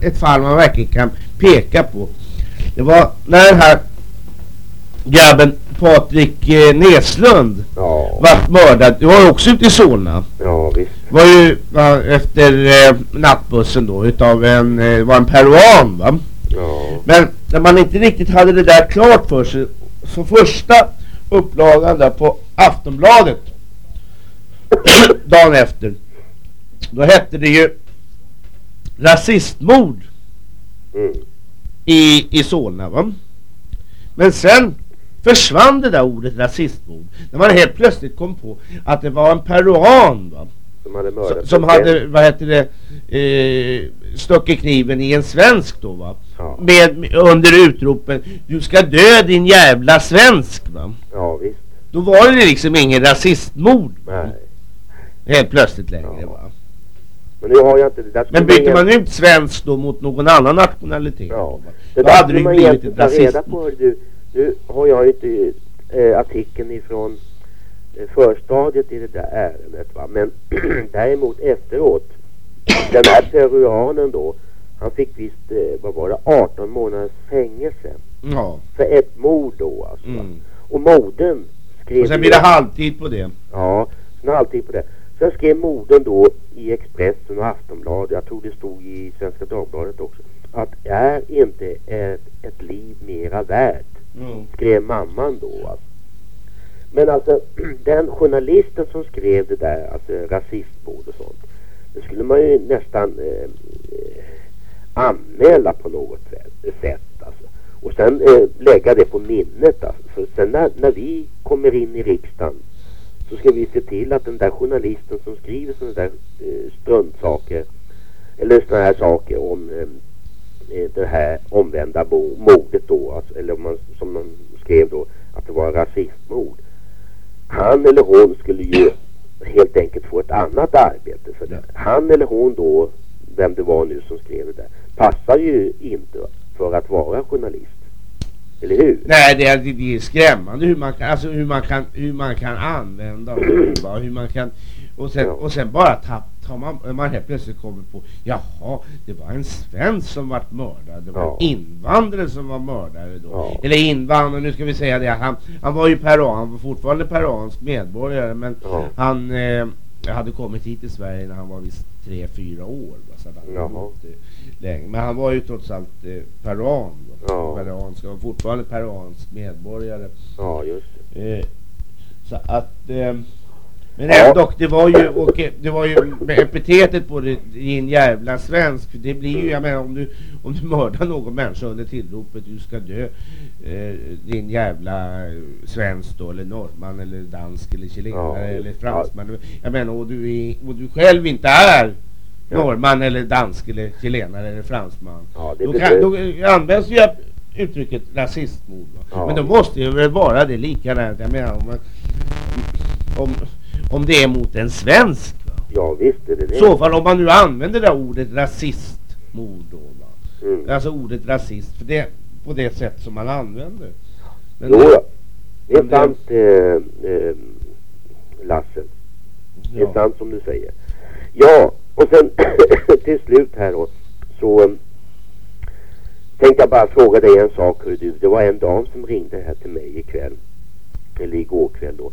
ett fall man verkligen kan peka på. Det var när den här grabben Patrik eh, Näslund Ja, vart mördad. Det var ju också ute i Solna. ja visst. Var ju va, efter eh, nattbussen då utav en, eh, var en peruan va. Ja, Men när man inte riktigt hade det där klart för sig så första upplagan där på Aftonbladet dagen efter då hette det ju rasistmord mm. i, i Solna va. Men sen försvann det där ordet rasistmord. När man helt plötsligt kom på att det var en peruan va. Som hade mördat som hade, vad heter det, eh, stuckit kniven i en svensk då va. Ja, Med, under utropen Du ska dö din jävla svensk va. ja visst. Då var det liksom ingen rasistmord Nej. Helt plötsligt längre Ja. va. Men nu har jag inte det. Men byter man ut svensk då mot någon annan nationalitet Ja. Det Då där hade det man blivit ett reda på. Du, nu har jag ju inte äh, artikeln ifrån eh, förstadiet i det där ärendet va. Men däremot efteråt. Den här peruanen då. Han fick visst, eh, vad var det, 18 månaders fängelse. Ja. För ett mord då alltså. Mm. Och modern skrev... Och sen blir det halvtid på det. Ja, sen alltid på det. Sen skrev modern då i Expressen och Aftonbladet, jag tror det stod i Svenska Dagbladet också, att är inte ett, ett liv mera värt? Mm. Skrev mamman då alltså. Men alltså den journalisten som skrev det där, alltså rasistmord och sånt, det skulle man ju nästan eh, eh, anmäla på något sätt, sätt alltså. Och sen eh, lägga det på minnet alltså. För sen när, när vi kommer in i riksdagen så ska vi se till att den där journalisten som skriver sådana där eh, struntsaker eller sådana här saker om eh, eh, det här omvända mordet då, alltså, eller om man, som man skrev då, att det var rasistmord. Han eller hon skulle ju helt enkelt få ett annat arbete för det. Han eller hon då, vem det var nu som skrev det där, passar ju inte för att vara journalist. Eller hur? Nej det är, det är skrämmande hur man kan, alltså hur man kan, hur man kan använda ord va? hur man kan och sen, Ja. och sen bara tapp, tar man, man helt plötsligt kommer på jaha det var en svensk som vart mördad, det var Ja. en invandrare som var mördare då. Ja. Eller invandrare, nu ska vi säga det, han, han var ju peruan, han var fortfarande peruansk medborgare men han eh, hade kommit hit till Sverige när han var visst tre, fyra år. Va? Så han eh, länge. Men han var ju trots allt eh, peruan. Ja. Peruansk, han var fortfarande peruansk medborgare. Ja, just det. Eh, så att... Eh, men Ja. ändå, det var ju, och, det var ju med epitetet på det, din jävla svensk. Det blir ju, jag menar om du, om du mördar någon människa under tillropet du ska dö. Eh, din jävla eh, svensk då, eller norrman, eller dansk, eller chilenare, Ja. eller fransman. Jag menar, och du, är, och du själv inte är Ja. norrman, eller dansk, eller chilenare, eller fransman. Ja, det Då, kan, då används ju uttrycket rasistmord. Ja. Men då måste ju väl vara det likadant. Jag menar om, man- om, om det är mot en svensk. Va? Ja, visst är det det. I så fall om man nu använder det ordet rasistmord då. Va? Mm. Alltså ordet rasist för det, på det sätt som man använder. Men Jo, då. det är sant eh, eh, Lasse. Det är sant som du säger. Ja, och sen till slut här då så ehm, tänkte jag bara fråga dig en sak. hur du. Det var en dam som ringde här till mig ikväll. Eller igår kväll då.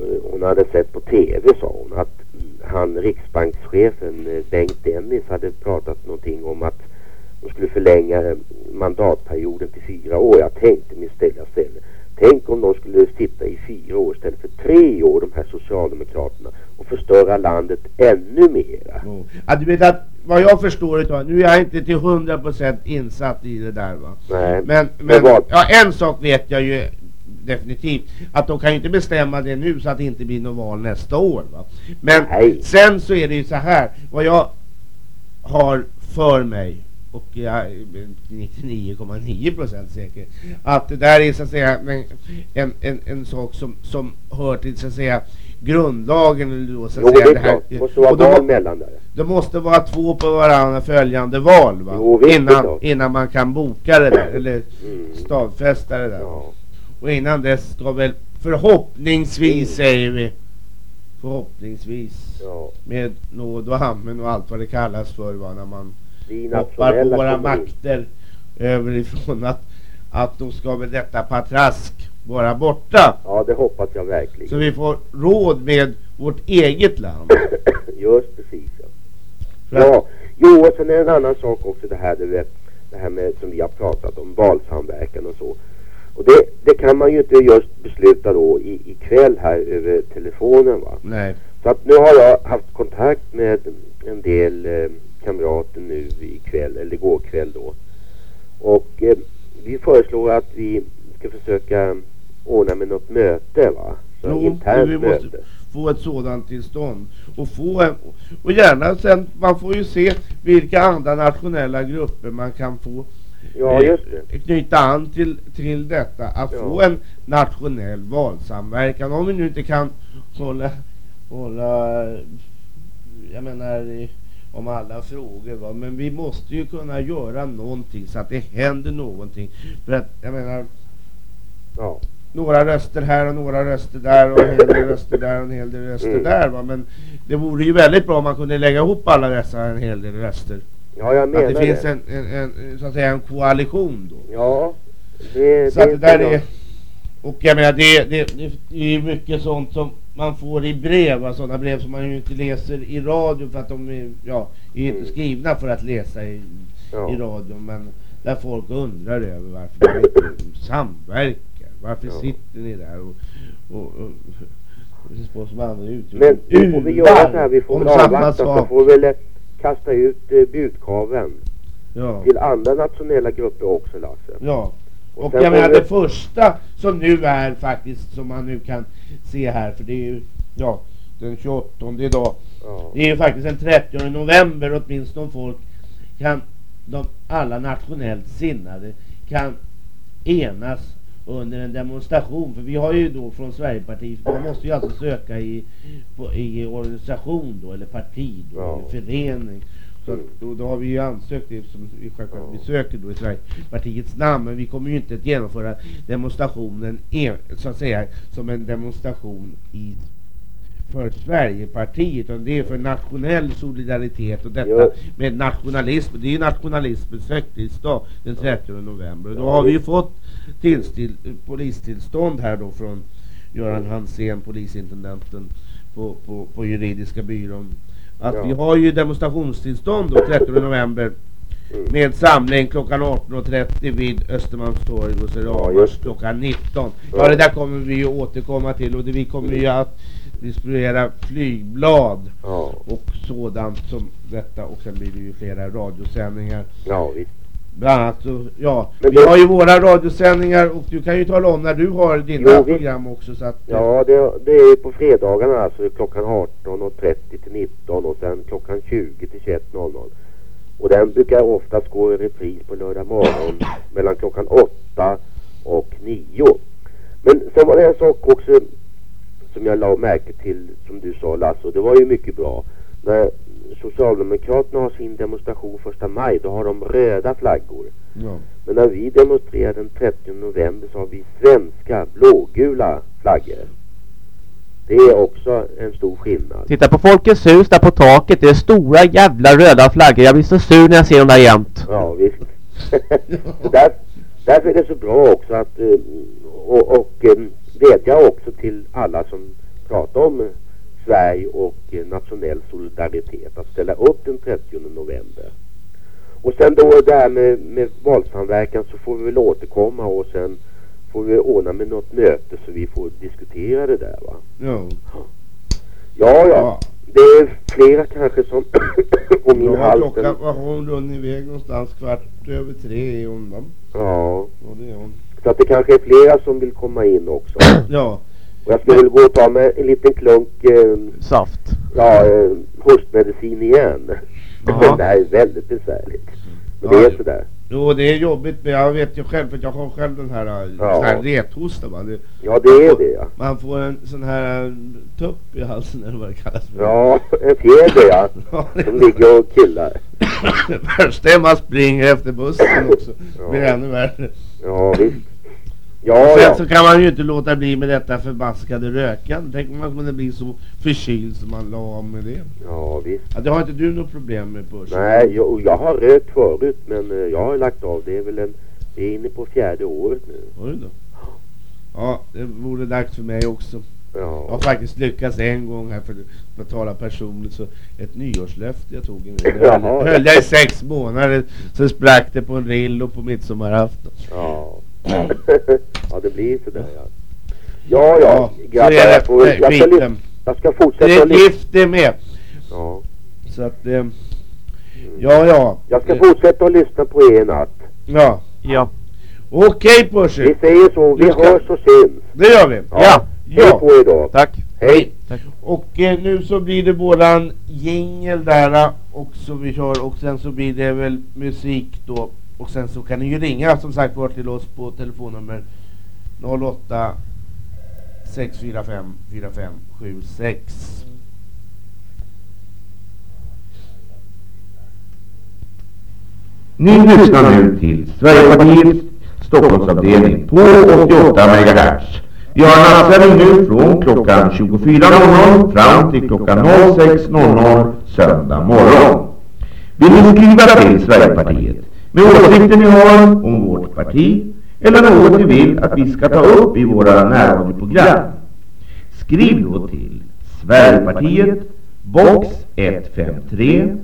Eh, hon hade sett på tv sa hon att han riksbankschefen eh, Bengt Dennis hade pratat någonting om att de skulle förlänga mandatperioden till fyra år. Jag tänkte mig ställa ställe. Tänk om de skulle sitta i fyra år istället för tre år de här socialdemokraterna och förstöra landet ännu mera. Jo. Ja, du vet att vad jag förstår utav, nu är jag inte till 100% insatt i det där va. Nej. Men, Men men ja, en sak vet jag ju definitivt. Att de kan ju inte bestämma det nu så att det inte blir något val nästa år va. Men Nej. sen så är det ju så här. Vad jag har för mig och jag är 99,9% säker att det där är så att säga en, en, en, sak som, som hör till så att säga grundlagen eller då så att Jo, det säga är klart. Det måste vara val mellan där. det måste vara två på varandra följande val va? Jo, det innan, innan man kan boka det där eller Mm. stadfästa det där. Ja. Och innan dess ska väl förhoppningsvis Mm. säger vi förhoppningsvis Ja. med nåd och hammen och allt vad det kallas för va? när man hoppar på våra makter överifrån att, att de ska med detta patrask vara borta. Ja, det hoppas jag verkligen. Så vi får råd med vårt eget land. Just precis, ja. Ja, jo och sen är en annan sak också det här, det, det här med som vi har pratat om, valsamverkan och så. Och det, det kan man ju inte just besluta då i, ikväll här över telefonen va. Nej. Så att nu har jag haft kontakt med en del eh, kamrater nu ikväll, eller igår kväll då. Och eh, vi föreslår att vi ska försöka ordna med något möte va. Så jo, internt vi möte. måste få ett sådant tillstånd. Och, få en, och gärna sen, man får ju se vilka andra nationella grupper man kan få Ja, eh, knyta an till, till detta. Att Ja. få en nationell valsamverkan. Om vi nu inte kan hålla, hålla jag menar om alla frågor va? men vi måste ju kunna göra någonting så att det händer någonting. För att jag menar Ja. några röster här och några röster där och en hel del röster där och en hel del röster Mm. där va? men det vore ju väldigt bra om man kunde lägga ihop alla dessa en hel del röster. Ja, jag menar Att det finns en, en, en, så att säga en koalition då. Ja, det, Så att det där är... Och jag menar det, det, det är mycket sånt som man får i brev, sådana brev som man ju inte läser i radio för att de är, ja, är Mm. skrivna för att läsa i, Ja. i radion men där folk undrar över varför man inte samverkar. Varför Ja. sitter ni där och, och, och finns på som använder uttryck. Men nu får vi göra så här, vi får väl avvakta så får vi väl kasta ut eh, budkaveln Ja. till andra nationella grupper också Lasse. Ja. Och jag menar det första som nu är faktiskt som man nu kan se här för det är ju ja den 28 idag. Ja. Det är ju faktiskt den 30 november åtminstone folk kan de alla nationellt sinnade kan enas under en demonstration. För vi har ju då från Sverigepartiet, man måste ju alltså söka i, på, i organisation då, eller parti då, Ja. eller förening. Så att, då, då har vi ju ansökt det som vi självklart vi söker då i Sverigepartiets namn. Men vi kommer ju inte att genomföra demonstrationen en, så att säga som en demonstration i för Sverigepartiet utan det är för nationell solidaritet och detta Ja. med nationalism. Det är ju nationalismens högtidsdag den 30 november. Och då har vi ju fått tillstill, polistillstånd här då från Göran Hansén, polisintendenten på, på, på juridiska byrån. Att Ja. vi har ju demonstrationstillstånd då 30 november Mm. med samling klockan 18.30 vid Östermalmstorg och så Ja, klockan 19. Ja. Ja. det där kommer vi ju återkomma till och det, vi kommer ju att distribuera flygblad och sådant som detta och sen blir det ju flera radiosändningar. ja. Bland annat ja, vi har ju våra radiosändningar och du kan ju tala om när du har dina Jo, program också så att Ja, det, det är på fredagarna alltså klockan 18.30 till 19 och sen klockan 20 till 21.00. Och den brukar oftast gå i repris på lördag morgon mellan klockan 8 och 9. Men sen var det en sak också som jag la märke till som du sa Lasse och det var ju mycket bra. När Socialdemokraterna har sin demonstration första maj då har de röda flaggor. ja. Men när vi demonstrerar den 30 november så har vi svenska blågula flaggor. Det är också en stor skillnad. Titta på Folkets hus där på taket. Det är stora jävla röda flaggor. Jag blir så sur när jag ser dem där jämt. Ja visst. Så där, därför är det så bra också att eh, och, och eh, vädja också till alla som pratar om eh, Sverige och eh, nationell solidaritet att ställa upp den 30 november. Och sen då det här med, med valsamverkan så får vi väl återkomma och sen får vi ordna med något möte så vi får diskutera det där va. Ja. Ja, ja. Ja. Det är flera kanske som... och min hals klockan, har hon runnit iväg någonstans kvart över tre är hon va? Ja. Ja det är hon. Så att det kanske är flera som vill komma in också. Ja. Och jag ska väl gå och ta med en liten klunk eh, Saft. ja, eh, hostmedicin igen. Ja. Men det här är väldigt besvärligt. Men det Ja. är sådär. Jo det är jobbigt men jag vet ju själv för jag har själv den här, Ja. ja. här rethosta va. Det, Ja, det är det ja. man får en sån här eh, tupp i halsen eller vad det kallas för. Ja, en fjäder ja. Ja, det Som ligger och killar. Det värsta är man springer efter bussen också. Det blir Ja. ännu värre. Ja, visst. Ja, Sen ja. så kan man ju inte låta bli med detta förbaskade rökan. Tänk om man kunde bli så förkyld som man la av med det. Ja, visst. Ja, det har inte du något problem med Percy? Nej, jag, jag har rökt förut men eh, jag har lagt av. Det är väl en... Vi är inne på fjärde året nu. Oj då. Ja, det vore dags för mig också. Jag har Ja. faktiskt lyckats en gång här för, att tala personligt så ett nyårslöfte jag tog. Jaha. Höll, höll jag i sex månader så sprack det på en Rillo på midsommarafton. Ja. ja, det blir sådär ja. Ja, ja. så grabbar, är det jag, får, jag, ska, jag ska Det fortsätta är ett lyssna. gift det med. Ja. Så att, eh, ja ja. Jag ska fortsätta att lyssna på er natt. Ja. Ja. Okej Percy, Vi säger så. Vi ska- hörs och syns. det gör vi. Ja. Hej Ja. på er då. Tack. Hej. Och eh, nu så blir det våran jingel där eh, och så vi kör och sen så blir det väl musik då och sen så kan ni ju ringa som sagt var till oss på telefonnummer 08 645 4576. Ni lyssnar nu till Sverigepartiets Stockholmsavdelning på 88 MHz. Vi har en anställning nu från klockan 24.00 fram till klockan 06.00 söndag morgon. Vill ni skriva till Sverigepartiet med åsikter ni har om vårt parti eller något ni vill att vi ska ta upp i våra närradioprogram? Skriv då till Sverigepartiet, box 153,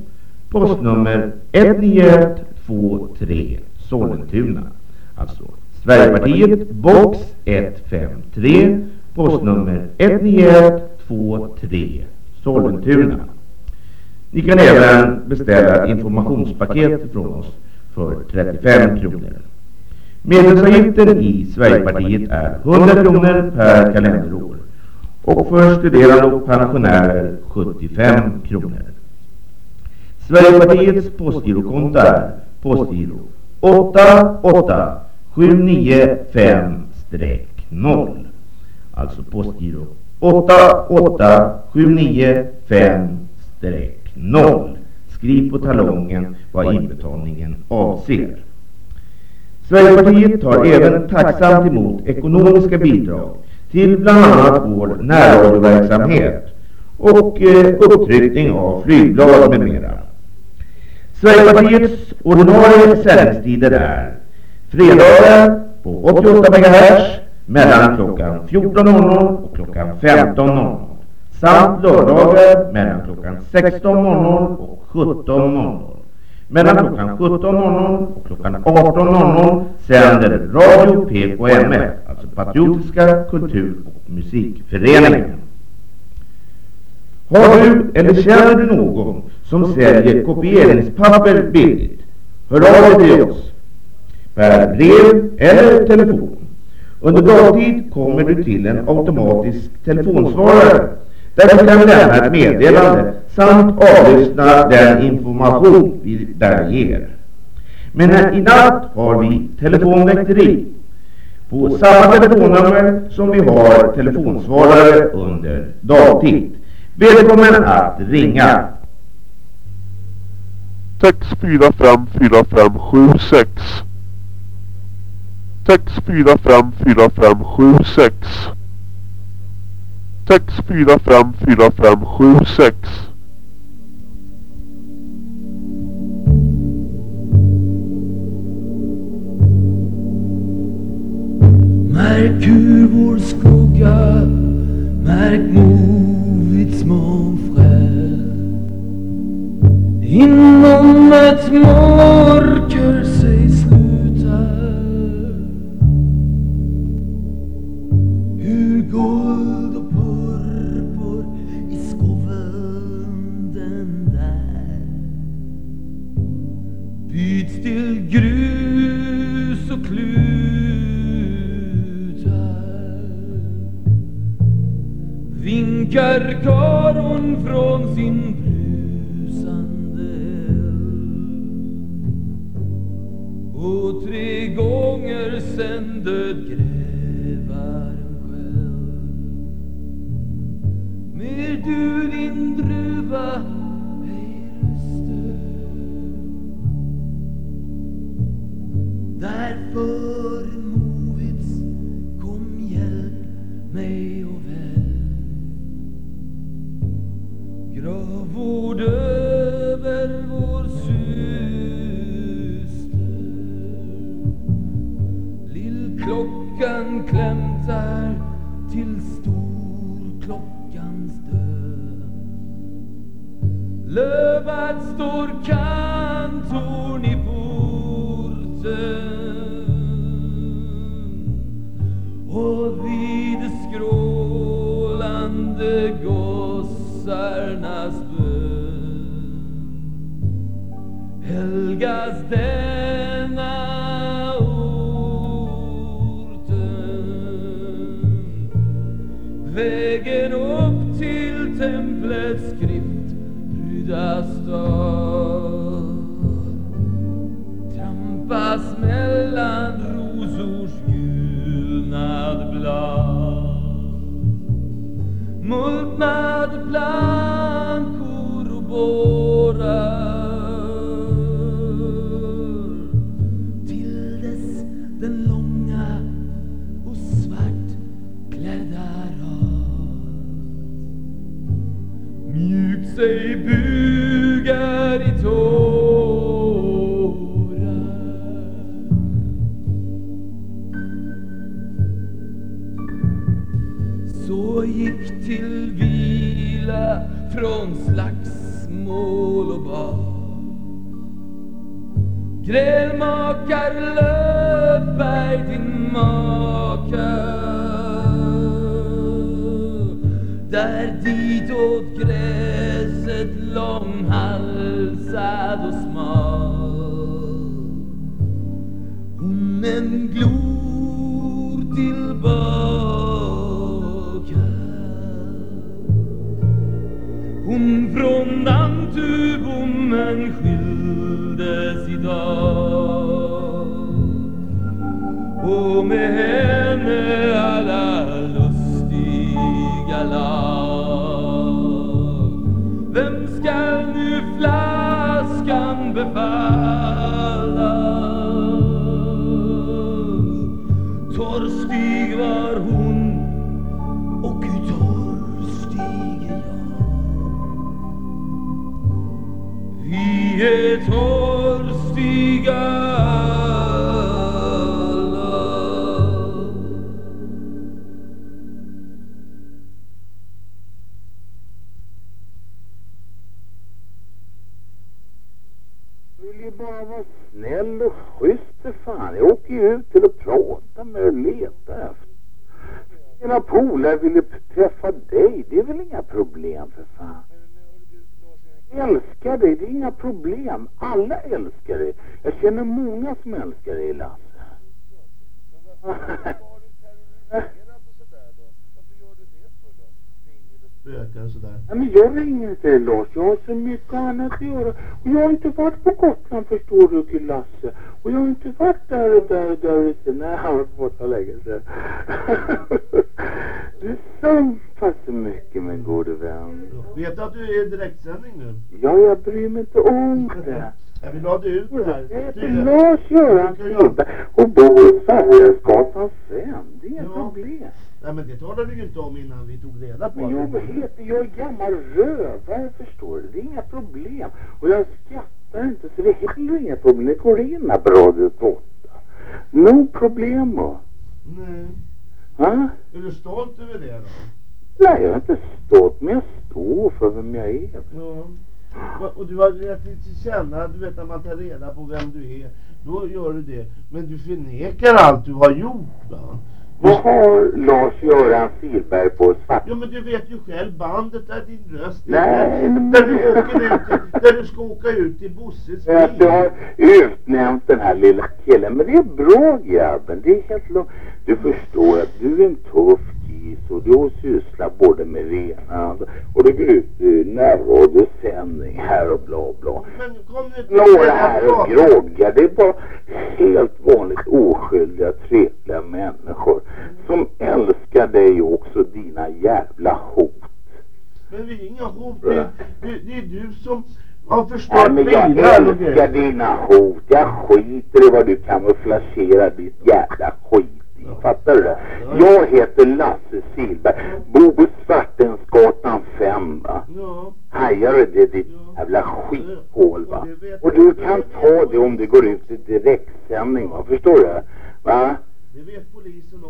postnummer 19123 Sollentuna. Alltså Sverigepartiet, box 153, postnummer 19123 Sollentuna. Ni kan även beställa ett informationspaket från oss för 35 kronor. Medlemsavgiften i Sverigepartiet är 100 kronor per kalenderår och för studerande och pensionärer 75 kronor. Sverigepartiets postgirokonto är postgiro 88795-0. Alltså postgiro 88795-0. Skriv på talongen vad inbetalningen avser. Sverigepartiet tar även tacksamt emot ekonomiska bidrag till bland annat vår närradioverksamhet och eh, upptryckning av flygblad med mera. Sverigepartiets ordinarie sändningstider är fredagar på 88 MHz mellan klockan 14.00 och klockan 15.00 samt lördagar mellan klockan 16.00 och 17.00. Mellan klockan 17.00 och klockan 18.00 sänder Radio PKMF, alltså Patriotiska kultur och musikföreningen. Har du eller känner du någon som säljer kopieringspapper billigt? Hör av dig till oss. Per brev eller telefon. Under dagtid kommer du till en automatisk telefonsvarare där du kan lämna ett meddelande samt avlyssna den information vi där ger. Men i natt har vi telefonväkteri på samma telefonnummer som vi har telefonsvarare under dagtid. Välkommen att ringa. 6454576 6454576 6454576 Märk hur vår skugga, märk movits månfrä Inom ett mörker sig slut till grus och klutar vinkar karon från sin brusande eld. Och tre gånger sen död grävaren själv Mer du din druva Därför Movits, kom hjälp mig och väl. Gravvård över vår syster. Lillklockan klämtar till storklockans död. Lövad står kantorn i porten och vid de skrålande gossarnas bön. Helgas denna orten. Vägen upp till templets skriftprydda stad. Trampas mellan gulnad blad multnade plankor och bårar till dess den långa och svartklädda rad mjukt sig bugar i tår Grälmakar Löfberg din maka Där ditåt gräset långhalsad och smal. Hon en glor tillbaka. Hon från Antubommen skildes idag och med henne alla lustiga lag Vem skall nu flaskan befalla? Mina polare ville träffa dig. Det är väl inga problem för fan. Jag älskar dig. Det är inga problem. Alla älskar dig. Jag känner många som älskar dig, Lasse. Spökar och sådär. Nej, men jag ringer inte Lars. Jag har så mycket annat att göra. Och jag har inte varit på Gotland förstår du till Lasse. Och jag har inte varit där och där och där ute. Nej, jag har varit borta länge sedan. du sumpar så mycket min gode vän. Vet du att du är i direktsändning nu? Ja, jag bryr mig inte om det. Jag vill ha det ut det här. Heter Tydligen. Lars-Göran Silberg och bor i Sverigesgatan 5. Det är inga Ja. problem. Nej men det talade du ju inte om innan vi tog reda på Men jag heter, jag är gammal rövare förstår du. Det är inga problem. Och jag skrattar inte så det är heller inga problem. Det går in här på Radio 8. No problemo. Nej. Va? Är du stolt över det då? Nej, jag är inte stolt men jag står för vem jag är. Ja. Och du har rätt till känna, du vet när man tar reda på vem du är, då gör du det. Men du förnekar allt du har gjort va? Vad har Lars-Göran Silberg på svart? Ja men du vet ju själv, bandet där din röst är. Nej, Där du åker ut, där du ska åka ut i Bosses att bil. du har utnämnt den här lilla killen. Men det är bra grabben. Det är helt lugnt. Du förstår att du är en tuff kis och du sysslar både med det ena och du går ut i närradiosändning här och bla bla. Men kom nu Några här och groggar. Det är bara helt vanligt oskyldiga, trevliga människor. Som älskar dig också dina jävla hot. Men vi är inga hot. Det, det, det är du som har förstört men jag älskar dina hot. Jag skiter i vad du kamouflagerar ditt jävla skit. Fattar du det? Jag heter Lasse Silberg. Bor på Svartensgatan 5 va? Ja. Hajar du det ditt jävla skithål va? Och du kan ta det om det går ut i direktsändning va? Förstår du? Va?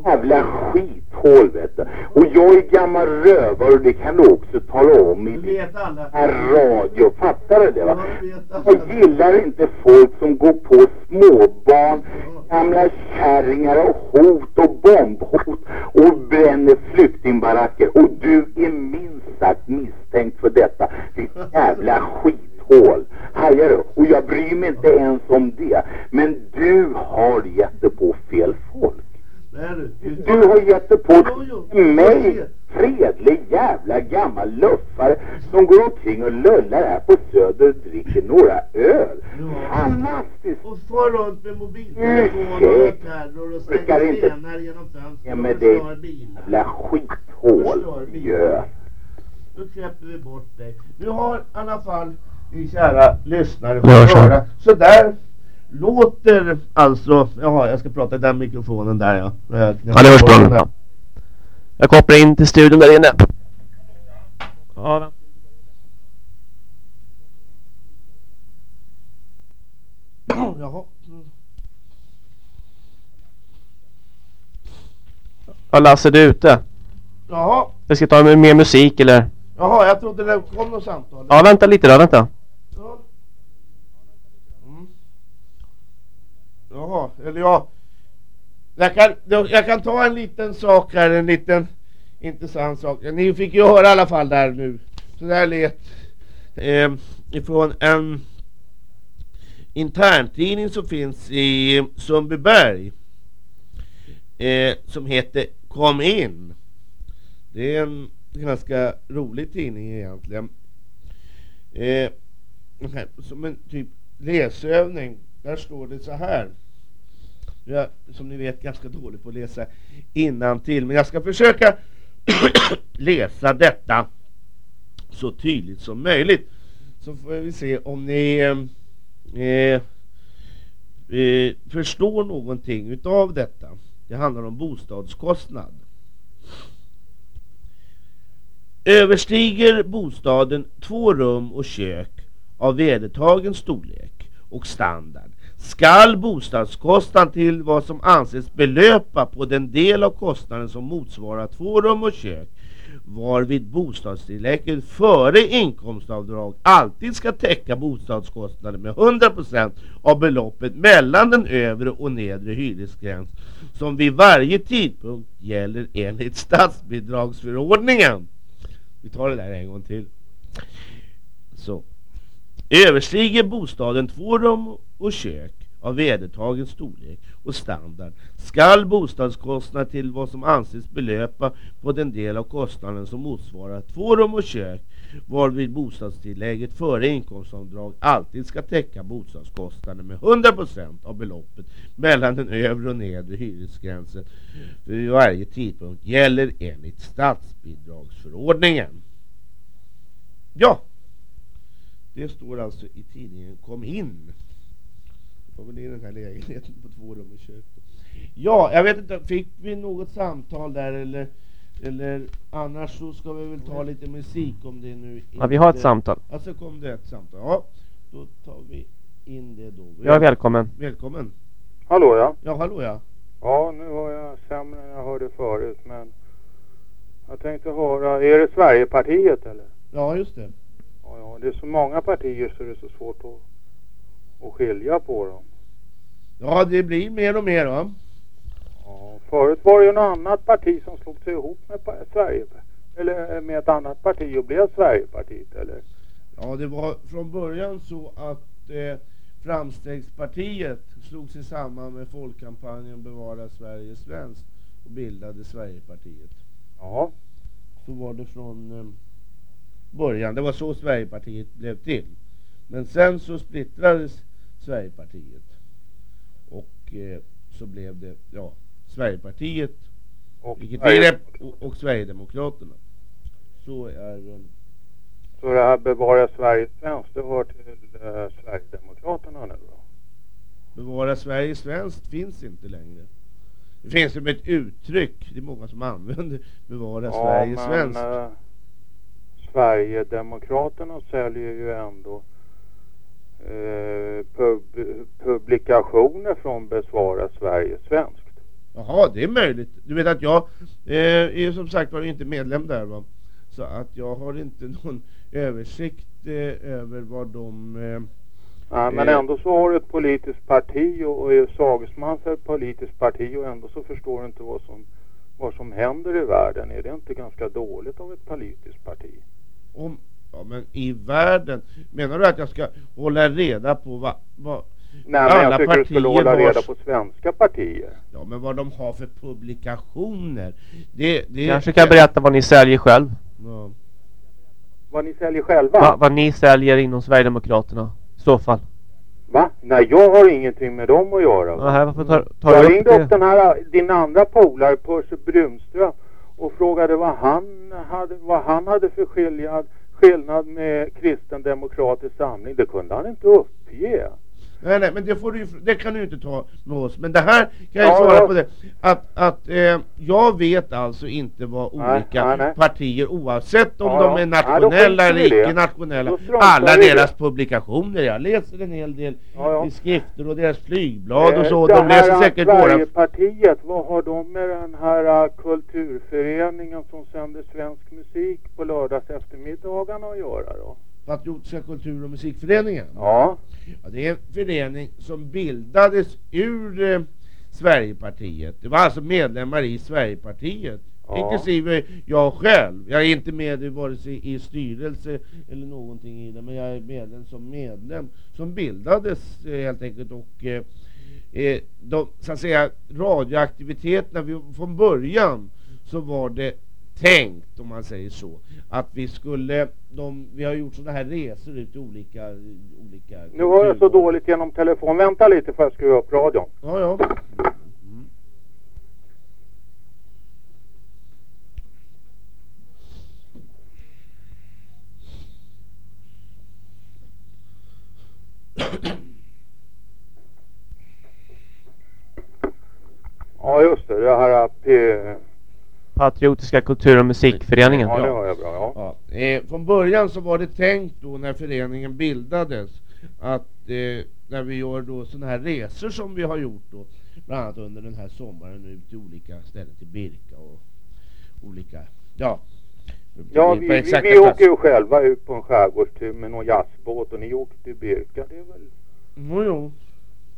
Jävla skithål vet du. Och jag är gammal rövare och det kan du också tala om i din radio. Fattar du det va? Jag gillar inte folk som går på småbarn, gamla kärringar och hot och bombhot och bränner flyktingbaracker. Och du är minst sagt misstänkt för detta. Ditt jävla skithål. Hajar du? Och jag bryr mig inte ens om det. Men du har gett på fel folk. Du. Har gett på mig, fredlig jävla gammal luffare som går omkring och lullar här på Söder och dricker några öl. Ja. Fantastiskt! Och far runt med mobiltelefon och terror och slänger inte stenar genom fönstret Ja, och förstör bilar. jävla skithål. Gö. Då släpper vi bort dig. Nu har i alla fall ni kära lyssnare fått så. höra. Så där låter alltså, jaha jag ska prata i den mikrofonen där ja. Ja, det hörs bra. Jag kopplar in till studion där inne. Ja, vänta. Jaha. Ja, Lasse, du är ute. Jaha. Jag ska ta med mer musik eller? Jaha, jag trodde det kom något samtal. Ja, vänta lite då, vänta. Ja. Mm. Jaha, eller ja. Jag kan, jag kan ta en liten sak här, en liten intressant sak. Ni fick ju höra i alla fall där nu. Så där lät eh, ifrån en interntidning som finns i Sundbyberg. Eh, som heter Kom in. Det är en ganska rolig tidning egentligen. Eh, som en typ läsövning. Där står det så här. Jag är, som ni vet ganska dålig på att läsa till men jag ska försöka läsa detta så tydligt som möjligt. Så får vi se om ni eh, eh, eh, förstår någonting utav detta. Det handlar om bostadskostnad. Överstiger bostaden två rum och kök av vedertagen storlek och standard skall bostadskostnaden till vad som anses belöpa på den del av kostnaden som motsvarar två rum och kök varvid bostadstillägget före inkomstavdrag alltid ska täcka bostadskostnaden med 100% av beloppet mellan den övre och nedre hyresgräns som vid varje tidpunkt gäller enligt statsbidragsförordningen. Vi tar det där en gång till. Så. Överstiger bostaden två rum och kök av vedertagen storlek och standard skall bostadskostnad till vad som anses belöpa på den del av kostnaden som motsvarar två rum och kök varvid bostadstillägget före inkomstavdrag alltid ska täcka bostadskostnaden med 100% av beloppet mellan den övre och nedre hyresgränsen vid varje tidpunkt gäller enligt statsbidragsförordningen. Ja, det står alltså i tidningen Kom in. Det var väl i den här lägenheten på två rum och kök. Ja, jag vet inte, fick vi något samtal där eller, eller annars så ska vi väl ta lite musik om det nu Ja, vi har ett samtal. Alltså kom det ett samtal. Ja, då tar vi in det då. Är välkommen. Välkommen. Hallå ja. Ja, hallå ja. Ja, nu har jag sämre än jag hörde förut men jag tänkte höra, är det Sverigepartiet eller? Ja, just det. Ja, ja, det är så många partier så det är så svårt att, att skilja på dem. Ja, det blir mer och mer va? Ja, förut var det ju något annat parti som slog sig ihop med Sverige eller med ett annat parti och blev Sverigepartiet eller? Ja, det var från början så att eh, Framstegspartiet slog sig samman med Folkkampanjen Bevara Sverige svenskt och bildade Sverigepartiet. Ja, Så var det från eh, början. Det var så Sverigepartiet blev till. Men sen så splittrades Sverigepartiet. Eh, så blev det, ja, Sverigepartiet och, vilket Sverige- och, och Sverigedemokraterna. Så är eh, så det här Bevara Sverige svenskt, det hör till eh, Sverigedemokraterna nu då? Bevara Sverige svenskt finns inte längre. Det finns som ett uttryck, det är många som använder Bevara Sverige men svenskt. eh, Sverigedemokraterna säljer ju ändå pub, publikationer från Besvara Sverige svenskt. Jaha, det är möjligt. Du vet att jag eh, är som sagt var inte medlem där va. Så att jag har inte någon översikt eh, över vad de... Eh, Nej, men Eh. ändå så har du ett politiskt parti och, och är sagesman för ett politiskt parti och ändå så förstår du inte vad som, vad som händer i världen. Är det inte ganska dåligt av ett politiskt parti? om, ja men i världen. Menar du att jag ska hålla reda på vad... vad Nej, men Alla jag tycker du skulle partier hålla har- reda på svenska partier. ja men vad de har för publikationer. Det... det Kanske kan berätta vad ni säljer själv. Ja. Vad ni säljer själva? Va, vad ni säljer inom Sverigedemokraterna. I så fall. Va? Nej, jag har ingenting med dem att göra. va? Nähä, varför tar, tar jag ringde upp den här, din andra polare, Percy Brunström och frågade vad han hade, vad han hade för skillnad, skillnad med kristen demokratisk samling. Det kunde han inte uppge. Nej, nej, men det, får du, det kan du inte ta med oss. Men det här kan jag Ja, svara ja. på det. Att, att eh, jag vet alltså inte vad olika nej, nej. partier, oavsett om Ja, de är nationella eller icke nationella, alla deras publikationer. Jag läser en hel del i skrifter och deras flygblad och så. Eh, De det här läser säkert våra... Sverigepartiet, vad har de med den här uh, kulturföreningen som sänder svensk musik på lördags eftermiddagarna att göra då? Patriotiska kultur- och musikföreningen. Ja, Ja, det är en förening som bildades ur eh, Sverigepartiet. Det var alltså medlemmar i Sverigepartiet. Ja. Inklusive jag själv. Jag är inte med i vare sig i styrelse eller någonting i det. Men jag är medlem som medlem. Som bildades eh, helt enkelt. Och eh, eh, de, så att säga radioaktiviteterna vi, från början så var det tänkt om man säger så att vi skulle de, vi har gjort sådana här resor ut till olika olika nu hör jag så dåligt genom telefon. Vänta lite för jag skruva upp radion. Ja, ja. Mm. Ja, just det. Det här P... Patriotiska kultur- och musikföreningen. Ja, det hör jag bra. Ja. Ja. Eh, från början så var det tänkt då när föreningen bildades att eh, när vi gör då sådana här resor som vi har gjort då bland annat under den här sommaren ut till olika ställen till Birka och olika ja Ja, vi, vi, vi åker ju själva ut på en skärgårdstur med någon jazzbåt och ni åker till Birka. Det är väl... Jo, jo.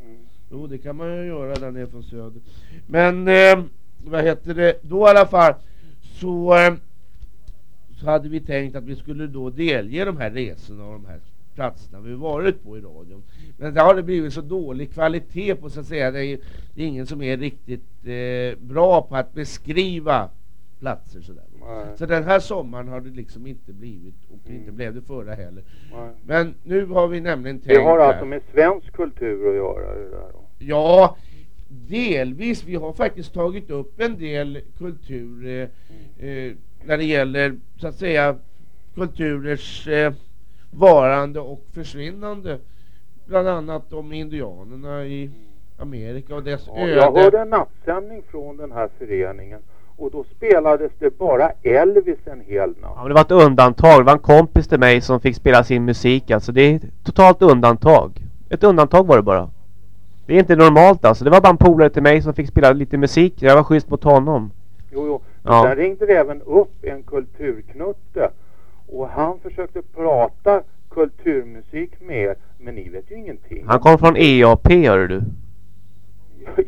Mm. Jo, det kan man ju göra där nere från söder. Men, eh, vad heter det, då i alla fall så, eh, så hade vi tänkt att vi skulle då delge de här resorna och de här platserna vi varit på i radion. Men det har det blivit så dålig kvalitet på så att säga. Det är, det är ingen som är riktigt eh, bra på att beskriva platser sådär. Nej, Så den här sommaren har det liksom inte blivit och inte Mm. blev det förra heller. nej. Men nu har vi nämligen tänkt Det har här- alltså med svensk kultur att göra det där då? Ja, delvis. Vi har faktiskt tagit upp en del kultur eh, eh, när det gäller så att säga kulturers eh, varande och försvinnande. Bland annat om indianerna i Amerika och dess Ja, öde. jag hörde en nattsändning från den här föreningen och då spelades det bara Elvis en hel natt. Ja, men det var ett undantag. Det var en kompis till mig som fick spela sin musik. Alltså det är ett totalt undantag. Ett undantag var det bara. Det är inte normalt alltså. Det var bara en polare till mig som fick spela lite musik. Jag var schysst mot honom. Jo, jo. Ja. sen ringde det även upp en kulturknutte och han försökte prata kulturmusik med er, men ni vet ju ingenting. Han kom från EAP hör du.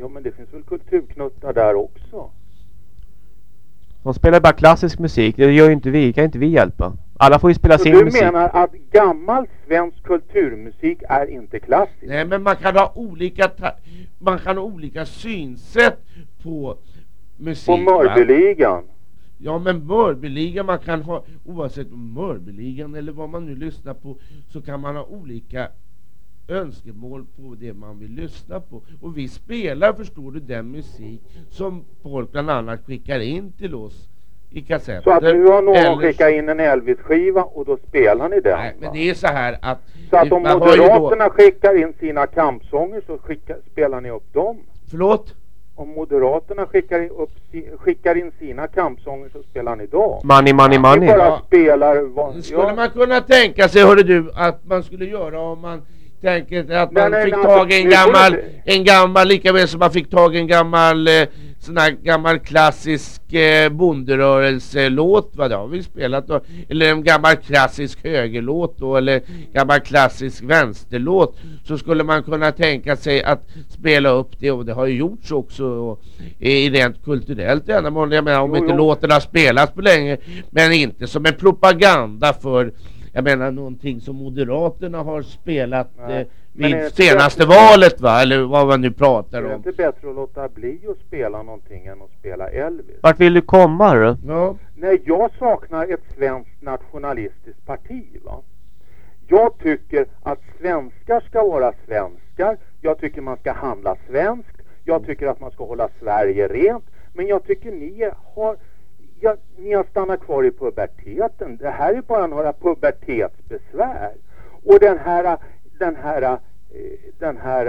Ja, men det finns väl kulturknuttar där också? De spelar bara klassisk musik. Det gör ju inte vi. kan inte vi hjälpa. Alla får ju spela Så sin du musik. menar att gammal svensk kulturmusik är inte klassisk? Nej, men man kan ha olika, man kan ha olika synsätt på musik. På? Mörbyligan? Ja men Mörbyligan, man kan ha, oavsett om Mörbyligan eller vad man nu lyssnar på, så kan man ha olika önskemål på det man vill lyssna på. Och vi spelar, förstår du, den musik som folk bland annat skickar in till oss i kassetter. Så att nu har någon eller- skickat in en Elvis-skiva och då spelar ni den? Nej, men det är så här att... Så att om ju då- Moderaterna skickar in sina kampsånger så skickar, spelar ni upp dem? Förlåt? Om Moderaterna skickar in, upp, skickar in sina kampsånger så spelar ni dem? Money, money, Ja, money. Ni bara Ja. spelar... Vad, Skulle man kunna tänka sig, hörru du, att man skulle göra om man tänker att Nej, man nej, fick men tag alltså, i en nu får gammal, en gammal, lika väl som man fick tag i en gammal eh, sån här gammal klassisk eh, bonderörelselåt, vad det har vi spelat då, eller en gammal klassisk högerlåt då, eller gammal klassisk vänsterlåt, så skulle man kunna tänka sig att spela upp det, och det har ju gjorts också och, i rent kulturellt ändamål, jag menar om Jo, inte jo. låten har spelats på länge, men inte som en propaganda för jag menar någonting som Moderaterna har spelat eh, vid det senaste bättre- valet va, eller vad man nu Är pratar det om. inte bättre att låta bli att spela någonting än att spela Elvis? Vart vill du komma då? Ja. Nej, jag saknar ett svenskt nationalistiskt parti. Va? Jag tycker att svenskar ska vara svenskar. Jag tycker man ska handla svenskt. Jag tycker att man ska hålla Sverige rent. Men jag tycker ni har, ja, ni har stannat kvar i puberteten. Det här är bara några pubertetsbesvär. Och den här, den här, eh, den här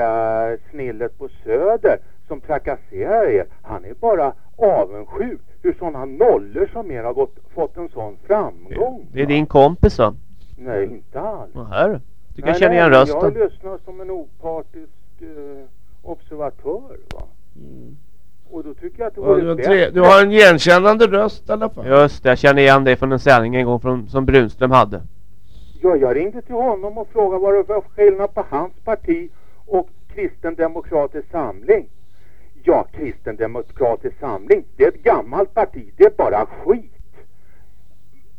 eh, snillet på Söder som trakasserar er, han är bara avundsjuk hur sådana nollor som er har gått, fått en sån framgång. Det är din kompis då? Nej, inte alls. Ja, här. Du kan Nej, känna igen rösten. Jag lyssnar som en opartisk eh, observatör. Va? Och då tycker jag att det Ja, vore du, tre, du har en igenkännande röst i alla fall. Just det, jag känner igen dig från en sändning en gång från, som Brunström hade. Ja, jag ringde till honom och frågade vad det var skillnad på hans parti och Kristen Demokratisk Samling. Ja, Kristen Demokratisk Samling, det är ett gammalt parti, det är bara skit.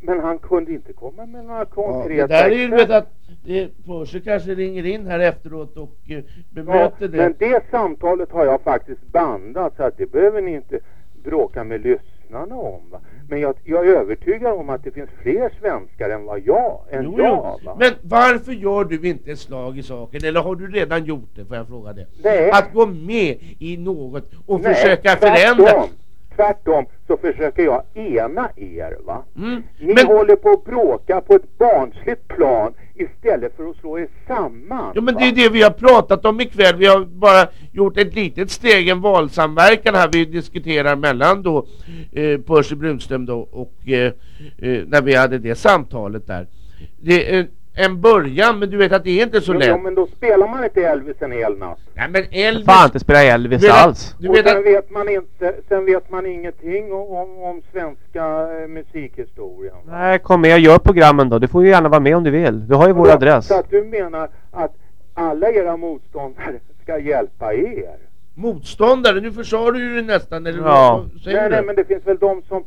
Men han kunde inte komma med några Ja, konkreta det där är ju vet att det, Porsche kanske ringer in här efteråt och eh, Ja, bemöter det. men det samtalet har jag faktiskt bandat så att det behöver ni inte bråka med lyssnarna om. Va? Men jag, jag är övertygad om att det finns fler svenskar än vad jag, än Jo, jag. Va? Men varför gör du inte ett slag i saken? Eller har du redan gjort det? Får jag fråga det? Nej. Att gå med i något och Nej, försöka tvärtom. förändra. Tvärtom så försöker jag ena er va. Mm. Ni Men, håller på att bråka på ett barnsligt plan istället för att slå er samman. ja, men va? det är det vi har pratat om ikväll. Vi har bara gjort ett litet steg, en valsamverkan här. Vi diskuterar mellan då eh, Percy Brunström då och eh, eh, när vi hade det samtalet där. Det är en början, men du vet att det är inte så Jo, lätt. jo, men då spelar man inte Elvis en hel natt. Nej men Elvis... Fan inte spela Elvis du vet alls. Du och vet sen att, vet man inte, sen vet man ingenting om, om, om svenska eh, musikhistorien. Nej, kom med och gör programmen då. Du får ju gärna vara med om du vill. Du har ju vår Så- adress. Så att du menar att alla era motståndare ska hjälpa er? motståndare, nu försade du ju nästan. Eller Ja. vad säger Nej, nej, men det finns väl de som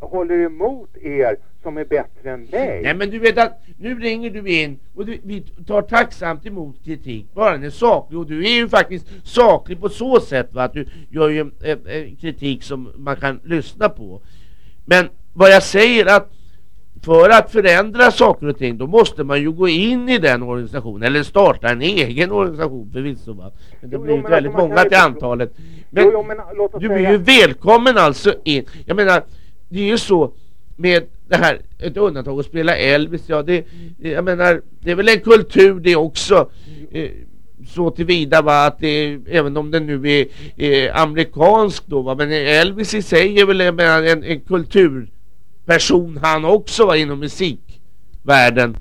håller emot er som är bättre än mig? Nej men du vet att nu ringer du in och du, vi tar tacksamt emot kritik bara den är saklig och du är ju faktiskt saklig på så sätt va, att du gör ju en, en kritik som man kan lyssna på. Men vad jag säger att för att förändra saker och ting då måste man ju gå in i den organisationen eller starta en egen organisation förvisso va. Men det Jo, blir jo, ju men väldigt alltså, många till antalet. Men jo, men du är ju välkommen alltså in. Jag menar, det är ju så med det här, ett undantag att spela Elvis, ja det, jag menar, det är väl en kultur det också. Eh, så tillvida va att det, även om den nu är eh, amerikansk då va, men Elvis i sig är väl menar, en, en kulturperson han också va, inom musikvärlden.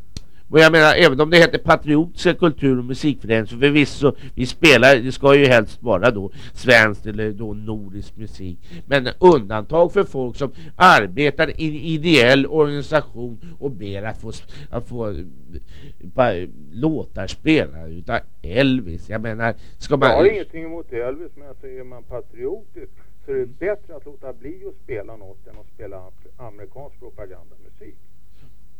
Och jag menar, även om det heter Patriotiska kultur- och musikföreningen så förvisso, vi spelar, det ska ju helst vara då svenskt eller då nordisk musik. Men undantag för folk som arbetar i en ideell organisation och ber att få, att få eh, låtar spelade utav Elvis. Jag menar, ska man... Jag har ingenting emot Elvis, men säger är man patriotisk så är det bättre att låta bli att spela något än att spela amerikansk propagandamusik.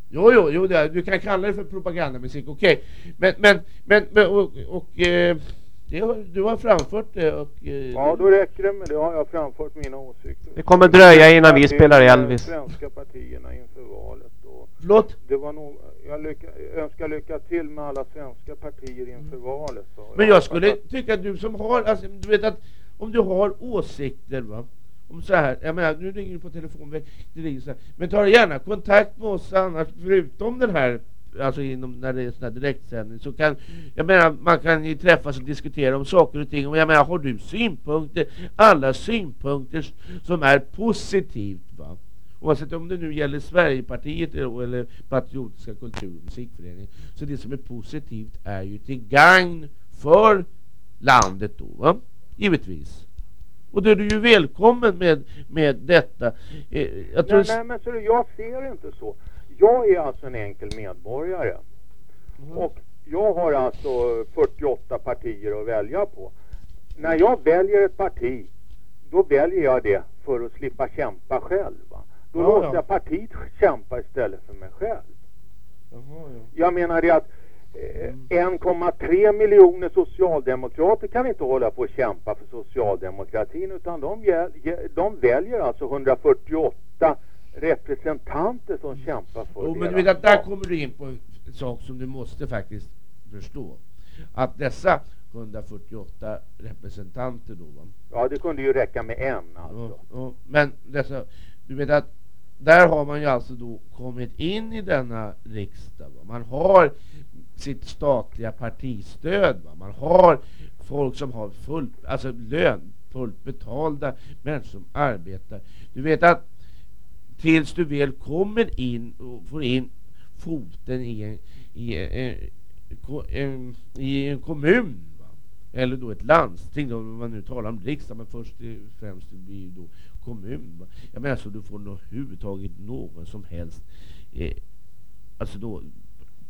Jo, jo, jo det, du kan kalla det för propagandamusik, okej. Men, men, men, men och, och eh, det har, du har framfört det och... Eh, Ja, då räcker det med det. har jag framfört mina åsikter. Det kommer dröja innan vi spelar de Elvis. svenska partierna inför valet. Och Förlåt? det var nog, jag lycka, önskar lycka till med alla svenska partier inför valet. Så Men jag hoppas skulle att- tycka att du som har, alltså, du vet att om du har åsikter va, om så här, jag menar nu ringer du på telefon, det ringer så här, men ta gärna kontakt med oss annars, förutom den här, alltså inom, när det är sån här direktsändning, så kan, jag menar man kan ju träffas och diskutera om saker och ting, och jag menar har du synpunkter, alla synpunkter som är positivt va, Oavsett om det nu gäller Sverigepartiet eller, Patriotiska kultur och musikföreningen. Så det som är positivt är ju till gagn för landet då va? Givetvis. Och då är du ju välkommen med, med detta. Eh, jag tror Nej, nej men så du, jag ser inte så. Jag är alltså en enkel medborgare. Mm. Och jag har alltså 48 partier att välja på. När jag väljer ett parti, då väljer jag det för att slippa kämpa själv. Va? Då Ja, låter ja. jag partiet kämpa istället för mig själv. Jaha, ja. Jag menar det att 1,3 miljoner socialdemokrater kan inte hålla på och kämpa för socialdemokratin utan de, de väljer alltså 148 representanter som kämpar för Jo, men du vet att där kommer du in på en sak som du måste faktiskt förstå. Att dessa 148 representanter då, va? Ja, det kunde ju räcka med en alltså. Ja, ja. Men dessa, du vet att där har man ju alltså då kommit in i denna riksdag. Va? Man har sitt statliga partistöd. Va? Man har folk som har full, alltså lön, fullt betalda människor som arbetar. Du vet att tills du väl kommer in och får in foten i en, i en, en, i en kommun va? eller då ett landsting då, om man nu talar om riksdag men först och främst det blir då kommun. Va? Jag menar så du får nog överhuvudtaget någon som helst eh, alltså då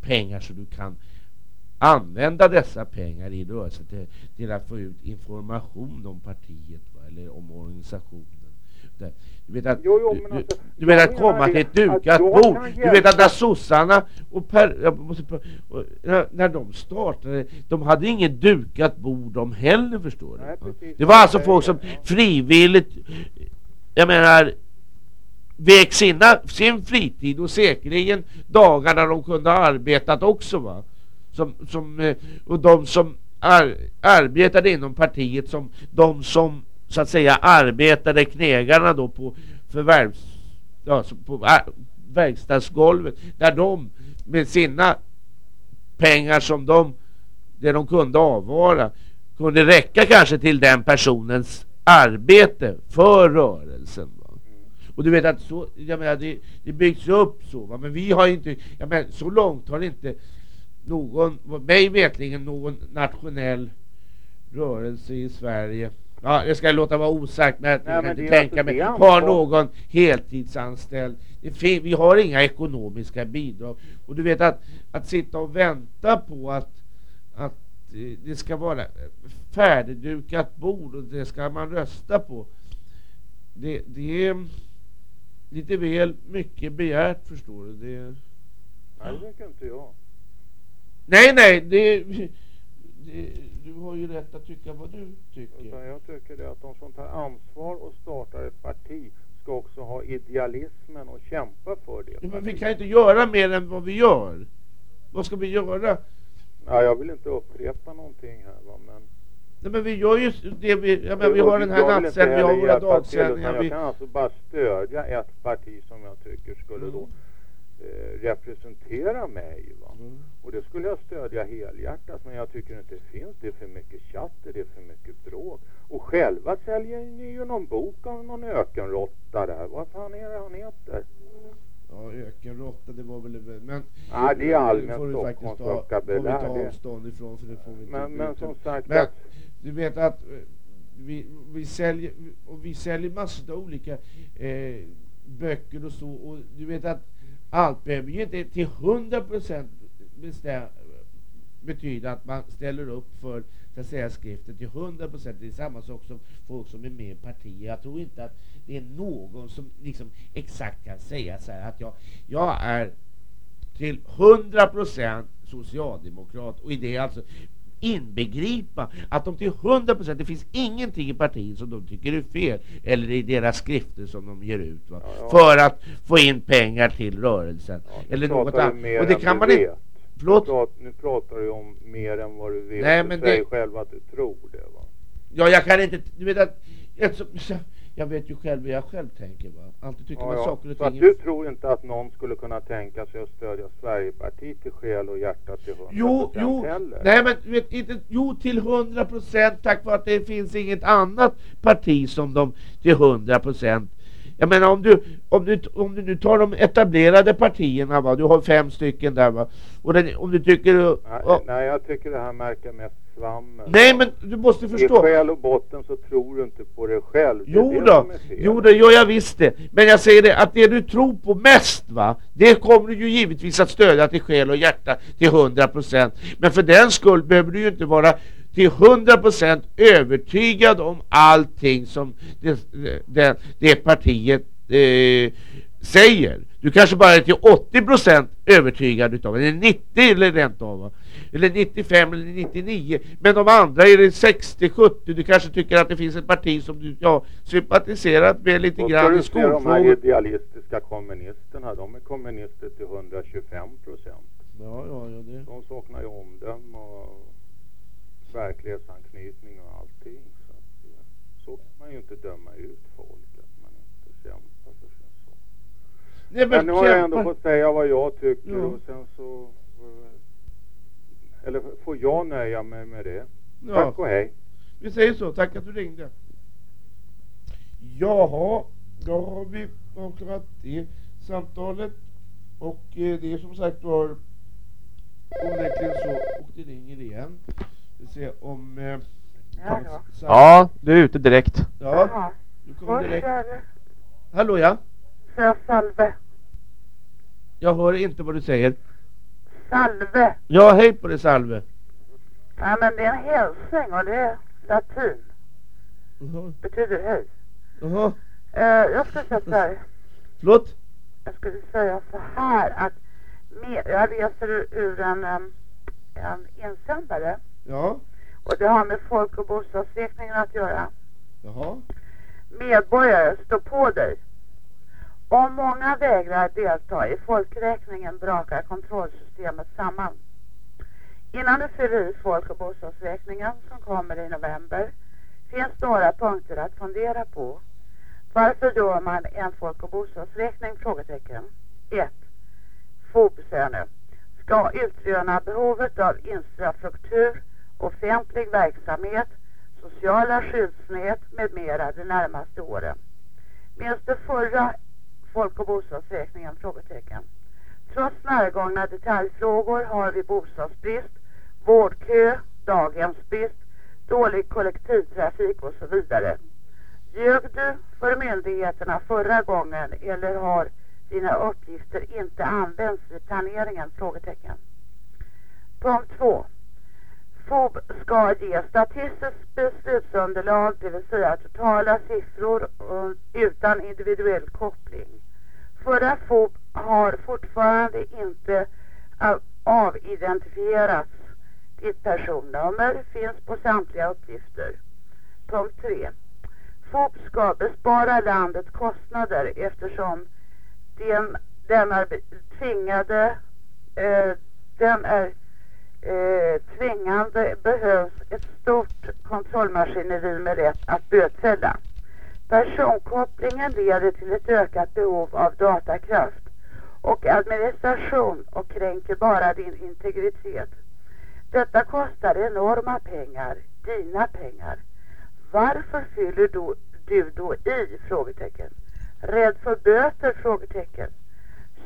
pengar så du kan använda dessa pengar i rörelsen till, till att få ut information om partiet va? eller om organisationen. Det- Du vet att, Jo, jo, du, du, alltså, du vet att komma till ett dukat bord. Du vet att när sossarna och Per, måste, och när, när de startade, de hade inget dukat bord de heller förstår Nej, du. Det var alltså folk som frivilligt, jag menar, vek sina, sin fritid och säkerligen dagarna de kunde ha arbetat också va. Som, som, eh, och de som ar, arbetade inom partiet som de som så att säga arbetade knegarna då på förvärvs, ja, på verkstadsgolvet där de med sina pengar som de det de kunde avvara kunde räcka kanske till den personens arbete för rörelsen. Och du vet att så, jag menar, det, det byggs upp så, va? men vi har inte, jag menar, så långt har inte någon, mig vetligen någon nationell rörelse i Sverige Ja, det ska låta vara osagt men jag kan inte tänka mig har någon heltidsanställd. Vi har inga ekonomiska bidrag. Och du vet att, att sitta och vänta på att, att eh, det ska vara färdigdukat bord och det ska man rösta på. Det, det är lite väl mycket begärt förstår du. Det, Nej, det tycker inte jag. nej, nej, det, det, du har ju rätt att tycka vad du tycker. Utan jag tycker det att de som tar ansvar och startar ett parti ska också ha idealismen och kämpa för det. Men vi kan inte göra mer än vad vi gör. Vad ska vi göra? Ja, jag vill inte upprepa någonting här va, men... Nej, men vi gör ju det vi, ja, men vi har den här nattsändningen, vi har våra dagsändningar. Vi, Jag kan alltså bara stödja ett parti som jag tycker skulle då eh, representera mig va. Mm. Och det skulle jag stödja helhjärtat men jag tycker inte det finns. Det är för mycket chatter, det är för mycket bråk. Och själva säljer ni ju någon bok om någon ökenråtta där. Vad fan är det han heter? ja, ökenråtta, det var väl... Men, Ja, det är allmänt faktiskt ta, får vi ta det. avstånd ifrån för det får vi inte Men, men som sagt, Men att- du vet att eh, vi, vi säljer och vi säljer massor av olika eh, böcker och så och du vet att allt behöver ju inte till 100 procent betyda att man ställer upp för så att säga skriften till 100% det är samma sak som folk som är med i partier jag tror inte att det är någon som liksom exakt kan säga så här att jag, jag är till 100% socialdemokrat. Och i det alltså inbegripa att de till 100% det finns ingenting i partiet som de tycker är fel eller i deras skrifter som de ger ut va? Ja, ja. för att få in pengar till rörelsen Ja, eller något du annat och det kan du man inte förlåt Nu, prat, nu pratar du om mer än vad du vet. Nej, du men säger det- själv att du tror det va. ja jag kan inte du vet att eftersom, jag vet ju själv hur jag själv tänker va alltid tycker Ja, man ja. saker och Så att ting du tror inte att någon skulle kunna tänka sig att stödja Sverigepartiet till själ och hjärta till 100% Jo, jo, heller? nej men vet inte, jo till 100% tack vare att det finns inget annat parti som de till 100% jag menar om du, om du, om du nu tar de etablerade partierna va, du har fem stycken där va, och den, om du tycker, Nej, nej, jag tycker det här verkar mest svammen. Nej men du måste I förstå. själ och botten så tror du inte på dig själv. Det Jo då, jo det gör jag visst det. Men jag säger det att det du tror på mest va, det kommer du ju givetvis att stödja till själ och hjärta till 100%. Men för den skull behöver du ju inte vara till 100% övertygad om allting som det, det, det partiet eh, säger. Du kanske bara är till 80% övertygad utav eller 90 eller rent av eller 95 eller 99 men de andra är det 60, 70 du kanske tycker att det finns ett parti som du ja, sympatiserat med lite Och grann i se de här skolfrågor idealistiska kommunisterna, de är kommunister till 125 procent. ja, ja, ja, det. De saknar ju omdöme och verklighetsanknytning och allting. Så, att, eh, så kan man ju inte döma ut folk, att man inte kämpar för sin sak. Nej, Men nu har jag ändå fått säga vad jag tycker Ja. och sen så... eh, Eller får jag nöja mig med det? ja. Tack och hej. Vi säger så, tack att du ringde. Jaha, då har vi avklarat det samtalet. Och eh, det är som sagt var onekligen så, och det ringer igen. Ser om... Eh, Ja, Ja, du är ute direkt. ja, du kommer direkt. Hallå ja, Kör salve. jag hör inte vad du säger. Salve. Ja, hej på dig Salve. Ja, men det är en hälsning och det är latin. Jaha, Betyder hej. jaha. Eh, jag ska säga så här. Förlåt? Jag skulle säga så här att med, jag läser ur, ur en, em, en insändare Ja, och det har med folk och bostadsräkningen att göra. jaha. Medborgare, stå på dig. Om många vägrar delta i folkräkningen brakar kontrollsystemet samman. Innan du fyller i folk och bostadsräkningen som kommer i november finns några punkter att fundera på. Varför gör man en folk och bostadsräkning? Frågetecken. 1. FoB säger jag nu. Ska utröna behovet av infrastruktur, offentlig verksamhet, sociala skyddsnät med mera de närmaste åren. Minns du förra folk och bostadsräkningen? Frågetecken. Trots närgångna detaljfrågor har vi bostadsbrist, vårdkö, daghemsbrist, dålig kollektivtrafik och så vidare. Ljög du för myndigheterna förra gången eller har dina uppgifter inte använts i planeringen? Frågetecken. Punkt 2. FoB ska ge statistiskt beslutsunderlag, det vill säga totala siffror eh, utan individuell koppling. Förra FoB har fortfarande inte eh, avidentifierats. Ditt personnummer finns på samtliga uppgifter. Punkt 3. FoB ska bespara landet kostnader eftersom den, den är tvingade, eh, den är eh, tvingande behövs ett stort kontrollmaskineri med rätt att bötfälla. Personkopplingen leder till ett ökat behov av datakraft och administration och kränker bara din integritet. Detta kostar enorma pengar, dina pengar. Varför fyller du, du då i? Frågetecken. Rädd för böter? Frågetecken.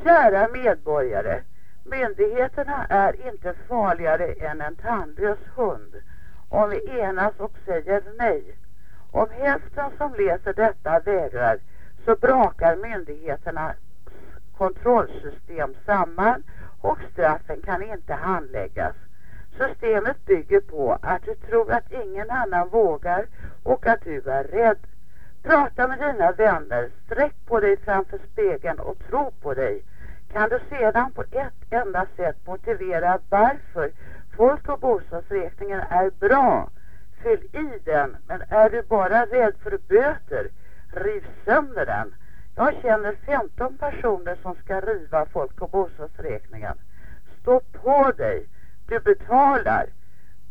Kära medborgare, myndigheterna är inte farligare än en tandlös hund. Om vi enas och säger nej. Om hälften som läser detta vägrar så brakar myndigheternas kontrollsystem samman och straffen kan inte handläggas. Systemet bygger på att du tror att ingen annan vågar och att du är rädd. Prata med dina vänner, sträck på dig framför spegeln och tro på dig. Kan du sedan på ett enda sätt motivera varför folk och bostadsräkningen är bra, fyll i den. Men är du bara rädd för böter, riv sönder den. Jag känner 15 personer som ska riva folk och bostadsräkningen. Stå på dig. Du betalar.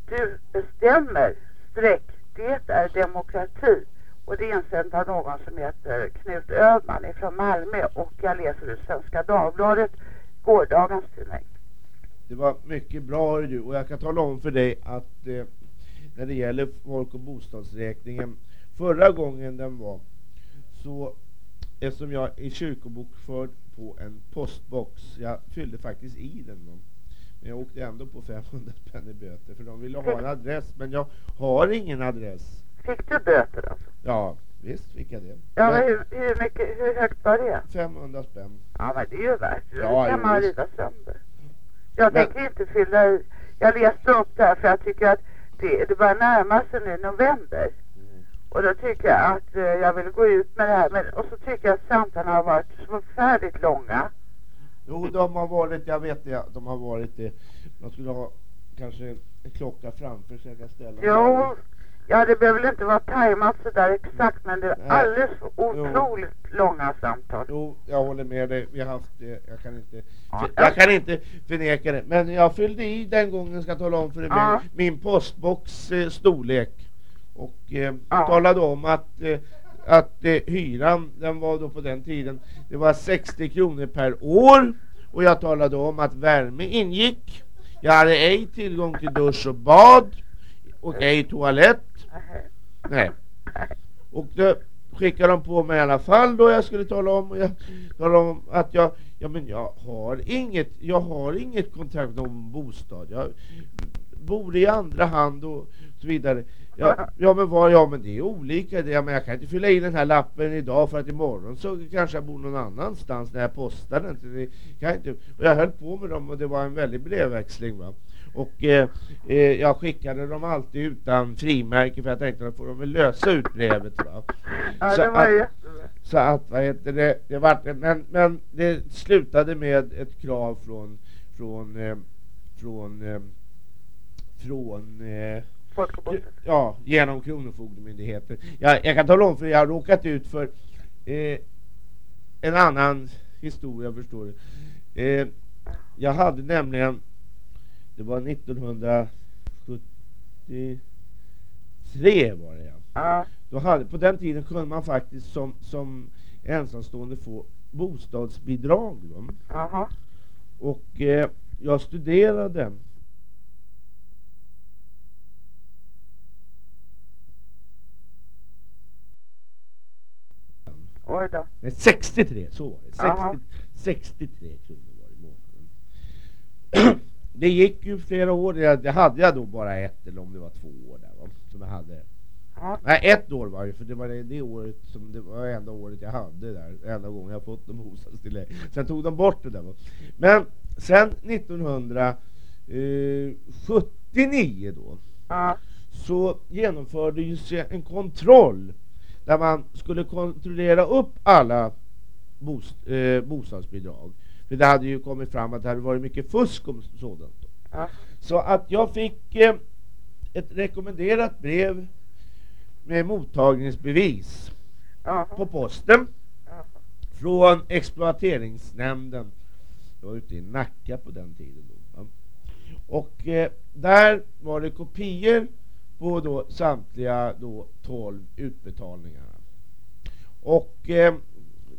Du bestämmer. Streck. Det är demokrati. Och det är insänd av någon som heter Knut Ödman från Malmö och jag läser ur Svenska Dagbladet, gårdagens tidning. Det var mycket bra du och jag kan tala om för dig att eh, när det gäller folk och bostadsräkningen förra gången den var så eftersom jag är kyrkobokförd på en postbox jag fyllde faktiskt i den då. Men jag åkte ändå på 500 spänn i böter för de ville ha en adress men jag har ingen adress. Fick du böter alltså? Ja, visst fick jag det. Ja, men hur, hur, mycket, hur högt var det? 500 spänn. Ja, men det är ju värt det. Ja, kan man riva sönder. Jag Men- tänker inte fylla i. Jag läste upp det här för jag tycker att det, det börjar närma sig nu november. Mm. Och då tycker jag att eh, jag vill gå ut med det här. Men, och så tycker jag att samtalen har varit så förfärligt långa. Jo, de har varit, jag vet det, de har varit det. Man skulle ha kanske en klocka framför sig ställa. Jo, ja det behöver väl inte vara tajmat sådär exakt men det är Nej. alldeles otroligt långa samtal. Jo, jag håller med dig. Vi har haft det. Jag kan inte, Ja. jag kan inte förneka det. Men jag fyllde i den gången, ska jag tala om för dig, Ja. min, min postbox eh, storlek. Och eh, Ja. talade om att, eh, att eh, hyran, den var då på den tiden, det var 60 kronor per år. Och jag talade om att värme ingick. Jag hade ej tillgång till dusch och bad. Och ej toalett. Nej. Och då skickade de på mig i alla fall då jag skulle tala om, jag tala om att jag, ja men jag har inget, jag har inget kontrakt om bostad. Jag bor i andra hand och så vidare. Ja, ja men vad, ja men det är olika det, ja, men jag kan inte fylla i den här lappen idag för att imorgon så kanske jag bor någon annanstans när jag postar den. Det kan jag inte. Och jag höll på med dem och det var en väldig brevväxling va. Och eh, eh, jag skickade dem alltid utan frimärke för jag tänkte att får de väl lösa ut brevet va. Ja, Så att-. Så att vad heter det, det vart, men, men det slutade med ett krav från från eh, från eh, från eh, ja, genom Kronofogdemyndigheten. Jag, jag kan tala om för jag har råkat ut för en annan historia förstår du. Jag hade nämligen, det var 1973 var det ja. Ja, Då hade, på den tiden kunde man faktiskt som, som ensamstående få bostadsbidrag. Jaha. Och eh, jag studerade Oj då. Nej, 63, så var det. 60, Jaha. 63 kronor var det i månaden. Det gick ju flera år, det, det hade jag då bara ett eller om det var två år där va, som jag hade. Ja. Nej, ett år var det, för det var det, det året som det var enda året jag hade där, enda gången jag fått någon bostadstillägg. Sen tog de bort det där va. Men sen 1979 då, Ja, så genomfördes en kontroll där man skulle kontrollera upp alla bost, eh, bostadsbidrag. För det hade ju kommit fram att det hade varit mycket fusk om sådant. Ja. Så att jag fick eh, ett rekommenderat brev med mottagningsbevis Jaha. på posten Jaha. från exploateringsnämnden. Jag var ute i Nacka på den tiden. Då? Och eh, där var det kopior på då samtliga då 12 utbetalningarna. Och eh,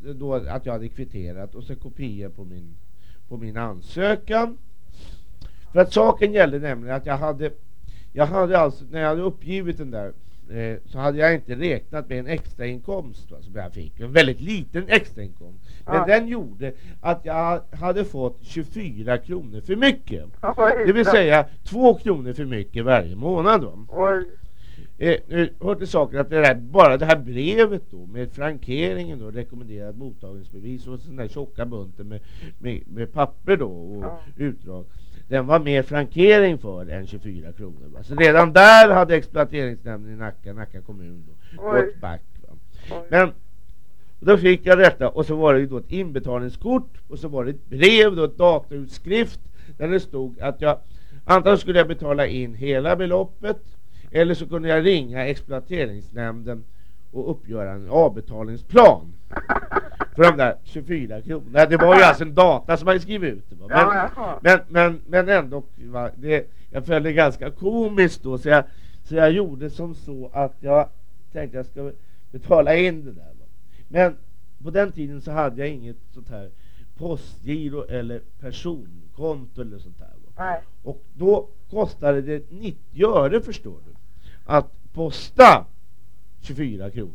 då att jag hade kvitterat och så kopior på min, på min ansökan. För att saken gällde nämligen att jag hade, jag hade alltså, när jag hade uppgivit den där eh, så hade jag inte räknat med en extrainkomst va, som jag fick. En väldigt liten extrainkomst. Men Ja. den gjorde att jag hade fått 24 kronor för mycket. Oj Det vill säga 2 kronor för mycket varje månad. Va? Oj. Eh, nu hör till saken att det där, bara det här brevet då med frankeringen då, rekommenderat mottagningsbevis och den där tjocka bunten med, med, med papper då och Ja. utdrag. Den var mer frankering för än 24 kronor. Va? Så redan där hade exploateringsnämnden i Nacka, Nacka kommun då, Oj. gått back. Men då fick jag detta och så var det ju då ett inbetalningskort och så var det ett brev då, ett datautskrift där det stod att jag antingen skulle jag betala in hela beloppet eller så kunde jag ringa exploateringsnämnden och uppgöra en avbetalningsplan för de där 24 kronorna. Det var ju alltså en data som hade skrivit ut. Men, Ja, men, men, men ändå, va, det, jag följde ganska komiskt då så jag, så jag gjorde som så att jag tänkte jag ska betala in det där. Va. Men på den tiden så hade jag inget sånt här postgiro eller personkonto eller sånt där. Va. Och då kostade det 90 öre förstår du att posta 24 kronor.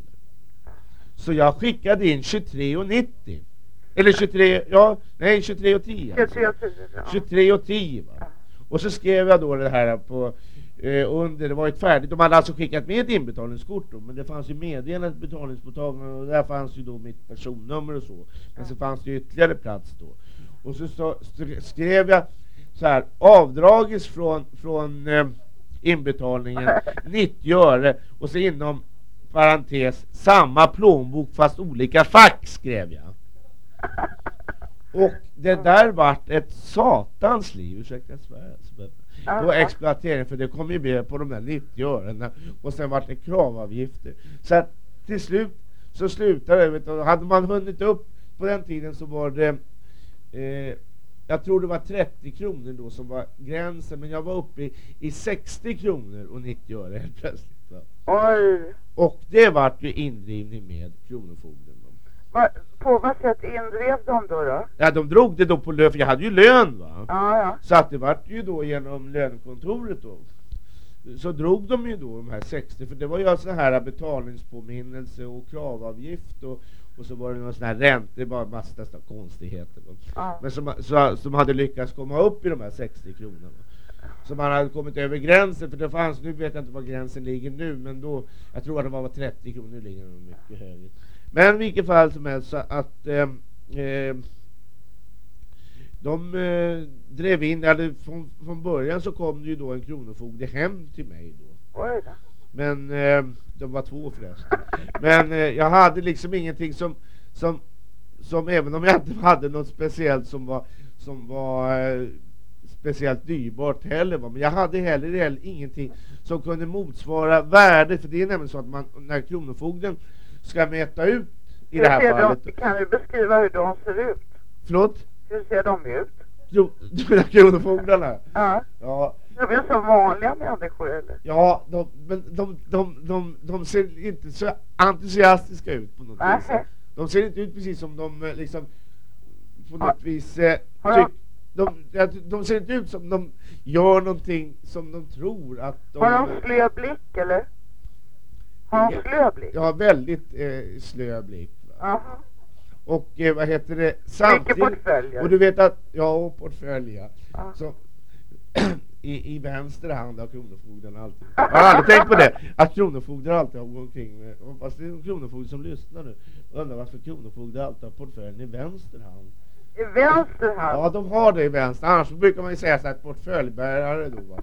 Så jag skickade in 23,90. Eller 23, ja, nej 23,10 alltså. 23 000. Ja. 23 och 10 va. Och så skrev jag då det här på eh, under, det var ett färdigt, de hade alltså skickat med ett inbetalningskort då, men det fanns ju meddelat betalningsmottagande och där fanns ju då mitt personnummer och så. Men så fanns det ju ytterligare plats då. Och så, så skrev jag så här, avdragis från, från eh, inbetalningen 90 öre och så inom parentes samma plånbok fast olika fack skrev jag. Och det där vart ett satans liv, ursäkta jag svär. Alltså, Då exploatering, för det kom ju med på de där 90 örena och sen vart det kravavgifter. Så att till slut så slutade det, hade man hunnit upp på den tiden så var det eh, jag tror det var 30 kronor då som var gränsen men jag var uppe i, i 60 kronor och 90 öre helt plötsligt. Oj! Och det vart ju indrivning med Kronofogden. Va, på vad sätt indrev de då, då? Ja, de drog det då på lön, för jag hade ju lön va? Ja, ja. Så att det vart ju då genom lönekontoret då. Så drog de ju då de här 60, för det var ju sån här betalningspåminnelse och kravavgift och, och så var det någon sån här ränta, det var massa konstigheter. Ja. Men som, så, som hade lyckats komma upp i de här 60 kronorna. Så man hade kommit över gränsen, för det fanns, nu vet jag inte var gränsen ligger nu, men då, jag tror att det var 30 kronor, nu ligger den mycket högre. Men i vilket fall som helst så att eh, eh, de eh, drev in, eller från, från början så kom det ju då en kronofogde hem till mig då. Men eh, de var två förresten. Men eh, jag hade liksom ingenting som, som, som även om jag inte hade något speciellt som var, som var eh, speciellt dyrbart heller. Men jag hade heller, heller ingenting som kunde motsvara värdet. För det är nämligen så att man, när kronofogden ska mäta ut i det här fallet. De, kan du beskriva hur de ser ut? Förlåt? Hur ser de ut? Jo, kronofogdarna? Ja. Ja. De är så vanliga människor eller? Ja, de, men de, de, de, de ser inte så entusiastiska ut på något Nej. vis. De ser inte ut precis som de eh, liksom på något Ja. vis eh, de- de, ser inte ut som de gör någonting som de tror att de... Har de slö blick eller? Har de slö blick? Ja, väldigt eh, slö blick. va. Jaha. Och eh, vad heter det? Mycket Samtidigt... portföljer. Och du vet att, ja, och portfölj ja. Ja. Så, i, I vänster hand har Kronofogden alltid. Jag har aldrig tänkt på det. Att Kronofogden alltid har gått omkring med, hoppas det är en Kronofogde som lyssnar nu. Jag undrar varför Kronofogden alltid har portföljen i vänster hand. I vänster hand? Ja, de har det i vänster. Annars brukar man ju säga så att portföljbärare då va.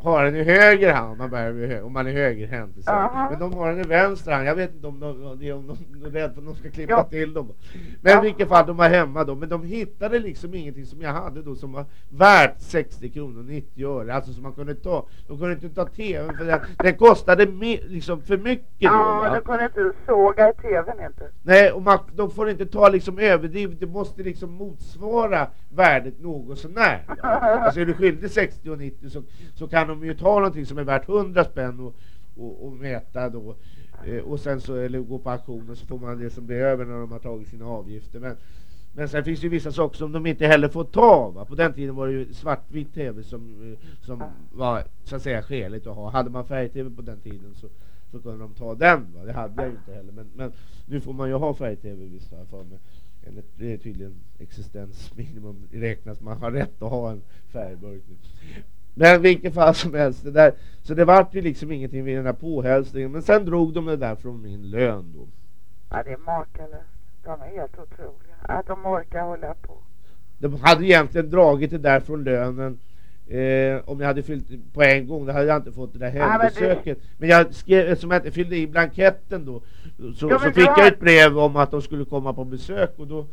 Har den i höger hand, man bär i hö- om man är högerhänt. Så. Aha. Men de har den i vänster hand. Jag vet inte om de, om de, om de är rädda för att de ska klippa Ja. till dem. Men Ja. i vilket fall, de var hemma då. Men de hittade liksom ingenting som jag hade då som var värt 60 kronor och 90 öre. Alltså som man kunde ta. De kunde inte ta tvn för den, den kostade me, liksom för mycket då. Ja, va? du kunde inte såga i tvn inte. Nej, och man, de får inte ta liksom överdrivet, det måste liksom motsvara värdet något sånär. va. Alltså är du skyldig 60 och 90 så, så kan de ju ta någonting som är värt 100 spänn och, och, och mäta då. Eh, och sen så, eller gå på auktion och så får man det som blir över när de har tagit sina avgifter. Men, men sen finns det ju vissa saker som de inte heller får ta. Va? På den tiden var det ju svartvit tv som, eh, som var så att säga skäligt att ha. Hade man färg-tv på den tiden så, så kunde de ta den. Va? Det hade jag ju inte heller. Men, men nu får man ju ha färg-tv visst har jag för mig. Enligt, det är tydligen existensminimum räknas. Man har rätt att ha en färgburk nu. Men i vilket fall som helst, det där, så det vart ju liksom ingenting vid den här påhälsningen. Men sen drog de det där från min lön då. Ja, det är makalöst. De är helt otroliga. Att de orkar hålla på. De hade egentligen dragit det där från lönen eh, om jag hade fyllt på en gång, då hade jag inte fått det där men det- hembesöket. Men jag skrev, eftersom jag inte fyllde i blanketten då, så, Ja, så fick jag har- ett brev om att de skulle komma på besök och då,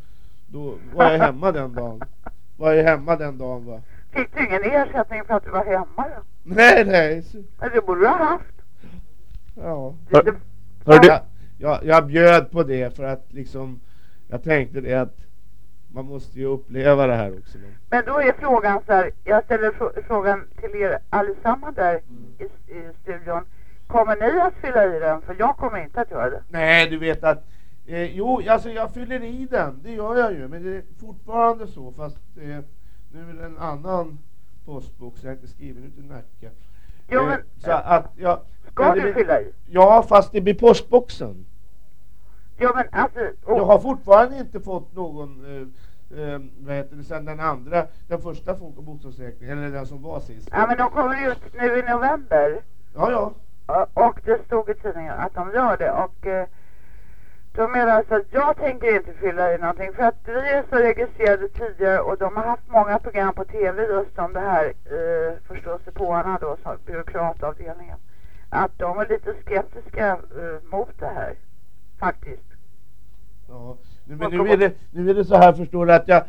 då var jag hemma den dagen. Var jag hemma den dagen va? Fick du ingen ersättning för att du var hemma då? Nej, nej. Ja, det borde du ha haft. ja. Det, det, Hör du, Jag, jag, jag bjöd på det för att liksom, jag tänkte det att man måste ju uppleva det här också. men då är frågan så här. Jag ställer frå- frågan till er allesammans där i, i studion. Kommer ni att fylla i den? För jag kommer inte att göra det. Nej, du vet att eh, Jo, alltså jag fyller i den, det gör jag ju, men det är fortfarande så, fast eh, nu är det en annan postbox, jag har inte skrivit ut i Nacka. Jo, Eh, men så att jag, ska ja, det du blir- fylla i? Ja, fast det blir postboxen. Jo, men alltså... Jag Oh, har fortfarande inte fått någon, eh, eh, vad heter det, sen den andra, den första folk och bostadsräkningen, eller den som var sist. Ja men de kommer ut nu i november. Ja, ja. Ja, Och det stod i tidningen att de gör det och eh, de menar alltså att jag tänker inte fylla i någonting för att vi är så registrerade tidigare och de har haft många program på tv just om det här eh, förståsigpåarna då, som byråkratavdelningen. Att de är lite skeptiska eh, mot det här. Faktiskt. Ja, men nu är, det, nu är det så här förstår du att jag,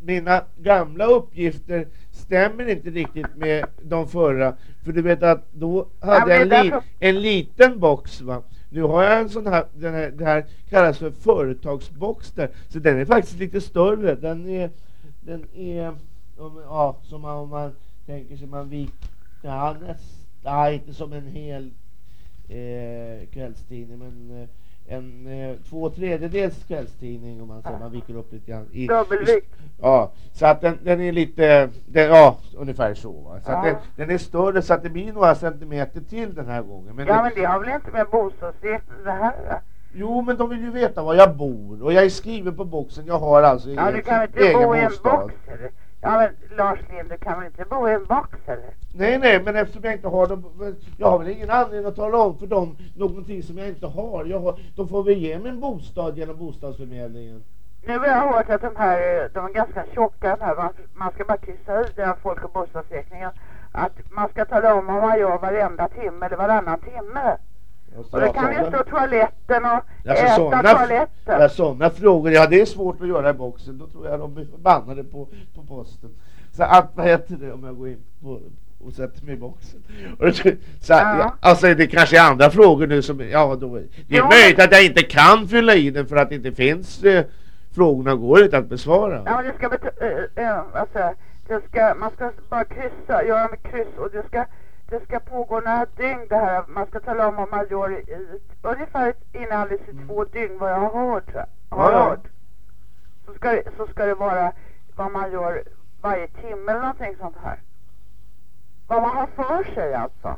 mina gamla uppgifter stämmer inte riktigt med de förra. För du vet att då hade jag en, li, en liten box va. Nu har jag en sån här, den här, det här kallas för företagsbox där. Så den är faktiskt lite större. Den är, den är, om, ja, som man, om man tänker sig man vik, ja, nästan, inte som en hel eh, kvällstidning men eh, en eh, två tredjedels kvällstidning om man säger, man viker upp lite grann. I, Dubbelvikt. Ja, så att den, den är lite, den, ja ungefär så va. Så att Ja. den, den är större så att det blir några centimeter till den här gången. Men Ja det, men det har väl inte med bostadsrätten det här va? Jo men de vill ju veta var jag bor och jag är skriven på boxen, jag har alltså Ja du egen, kan väl inte egen bo i en box? Ja men Lars Lind, du kan väl inte bo i en box eller? Nej nej men eftersom jag inte har dem, jag har väl ingen anledning att tala om för dem någonting som jag inte har. Jag har de får väl ge mig en bostad genom bostadsförmedlingen. Nu har jag hört att de här, de är ganska tjocka de här, man, man ska bara kryssa i den folk och bostadsräkningen. Att man ska tala om vad man gör varenda timme eller varannan timme. Och ja, kan såna- stå toaletten och Alltså äta sådana, toaletten. ja, sådana frågor, ja det är svårt att göra i boxen. Då tror jag de blir förbannade på, på posten. Så att, vad heter det om jag går in på och sätter mig i boxen. Så, Ja. Alltså det kanske är andra frågor nu som, ja då, det är Jo, möjligt att jag inte kan fylla i den för att det inte finns eh, frågorna går inte att besvara. Ja det ska bet- äh, äh, alltså, det ska, man ska bara kryssa, göra med kryss och det ska, det ska pågå några dygn det här. Man ska tala om vad man gör i, ungefär inalles i två dygn vad jag har hört. Har Ja, hört. Så ska, det, så ska det vara vad man gör varje timme eller någonting sånt här. Vad man har för sig alltså.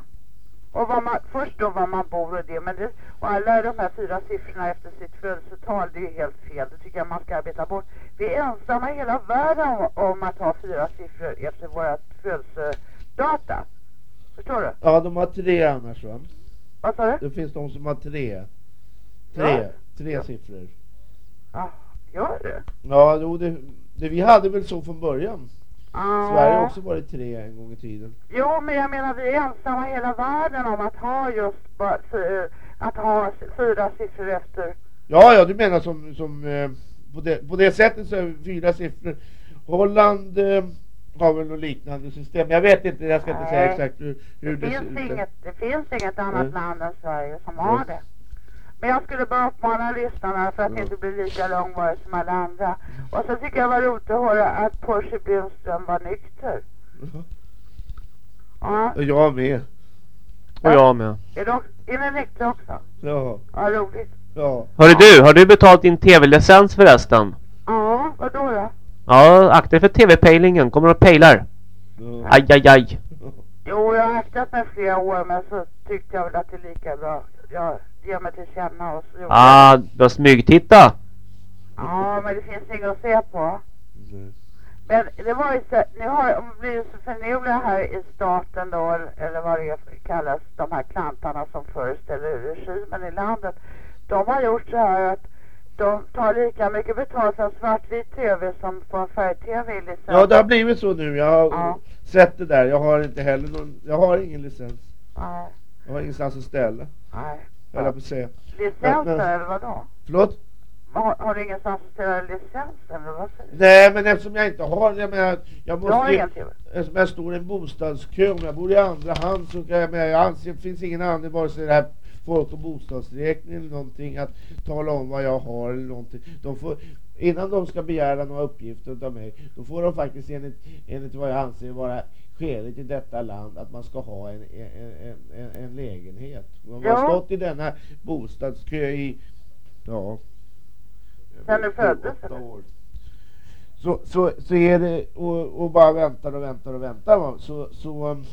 Och vad man, först då var man bor och det, men det, och alla de här fyra siffrorna efter sitt födelsetal, det är helt fel. Det tycker jag man ska arbeta bort. Vi är ensamma i hela världen om, om att ha fyra siffror efter våra födelsedata. Förstår du? Ja de har tre annars va? Vad sa du? Det finns de som har tre. Tre, Ja. tre siffror. Ja, gör det? Ja, jo, det, det, vi hade väl så från början. Ja. Sverige har också varit tre en gång i tiden. Jo, men jag menar vi är ensamma i hela världen om att ha just bara, fy- att ha fyra siffror efter. Ja, ja, du menar som, som eh, på, det, på det sättet så är fyra siffror. Holland eh, har väl något liknande system. Jag vet inte, jag ska inte säga exakt hur, hur Det det, ser finns, ut. inget, det finns inget annat Nej. land än Sverige som har det. Men jag skulle bara uppmana lyssnarna för att Ja. inte bli lika långvarig som alla andra. Och så tycker jag var roligt att höra att Percy Bjurström var nykter. Ja, Och jag med. Och jag med. är, de, är ni nyktra också? Ja, Ja, roligt. ja. Hörru du, har du betalt din tv-licens förresten? Ja, vadå då? Ja, akta för tv-pejlingen. Kommer och pejlar. ja. Aj, aj, aj. Jo, jag har aktat mig flera år men så tyckte jag väl att det är lika bra. Jag ger mig till känna och så Ah, du har smygtitta. Ja, men det finns inget att se på. Nej. Men det var ju så, nu har blivit så finurliga här i staten då, eller vad det kallas, de här klantarna som föreställer regimen i landet. De har gjort så här att de tar lika mycket betalt för en svartvit tv som en färg-tv i licens. ja, det har blivit så nu. Jag har Ja. sett det där. Jag har inte heller någon, jag har ingen licens. Nej, Jag har ingenstans att ställa. nej. Jag på att säga. Licenser Men- men- eller vadå? Förlåt? Har, har du ingenstans att ställa licensen eller vad säger du? Nej, men eftersom jag inte har, jag menar, jag måste ju, ingen tv? eftersom jag står i en bostadskö, om jag bor i andra hand så kan jag, men jag anser, det finns ingen anledning vare sig det här folk och bostadsräkningen eller någonting att tala om vad jag har eller någonting. De får, innan de ska begära några uppgifter av mig, då får de faktiskt enligt, enligt vad jag anser vara skäligt i detta land att man ska ha en, en, en, en, en lägenhet. Man har stått i denna bostadskö i, ja, du föddes, eller? år. Så, så, så är det och, och bara väntar och väntar och väntar? Så, så um,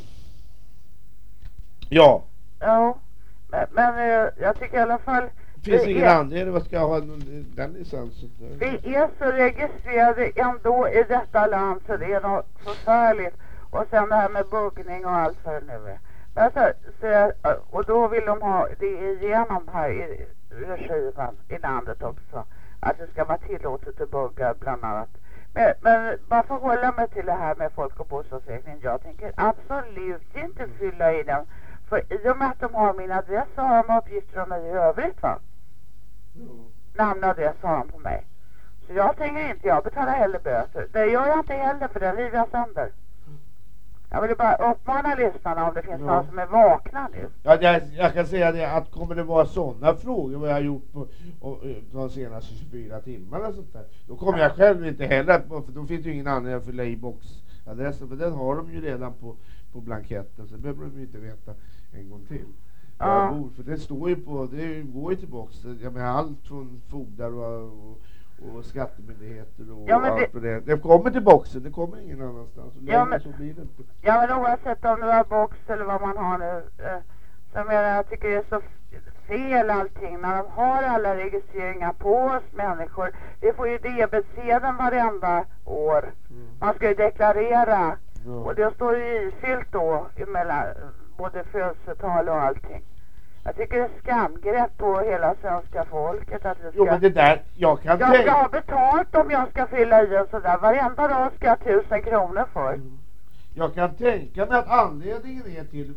ja, Ja, men, men eh, jag tycker i alla fall finns Vi ingen är- anledning att ska ha den licensen. Vi är så registrerade ändå i detta land så det är något förfärligt. Och sen det här med buggning och allt vad det nu är. Men så, så, och då vill de ha det igenom här i regimen i landet också. Att det ska vara tillåtet att bugga bland annat. Men, men bara förhålla mig till det här med folk och bostadsräkningen. Jag tänker absolut inte fylla i den. För i och med att de har min adress så har de uppgifter om mig i övrigt va? namn och adress har han på mig. Så jag tänker inte, jag betalar heller böter. Det gör jag inte heller för det river jag sönder. Jag vill bara uppmana lyssnarna om det finns Ja. någon som är vakna nu. Ja, jag, jag kan säga det att kommer det vara sådana frågor vad jag har gjort på och, de senaste 24 timmarna sånt där. Då kommer jag själv inte heller för då finns det ju ingen anledning att fylla i boxadressen. För den har de ju redan på, på blanketten. Så det behöver de ju inte veta en gång till. Ja. bor. För det står ju på, det går ju till boxen. Jag menar allt från fogdar och, och, och skattemyndigheter och Ja, allt det- det. Det kommer till boxen, det kommer ingen annanstans. Och Ja, men- så blir det inte. Ja men oavsett om det var box eller vad man har nu. Eh, så menar jag, tycker det är så fel allting när de har alla registreringar på oss människor. Vi får ju debetsedeln varenda år. Mm. Man ska ju deklarera. Ja. Och det står ju ifyllt då emellan både födelsetal och allting. Jag tycker det är skamgrepp på hela svenska folket att vi ska... Jo men det där, jag kan jag ska ha betalt om jag ska fylla i och sådär. Varenda dag ska jag ha tusen kronor för. Jag kan tänka mig att anledningen är till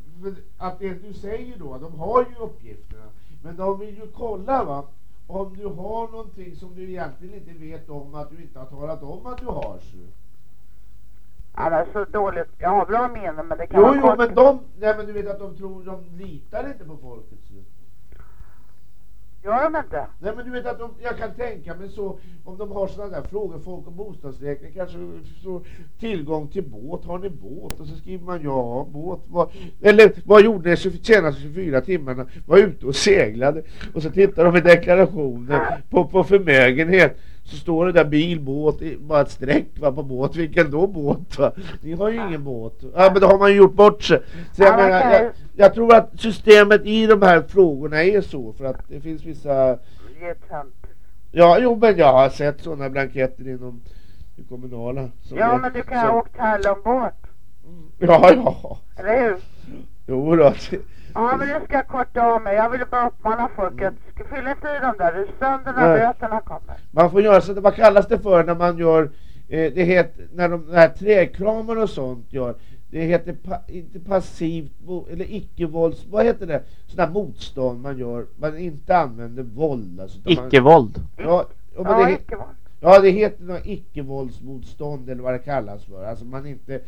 att det du säger då, de har ju uppgifterna. Men de vill ju kolla va, om du har någonting som du egentligen inte vet om att du inte har talat om att du har. Så. Ja, det är så dåligt. Jag har bra minne men det kan Jo, vara jo, kort. men de, nej men du vet att de tror, de litar inte på folket. Så. Gör de inte? Nej men du vet att de, jag kan tänka mig så, om de har sådana där frågor, folk och bostadsräkning, kanske så tillgång till båt, har ni båt? Och så skriver man ja, båt. Vad, eller vad gjorde ni senaste 24 timmarna? Var ute och seglade. Och så tittar de i deklarationen på, på förmögenhet. Så står det där bil, båt, bara ett streck va, på båt. Vilken då båt va? Ni har ju ingen båt. Ja men då har man ju gjort bort sig. Så jag, Ja, menar, jag, jag tror att systemet i de här frågorna är så. För att det finns vissa. Ja, jo men jag har sett sådana blanketter inom det kommunala. Ja är- men du kan som- ha åkt hallonbåt. Ja, ja. Eller hur? Jo då. Ja men det ska jag korta av mig. Jag ville bara uppmana folket. Ska fylla inte i dem där. Riv sönder när böterna kommer. Man får göra så, vad kallas det för när man gör, eh, det heter, när de de här träkramar och sånt gör, det heter pa, inte passivt, eller icke-vålds, vad heter det? Sådana motstånd man gör, man inte använder våld. Alltså, Icke-våld. Ja, ja, Ja, det, icke. Ja, det heter något icke-våldsmotstånd eller vad det kallas för. Alltså man inte,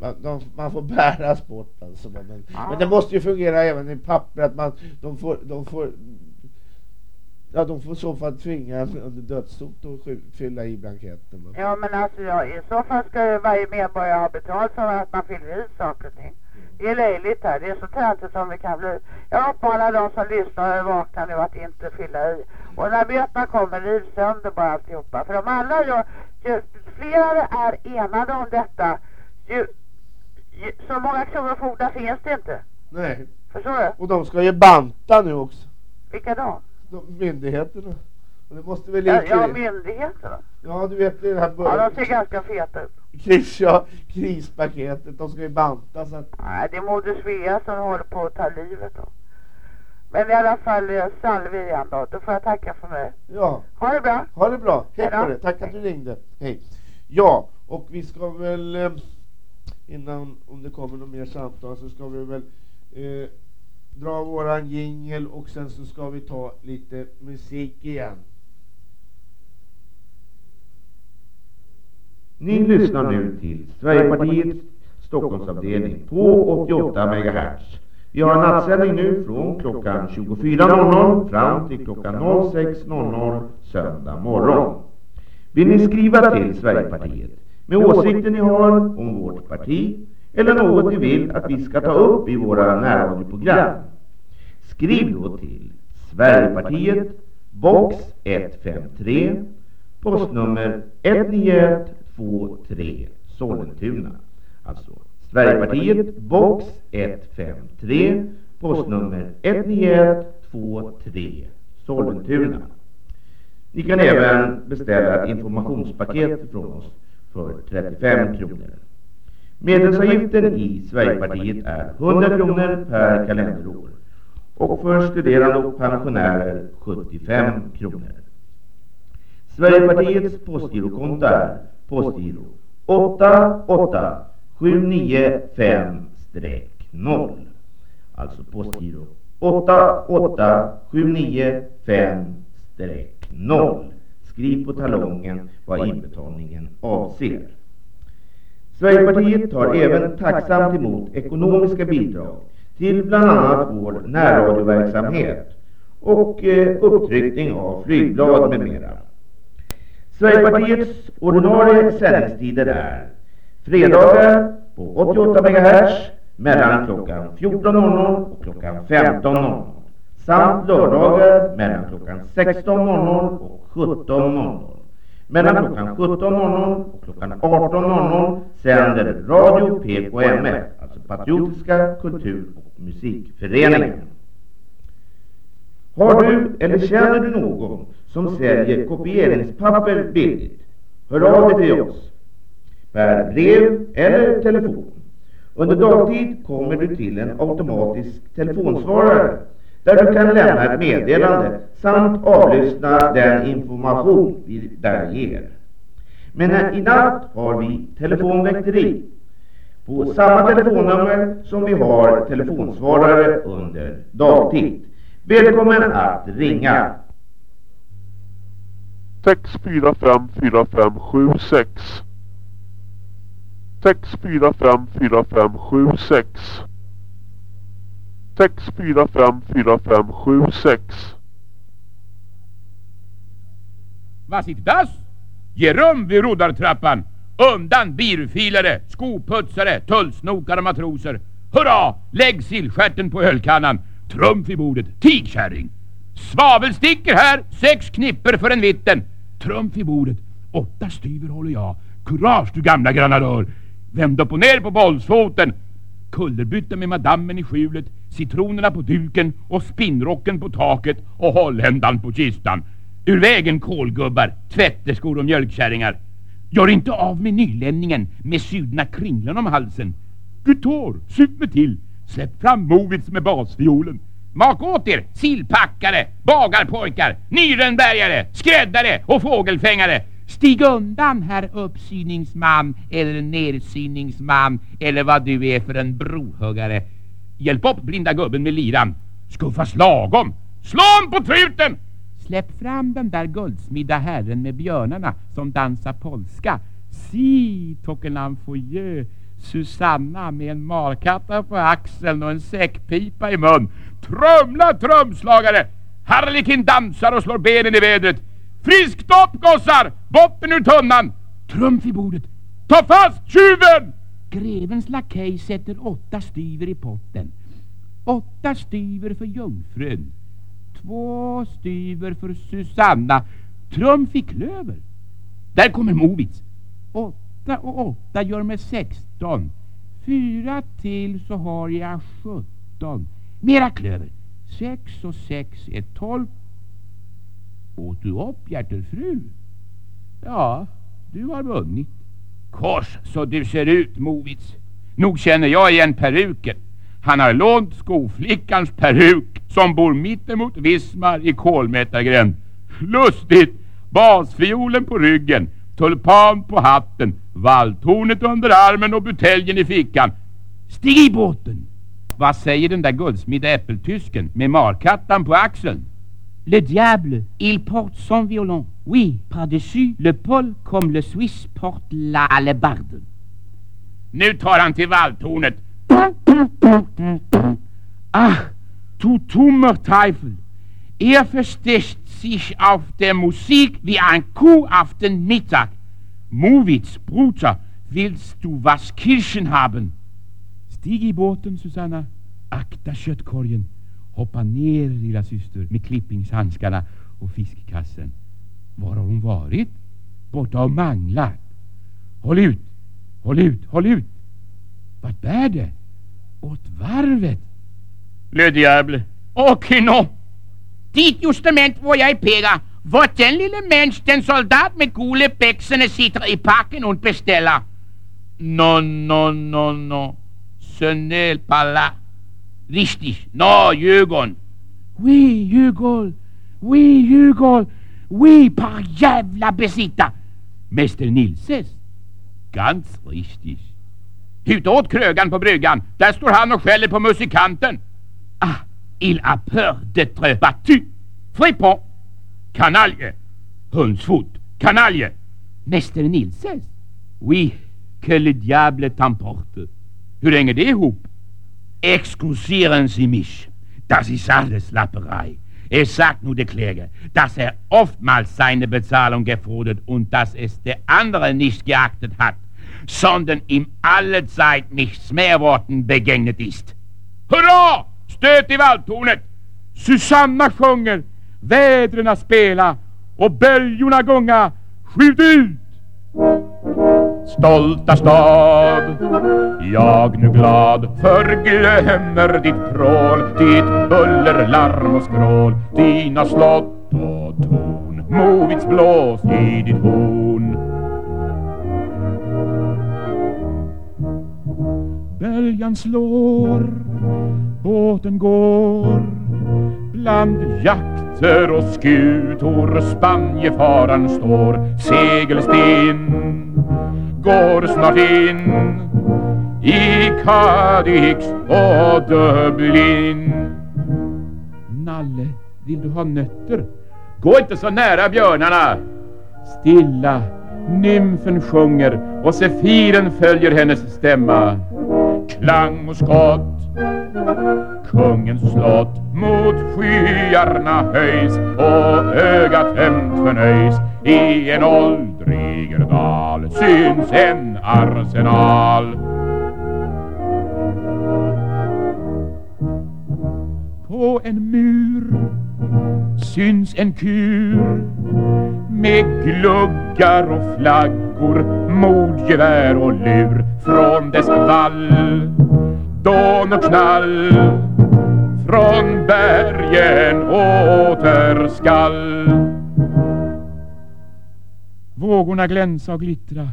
man, man får bäras bort alltså. Men, Ja. men det måste ju fungera även i papper att man, de får, de får, ja de får i så fall tvinga under dödshot att fylla i blanketten. Ja men alltså ja, i så fall ska ju varje medborgare ha betalt för att man fyller i saker och ting. Det är löjligt här. Det är så töntigt som det kan bli. Jag uppmanar de som lyssnar och vaknar nu att inte fylla i. Och när böterna kommer, riv sönder bara alltihopa. För de alla gör, ju flera är enade om detta, ju så många kronofogdar finns det inte. Nej, Förstår du? och de ska ju banta nu också. Vilka då? De, myndigheterna. Och det måste väl Ja, ja myndigheterna. ja, du vet det här Ja, de ser ganska feta ut. kris, ja, krispaketet, de ska ju bantas. Att, Nej, det är Moder Svea som håller på att ta livet då. Men i alla fall, eh, salve igen då. Då får jag tacka för mig. ja, Ha det bra. Ha det bra. Hej på dig. Tack att du ringde. Hej. Ja, och vi ska väl eh, innan om det kommer något mer samtal så ska vi väl eh, dra våran jingel och sen så ska vi ta lite musik igen. Ni lyssnar nu till Sverigepartiets Stockholmsavdelning på 88 MHz. Vi har en nattsändning nu från klockan 24.00 fram till klockan 06.00 söndag morgon. Vill ni skriva till Sverigepartiet med åsikter ni har om vårt parti eller något ni vill att vi ska ta upp i våra närradioprogram? Skriv då till Sverigepartiet, box 153, postnummer 19123, Sollentuna. Alltså Sverigepartiet, box 153, postnummer 19123, Sollentuna. Ni kan även beställa ett informationspaket från oss för 35 kronor. Medlemsavgiften i Sverigepartiet är 100 kronor per kalenderår och för studerande och pensionärer 75 kronor. Sverigepartiets postgirokonto är postgiro 887950. Alltså postgiro 88795-0. Skriv på talongen vad inbetalningen avser. Sverigepartiet tar även tacksamt emot ekonomiska bidrag till bland annat vår närradioverksamhet och eh, upptryckning av flygblad med mera. Sverigepartiets ordinarie sändningstider är fredagar på 88 MHz mellan klockan 14.00 och klockan 15.00 samt lördagar mellan klockan 16.00 och 17.00. Mellan klockan 17.00 och klockan 18.00 sänder Radio PKMF, alltså Patriotiska kultur och musikföreningen. Har du eller känner du någon som säljer kopieringspapper billigt? Hör av dig till oss per brev eller telefon. Under dagtid kommer du till en automatisk telefonsvarare där du kan lämna ett meddelande samt avlyssna den information vi där ger. Men i natt har vi telefonväkteri på samma telefonnummer som vi har telefonsvarare under dagtid. Välkommen att ringa! 6454576 6454576 6454576 Vad sitter das? Ge rum vid roddartrappan! Undan birfilare, skoputsare, tullsnokare och matroser! Hurra! Lägg sillskärten på ölkannan! Trumf i bordet! Tigkärring! Svavelsticker här! Sex knipper för en vitten! Trumf i bordet! Åtta styver håller jag! Kurage du gamla granadör! Vänd upp och ner på bollsfoten! Kullerbytta med madammen i skjulet, citronerna på duken och spinnrocken på taket och holländan på kistan. Ur vägen kolgubbar, tvätterskor och mjölkkärringar. Gör inte av med nylänningen med sydna kringlan om halsen. Gutor, sup mig till. Släpp fram Movits med basfiolen. Mak åt er, sillpackare, bagarpojkar, nyrenbergare, skräddare och fågelfängare. Stig undan, herr uppsyningsman eller nersyningsman eller vad du är för en brohuggare. Hjälp upp blinda gubben med liran. Skuffa slagom. Slå om på truten! Släpp fram den där guldsmidda herren med björnarna som dansar polska. Si, Tokenan Foyeux, Susanna med en markatta på axeln och en säckpipa i mun. Trumla trumslagare! Harlekin dansar och slår benen i vädret. Friskt upp gossar! Botten ur tunnan! Trumf i bordet. Ta fast tjuven! Grevens lakej sätter åtta styver i potten. Åtta styver för jungfrun. Två styver för Susanna. Trumf i klöver. Där kommer Movits. Åtta och åtta gör mig sexton. Fyra till så har jag sjutton. Mera klöver. Sex och sex är tolv. Åt du upp hjärtefru? Ja, du har vunnit. Kors så du ser ut, Movits. Nog känner jag igen peruken. Han har lånt skoflickans peruk som bor mittemot Vismar i Kolmätargränd. Lustigt! Basfiolen på ryggen, tulpan på hatten, valthornet under armen och buteljen i fickan. Stig i båten! Vad säger den där guldsmidda äppeltysken med markattan på axeln? Le diable, il porte son violon. Oui, par-dessus le pôle comme le Suisse porte la hallebarde. Nu tar han till valthornet. Ach, du tummer Teufel. Er versteht sich auf der Musik wie ein Kuh auf den Mittag. Movits, Bruder, willst du was Kirschen haben? Stig i båten, Susanna. Akta köttkorgen. Hoppa ner, lilla syster, med klippingshandskarna och fiskkassen. Var har hon varit? Borta och manglat. Håll ut, håll ut, håll ut. Vart bär det? Åt varvet. Le diable. Åh, kino! dit justament hvor jeg peger, hvor den lille mens den soldat med gule bæksene sitter i parken og bestiller. No, no, no, no. Ce n'est pas là. Richtig. Na, Djurgården. Oui, Djurgården. Oui, Djurgården. Oui, par jävla besitta. Mäster Nilses. Ganz richtig. Utåt krögan på bryggan. Där står han och skäller på musikanten. Ah, il a peur d'être battu. Fripon. Kanalje. Hundsfot. Kanalje. Mäster Nilses. Oui, que le diable t'emporte. Hur hänger det ihop? Exkusieren Sie mich. Das ist alles Lapperei. Es sagt nur der Kläger, dass er oftmals seine Bezahlung gefordert und dass es der andere nicht geachtet hat, sondern ihm alle Zeit mit Smärworten begegnet ist. Hurra! Stöt i valthornet! Susanna sjunger, vädren spela och böljorna gunga. Skjut ut! Stolta stad, jag nu glad förglömmer ditt prål, ditt buller, larm och skrål, dina slott och torn, Movits blås i ditt horn. Böljan slår, båten går, bland jakter och skutor Spanjefaran står, segelsten går snart in i Cadix och Dublin. Nalle, vill du ha nötter? Gå inte så nära björnarna! Stilla, nymfen sjunger och sefiren följer hennes stämma. Klang och skott, kungens slott mot skyarna höjs och ögat hämt förnöjs. I en åldrigerdal syns en arsenal. På en mur syns en kur med gluggar och flaggor, mordgevär och lur från dess vall. Dån och knall från bergen åter skall. Vågorna glänsa och glittra,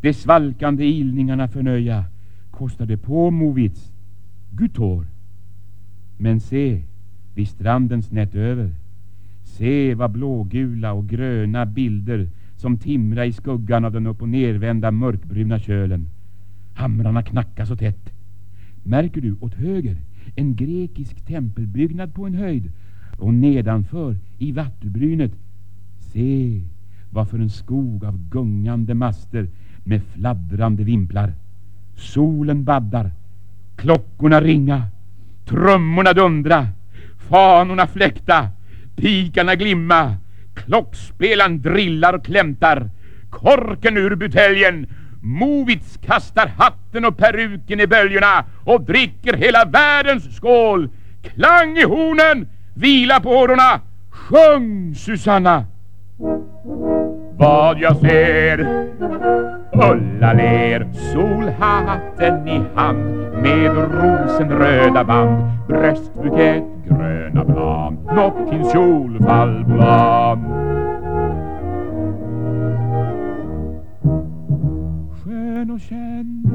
de svalkande ilningarna förnöja, kostade på Movits Gutor. Men se, vid stranden snett över, se vad blågula och gröna bilder som timra i skuggan av den upp och nervända mörkbruna kölen. Hamrarna knacka så tätt. Märker du åt höger en grekisk tempelbyggnad på en höjd och nedanför i vattenbrynet se var för en skog av gungande master med fladdrande vimplar. Solen baddar, klockorna ringa, trummorna dundra, fanorna fläkta, pikarna glimma, klockspelaren drillar och klämtar, korken ur buteljen, Movits kastar hatten och peruken i böljorna och dricker hela världens skål. Klang i hornen, vila på årorna, sjung Susanna! Vad jag ser Ulla ler Solhatten i hand Med rosenröda band Bröstbukett, gröna plan Nockins kjol, Skön och känd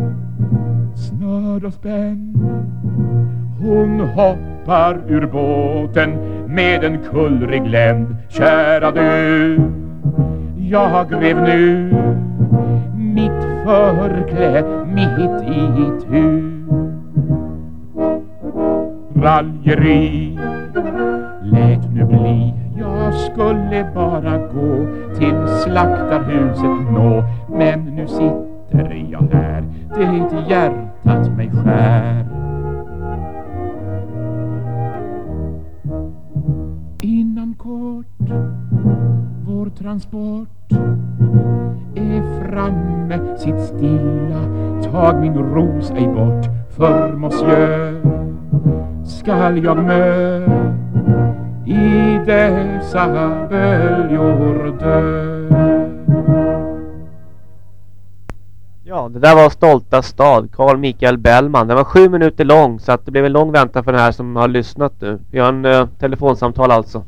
Snörd och spänd Hon hoppar ur båten Med en kullrig länd Kära du jag rev nu mitt förkläde mitt i tu. Raljeri lät nu bli, jag skulle bara gå till slaktarhuset nå, men nu sitter jag här, det hjärtat mig skär. Innan kort vår transport är framme, sitt stilla, tag min ros ej bort, för monsieur skall jag mö i dessa böljor dö. Ja, det där var Stolta stad, Carl Mikael Bellman. Den var sju minuter lång så att det blev en lång väntan för den här som har lyssnat nu. Vi har en uh, telefonsamtal alltså.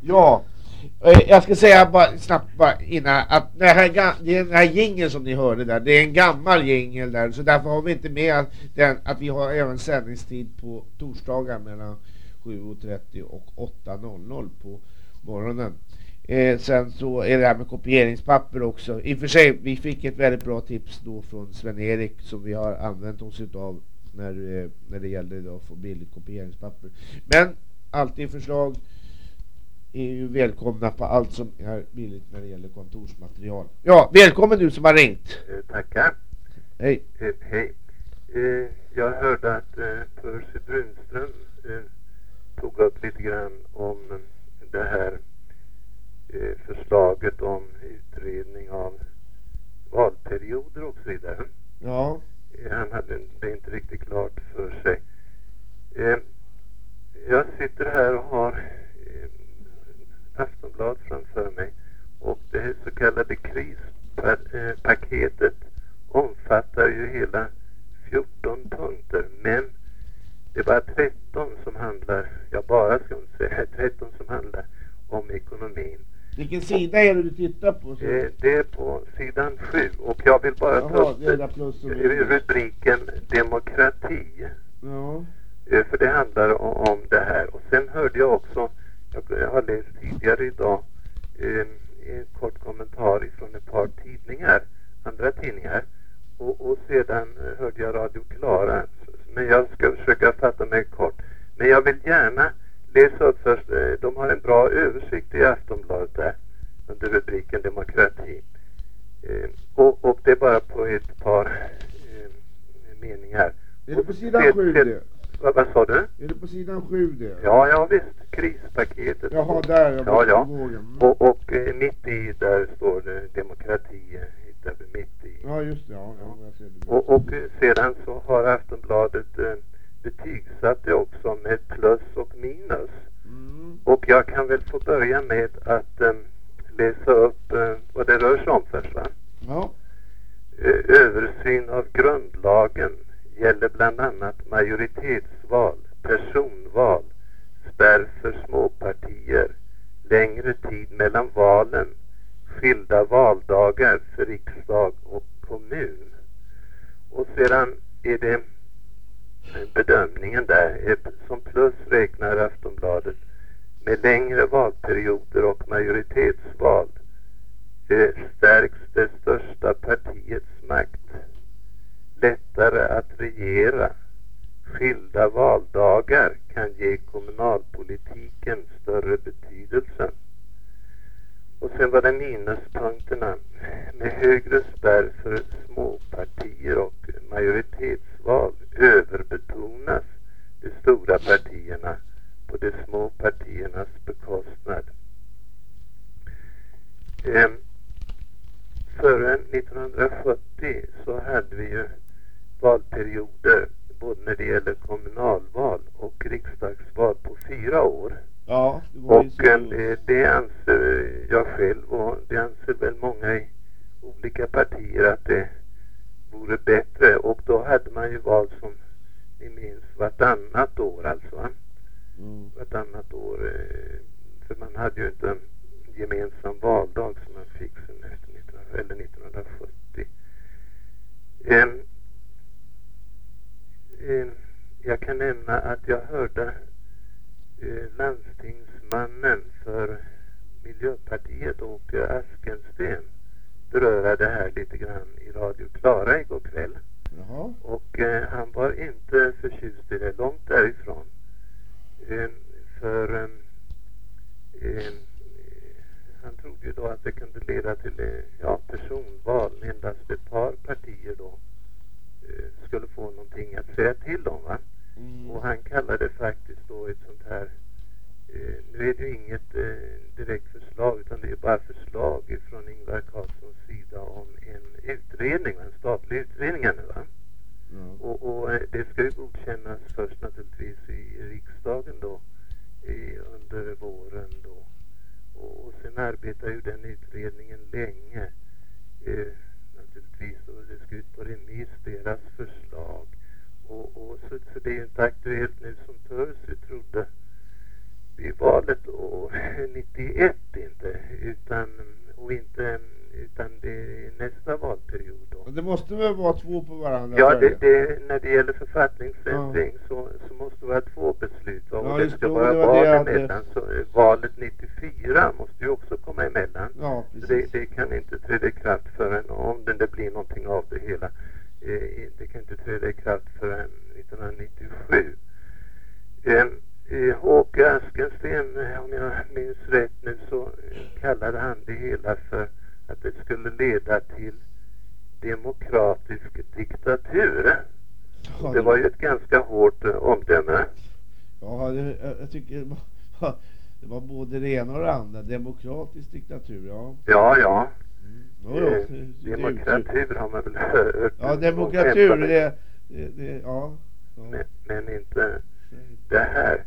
Ja, Eh, jag ska säga bara snabbt bara innan att det här, ga- den här jingeln som ni hörde där, det är en gammal jingel där så därför har vi inte med att, den, att vi har även sändningstid på torsdagar mellan 7.30 och 8.00 på morgonen. Eh, sen så är det här med kopieringspapper också. I och för sig, vi fick ett väldigt bra tips då från Sven-Erik som vi har använt oss utav när, eh, när det gällde då att få billigt kopieringspapper. Men alltid förslag är ju välkomna på allt som är billigt när det gäller kontorsmaterial. Ja, välkommen du som har ringt. Eh, Tackar. Hej. Eh, Hej. Eh, Jag hörde att Percy Brunström tog upp lite grann om det här förslaget om utredning av valperioder och så vidare. Ja. Han hade det inte riktigt klart för sig. Jag sitter här och har Aftonblad framför mig och det här så kallade krispaketet omfattar ju hela 14 punkter men det är bara 13 som handlar, ja bara ska man säga, 13 som handlar om ekonomin. Vilken sida är det du tittar på? Eh, Det är på sidan 7 och jag vill bara ta Jaha, upp plus och eh, rubriken demokrati. Ja. Eh, För det handlar o- om det här. Och sen hörde jag också, jag har läst tidigare idag, eh, en kort kommentar ifrån ett par tidningar, andra tidningar. Och, och sedan hörde jag Radio Klara. Men jag ska försöka fatta mig kort. Men jag vill gärna läsa upp först, eh, de har en bra översikt i Aftonbladet där, under rubriken demokrati. Eh, och, och det är bara på ett par eh, meningar. Är det på sidan Se- 7 se- det? vad, vad sa du? Är det på sidan 7 det? Ja, ja visst. Krispaketet. Jaha, där. Jag Ja, ja. det. Mm. Och, och eh, mitt i där står det demokrati. vi mitt i. Ja, just det. Ja, ja, jag ser det. Och, och sedan så har Aftonbladet eh, betygsatt det också med plus och minus. Mm. Och jag kan väl få börja med att eh, läsa upp eh, vad det rör sig om först va? Ja. Eh, Översyn av grundlagen gäller bland annat majoritetsval, därför små småpartier, längre tid mellan valen, skilda valdagar för riksdag och kommun. Och sedan är det bedömningen där, som plus räknar Aftonbladet med längre valperioder och majoritetsval eh, stärks det största partiets makt. Lättare att regera. Skilda valdagar kan ge kommunalpolitiken större betydelse. Och sen var det minuspunkterna. Med högre spärr för småpartier och majoritetsval överbetonas de stora partierna på de små partiernas bekostnad. Ehm, före 1970 så hade vi ju valperioder både när det gäller kommunalval och riksdagsval på fyra år. Ja, det Och så. eh, det anser jag själv och det anser väl många i olika partier att det vore bättre. Och då hade man ju val som ni minns vartannat år alltså. Mm. Vartannat år. eh, För man hade ju inte en gemensam valdag som man fick sen efter 19, eller 1970. Ehm, jag kan nämna att jag hörde eh, landstingsmannen för Miljöpartiet Åke Askensten beröra det här lite grann i Radio Klara igår kväll. Jaha. Och eh, han var inte förtjust i det, långt därifrån. Eh, för eh, eh, han trodde ju då att det kunde leda till eh, ja, personval med endast ett par partier då eh, skulle få någonting att säga till om. Va? Mm. Och han kallade faktiskt då ett sånt här eh, nu är det ju inget eh, direkt förslag utan det är bara förslag från Ingvar Carlssons sida om en utredning, en statlig utredning här nu va. Ja. Och, och eh, det ska ju godkännas först naturligtvis i riksdagen då i, under våren då. Och, och sen arbetar ju den utredningen länge. Eh, precis och det ska ut på remiss, deras förslag. Och, och så, så det är ju inte aktuellt nu som Percy trodde vid valet och 91 inte, utan, och inte, utan det är nästa valperiod då. Men Det måste väl vara två på varandra? Ja, det, det, när det gäller författningsändring så, så måste det vara två beslut. Om Ja, det ska det, vara det det val hade- emellan så eh, valet 94 måste ju också komma emellan. Ja, det, det kan inte träda i kraft förrän, om det, det blir någonting av det hela, eh, det kan inte träda i kraft förrän 1997. Eh, eh, Håke Askensten, eh, om jag minns rätt nu, så eh, kallade han det hela för att det skulle leda till demokratisk diktatur. Ja, Det var ju ett ganska hårt eh, omdöme. Ja, det, jag, tycker det var, det var både det ena och det andra. Demokratisk diktatur, ja. Ja, ja. Jo, jo, Eh, det- det- det- Demokratur har man väl hört. Ja, demokratur, det, det, det ja. ja. Men, men inte det här.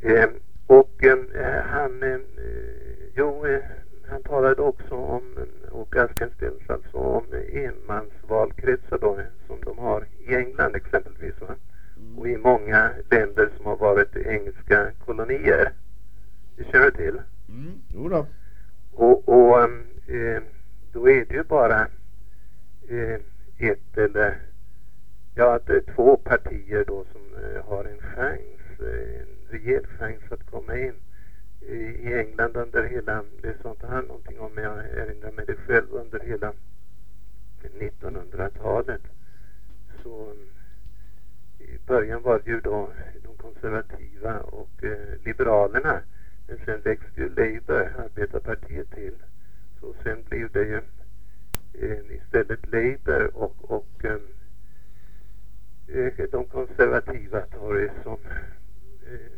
Eh, och eh, han, eh, jo, eh, han talade också om, och Askenstens alltså, om enmansvalkretsar då, som de har i England exempelvis. Va? Och i många länder som har varit engelska kolonier. Det känner du till? Mm, jo då. Och, och eh, då är det ju bara eh, ett eller ja, det är två partier då som eh, har en chans, eh, en rejäl chans att komma in. I, England under hela, det sa inte han någonting om, men jag erinrar mig det själv, under hela 1900-talet. Så i början var det ju då de konservativa och eh, liberalerna. Men sen växte ju Labour, arbetarpartiet till. Så sen blev det ju eh, istället Labour och, och eh, eh de konservativa Tories som eh,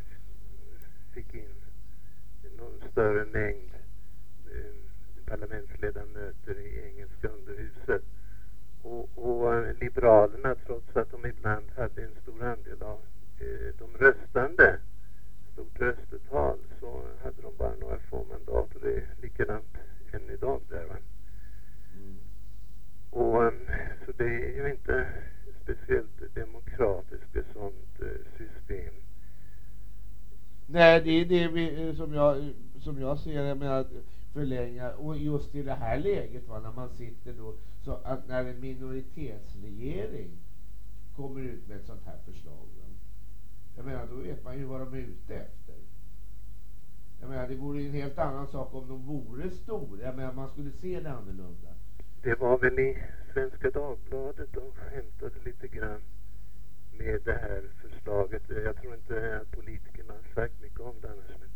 fick in större mängd eh, parlamentsledamöter i engelska underhuset. Och, och eh, Liberalerna, trots att de ibland hade en stor andel av eh, de röstande, stort röstetal, så hade de bara några få mandat och det är likadant än idag där va. Och eh, så det är ju inte speciellt demokratiskt ett sånt eh, system. Nej, det är det vi, som, jag, som jag ser det med att förlänga. Och just i det här läget, va, när man sitter då, så att när en minoritetsregering kommer ut med ett sånt här förslag. Va? Jag menar, då vet man ju vad de är ute efter. Jag menar, det vore ju en helt annan sak om de vore stora. Jag menar, man skulle se det annorlunda. Det var väl i Svenska Dagbladet de skämtade lite grann med det här förslaget. Jag tror inte att politikerna har sagt mycket om det annars.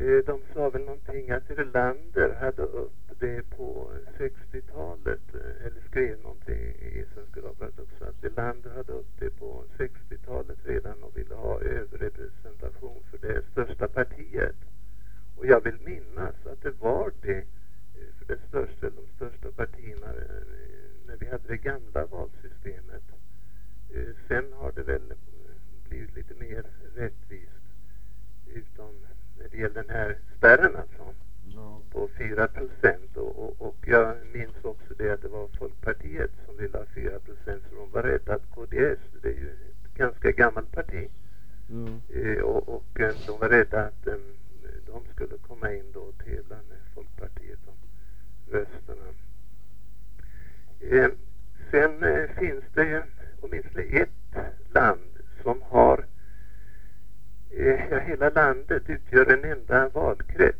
Eh, de sa väl någonting att Erlander hade upp det på 60-talet. Eh, eller skrev någonting i Svenska Dagbladet också. Att Erlander hade upp det på 60-talet redan och ville ha överrepresentation för det största partiet. Och jag vill minnas att det var det eh, för det största, de största partierna när vi hade det gamla valsystemet. Sen har det väl blivit lite mer rättvist. Utom när det gäller den här spärren alltså. Ja. På 4 procent. Och, och, och jag minns också det att det var Folkpartiet som ville ha 4 procent. Så de var rädda att KDS, det är ju ett ganska gammalt parti. Mm. Eh, och, och eh, de var rädda att eh, de skulle komma in då och tävla med Folkpartiet om rösterna. Eh, sen eh, finns det ju åtminstone ett land som har Eh, hela landet utgör en enda valkrets.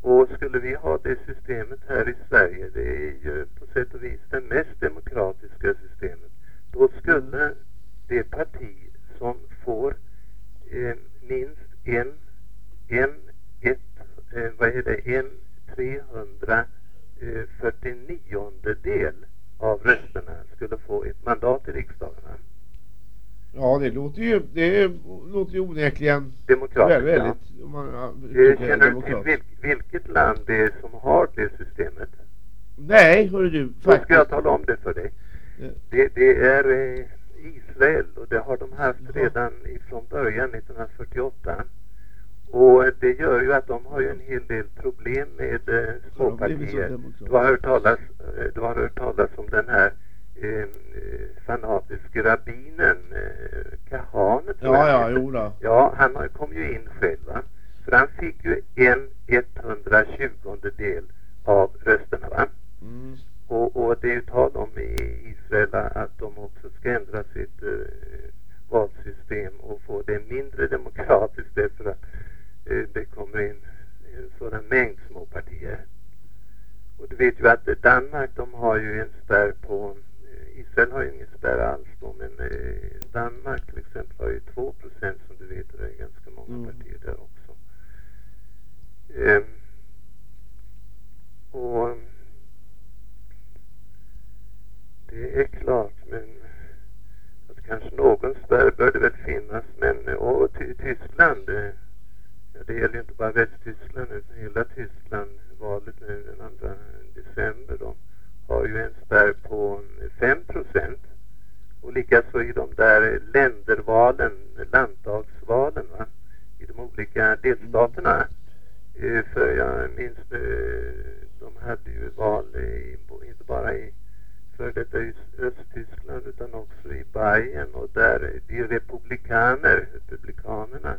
Och skulle vi ha det systemet här i Sverige, det är ju på sätt och vis det mest demokratiska systemet, då skulle det parti som får eh, minst en, en, ett, eh, vad är det, en 349 eh, del av rösterna skulle få ett mandat i riksdagen. Ja, det låter ju, det låter ju onekligen Demokratiskt, väldigt, ja. om man, ja, Eh, är Känner du till vilk, vilket land det är som har det systemet? Nej, hörru du, Då ska jag tala om det för dig. Ja. Det, det är eh, Israel och det har de haft redan ifrån början 1948. Och det gör ju att de har ju en hel del problem med eh, småpartier. Du har hört talas, eh, du har hört talas om den här eh, fanatiske rabbinen eh, Kahane tror Ja, jag ja, jo då. Ja, han kom ju in själv va. För han fick ju en 120 del av rösterna va. Mm. Och, och det är ju tal om i Israel att de också ska ändra sitt eh, valsystem och få det mindre demokratiskt därför att eh, det kommer in en sådan mängd småpartier. Och du vet ju att Danmark de har ju en spärr på, Israel har ju ingen spärr alls då, men eh, Danmark till exempel har ju 2 procent som du vet och det är ganska många Mm. partier där också. Ehm, och det är klart, men att kanske någon spärr bör det väl finnas. Men och ty Tyskland, eh, ja, det gäller ju inte bara Västtyskland utan hela Tyskland. Valet nu den 2 december de har ju en spärr på 5 procent. Och likaså i de där ländervalen, landdagsvalen va, i de olika delstaterna. Eh, för jag minns nu, de hade ju val i, inte bara i för detta Östtyskland utan också i Bayern och där de republikaner, republikanerna,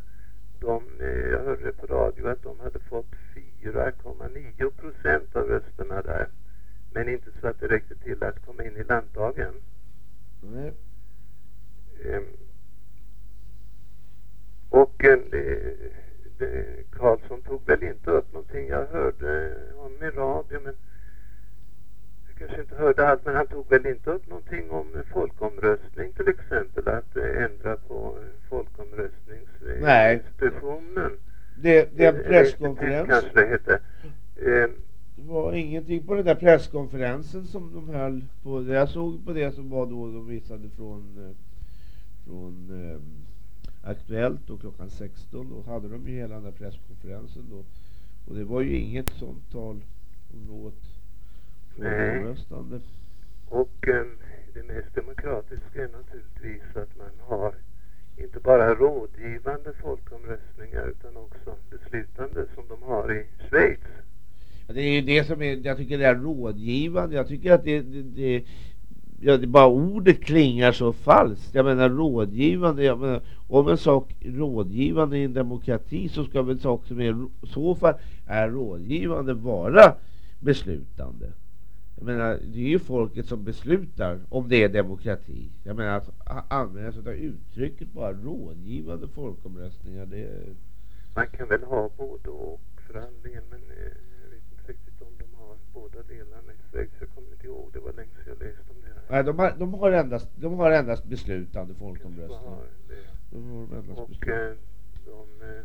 de, eh, jag hörde på radio att de hade fått 4,9 procent av rösterna där. Men inte så att det räckte till att komma in i landdagen. Nej. Ehm, och eh, det, Karlsson tog väl inte upp någonting. Jag hörde honom i radio men jag kanske inte hörde allt men han tog väl inte upp någonting om folkomröstning till exempel. Att ändra på eh, Nej. folkomröstningsinstitutionen. Det, det är en presskonferens. Kanske det hette. Ehm, Det var ingenting på den där presskonferensen som de höll på. Jag såg på det som var då de visade från, eh, från eh, Aktuellt då klockan 16. Då hade de ju hela den där presskonferensen då. Och det var ju inget sånt tal om något folkomröstande. Och eh, det mest demokratiska är naturligtvis att man har inte bara rådgivande folkomröstningar utan också beslutande som de har i Schweiz. Ja, Det är ju det som är, jag tycker det är rådgivande. Jag tycker att det, det, det Ja, det bara ordet klingar så falskt. Jag menar rådgivande. Jag menar, om en sak är rådgivande i en demokrati så ska väl en sak som är i så fall är rådgivande vara beslutande. Jag menar, det är ju folket som beslutar om det är demokrati. Jag menar att använda sig av uttrycket bara rådgivande folkomröstningar. Det är, Man kan väl ha både och för all del men eh, vet riktigt om de har båda delarna i Schweiz. Jag kommer inte ihåg, det var länge sedan jag läste om det här. nej, de, har, de, har endast, de har endast beslutande folkomröstningar. De har endast Och beslutande. eh, de, eh,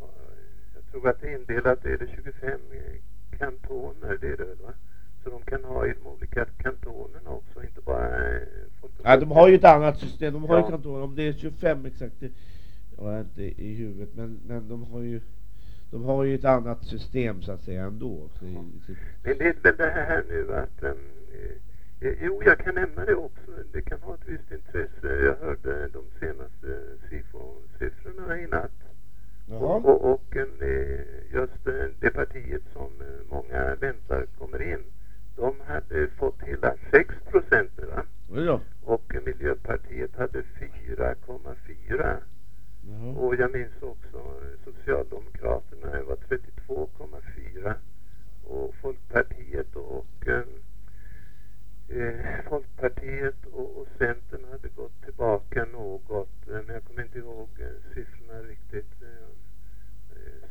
har, jag tror att det är indelat, är det 25 eh, kantoner, det är det va? Så de kan ha i de olika kantonerna också, inte bara eh, Ja, de har ju ett annat system. De har ju Ja. kanton, om det är 25 exakt, det har jag inte i huvudet. Men, men de har ju de har ju ett annat system så att säga ändå. Sitt, Men det är väl det här nu att um, eh, eh, Jo, jag kan nämna det också. Det kan ha ett visst intresse. Jag hörde de senaste SIFO-siffrorna i natt. Och, och, och eh, just eh, det partiet som många väntar kommer in. De hade fått hela 6 procent va? Då. Och Miljöpartiet hade 4,4. Jaha. Och jag minns också eh, Socialdemokraterna det var 32,4 och Folkpartiet och eh, eh, Folkpartiet och, och Centern hade gått tillbaka något eh, men jag kommer inte ihåg eh, siffrorna riktigt. Eh,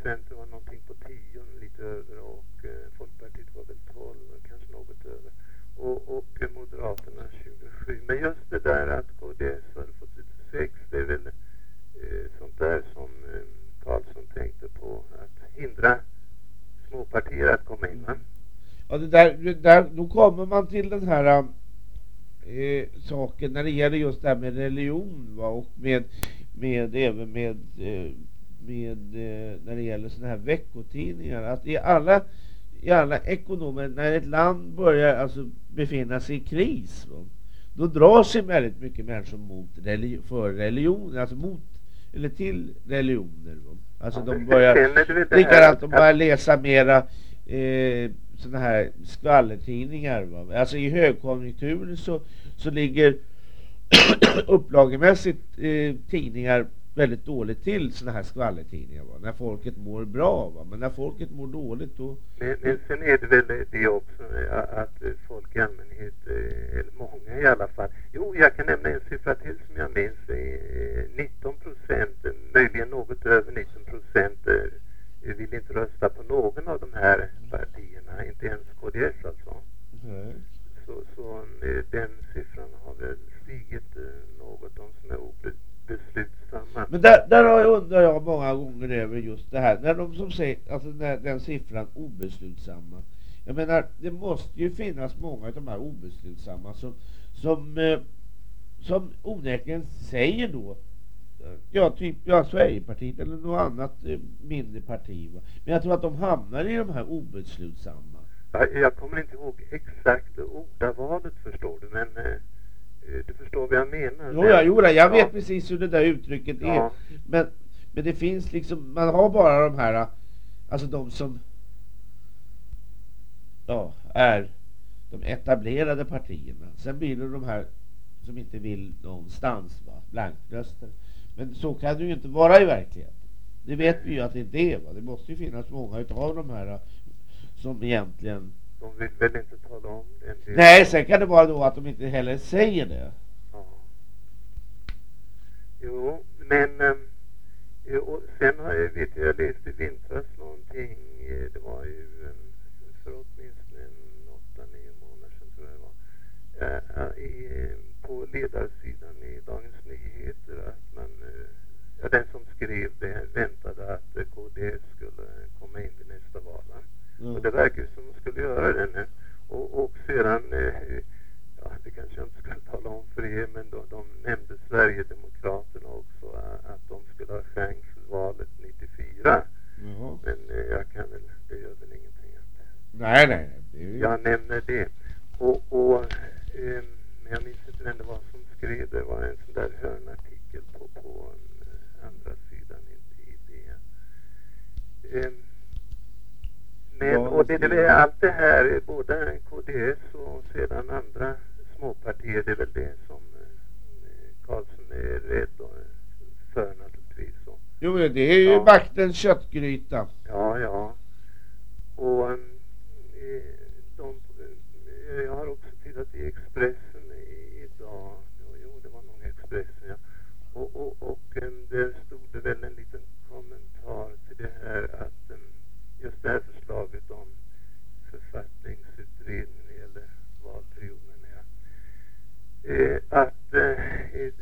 Centern var någonting på 10 lite över och eh, Folkpartiet var väl 12 kanske något över och, och Moderaterna 27 men just det där att KDS hade fått ut 6 det är väl Eh, sånt där som eh, Karlsson tänkte på att hindra småpartier att komma in va? Ja, det där, det där, då kommer man till den här äh, saken när det gäller just det här med religion va? och med, med även med, med när det gäller sådana här veckotidningar att i alla i alla ekonomer, när ett land börjar alltså befinna sig i kris va? då drar sig väldigt mycket människor mot religi- för religion, alltså mot eller till religioner alltså de börjar likadant de börjar läsa mera eh, sådana här skvallertidningar. Va? Alltså i högkonjunkturen så, så ligger upplagemässigt eh, tidningar väldigt dåligt till sådana här skvallertidningar va? när folket mår bra va? men när folket mår dåligt då Men, men sen är det väl det också eh, att folk i allmänhet, eh, eller många i alla fall. Jo, jag kan nämna en siffra till som jag minns. eh, 19 procent, möjligen något över 19 procent eh, vill inte rösta på någon av de här partierna, inte ens KDS alltså. Nej. Så, så eh, den siffran har väl stigit eh, något, de som är Men där, där har jag, undrar jag många gånger över just det här. När de som säger, alltså när, den siffran obeslutsamma. Jag menar, det måste ju finnas många av de här obeslutsamma som, som, eh, som onekligen säger då Ja, typ ja, Sverigepartiet eller något annat eh, mindre parti. Va? Men jag tror att de hamnar i de här obeslutsamma. Jag, jag kommer inte ihåg exakt ordavalet förstår du, men eh, du förstår vad jag menar. Jo, ja, jo, ja, jag vet Ja. precis hur det där uttrycket Ja. är. Men, men det finns liksom, man har bara de här, alltså de som ja, är de etablerade partierna. Sen blir det de här som inte vill någonstans, va? blankröster. Men så kan det ju inte vara i verkligheten. Det vet vi ju att det inte är. Va? Det måste ju finnas många utav de här som egentligen... De vill väl inte tala om det. Nej, sen kan det vara då att de inte heller säger det. Ja. Jo, men ehm, eh, och sen har jag, vet jag, jag läste i vintras någonting, det var ju en, för åtminstone en åtta, nio månader sedan tror jag det var, eh, eh, i, på ledarsidan i Dagens Nyheter att man, eh, ja den som skrev det väntade att KDS skulle komma in vid nästa val. Mm. Och det verkar som de skulle göra det nu. Och, och sedan, eh, ja det kanske jag inte skulle tala om för er, men de, de nämnde Sverigedemokraterna också, att de skulle ha chans valet 94. Jaha. Men eh, jag kan väl, det gör väl ingenting Nej, nej, nej. Ju... jag nämner det. Och, och eh, men jag minns inte vem det var som skrev det. Det var en sån där hörnartikel på, på eh, andra sidan i, i det. Eh, men, och det, det allt det här, både KDS och sedan andra småpartier, det är väl det som eh, Karlsson är rädd för naturligtvis. Och, Jo, det är ju Ja. maktens köttgryta. Ja, ja. Och ehm, eh, de, eh, jag har också tittat i Expressen idag. Jo, det var nog Expressen, ja. Och, och, och ehm, där stod det väl en liten kommentar till det här att ehm, just det här förslaget om författningsutredning när det gäller valperioden. Ja. Eh, att eh, eh,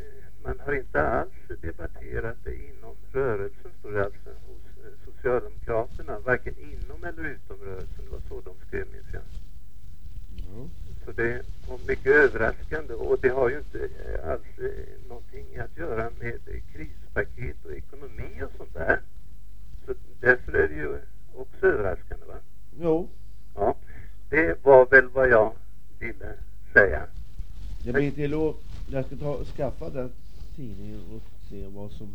man har inte alls debatterat det inom rörelsen, står det alltså hos eh, Socialdemokraterna, varken inom eller utom rörelsen. Det var så de skrev, minns jag. Så det var mycket överraskande och det har ju inte eh, alls eh, någonting att göra med eh, krispaket och ekonomi och sånt där. Så därför är det ju också överraskande, va? Jo, Ja, det var väl vad jag ville säga. Det blir till att jag ska ta skaffa den tidningen och se vad som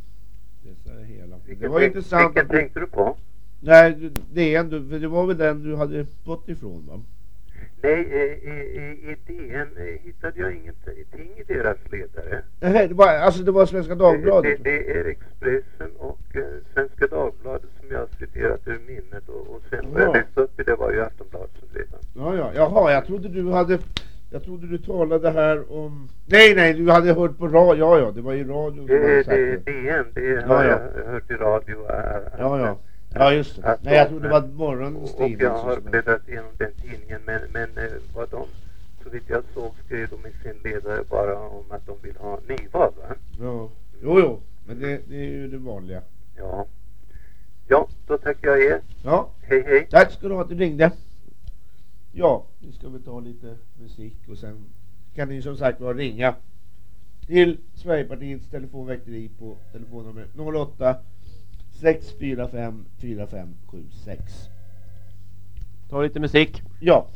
det hela. Det Vilken var tänk- intressant. Vilken du- tänkte du på? Nej, det är ändå, för det var väl den du hade fått ifrån va? Nej, i, i, i DN hittade jag ingenting i deras ledare. Nej, det var, alltså det var Svenska Dagbladet. Det, det är Expressen och eh, Svenska Dagbladet som jag har citerat ur minnet och, och sen vad jag Ja. läste upp i det var ju Aftonbladet som redan. Ja, ja, jaha, jag trodde du hade, jag trodde du talade här om, nej, nej, du hade hört på radio, ja, ja, det var i radion som Det, det, det. DN, det har ja. jag hört i radio. att- Ja, ja. Ja, just det. Nej, jag de- trodde det var morgonens och tidning. jag så har jag- bläddrat igenom den tidningen men, men eh, vad de, så vitt jag såg skrev de i sin ledare bara om att de vill ha nyval va? Ja, jo, jo, men det, det är ju det vanliga. Ja. Ja, då tackar jag er. Ja, Hej hej. tack ska du ha att du ringde. Ja, nu ska vi ta lite musik och sen kan ni som sagt var ringa till Sverigepartiets telefonväkteri på telefonnummer 08 645 4576. Ta lite musik. Ja.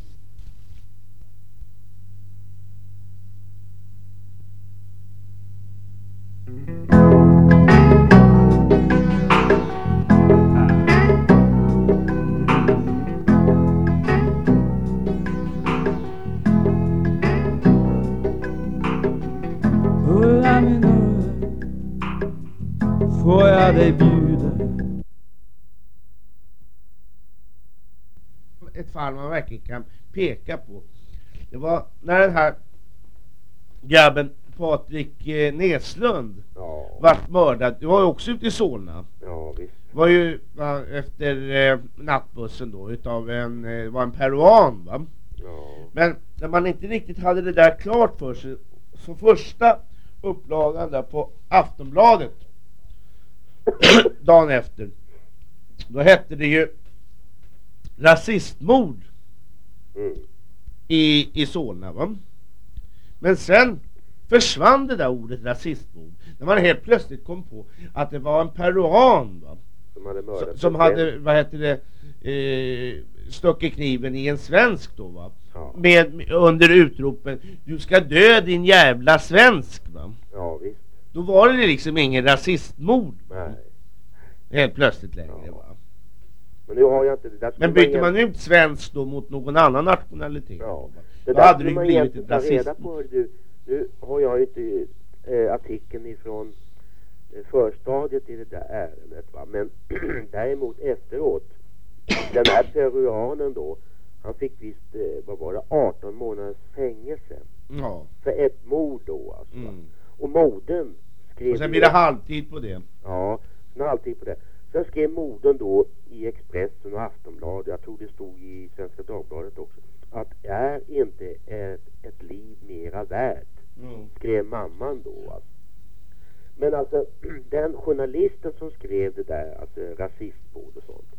får jag dig bjuda Ett fall man verkligen kan peka på. Det var när den här grabben Patrik eh, Neslund ja. vart mördad. Du var ju också ute i Solna. Ja, visst. Var ju var, efter eh, nattbussen då utav en, eh, var en peruan va? Ja. Men när man inte riktigt hade det där klart för sig, så första upplagan där på Aftonbladet dagen efter då hette det ju rasistmord mm. i, i Solna va. Men sen försvann det där ordet rasistmord när man helt plötsligt kom på att det var en peruan va. Som hade Som, som hade, vad heter det, eh, stuckit kniven i en svensk då va. Ja. Med, under utropen Du ska dö din jävla svensk va. Ja, visst. Då var det liksom ingen rasistmord Nej. helt plötsligt längre Ja. va. Men nu har jag inte det Men byter egent- man ut svensk då mot någon annan nationalitet Ja. Det Då hade det man blivit ett ta reda rasist. på. hör Du, nu har jag inte eh, artikeln ifrån eh, förstadiet i det där ärendet va. Men däremot efteråt. Den här peruanen då. Han fick visst, eh, vad var det, 18 månaders fängelse. Ja. För ett mord då alltså. Mm. Och modern skrev... Och sen blir det halvtid på det. Ja, sen alltid på det. Sen skrev modern då i Expressen och Aftonbladet, jag tror det stod i Svenska Dagbladet också, att är inte ett, ett liv mera värt? Mm. Skrev mamman då alltså. Men alltså den journalisten som skrev det där, alltså rasistmord och sånt,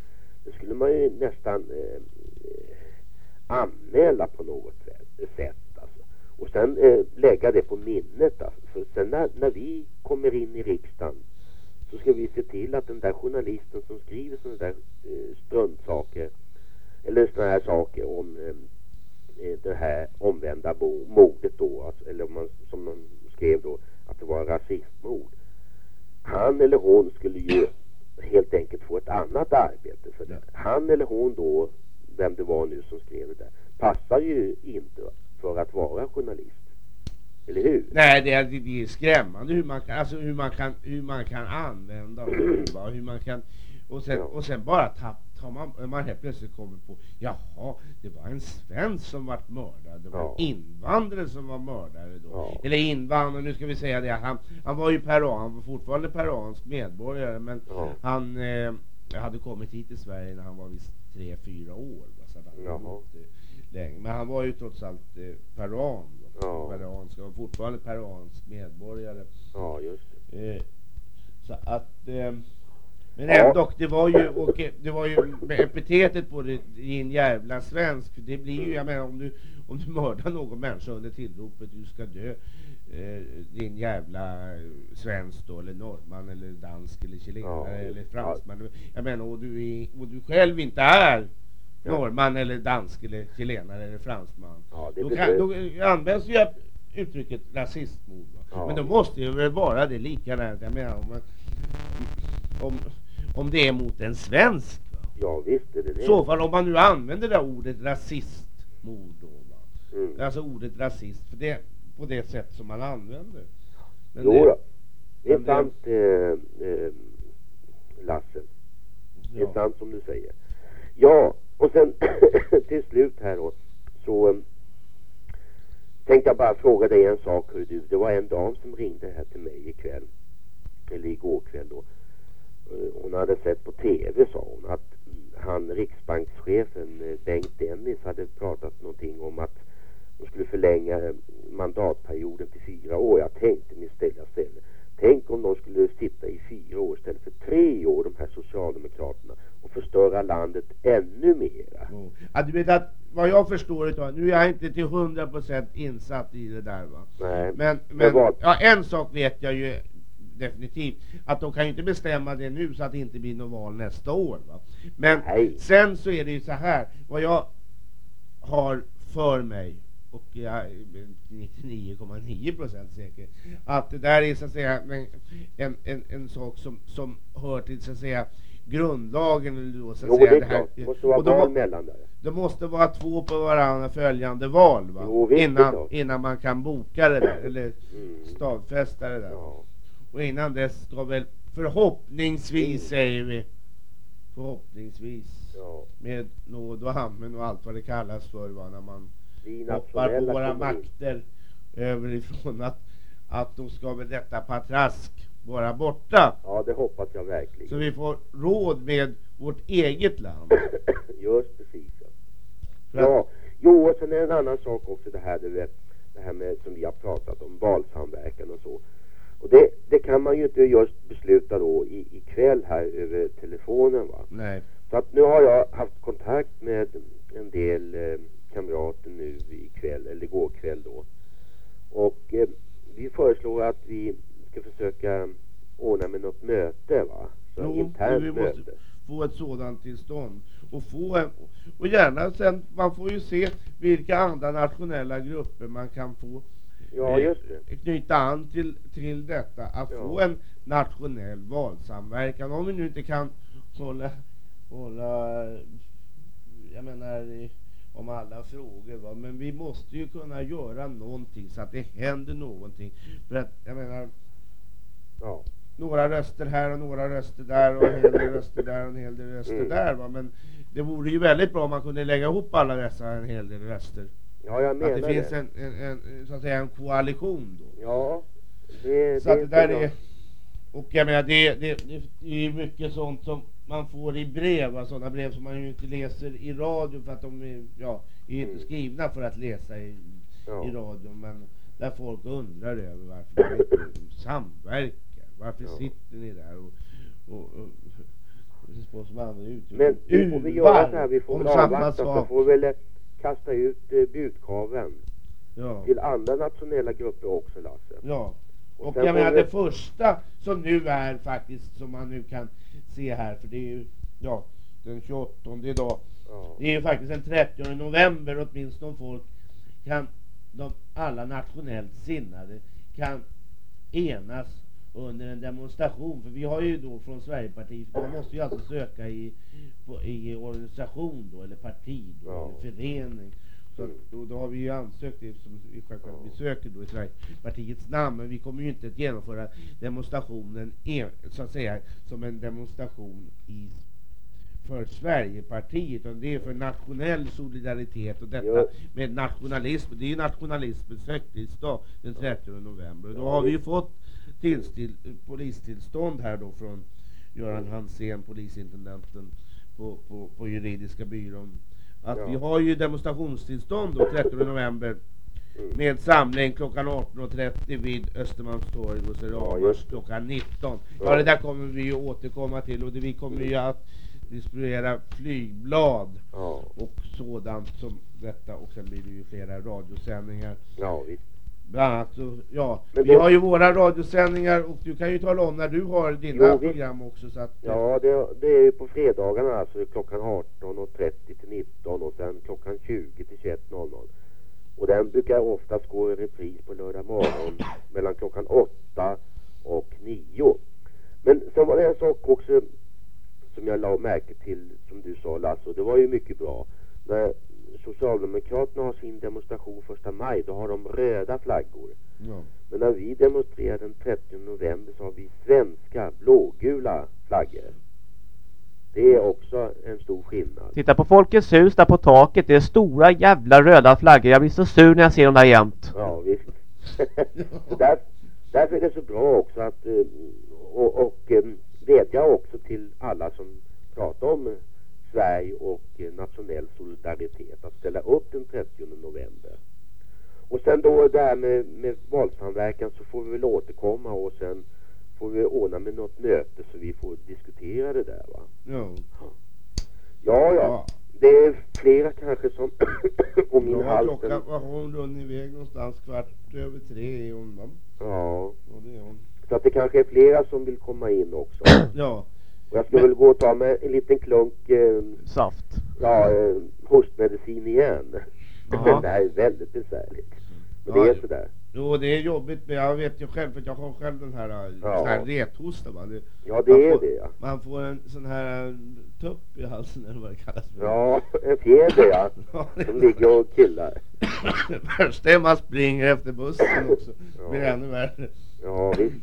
det skulle man ju nästan eh, eh, anmäla på något sätt. Och sen eh, lägga det på minnet alltså. För sen när, när vi kommer in i riksdagen så ska vi se till att den där journalisten som skriver sådana där eh, struntsaker eller sådana här saker om eh, eh, det här omvända bo- mordet då, alltså, eller man, som de skrev då, att det var rasistmord. Han eller hon skulle ju helt enkelt få ett annat arbete för det. Han eller hon då, vem det var nu som skrev det där, passar ju inte för att vara journalist. Eller hur? Nej, det är, det är skrämmande hur man kan, alltså hur man kan, hur man kan använda ord, va, hur man kan, och sen, Ja. och sen bara tapp, tar man, man helt plötsligt kommer på, jaha, det var en svensk som vart mördad, det var Ja. en invandrare som var mördare då. Ja. Eller invandrare, nu ska vi säga det, han, han var ju peruan, han var fortfarande peruansk medborgare, men han eh, hade kommit hit till Sverige när han var visst tre, fyra år, va, så att han Jaha. var inte länge. Men han var ju trots allt eh, peruan. Ja. peruansk, han var fortfarande peruansk medborgare. Ja, just det. Eh, så att eh, men Ja. ändå, det var ju, och det var ju med epitetet på det, din jävla svensk, det blir ju, jag menar om du, om du mördar någon människa under tillropet du ska dö, eh, din jävla eh, svensk då, eller norrman, eller dansk, eller chilenare, Ja. eller fransman. Jag menar, och du, är, och du själv inte är Ja. norrman, eller dansk, eller chilenare, eller fransman. Ja, det Då, kan, då används ju uttrycket rasistmord. Ja. Men då måste ju väl vara det likadant. Jag menar om, man- om, om det är mot en svensk. Va? Ja, visst är det det. Så fall om man nu använder det ordet rasistmord då. Va? Mm. Alltså ordet rasist för det, på det sätt som man använder. Men Jo det-. Det är det- sant, eh, eh, Lasse. Det är sant som du säger. Ja, och sen till slut här då så um, tänkte jag bara fråga dig en sak. hur du. Det var en dam som ringde här till mig ikväll. Eller igår kväll då. Eh, hon hade sett på tv sa hon att han riksbankschefen eh, Bengt Dennis hade pratat någonting om att de skulle förlänga mandatperioden till fyra år. Jag tänkte mig ställa stället. Tänk om de skulle sitta i fyra år istället för tre år, de här socialdemokraterna, och förstöra landet ännu mera. Jo. Ja, du vet att vad jag förstår utav, nu är jag inte till 100% insatt i det där va. Nej, Men, men men ja, en sak vet jag ju definitivt. Att de kan ju inte bestämma det nu så att det inte blir något val nästa år. Va? Men Nej. sen så är det ju så här. Vad jag har för mig och jag är 99,9% säker. Att det där är så att säga en, en, en, en sak som, som hör till så att säga grundlagen eller då så att Jo, säga det är det här. klart. Det måste vara Och val mellan där. det måste vara två på varandra följande val va? Jo, innan, innan man kan boka det där eller Mm. stadfästa det där. Ja. Och innan dess ska väl förhoppningsvis säger vi Förhoppningsvis. Ja. Med nåd och hammen och allt vad det kallas för va, när man hoppar på våra makter överifrån att, att då ska väl detta patrask vara borta. Ja, det hoppas jag verkligen. Så vi får råd med vårt eget land. Just precis. Ja. För att- ja. Jo, och sen är det en annan sak också det här, vet, det här med som vi har pratat om, valsamverkan och så. Och det, det kan man ju inte just besluta då i, ikväll här över telefonen va. Nej. Så att nu har jag haft kontakt med en del eh, kamrater nu ikväll, eller igår kväll då. Och eh, vi föreslår att vi ska försöka ordna med något möte va. Så Jo, internt vi måste möte. få ett sådant tillstånd. Och, få en, och gärna sen, man får ju se vilka andra nationella grupper man kan få Ja, eh, just det. knyta an till, till detta. Att Ja. få en nationell valsamverkan. Om vi nu inte kan hålla, hålla jag menar om alla frågor va. Men vi måste ju kunna göra någonting så att det händer någonting. För att jag menar Ja. några röster här och några röster där och en hel del röster där och en hel del röster Mm. där va. Men det vore ju väldigt bra om man kunde lägga ihop alla dessa en hel del röster. Ja, jag menar Att det det. finns en, en, en, så att säga en koalition då. Ja, det, Så att det inte där bra. är, och jag menar det, det, det, det är mycket sånt som man får i brev, sådana brev som man ju inte läser i radio för att de är, ja, är Mm. skrivna för att läsa i, Ja. i radion men där folk undrar över varför de inte samverkar. Varför Ja. sitter ni där och, och, och på som andra uttryck. Men vi får väl göra så här, vi får väl samma avvakta så får vi väl eh, kasta ut eh, budkaveln Ja. till andra nationella grupper också Lasse. Ja. Och sen jag menar vi- det första som nu är faktiskt som man nu kan se här för det är ju ja den 28 idag. Ja. Det är ju faktiskt den 30 november åtminstone folk kan de alla nationellt sinnade kan enas under en demonstration. För vi har ju då från Sverigepartiet, man måste ju alltså söka i, på, i organisation då, eller parti då, Ja. eller förening. Så då, då har vi ju ansökt det som vi självklart vi söker då i Sverigepartiets namn. Men vi kommer ju inte att genomföra demonstrationen en, så att säga som en demonstration i för Sverigepartiet utan det är för nationell solidaritet och detta Ja. med nationalism. Det är ju nationalismens högtidsdag den 30 november. Då Ja, har vi ju fått tillstill, polistillstånd här då från Göran Hansén, polisintendenten på, på, på juridiska byrån. Att Ja. vi har ju demonstrationstillstånd då 30 november Mm. med samling klockan 18.30 vid Östermalmstorg och just det. klockan 19. Ja. Ja. det där kommer vi ju återkomma till och det, vi kommer ju att distribuera flygblad Ja, och sådant som detta och sen blir det ju flera radiosändningar. ja. Bland annat så, ja, Men vi då- har ju våra radiosändningar och du kan ju tala om när du har dina Jo, program också så att Ja, det, det är ju på fredagarna alltså klockan 18.30 till 19 och sen klockan 20 till 21.00. Och den brukar oftast gå i repris på lördag morgon mellan klockan 8 och 9. Men sen var det en sak också som jag la märke till som du sa Lasse och det var ju mycket bra. När Socialdemokraterna har sin demonstration första maj då har de röda flaggor. ja. Men när vi demonstrerar den 30 november så har vi svenska blågula flaggor. Det är också en stor skillnad. Titta på Folkets hus där på taket. Det är stora jävla röda flaggor. Jag blir så sur när jag ser dem där jämt. Ja, visst. där, därför är det så bra också att eh, och, och eh, vädja också till alla som pratar om eh, Sverige och eh, nationell solidaritet att ställa upp den 30 november. Och sen då det här med, med valsamverkan så får vi väl återkomma och sen får vi ordna med något möte så vi får diskutera det där va. ja. Ja, ja. ja. Det är flera kanske som och min Då har hals klockan, hon runnit iväg någonstans kvart över tre är hon va? Ja. Ja det är hon. Så att det kanske är flera som vill komma in också. Ja. Och jag ska väl gå och ta mig en liten klunk eh, Saft. ja, eh, hostmedicin igen. Det här är väldigt besvärligt. Men det Ja, är ja. sådär. Jo det är jobbigt men jag vet ju själv för jag har själv den här, Ja. sån här va. Det, Ja, det är får, det ja. Man får en sån här tupp i halsen eller vad det kallas för. Ja, en fjäder ja. Ja, det Som ligger och killar. Det värsta är man springer efter bussen också. Det blir Ja. ännu värre. Ja, visst.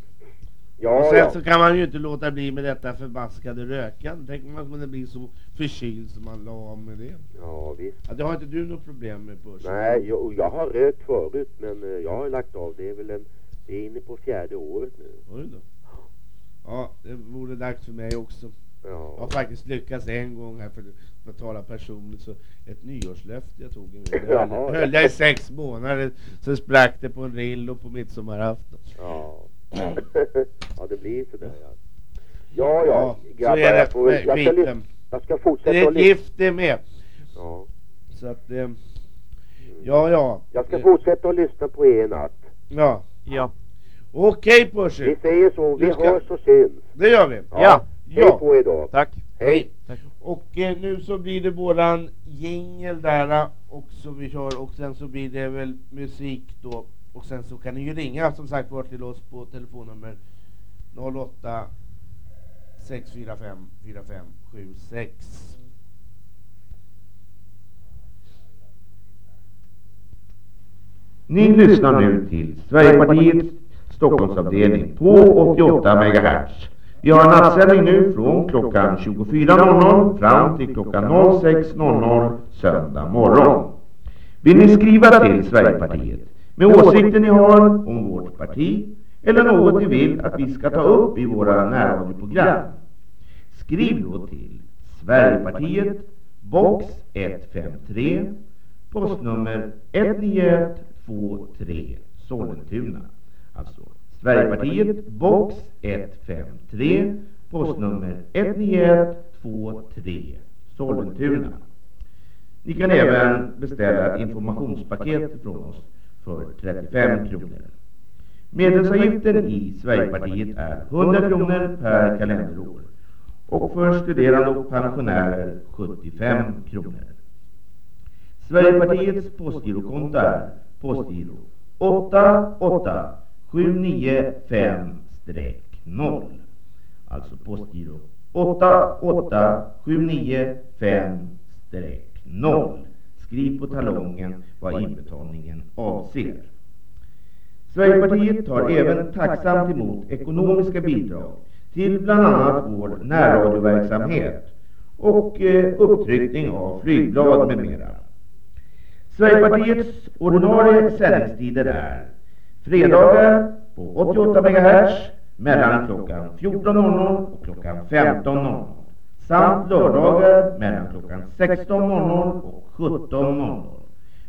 Ja, och sen ja. så kan man ju inte låta bli med detta förbaskade rökande. Tänk om man kunde bli så förkyld som man la av med det. Ja, visst. Ja, det har inte du något problem med Percy? Nej, jag, jag har rökt förut men eh, jag har lagt av. Det är väl en, det är inne på fjärde året nu. Oj då. Ja, det vore dags för mig också. Jag har Ja. faktiskt lyckats en gång här för, att tala personligt så ett nyårslöfte jag tog. Det höll, höll jag i sex månader så sprack det på en Rillo på midsommarafton. Ja. ja, det blir sådär ja. Ja, ja, Ja, så grabbar, är det jag, får, jag, ska, jag ska Det fortsätta är att ett gift det med. Ja. Så att, eh, ja ja. Jag ska fortsätta att lyssna på er natt. Ja. Ja. Okej Percy. Vi säger så, vi ska- hörs och syns. Det gör vi. Ja. Hej Ja. på er då. Tack. Hej. Tack. Och eh, nu så blir det våran jingel där eh, och så vi kör och sen så blir det väl musik då och sen så kan ni ju ringa som sagt var till oss på telefonnummer 08 645 4576. Ni lyssnar nu till Sverigepartiets Stockholmsavdelning på 88 MHz. Vi har nattsändning nu från klockan 24.00 fram till klockan 06.00 söndag morgon. Vill ni skriva till Sverigepartiet med åsikter ni har om vårt parti eller något ni vill att vi ska ta upp i våra närradioprogram? Skriv då till Sverigepartiet, box 153, postnummer 19123, Sollentuna. Alltså Sverigepartiet, box 153, postnummer 19123, Sollentuna. Ni kan även beställa ett informationspaket från oss för 35 kronor. Medlemsavgiften i Sverigepartiet är 100 kronor per kalenderår och för studerande och pensionärer 75 kronor. Sverigepartiets postgirokonto är postgiro 88795-0. Alltså postgiro 88795-0. Skriv på talongen vad inbetalningen avser. Sverigepartiet tar även tacksamt emot ekonomiska bidrag till bland annat vår närradioverksamhet och eh, upptryckning av flygblad med mera. Sverigepartiets ordinarie sändningstider är fredagar på 88 MHz mellan klockan 14.00 och klockan 15.00 samt lördagar mellan klockan 16.00 och 17.00.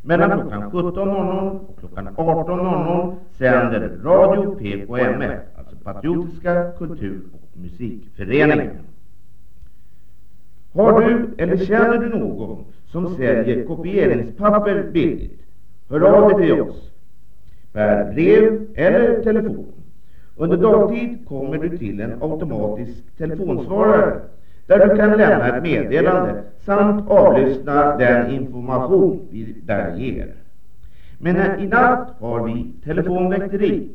Mellan klockan 17.00 och klockan 18.00 sänder Radio PKMF, alltså Patriotiska kultur och musikföreningen. Har du eller känner du någon som säljer kopieringspapper billigt? Hör av dig till oss. Per brev eller telefon. Under dagtid kommer du till en automatisk telefonsvarare där du kan lämna ett meddelande samt avlyssna den information vi där ger. Men i natt har vi telefonväkteri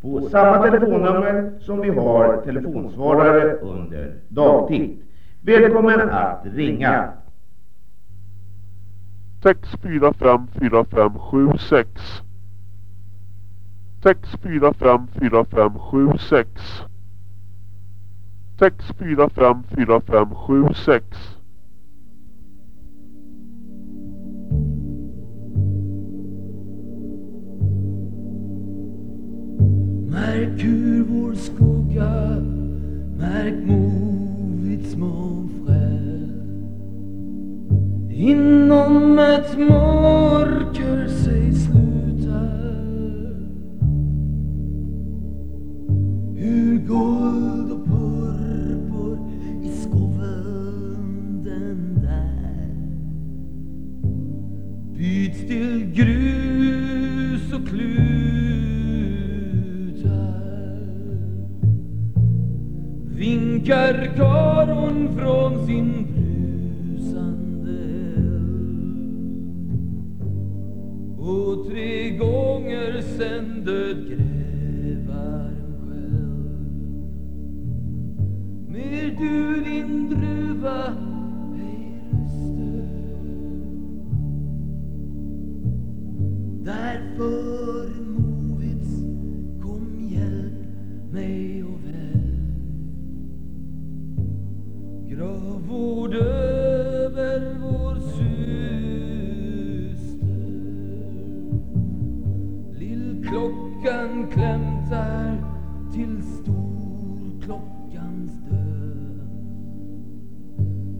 på samma telefonnummer som vi har telefonsvarare under dagtid. Välkommen att ringa. 6454576 645 4576 645 4576 645 4576 Märk hur vår skugga, märk movits månfrä Inom ett mörker sig slutar. Hur guld och till grus och klutar. Vinkar karon från sin brusande eld. Och tre gånger sen död grävaren själv Mer du din druva Därför Movits, kom hjälp mig och väl. Gravvård över vår syster. Lillklockan klämtar till storklockans död.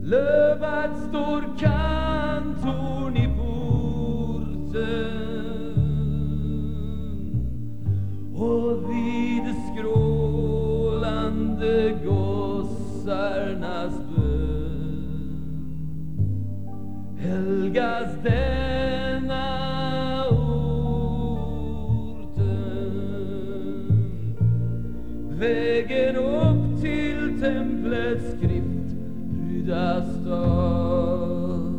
Lövat står kantorn i porten och vid skrålande gossarnas bön helgas denna orten. Vägen upp till templets skriftprydda stad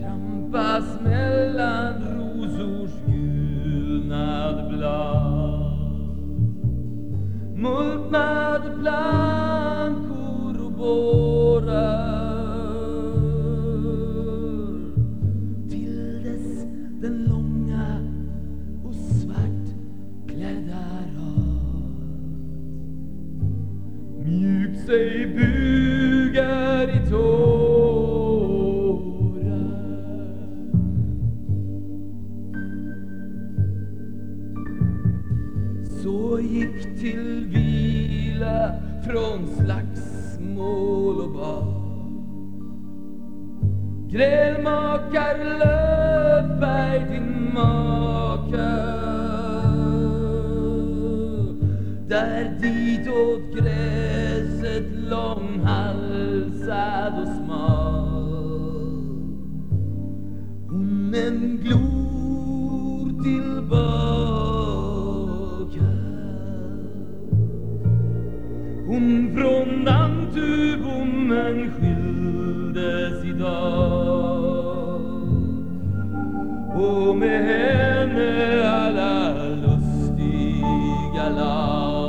trampas mellan rosor gulnad blad multnade plankor och bårar till dess den långa och svartklädda rad. Mjukt sig bugar slagsmål och bad. Grälmakar Löfberg din maka Där ditåt gräset långhalsad och smal. Hon en glor tillbaka. Hon från Nantubommen skildes idag och med henne alla lustiga lag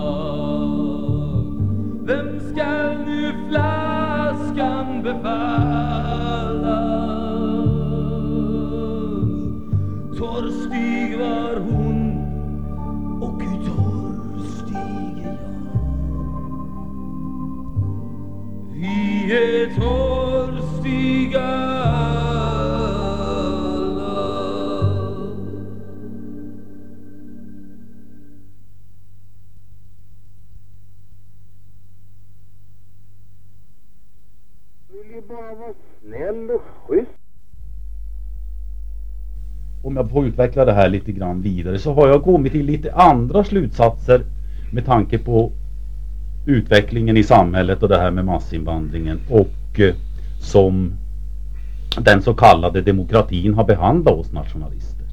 Vem skall nu flaskan befalla? Om jag får utveckla det här lite grann vidare så har jag kommit till lite andra slutsatser med tanke på utvecklingen i samhället och det här med massinvandringen och eh, som den så kallade demokratin har behandlat oss nationalister.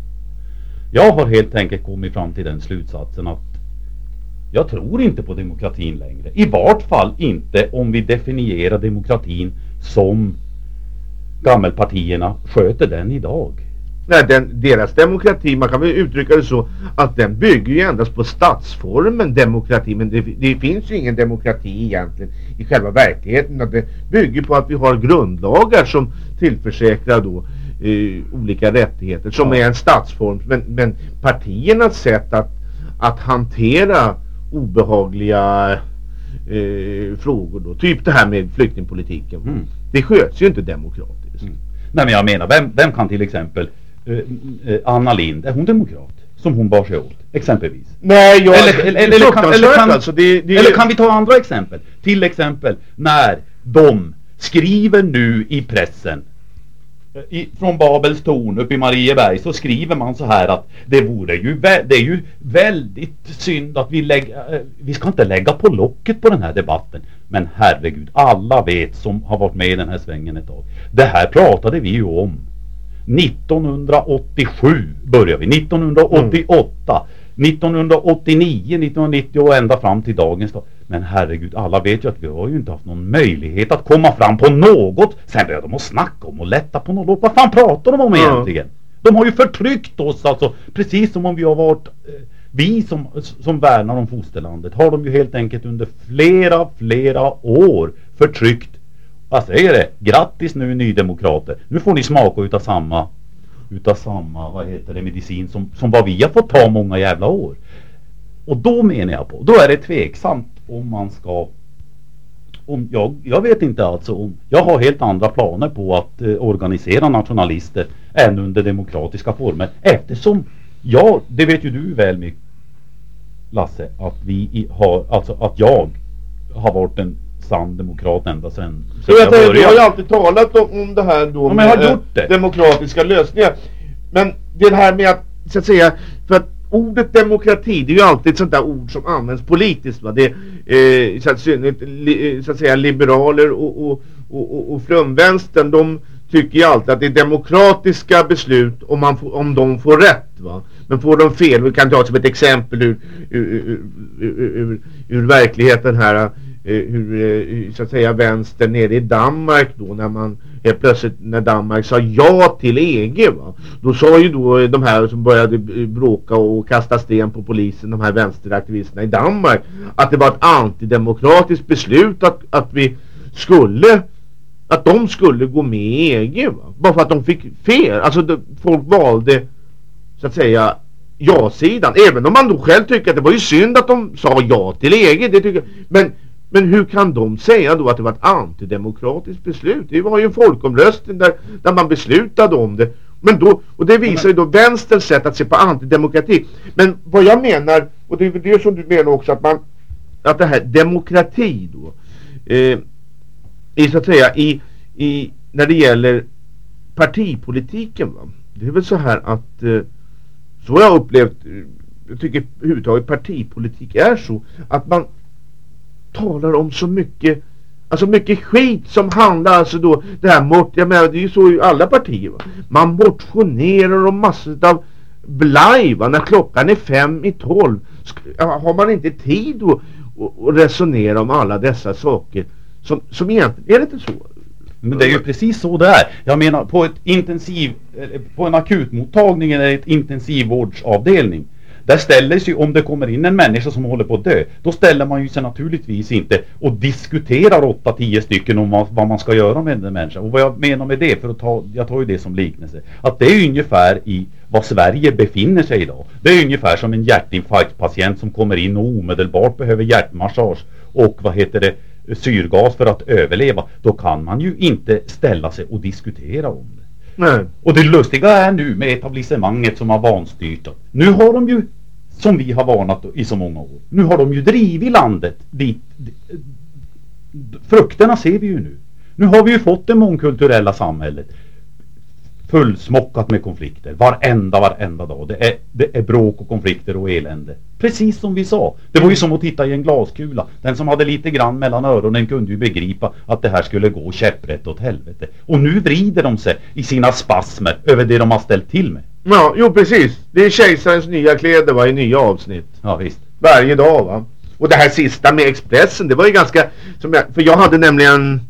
Jag har helt enkelt kommit fram till den slutsatsen att jag tror inte på demokratin längre. I vart fall inte om vi definierar demokratin som gammelpartierna sköter den idag. Nej, den, deras demokrati, man kan väl uttrycka det så att den bygger ju endast på statsformen demokrati men det, det finns ju ingen demokrati egentligen i själva verkligheten. Och Det bygger på att vi har grundlagar som tillförsäkrar då eh, olika rättigheter som är en statsform men, men partiernas sätt att, att hantera obehagliga eh, frågor då, typ det här med flyktingpolitiken Mm. det sköts ju inte demokratiskt. Nej men jag menar, vem, vem kan till exempel Anna Lind, är hon demokrat? Som hon bar sig åt, exempelvis. Nej, jag, eller, eller, eller, kan, eller, kan, alltså, det, det, eller kan vi ta andra exempel? Till exempel när de skriver nu i pressen eh, i, från Babels torn uppe i Marieberg så skriver man så här att det vore ju, det är ju väldigt synd att vi lägger, eh, vi ska inte lägga på locket på den här debatten. Men herregud, alla vet som har varit med i den här svängen ett tag. Det här pratade vi ju om. 1987 börjar vi, 1988, 1989, 1990 och ända fram till dagens dag. Men herregud, alla vet ju att vi har ju inte haft någon möjlighet att komma fram på något. Sen börjar de att snacka om och lätta på något. Vad fan pratar de om egentligen? De har ju förtryckt oss alltså, precis som om vi har varit eh, vi som, som värnar om fosterlandet har de ju helt enkelt under flera, flera år förtryckt. Jag säger det, grattis nu nydemokrater. Nu får ni smaka utav samma, utav samma, vad heter det, medicin som, som vad vi har fått ta många jävla år. Och då menar jag på, då är det tveksamt om man ska om jag, jag vet inte alltså om, jag har helt andra planer på att eh, organisera nationalister än under demokratiska former eftersom jag, det vet ju du väl mycket Lasse, att vi i, har, alltså att jag har varit en sann demokrat ända sedan, jag jag tänkte, du har ju började. alltid talat om, om det här då Ja, med, gjort det. eh, demokratiska lösningar. Men det här med att, så att säga, för att ordet demokrati, det är ju alltid ett sånt där ord som används politiskt va. Det eh, så, att, li, eh, så att säga liberaler och, och, och, och, och flumvänstern, de tycker ju alltid att det är demokratiska beslut om, man får, om de får rätt va. Men får de fel, vi kan ta som ett exempel ur, ur, ur, ur, ur, verkligheten här eh, Eh, hur eh, så att säga vänster nere i Danmark då när man helt plötsligt när Danmark sa ja till EG va. Då sa ju då de här som började bråka och kasta sten på polisen, de här vänsteraktivisterna i Danmark att det var ett antidemokratiskt beslut att, att vi skulle att de skulle gå med i EG va? Bara för att de fick fel. Alltså de, folk valde så att säga ja-sidan. Även om man då själv tycker att det var ju synd att de sa ja till EG. Det tycker, men, men hur kan de säga då att det var ett antidemokratiskt beslut? Det var ju en folkomröstning där, där man beslutade om det. Men då, och det visar ju då vänsterns sätt att se på antidemokrati. Men vad jag menar, och det är väl det som du menar också att man, att det här demokrati då, eh, i så att säga i, i när det gäller partipolitiken va? Det är väl så här att eh, så har jag upplevt eh, jag tycker överhuvudtaget partipolitik är så att man talar om så mycket alltså mycket skit som handlar alltså då det här mot, jag menar det är ju så i alla partier va? man motionerar om massor av blaj va? när klockan är fem i tolv har man inte tid att, att, resonera om alla dessa saker som, som egentligen, är det inte så? Men det är ju precis så det är. Jag menar på ett intensiv, eh, på en akutmottagning eller ett intensivvårdsavdelning. Där ställer sig, om det kommer in en människa som håller på att dö, då ställer man ju sig naturligtvis inte och diskuterar 8-10 stycken om vad, vad man ska göra med den människan. Och vad jag menar med det, för att ta, jag tar ju det som liknelse, att det är ungefär i vad Sverige befinner sig idag. Det är ungefär som en hjärtinfarktpatient som kommer in och omedelbart behöver hjärtmassage och vad heter det, syrgas för att överleva. Då kan man ju inte ställa sig och diskutera om det. Nej. Och det lustiga är nu med etablissemanget som har vanstyrt. Nu har de ju, som vi har varnat i så många år, nu har de ju drivit landet dit. Frukterna ser vi ju nu. Nu har vi ju fått det mångkulturella samhället fullsmockat med konflikter. Varenda, varenda dag. Det är, det är bråk och konflikter och elände. Precis som vi sa. Det var ju som att titta i en glaskula. Den som hade lite grann mellan öronen kunde ju begripa att det här skulle gå käpprätt åt helvete. Och nu vrider de sig i sina spasmer över det de har ställt till med. Ja, jo precis. Det är kejsarens nya kläder va, i nya avsnitt. Ja visst. Varje dag va. Och det här sista med Expressen, det var ju ganska... Som jag, för jag hade nämligen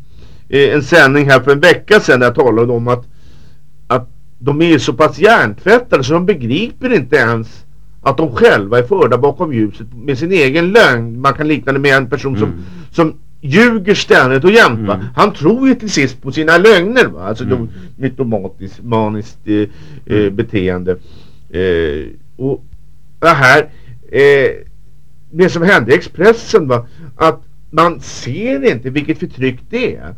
eh, en sändning här för en vecka sedan där jag talade om att, att de är så pass hjärntvättade så de begriper inte ens att de själva är förda bakom ljuset med sin egen lögn. Man kan likna det med en person som, som ljuger ständigt och jämt va. Han tror ju till sist på sina lögner va. Alltså mm. mytomatiskt, maniskt eh, eh, beteende. Eh, och det här eh, det som hände i Expressen var att man ser inte vilket förtryck det är.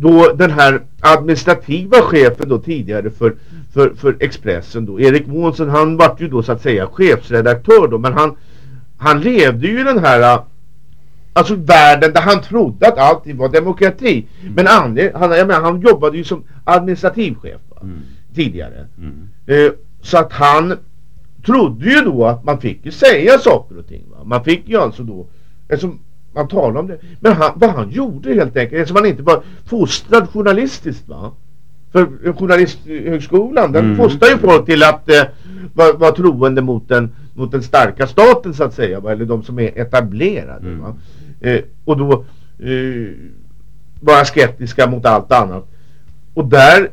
Då den här administrativa chefen då tidigare för, för, för Expressen då, Erik Månsson, han var ju då så att säga chefsredaktör då, men han, han levde ju i den här alltså världen där han trodde att allting var demokrati. Mm. Men han, han, jag menar, han jobbade ju som administrativchef mm. tidigare. Mm. Eh, så att han trodde ju då att man fick ju säga saker och ting. Va? Man fick ju alltså då, eftersom man talar om det. Men han, vad han gjorde helt enkelt, eftersom han inte var fostrad journalistiskt va. För journalisthögskolan, den mm. fostrar ju folk till att eh, vara var troende mot den, mot den starka staten så att säga. Va? Eller de som är etablerade. Mm. Va? Eh, och då eh, vara skeptiska mot allt annat. Och där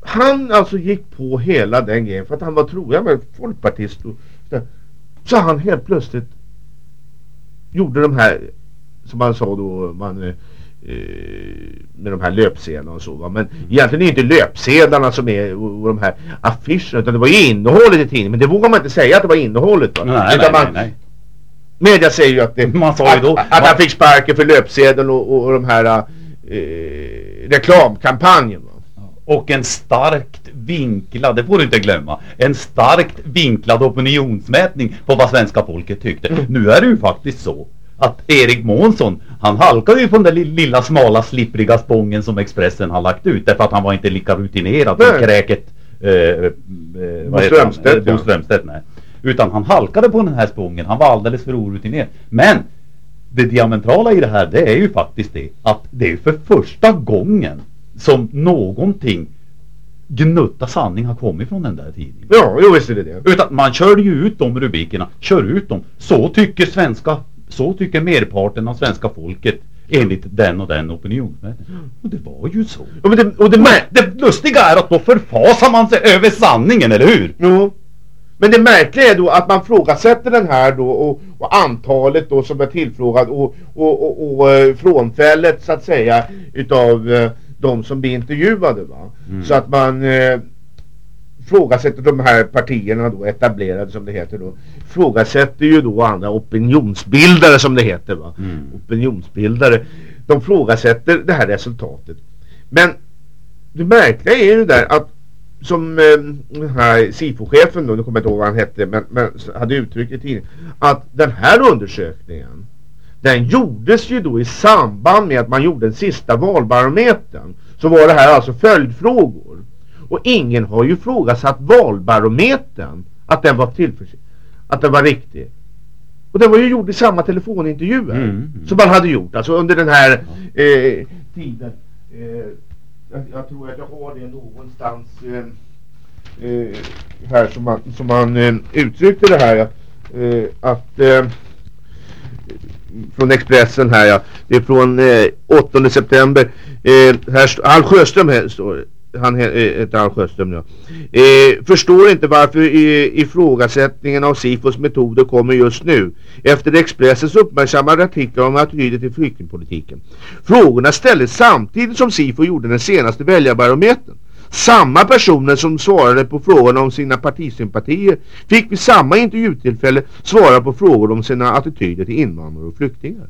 han alltså gick på hela den grejen för att han var jag var folkpartist och, så han helt plötsligt gjorde de här som man sa då man eh, med de här löpsedlarna och så va? men mm. egentligen är det inte löpsedlarna som är och, och de här affischerna utan det var ju innehållet i tidningen men det vågar man inte säga att det var innehållet va? Nej, utan nej, man, nej, nej. Media säger ju att, det, Man sa ju då- att, att han fick sparken för löpsedeln och, och, och de här eh, reklamkampanjen. Va? Och en starkt vinklad, det får du inte glömma, en starkt vinklad opinionsmätning på vad svenska folket tyckte. Mm. Nu är det ju faktiskt så att Erik Månsson, han halkade ju på den där li- lilla smala slippriga spången som Expressen har lagt ut därför att han var inte lika rutinerad som kräket eh, eh? Strömstedt, Eh, Bo ja. Strömstedt, nej. Utan han halkade på den här spången, han var alldeles för orutinerad. Men det diametrala i det här det är ju faktiskt det att det är för första gången som någonting gnutta sanning har kommit från den där tidningen. Ja, jo visst är det det. Utan man körde ju ut de rubrikerna, kör ut dem. Så tycker svenska, så tycker merparten av svenska folket enligt den och den opinionsmätningen. Och det var ju så. Ja, men det, och det, det lustiga är att då förfasar man sig över sanningen, eller hur? Jo. Men det märkliga är då att man frågasätter den här då och, och antalet då som är tillfrågad och, och, och, och eh, frånfället så att säga utav eh, de som blir intervjuade va. Mm. Så att man eh, frågasätter de här partierna då etablerade som det heter då. Frågasätter ju då andra opinionsbildare som det heter va. Mm. Opinionsbildare. De frågasätter det här resultatet. Men det märkliga är ju där att som eh, den här SIFO-chefen då, nu kommer jag inte ihåg vad han hette, men, men hade uttryckt i tidningen att den här undersökningen den gjordes ju då i samband med att man gjorde den sista valbarometern. Så var det här alltså följdfrågor. Och ingen har ju frågasatt valbarometern att den var tillförsikt, att den var riktig. Och den var ju gjord i samma telefonintervjuer Mm, mm. som man hade gjort, alltså under den här eh, tiden. Eh, jag, jag tror att jag har det någonstans eh, eh, här som man, som man eh, uttryckte det här. ja. Eh, att eh, från Expressen här ja. Det är från eh, 8 september. Eh, här Al Sjöström här står det. Han heter eh, eh, han Sjöström ja. Eh, förstår inte varför ifrågasättningen av Sifos metoder kommer just nu. Efter Expressens uppmärksammade artiklar om attityder till flyktingpolitiken. Frågorna ställdes samtidigt som Sifo gjorde den senaste väljarbarometern. Samma personer som svarade på frågorna om sina partisympatier fick vid samma intervjutillfälle svara på frågor om sina attityder till invandrare och flyktingar.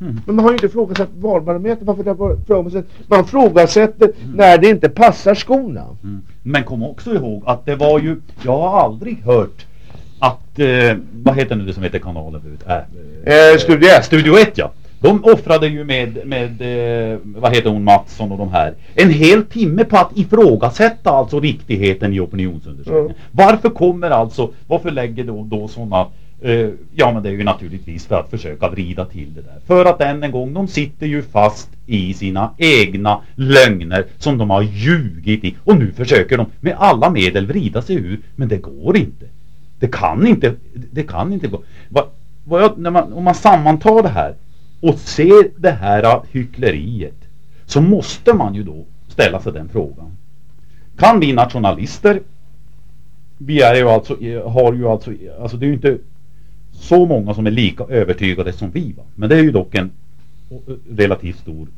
Mm. Men man har ju inte frågasatt valbarometern. Varför det? Man frågasätter när det inte passar skorna. Mm. Men kom också ihåg att det var ju, jag har aldrig hört att, eh, vad heter nu det som heter kanalen förut? Äh, Eh, Studio 1. Studio 1 ja. De offrade ju med, med eh, vad heter hon, Mattsson och de här, en hel timme på att ifrågasätta alltså riktigheten i opinionsundersökningen. Varför kommer alltså, varför lägger då, då sådana Eh, ja men det är ju naturligtvis för att försöka vrida till det där. För att än en gång, de sitter ju fast i sina egna lögner som de har ljugit i. Och nu försöker de med alla medel vrida sig ur. Men det går inte. Det kan inte, det kan inte gå. Va, vad jag, när man, om man sammantar det här och ser det här hyckleriet så måste man ju då ställa sig den frågan. Kan vi nationalister vi är ju alltså, har ju alltså, alltså det är ju inte så många som är lika övertygade som vi va. Men det är ju dock en relativt stor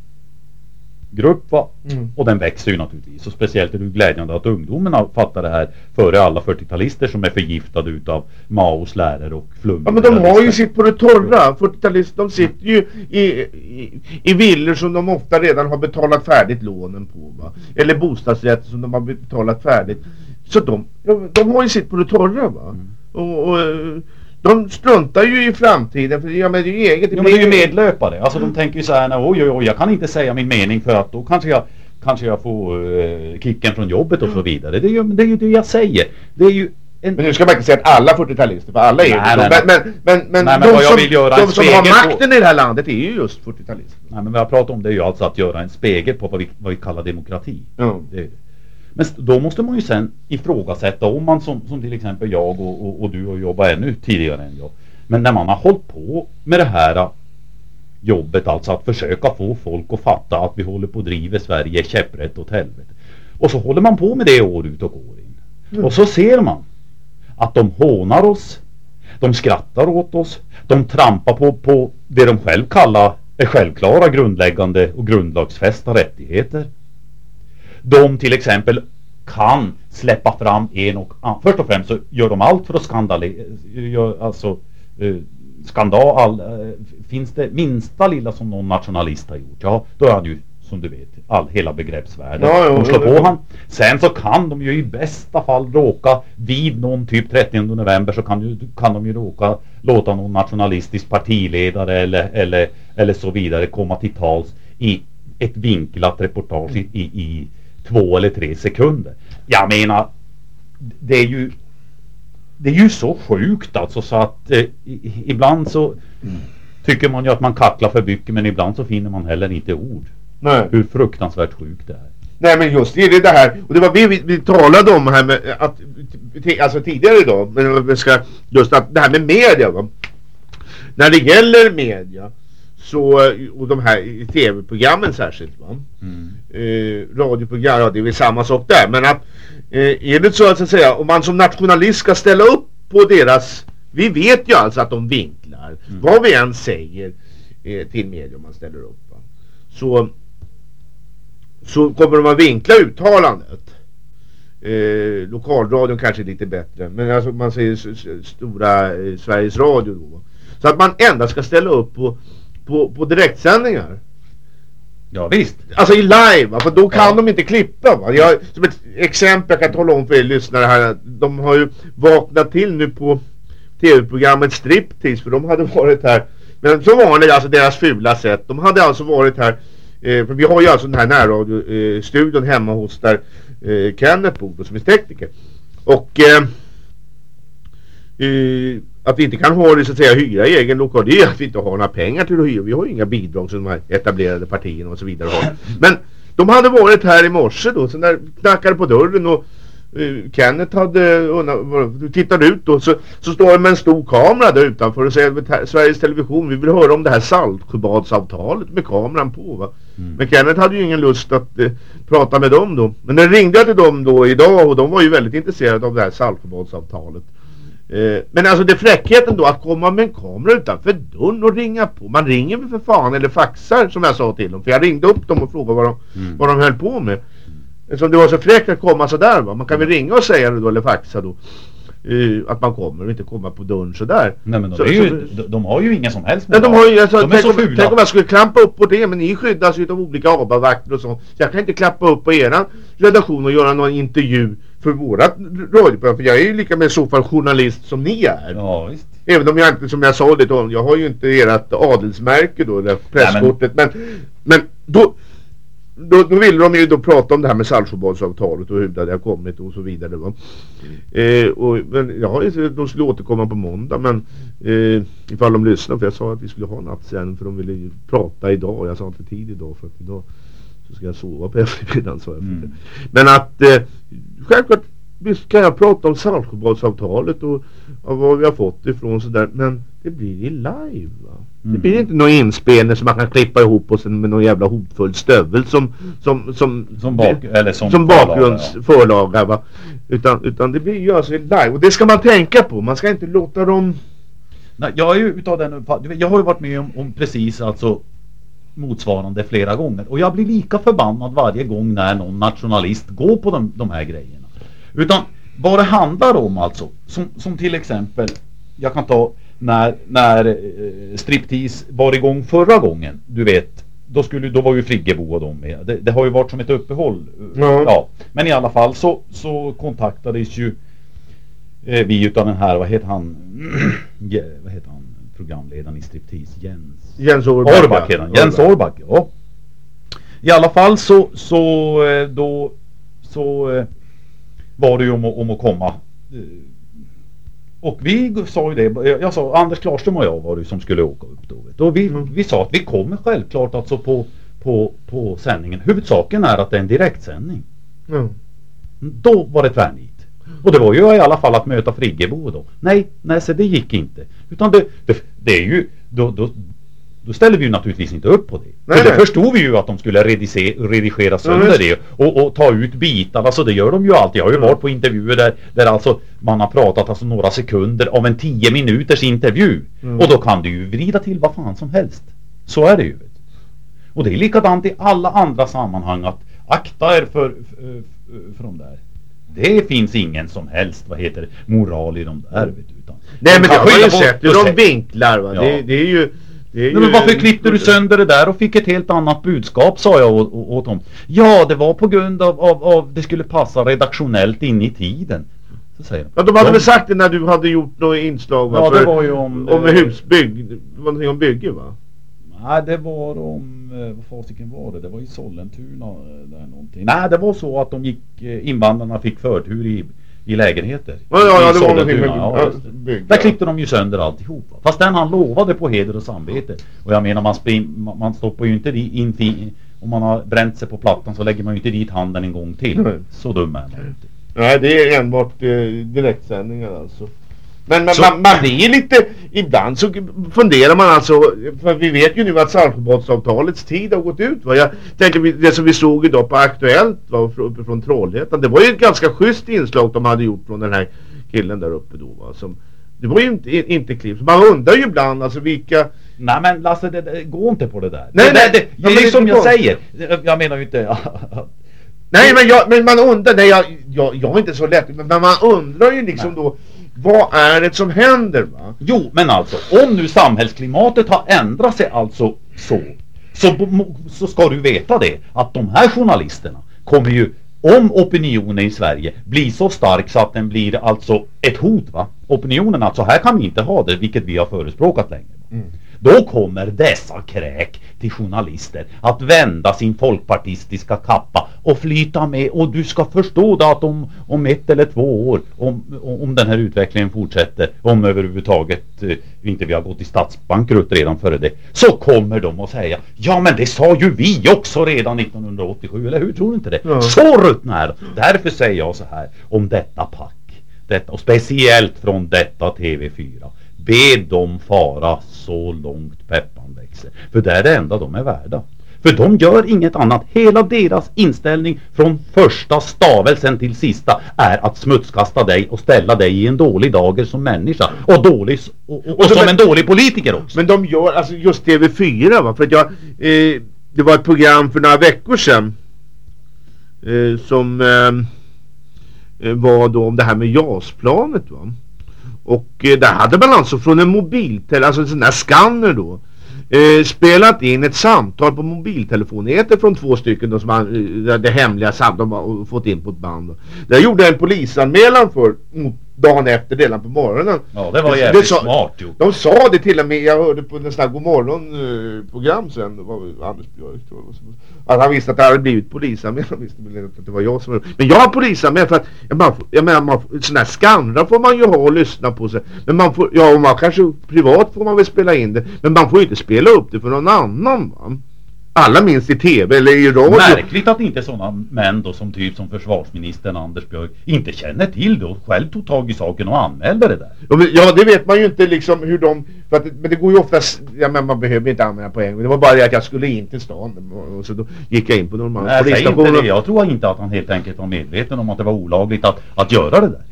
grupp va. Mm. Och den växer ju naturligtvis. Och speciellt är det glädjande att ungdomarna fattar det här före alla 40-talister som är förgiftade utav Maos lärare och flummiga Ja men de har ju sitt på det torra. 40-talister de sitter ju i, i, i villor som de ofta redan har betalat färdigt lånen på va. Eller bostadsrätter som de har betalat färdigt. Så de, de, de har ju sitt på det torra va. Mm. Och, och eh, de struntar ju i framtiden för ja, men det är ju eget. Ja, men det är ju medlöpare. Alltså de tänker ju så här, oj oj oj, jag kan inte säga min mening för att då kanske jag Kanske jag får eh, kicken från jobbet och så vidare. Det är ju det, är ju det jag säger. Det är ju en... Men nu ska man inte säga att alla 40-talister, för alla är ju Nej, nej. Men, men, men, Nej, men de, som, de som har på- makten i det här landet är ju just 40-talister. Nej men vad jag pratar om det är ju alltså att göra en spegel på vad vi, vad vi kallar demokrati. Det, är det. Men då måste man ju sen ifrågasätta om man som, som till exempel jag och, och, och du har jobbat ännu tidigare än jag. Men när man har hållit på med det här äh, jobbet, alltså att försöka få folk att fatta att vi håller på att driva Sverige käpprätt åt helvete. Och så håller man på med det år ut och år in. Och så ser man att de hånar oss, de skrattar åt oss, de trampar på, på det de själv kallar är självklara grundläggande och grundlagsfästa rättigheter. De till exempel kan släppa fram en och annan. Först och främst så gör de allt för att skandalisera, alltså, eh, skandal, all, eh, finns det minsta lilla som någon nationalist har gjort, ja då är han ju som du vet, all, hela begreppsvärlden. Ja, ja, de slår ja. på han. Sen så kan de ju i bästa fall råka vid någon typ 30 november så kan, ju, kan de ju råka låta någon nationalistisk partiledare eller, eller, eller så vidare komma till tals i ett vinklat reportage i, i, i två eller tre sekunder. Jag menar, det är ju det är ju så sjukt alltså så att eh, ibland så tycker man ju att man kacklar för mycket men ibland så finner man heller inte ord. Nej. Hur fruktansvärt sjukt det är. Nej men just det är det här och det var det vi, vi talade om här med att alltså tidigare idag men vi ska just att det här med media va? När det gäller media så och de här tv-programmen särskilt va eh, radioprogram ja det är väl samma sak där men att eh, är det så att, så att säga om man som nationalist ska ställa upp på deras vi vet ju alltså att de vinklar vad vi än säger eh, till media om man ställer upp va? så så kommer de att vinkla uttalandet. Eh, lokalradion kanske är lite bättre. Men alltså man säger stora eh, Sveriges Radio då. Så att man endast ska ställa upp på, på, på direktsändningar. Ja visst. Alltså i live, va? för då kan de inte klippa. Va? Jag, som ett exempel jag kan tala om för er lyssnare här. De har ju vaknat till nu på tv-programmet Striptease. För de hade varit här. Men så vanligt, alltså deras fula sätt. De hade alltså varit här. Eh, för vi har ju alltså den här närradiostudion eh, studion hemma hos där eh, Kenneth bor som är tekniker. Och eh, eh, att vi inte kan ha det så att säga hyra i egen lokal det är att vi inte har några pengar till att hyra. Vi har ju inga bidrag som de här etablerade partierna och så vidare har. Men de hade varit här i morse då, så när knackade på dörren och eh, Kenneth hade du tittar ut då så, så står det med en stor kamera där utanför och säger "Te- Sveriges Television vi vill höra om det här Saltsjöbadsavtalet med kameran på va. Men Kenneth hade ju ingen lust att eh, prata med dem då. Men den ringde jag till dem då idag och de var ju väldigt intresserade av det här Saltsjöbadsavtalet. Eh, men alltså det är fräckheten då att komma med en kamera utanför dörren och ringa på. Man ringer väl för fan eller faxar som jag sa till dem. För jag ringde upp dem och frågade vad de, vad de höll på med. Eftersom det var så fräckt att komma sådär va. Man kan väl ringa och säga det då eller faxa då. eh, att man kommer och inte komma på dörren sådär. Nej men de, Så- är ju, så- de, de har ju ingen som helst Nej, de har ju, alltså, De är tänk, så om, fula. tänk om jag skulle klampa upp på det men ni skyddas ju av olika ABA-vakter och sånt. Så jag kan inte klappa upp på eran redaktion och göra någon intervju för vårat radioprogram. För jag är ju lika med så fall journalist som ni är. Ja visst. Även om jag inte, som jag sa det då, jag har ju inte ert adelsmärke då, det presskortet. men, men då, då, då ville de ju då prata om det här med Saltsjöbadsavtalet och hur det hade kommit och så vidare. Va? Eh, och, men jag har ju, de skulle återkomma på måndag men eh, ifall de lyssnar för jag sa att vi skulle ha nattsändning för de ville ju prata idag. Jag sa inte tid idag för att idag så ska jag sova på eftermiddagen sa jag. Men att eh, självklart visst kan jag prata om Saltsjöbadsavtalet och, och vad vi har fått ifrån sådär men det blir i live va. Det blir inte någon inspelning som man kan klippa ihop och sen med någon jävla hotfull stövel som som som, Som bak- eller som som förlaga, bakgrundsförlaga va. Utan, utan det blir ju alltså live och det ska man tänka på. Man ska inte låta dem Nej, jag är ju utav den uppfattningen. Jag har ju varit med om, om precis alltså motsvarande flera gånger. Och jag blir lika förbannad varje gång när någon nationalist går på de, de här grejerna. Utan vad det handlar om alltså, som, som till exempel, jag kan ta när, när eh, striptease var igång förra gången, du vet, då, skulle, då var ju Friggebo och de med. Det, det har ju varit som ett uppehåll. Ja. Men i alla fall så, så kontaktades ju eh, vi utav den här, vad heter han, vad heter han, programledaren i striptease, Jens Jens Orback, Orback heter han, Jens Orback. Ja. I alla fall så, så eh, då så eh, var det ju om, att- om att komma. Eh, Och vi sa ju det, jag sa Anders Klarström och jag var det som skulle åka upp då. Och vi, vi sa att vi kommer självklart alltså på, på, på sändningen. Huvudsaken är att det är en direktsändning. Ja. Då var det tvärnit. Och det var ju i alla fall att möta Friggebo då. Nej, nej så det gick inte. Utan det, det, det är ju, då, då, då ställer vi ju naturligtvis inte upp på det. Nej, För det förstod vi ju att de skulle redigera, sönder visst. det och, och ta ut bitar. Alltså det gör de ju alltid. Jag har ju varit på intervjuer där, där alltså man har pratat alltså några sekunder av en 10 minuters intervju. Mm. Och då kan du ju vrida till vad fan som helst. Så är det ju. Och det är likadant i alla andra sammanhang att akta er för, för, för de där. Det finns ingen som helst, vad heter det, moral i de där vet du. Utan Nej men det har jag ju sett hur de vinklar va. Ja. Det, det är ju... Det ju men varför klippte du sönder det där och fick ett helt annat budskap sa jag åt, åt dem. Ja det var på grund av, av, av det skulle passa redaktionellt in i tiden. Så säger. Ja de hade väl sagt det när du hade gjort något inslag va? Ja, det För- var ju om- Om husbygg. Det var någonting om bygge va? Nej det var om, eh, vad fasiken var det? Det var i Sollentuna eh, där någonting. Nej det var så att de gick, eh, invandrarna fick förtur i, i lägenheter. Ja, ja, ja, det var någonting med- ja, bygga. Där klippte de ju sönder alltihop. va. Fast den han lovade på heder och samvete. Och jag menar man, spring, man, stoppar ju inte di- in om man har bränt sig på plattan så lägger man ju inte dit handen en gång till. Nej. Så dum är man inte. Nej det är enbart eh, direktsändningar alltså. Men, men man, man blir lite, ibland så funderar man alltså, för vi vet ju nu att Saltsjöbadsavtalets tid har gått ut va. Jag tänker det som vi såg idag på Aktuellt va, uppe från Trollhättan. Det var ju ett ganska schysst inslag de hade gjort från den här killen där uppe då va. Som, det var ju inte, inte klipp. Man undrar ju ibland alltså vilka Nej men Lasse, det, det, gå inte på det där. Nej, det, nej, det, det, det är som jag säger. Jag menar ju inte... Nej men, jag, men man undrar, nej jag, jag, jag är inte så lätt, men man undrar ju liksom då vad är det som händer va? Jo, men alltså om nu samhällsklimatet har ändrat sig alltså så, så, så ska du veta det att de här journalisterna kommer ju om opinionen i Sverige blir så stark så att den blir alltså ett hot va. Opinionen alltså, här kan vi inte ha det, vilket vi har förespråkat länge. Va? Då kommer dessa kräk till journalister att vända sin folkpartistiska kappa och flyta med och du ska förstå det att om, om ett eller två år om, om den här utvecklingen fortsätter om överhuvudtaget eh, inte vi har gått i statsbankrutt redan före det så kommer de att säga ja men det sa ju vi också redan 1987 eller hur tror du inte det? Ja. Så ruttna är. Därför säger jag så här om detta pack detta, och speciellt från detta TV4 Be dem fara så långt peppan växer. För det är det enda de är värda. För de gör inget annat. Hela deras inställning från första stavelsen till sista är att smutskasta dig och ställa dig i en dålig dager som människa. Och, dålig, och, och, och som men- en dålig politiker också. Men de gör, alltså just TV4 va, för att jag, eh, det var ett program för några veckor sedan eh, som eh, eh, var då om det här med JAS-planet va. Och eh, där hade man alltså från en mobiltelefon, alltså en sån där scanner då eh, spelat in ett samtal på mobiltelefonnätet från två stycken då som han, eh, det hemliga samtal de har fått in på ett band. Då. Där gjorde jag en polisanmälan för mot dagen efter redan på morgonen. Ja, det var jävligt smart gjort. De sa det till och med, jag hörde på en sån här Godmorgon eh, sen, det var Anders Björk tror jag. Att han visste att det hade blivit polisanmälan, han visste väl inte att det var jag som Men jag har polisanmälan för att, jag, menar, jag menar, man, sån här skannrar får man ju ha och lyssna på sig. Men man får, ja och man kanske privat får man väl spela in det. Men man får ju inte spela upp det för någon annan va. Alla minst i tv eller i radio. Märkligt att inte sådana män då som typ som försvarsministern Anders Björk inte känner till det och själv tog tag i saken och anmälde det där. Ja, men- Ja det vet man ju inte liksom hur de att, Men det går ju oftast Ja men man behöver inte på en gång Det var bara det att jag skulle in till stan och, så då gick jag in på normala Nej, säg inte det. Jag tror inte att han helt enkelt var medveten om att det var olagligt att, att göra det där.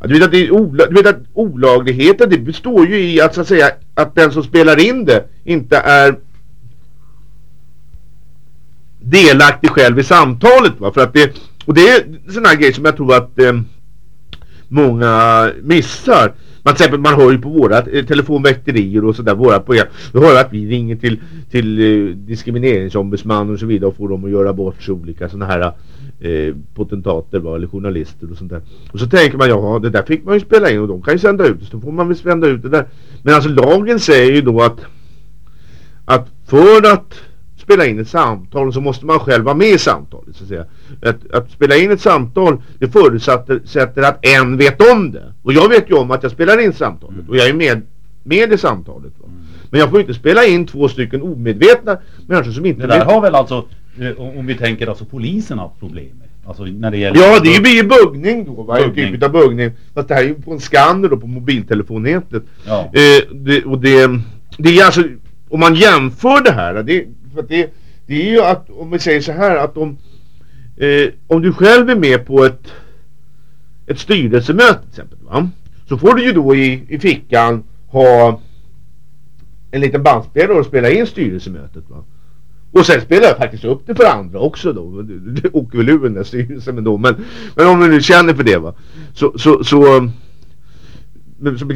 Ja, du, vet att det är ola, du vet att olagligheten det består ju i att så att säga Att den som spelar in det inte är Delaktig själv i samtalet va för att det Och det är sådana grejer som jag tror att eh, Många missar man, till exempel, man hör ju på våra eh, telefonväkterier och sådär, våra program. Då hör jag att vi ringer till, till eh, diskrimineringsombudsmannen och så vidare och får dem att göra bort sig olika sådana här eh, potentater va, eller journalister och sånt där. Och så tänker man, ja det där fick man ju spela in och de kan ju sända ut det, så får man väl sända ut det där. Men alltså lagen säger ju då att att för att spela in ett samtal så måste man själv vara med i samtalet så att säga. Att, att spela in ett samtal det förutsätter sätter att en vet om det. Och jag vet ju om att jag spelar in samtalet och jag är med, med i samtalet. Va? Men jag får inte spela in två stycken omedvetna människor som inte Det där vet. har väl alltså, eh, om vi tänker alltså polisen haft problem med. Alltså när det gäller... Ja, det blir ju buggning då, va? En Buggning. typ av buggning. Fast det här är ju på en skanner då på mobiltelefonnätet. Ja. Eh, det, och det, det är alltså, om man jämför det här, det, för det, det är ju att, om vi säger så här, att om, eh, om du själv är med på ett, ett styrelsemöte till exempel, va? Så får du ju då i, i fickan ha en liten bandspelare och spela in styrelsemötet va. Och sen spelar jag faktiskt upp det för andra också då. Det, åker väl ur den där styrelsen men då. Men, men om du nu känner för det va. Så, så, så så, så,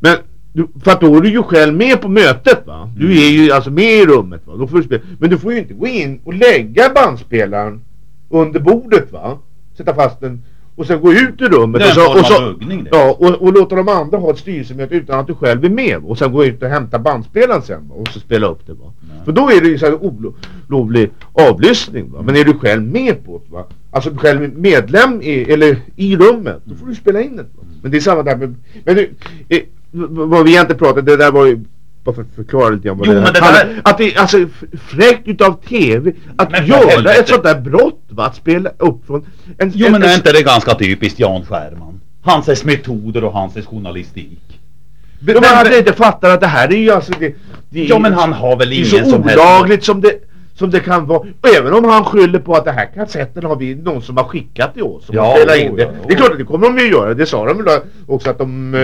men du, för att då är du ju själv med på mötet va? Du Mm. är ju alltså med i rummet va? Då får du spela. Men du får ju inte gå in och lägga bandspelaren under bordet va? Sätta fast den och sen gå ut ur rummet och så, och, så, buggning ja, och, och låta de andra ha ett styrelsemöte utan att du själv är med och sen gå ut och hämta bandspelaren sen va? och så spela upp det va. För då är det ju så här olovlig avlyssning va. Men är du själv med på det va. Alltså själv medlem i, eller i rummet då får du spela in det va? Men det är samma där med, men du, eh, vad vi egentligen pratade, det där var ju bara för att förklara lite grann vad Jo, det men det där- Att det är alltså fräckt utav TV att Men göra ett sånt där brott va, att spela upp från en, Jo en, men är inte det ganska typiskt Jan Skärman? Hans metoder och hans journalistik. Men, men jag inte fattar att det här är ju alltså det, det är Ja men han har väl Det är ingen så som helst... olagligt som det, som det kan vara. Och även om han skyller på att det här kassetten har vi någon som har skickat till oss. Som Ja, har in det. ja, Det är klart att det kommer de ju göra. Det sa de väl också att de...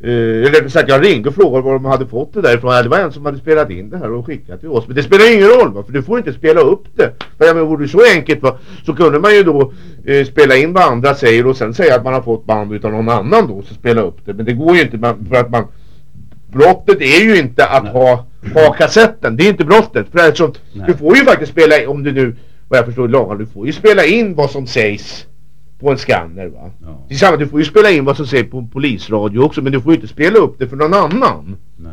eh, eller så att jag ringde och frågade var de hade fått det därifrån. Ja, det var en som hade spelat in det här och skickat till oss. Men det spelar ingen roll va? För du får inte spela upp det. För jag menar, vore det så enkelt va? Så kunde man ju då eh, spela in vad andra säger och sen säga att man har fått band utav någon annan då. Så spela upp det. Men det går ju inte man, för att man brottet är ju inte att ha, ha kassetten. Det är inte brottet. För eftersom, du får ju faktiskt spela in, om du nu, vad jag förstår lagen, du får ju spela in vad som sägs på en scanner va. Det är samma, du får ju spela in vad som sägs på polisradio också men du får ju inte spela upp det för någon annan. Nej.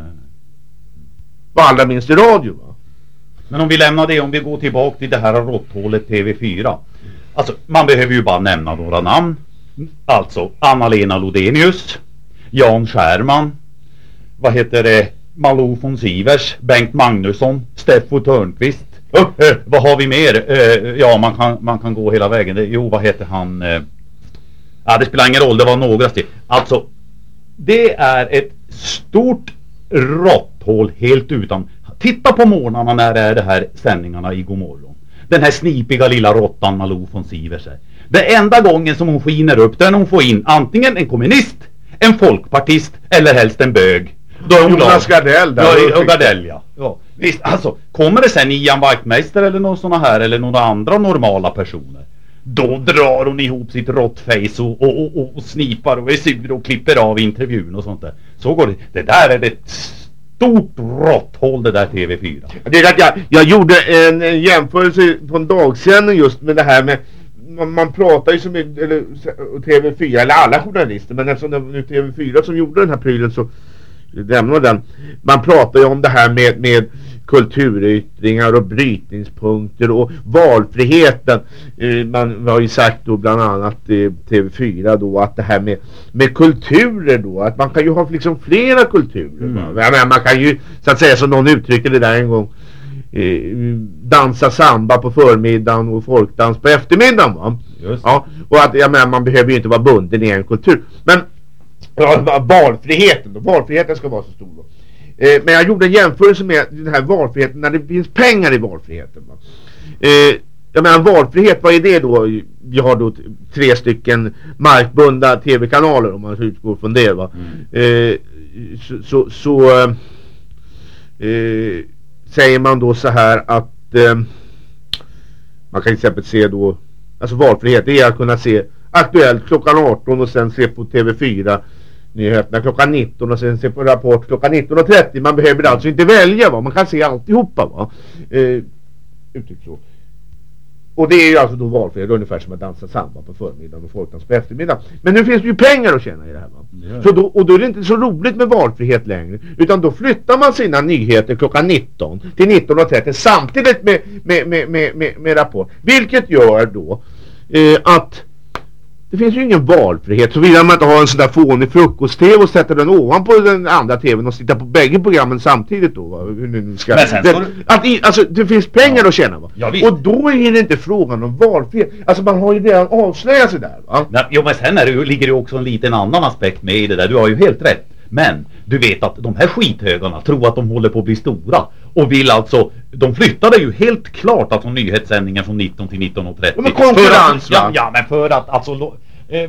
Och allra minst i radio va. Men om vi lämnar det, om vi går tillbaka till det här råtthålet TV4. Alltså, man behöver ju bara nämna några namn. Alltså, Anna-Lena Lodenius, Jan Skärman, vad heter det, Malou von Sivers, Bengt Magnusson, Steffo Törnqvist. Vad har vi mer? Eh, ja, man kan, man kan gå hela vägen. Det, jo, vad heter han? Eh, ja, det spelar ingen roll, det var några till. Alltså, det är ett stort råtthål helt utan. Titta på morgnarna när det är det här sändningarna i Godmorgon. Den här snipiga lilla råttan Malou von Sivers Den Det enda gången som hon skiner upp det är när hon får in antingen en kommunist, en folkpartist eller helst en bög. Då är hon Jonas glad. Gardell där. Ja, och Gardell ja. ja. Visst, alltså kommer det sen Ian Wachtmeister eller någon såna här eller några andra normala personer. Då drar hon ihop sitt råttface och, och, och, och, snipar och är sur och klipper av intervjun och sånt där. Så går det. Det där är ett stort råtthål det där TV4. Det är att jag, jag gjorde en, en jämförelse på en dagsändning just med det här med man, man pratar ju som i- eller, TV4 eller alla journalister men eftersom det var nu TV4 som gjorde den här prylen så lämnar den. Man pratar ju om det här med, med kulturyttringar och brytningspunkter och valfriheten. Eh, man har ju sagt då bland annat i TV4 då att det här med, med kulturer då att man kan ju ha liksom flera kulturer. Jag menar, man kan ju så att säga som någon uttrycker det där en gång eh, dansa samba på förmiddagen och folkdans på eftermiddagen va? Ja, och att jag menar, man behöver ju inte vara bunden i en kultur. Men valfriheten valfriheten ska vara så stor då. Eh, men jag gjorde en jämförelse med den här valfriheten när det finns pengar i valfriheten. Va? Eh, jag menar valfrihet, vad är det då? Vi har då tre stycken markbundna tv-kanaler om man utgår från det va. Eh, så så, så eh, eh, säger man då så här att eh, man kan till exempel se då Alltså valfrihet det är att kunna se Aktuellt klockan 18 och sen se på TV4 Nyheterna klockan 19 och sen se på Rapport klockan 19.30 Man behöver alltså inte välja va Man kan se alltihopa va eh, så och det är ju alltså då valfrihet, ungefär som att dansa samba på förmiddagen och folkdans på eftermiddagen. Men nu finns det ju pengar att tjäna i det här va. Så då, och då är det inte så roligt med valfrihet längre. Utan då flyttar man sina nyheter klockan 19 till 19.30 samtidigt med, med, med, med, med, med Rapport. Vilket gör då eh, att det finns ju ingen valfrihet såvida man inte har en sån där fånig frukost-tv och sätter den ovanpå den andra tvn och tittar på bägge programmen samtidigt då va? Men sen det, det- att i, alltså det finns pengar att tjäna va? Ja, och då är det inte frågan om valfrihet. Alltså man har ju redan avslöjat sig där va? Nej, jo men sen är det, ligger det också en liten annan aspekt med i det där. Du har ju helt rätt. Men du vet att de här skithögarna tror att de håller på att bli stora. Och vill alltså, de flyttade ju helt klart alltså nyhetssändningen från 19 till 19.30. Ja, men konkurrens, För att- ja, ja men för att alltså,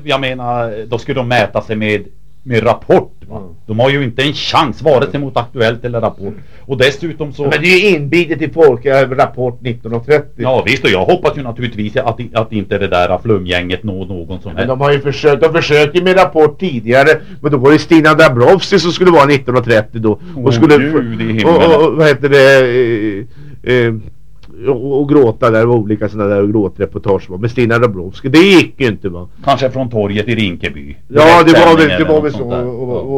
jag menar, då skulle de mäta sig med med Rapport. Va? De har ju inte en chans vare sig mot Aktuellt eller Rapport. Och dessutom så... Men det är ju inbitet i folk, eh, Rapport 1930. Ja visst och jag hoppas ju naturligtvis att, att inte det där flumgänget når någon som Men helst. de har ju försökt, de försökte ju med Rapport tidigare Men då var det Stina Dabrowski som skulle vara 1930 då Och skulle Gud i himlen. och, och, och vad heter det eh, eh, och, och gråta där och olika sådana där gråtreportage va. med Stina Dabrowski Det gick ju inte va Kanske från torget i Rinkeby. Ja det var väl, det var väl så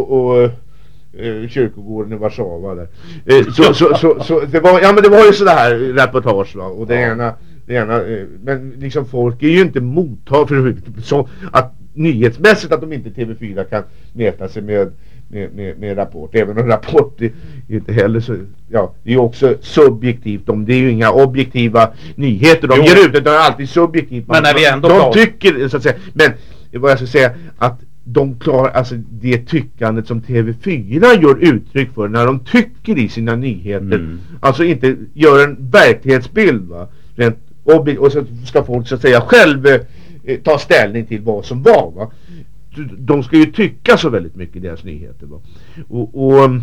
och, eh, kyrkogården i Warszawa där. Eh, så, så, så, så det var, ja men det var ju sådär reportage va och det ena, det ena eh, men liksom folk är ju inte mottag för så att nyhetsmässigt att de inte TV4 kan mäta sig med med, med, med Rapport, även om Rapport är inte heller så, ja det är också subjektivt, de, det är ju inga objektiva nyheter de Jo. ger ut, utan det är alltid subjektivt. Men när vi ändå de pratar- tycker, så att säga, men vad jag ska säga, att de klarar, alltså det tyckandet som TV4 gör uttryck för när de tycker i sina nyheter. Mm. Alltså inte gör en verklighetsbild va. Rent och så ska folk så att säga själv eh, ta ställning till vad som var va. De- ska ju tycka så väldigt mycket deras nyheter va. Och, och um,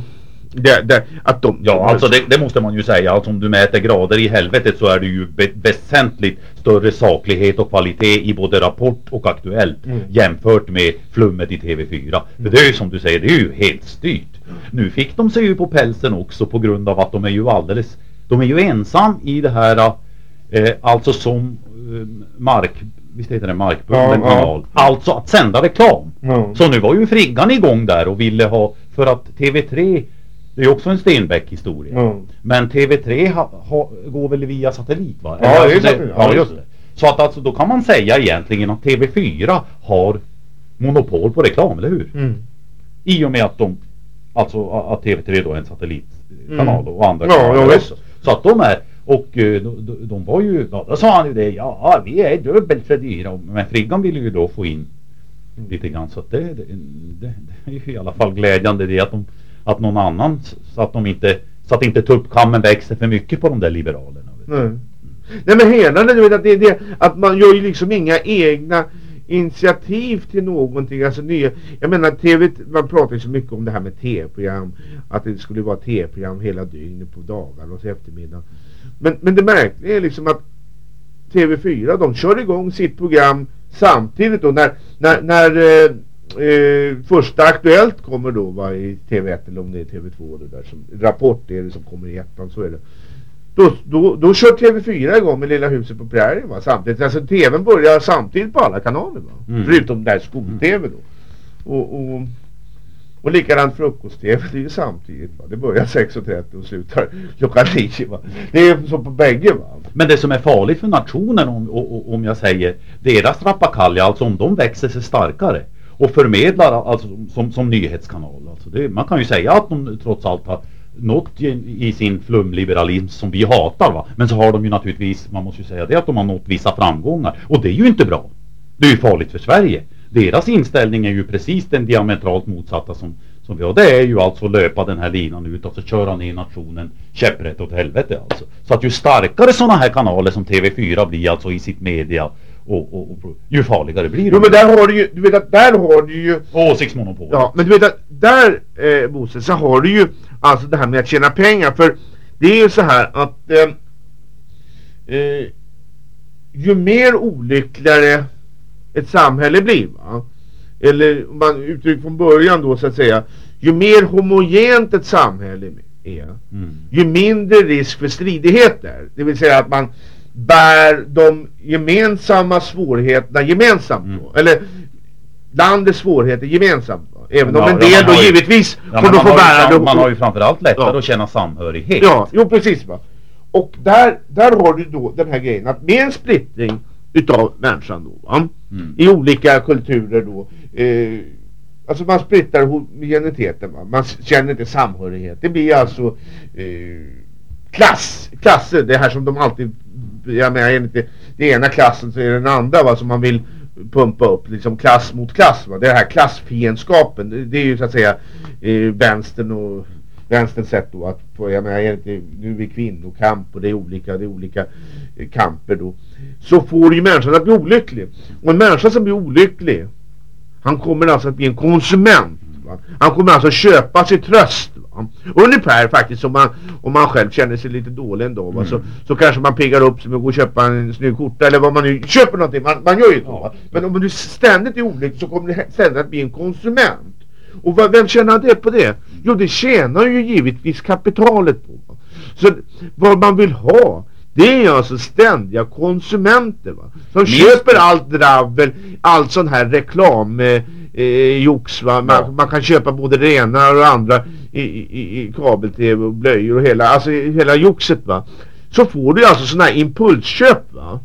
det, det, att de... Ja, alltså det, det måste man ju säga. Alltså om du mäter grader i helvetet så är det ju väsentligt större saklighet och kvalitet i både Rapport och Aktuellt Mm. jämfört med flummet i TV4. För det är ju som du säger, det är ju helt styrt. Nu fick de sig ju på pälsen också på grund av att de är ju alldeles, de är ju ensam i det här, eh, alltså som eh, mark, visst heter det markbunden Ja, ja. kanal. Alltså att sända reklam. Ja. Så nu var ju Friggan igång där och ville ha, för att TV3 det är också en Stenbeck historia. Ja. Men TV3 ha, ha, går väl via satellit va? Ja, Eller det alltså satellit. ja Ja, just det. Så att alltså då kan man säga egentligen att TV4 har monopol på reklam, eller hur? Mm. I och med att de, alltså att TV3 då är en satellitkanal Mm. och andra Ja, kanaler ja, också. Så att de är, och eh, de, de, var ju, ja, då sa han ju det, ja vi är dubbelt så dyra. Men Friggan ville ju då få in lite grann så det, det, det, det är ju i alla fall glädjande det att, de, att någon annan så att de inte så att inte tuppkammen växer för mycket på de där liberalerna. Nej. Nej men hela det, du vet att det det att man gör ju liksom inga egna initiativ till någonting, alltså nya, jag menar TV, man pratar ju så mycket om det här med tv-program, att det skulle vara tv-program hela dygnet på dagarna och eftermiddagen. Men, men det märkliga är liksom att TV4 de kör igång sitt program samtidigt då när, när, när eh, eh, första Aktuellt kommer då va, i TV1 eller om det är TV2 det där som, Rapport är det som kommer i ettan så är det. Då, då, då kör TV4 igång med Lilla huset på prärien va, samtidigt. Alltså TVn börjar samtidigt på alla kanaler va. Mm. Förutom där skol-TV då. Och, och, och likadant frukost-TV det är ju samtidigt va. Det börjar 6.30 och slutar klockan 9 va. Det är så på bägge va. Men det som är farligt för nationen om, om jag säger deras rappakalja, alltså om de växer sig starkare och förmedlar alltså som, som nyhetskanal. Alltså det, man kan ju säga att de trots allt har nått i, i sin flumliberalism som vi hatar va. Men så har de ju naturligtvis, man måste ju säga det, att de har nått vissa framgångar. Och det är ju inte bra. Det är ju farligt för Sverige. Deras inställning är ju precis den diametralt motsatta som, som vi har. Det är ju alltså löpa den här linan ut och så köra ner nationen käpprätt åt helvete alltså. Så att ju starkare sådana här kanaler som TV4 blir alltså i sitt media och, och, och ju farligare blir Jo de. men där har du ju, du vet att där har du ju Åsiktsmonopol. Ja, men du vet att där eh, Bosse så har du ju alltså det här med att tjäna pengar för det är ju så här att eh, eh, ju mer olyckligare ett samhälle blir va eller om man uttrycker från början då så att säga ju mer homogent ett samhälle är Mm. ju mindre risk för stridigheter det vill säga att man bär de gemensamma svårigheterna gemensamt Mm. eller landets svårigheter gemensamt även om Ja, en ja, del då ju- givetvis Ja, får då få bära det man har ju framförallt lättare Ja. att känna samhörighet. Ja, jo precis va. Och där, där har du då den här grejen att med en splittring utav människan då va? Mm. I olika kulturer då. Eh, alltså man splittrar ho- geniteten va. Man känner inte samhörighet. Det blir alltså eh, klass, klasser. Det här som de alltid, jag menar inte det ena klassen så är det den andra va. Som man vill pumpa upp liksom klass mot klass va. Det här klassfiendskapen. Det, det är ju så att säga eh, vänstern och vänsterns sätt då att jag menar nu är vi kvinnokamp och det är olika, det är olika eh, kamper då. Så får ju människan att bli olycklig. Och en människa som blir olycklig han kommer alltså att bli en konsument Va? Han kommer alltså köpa sig tröst. Va? Ungefär faktiskt som man, om man själv känner sig lite dålig en dag. Va? Så, så kanske man piggar upp sig med att gå och köpa en snygg skjorta eller vad man nu köper någonting. Man, man gör ju så. Va? Men om du ständigt är olycklig så kommer du ständigt att bli en konsument. Och vad, vem tjänar det på det? Jo det tjänar ju givetvis kapitalet på. Så vad man vill ha det är alltså ständiga konsumenter va? Som Minst köper allt dravel, allt sån här reklam eh, eh, jox va? Man, man kan köpa både det ena och andra i, i, i kabel-tv och blöjor och hela, alltså hela joxet va. Så får du alltså såna här impulsköp va.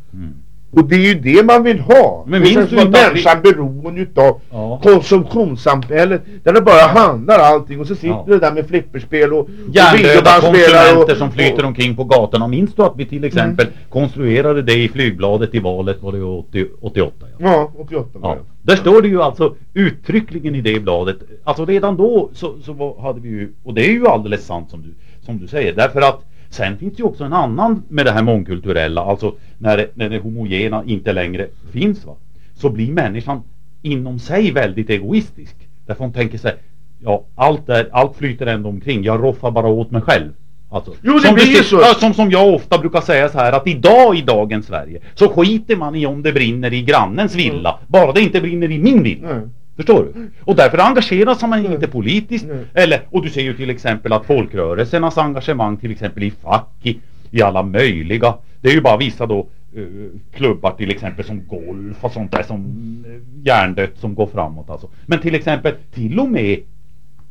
Och det är ju det man vill ha. Men minns du inte att människan beroende utav Ja. konsumtionssamhället där det bara handlar allting och så sitter Ja. du där med flipperspel och, videobandspelare konsumenter och- som flyter omkring på gatorna. Minns du att vi till exempel konstruerade det i flygbladet i valet var det 80, 88? Ja. Ja, 88 var Ja. det. Där står det ju alltså uttryckligen i det bladet. Alltså redan då så, så hade vi ju, och det är ju alldeles sant som du, som du säger. Därför att sen finns ju också en annan med det här mångkulturella. Alltså när det, när det homogena inte längre finns va. Så blir människan inom sig väldigt egoistisk. Därför hon tänker sig, ja allt, är, allt flyter ändå omkring. Jag roffar bara åt mig själv. Alltså, Jo, det som, blir ju så. Som, som jag ofta brukar säga så här att idag i dagens Sverige så skiter man i om det brinner i grannens villa. Bara det inte brinner i min villa. Nej. Förstår du? Och därför engageras man inte politiskt. Nej. Eller, och du ser ju till exempel att folkrörelsernas engagemang till exempel i fack, i, i alla möjliga. Det är ju bara vissa då eh, klubbar till exempel som golf och sånt där som uh, hjärndött som går framåt alltså. Men till exempel till och med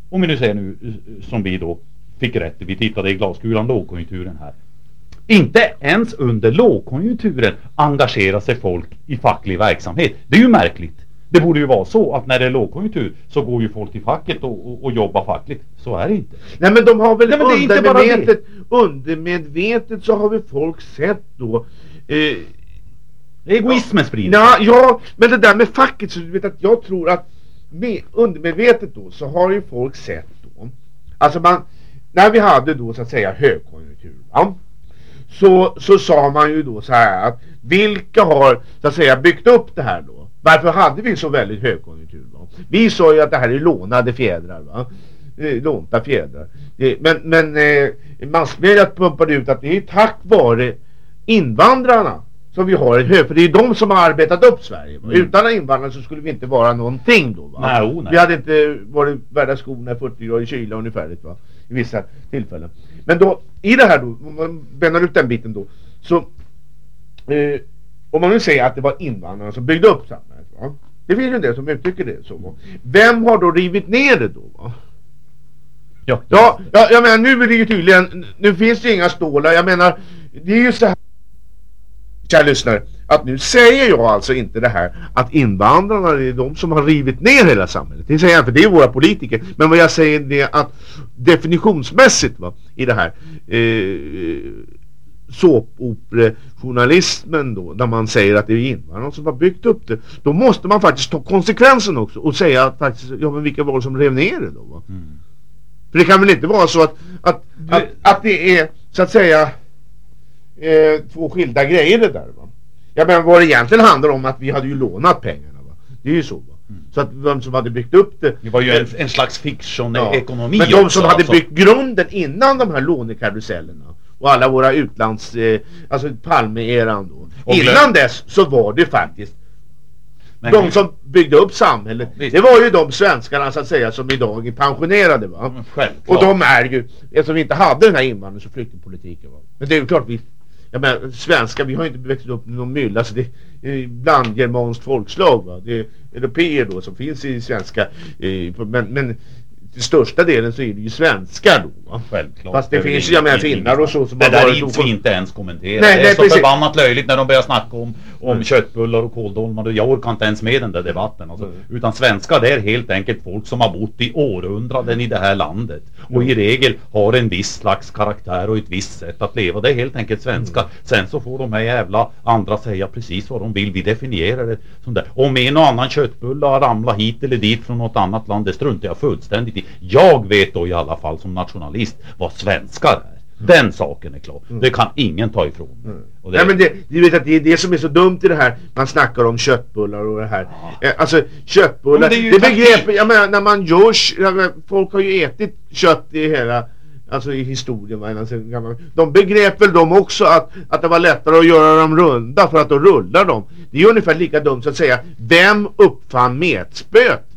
om vi nu säger nu eh, som vi då fick rätt, vi tittade i glaskulan lågkonjunkturen här. Inte ens under lågkonjunkturen engagerar sig folk i facklig verksamhet. Det är ju märkligt. Det borde ju vara så att när det är lågkonjunktur så går ju folk till facket och, och, och jobbar fackligt. Så är det inte. Nej men de har väl Nej, undermedvetet, undermedvetet så har väl folk sett då eh, Egoismen sprider Ja, ja, men det där med facket så du vet att jag tror att med, undermedvetet då så har ju folk sett då Alltså man När vi hade då så att säga högkonjunktur va? Så, så sa man ju då så här att Vilka har så att säga byggt upp det här då? Varför hade vi så väldigt högkonjunktur va? Vi sa ju att det här är lånade fjädrar va? Eh, Lånta fjädrar Eh, Men, men eh, massmedia pumpade ut att det är tack vare invandrarna som vi har ett hög, för det är de som har arbetat upp Sverige. Mm. Utan invandrare så skulle vi inte vara någonting då va? Nej, oh, nej. Vi hade inte varit värda skorna i 40 grader kyla ungefär va? I vissa tillfällen. Men då, i det här då, om man bändar ut den biten då, så eh, om man nu säger att det var invandrarna som byggde upp samhället va? Det finns ju en del som uttrycker det så. Va? Vem har då rivit ner det då va? Ja, Ja, ja, jag menar nu är det ju tydligen, nu finns det inga stålar, jag menar, det är ju så här, kära lyssnare, att nu säger jag alltså inte det här att invandrarna är de som har rivit ner hela samhället. Det säger jag inte, det är våra politiker. Men vad jag säger är att definitionsmässigt va, i det här eh, såpoperejournalismen då, där man säger att det är invandrarna som har byggt upp det. Då måste man faktiskt ta konsekvensen också och säga att faktiskt, ja men vilka var det som rev ner det då va? För det kan väl inte vara så att, att, att, att det är så att säga eh, två skilda grejer det där va. Jag menar vad det egentligen handlar om att vi hade ju lånat pengarna va. Det är ju så va. Så att vem som hade byggt upp det. Det var ju en, en slags fiction-ekonomi Men de också, som hade alltså. byggt grunden innan de här lånekarusellerna och alla våra utlands, eh, alltså Palme-eran då. Innan dess så var det faktiskt Men- de som byggde upp samhället. Visst. Det var ju de svenskarna så att säga som idag är pensionerade va. Och de är ju, eftersom vi inte hade den här invandrings och flyktingpolitiken va. Men det är ju klart vi, jag menar svenskar, vi har ju inte växt upp med någon mylla så det är bland germanskt folkslag va. Det är europeer då som finns i svenska, eh, men, men till största delen så är det ju svenskar då va. Självklart. Fast det är väl finns ju, jag menar finnar och så som Det där ids då- vi inte ens kommentera. Nej, det är nej, så precis. förbannat löjligt när de börjar snacka om, om köttbullar och kåldolmar. Jag orkar inte ens med den där debatten. Alltså. Utan svenskar det är helt enkelt folk som har bott i århundraden i det här landet. Och i regel har en viss slags karaktär och ett visst sätt att leva. Det är helt enkelt svenskar. Sen så får de här jävla andra säga precis vad de vill. Vi definierar det som det. Om en och annan köttbulle har ramlat hit eller dit från något annat land. Det struntar jag fullständigt i. Jag vet då i alla fall som nationalist vad svenskar är. Den saken är klar. Det kan ingen ta ifrån. Och det, Nej men det, du vet att det är det som är så dumt i det här Man snackar om köttbullar och det här eh, Alltså köttbullar Ja, men det är ju Det jag menar när man gör Folk har ju ätit kött i hela Alltså i historien va, alltså, De begrep väl de också att, att det var lättare att göra dem runda för att då rullar de Det är ungefär lika dumt så att säga Vem uppfann metspöet?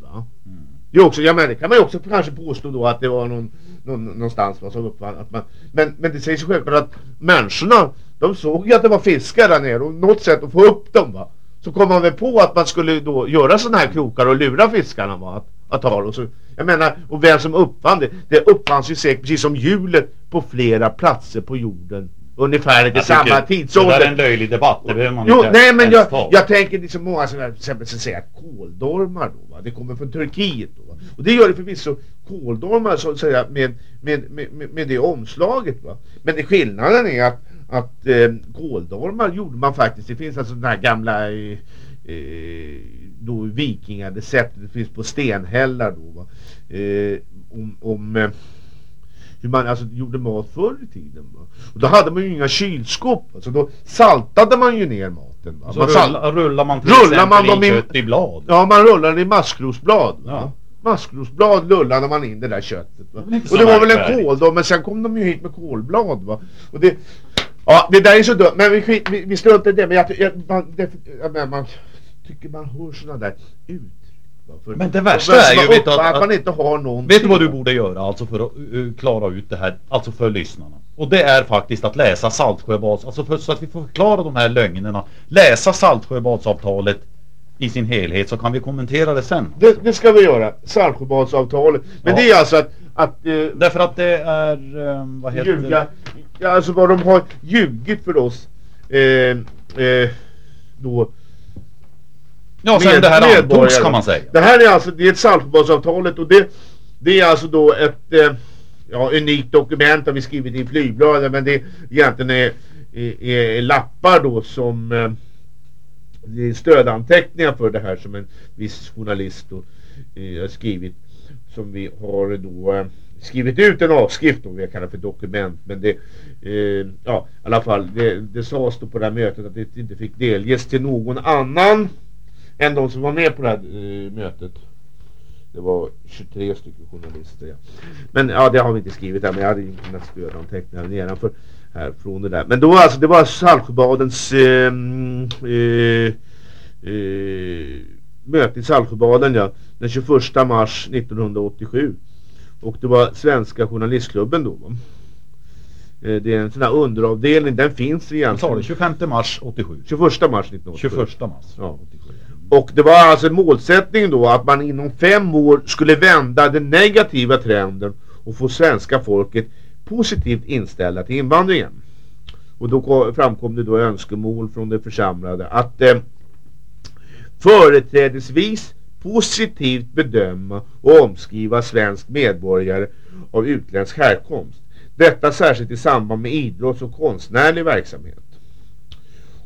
Det, är också, ja, men, det kan man ju också kanske påstå då att det var någon, någon, någonstans man som uppfann att man, men, men det säger sig självklart att människorna de såg ju att det var fiskar där nere och något sätt att få upp dem va. Så kom man väl på att man skulle då göra sådana här krokar och lura fiskarna va. Att, att ta. Och så, jag menar, och vem som uppfann det? Det uppfanns ju säkert precis som hjulet på flera platser på jorden. Ungefär jag samma tidsålder. Det där är en löjlig debatt. Det behöver man Jo, inte nej men jag, ta. jag tänker liksom många här, till exempel säga kåldormar då va? Det kommer från Turkiet då va? Och det gör det förvisso kåldormar så att säga med, med, med, med, det omslaget va? Men det skillnaden är att, att eh, kåldormar gjorde man faktiskt, det finns alltså den här gamla eh, eh, då det sättet det finns på stenhällar då va? Eh, om, om eh, hur man alltså gjorde mat förr i tiden. Va? Och då hade man ju inga kylskåp. Alltså då saltade man ju ner maten. Va? Så man rulla- rullar man till rullar man i dem kött i blad? Ja, man rullar det i maskrosblad. Ja. Maskrosblad rullade man in det där köttet. Va? inte Och det var väl en kål då, men sen kom de ju hit med kolblad. Va? Och det, ja, det där är så dumt. Men vi, vi, vi struntar i det. Men jag, jag, man, det, jag man tycker man hör sådana där uttryck. Va? För- Men det värsta är ju vet att, att man inte har någonting. Vet du vad du borde göra alltså för att uh, klara ut det här, alltså för lyssnarna? Och det är faktiskt att läsa Saltsjöbads, alltså för, så att vi får förklara de här lögnerna. Läsa Saltsjöbadsavtalet i sin helhet så kan vi kommentera det sen. Det, det ska vi göra. Saltsjöbadsavtalet. Men Ja. det är alltså att... att eh, Därför att det är, um, vad heter ljuga. det? Alltså vad de har ljugit för oss. Eh, då. Ja, sen med- det här antogs kan man säga. Det här är alltså, det är ett Saltsjöbadsavtalet och det, det är alltså då ett eh, ja, unikt dokument har vi skrivit i flygbladet men det egentligen är, är, är lappar då som eh, det är stödanteckningar för det här som en viss journalist då, eh, har skrivit som vi har då eh, skrivit ut en avskrift då vi kallar för dokument. Men det eh, ja i alla fall det, det sades då på det här mötet att det inte fick delges till någon annan än de som var med på det här eh, mötet det var 23 stycken journalister ja. Men ja det har vi inte skrivit här men jag hade ju kunnat stödanteckningar nedanför här från det där. Men då alltså det var Saltsjöbadens eh, eh, eh, möte i Saltsjöbaden ja, den 21 mars 1987. Och det var Svenska Journalistklubben då. va? Eh, Det är en sån här underavdelning, den finns Jag egentligen. sa det, 25 mars 87. 21 mars 1987. 21 mars Ja. 87. Och det var alltså en målsättning då att man inom fem år skulle vända den negativa trenden och få svenska folket positivt inställda till invandringen. Och då framkom det då önskemål från de församlade att eh, företrädesvis positivt bedöma och omskriva svensk medborgare av utländsk härkomst. Detta särskilt i samband med idrotts- och konstnärlig verksamhet.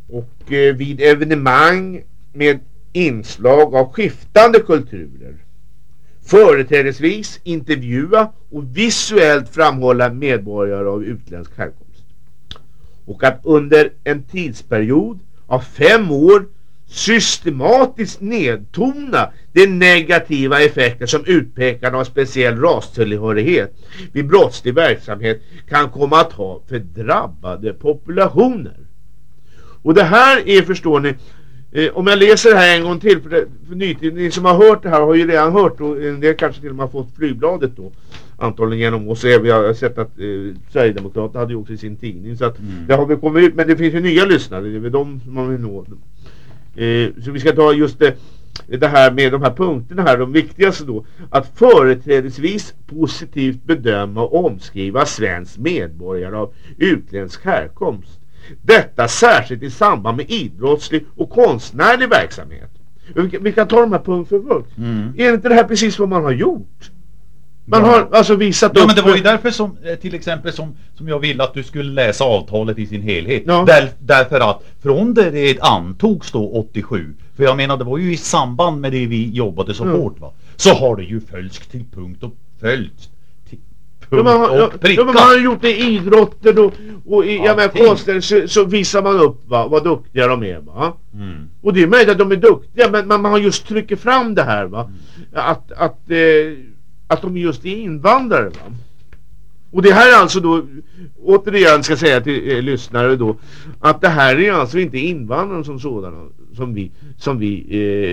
Och eh, vid evenemang med inslag av skiftande kulturer företrädesvis intervjua och visuellt framhålla medborgare av utländsk härkomst. Och att under en tidsperiod av fem år systematiskt nedtona de negativa effekter som utpekande av speciell rastillhörighet vid brottslig verksamhet kan komma att ha för drabbade populationer. Och det här är, förstår ni, eh, om jag läser det här en gång till, för, det, för nytid, ni som har hört det här har ju redan hört och en del kanske till och med har fått flygbladet då. Antagligen genom oss. Jag har sett att eh, Sverigedemokraterna hade ju också i sin tidning. Så att det har väl kommit ut, men det finns ju nya lyssnare. Det är väl de som man vill nå. Eh, så vi ska ta just det, det här med de här punkterna här, de viktigaste då. Att företrädesvis positivt bedöma och omskriva svensk medborgare av utländsk härkomst. Detta särskilt i samband med idrottslig och konstnärlig verksamhet. Vi kan, vi kan ta de här punkt för punkt. Mm. Är inte det här precis vad man har gjort? Man har alltså visat Ja upp... men det var ju därför som, eh, till exempel som, som jag ville att du skulle läsa avtalet i sin helhet. Ja. Där, därför att från det det antogs då 87, för jag menar det var ju i samband med det vi jobbade så Mm. hårt va, så har det ju följts till punkt och följts till Ja, man, har- ja, ja, men man har gjort det i idrotten och, och i ja, men, konster så, så visar man upp va, vad duktiga de är va. Mm. Och det är möjligt att de är duktiga men man, har just tryckt fram det här va. Att, att, eh, att de just är invandrare va. Och det här är alltså då, återigen ska jag säga till eh, lyssnare då, att det här är alltså inte invandrare som sådana som vi, som vi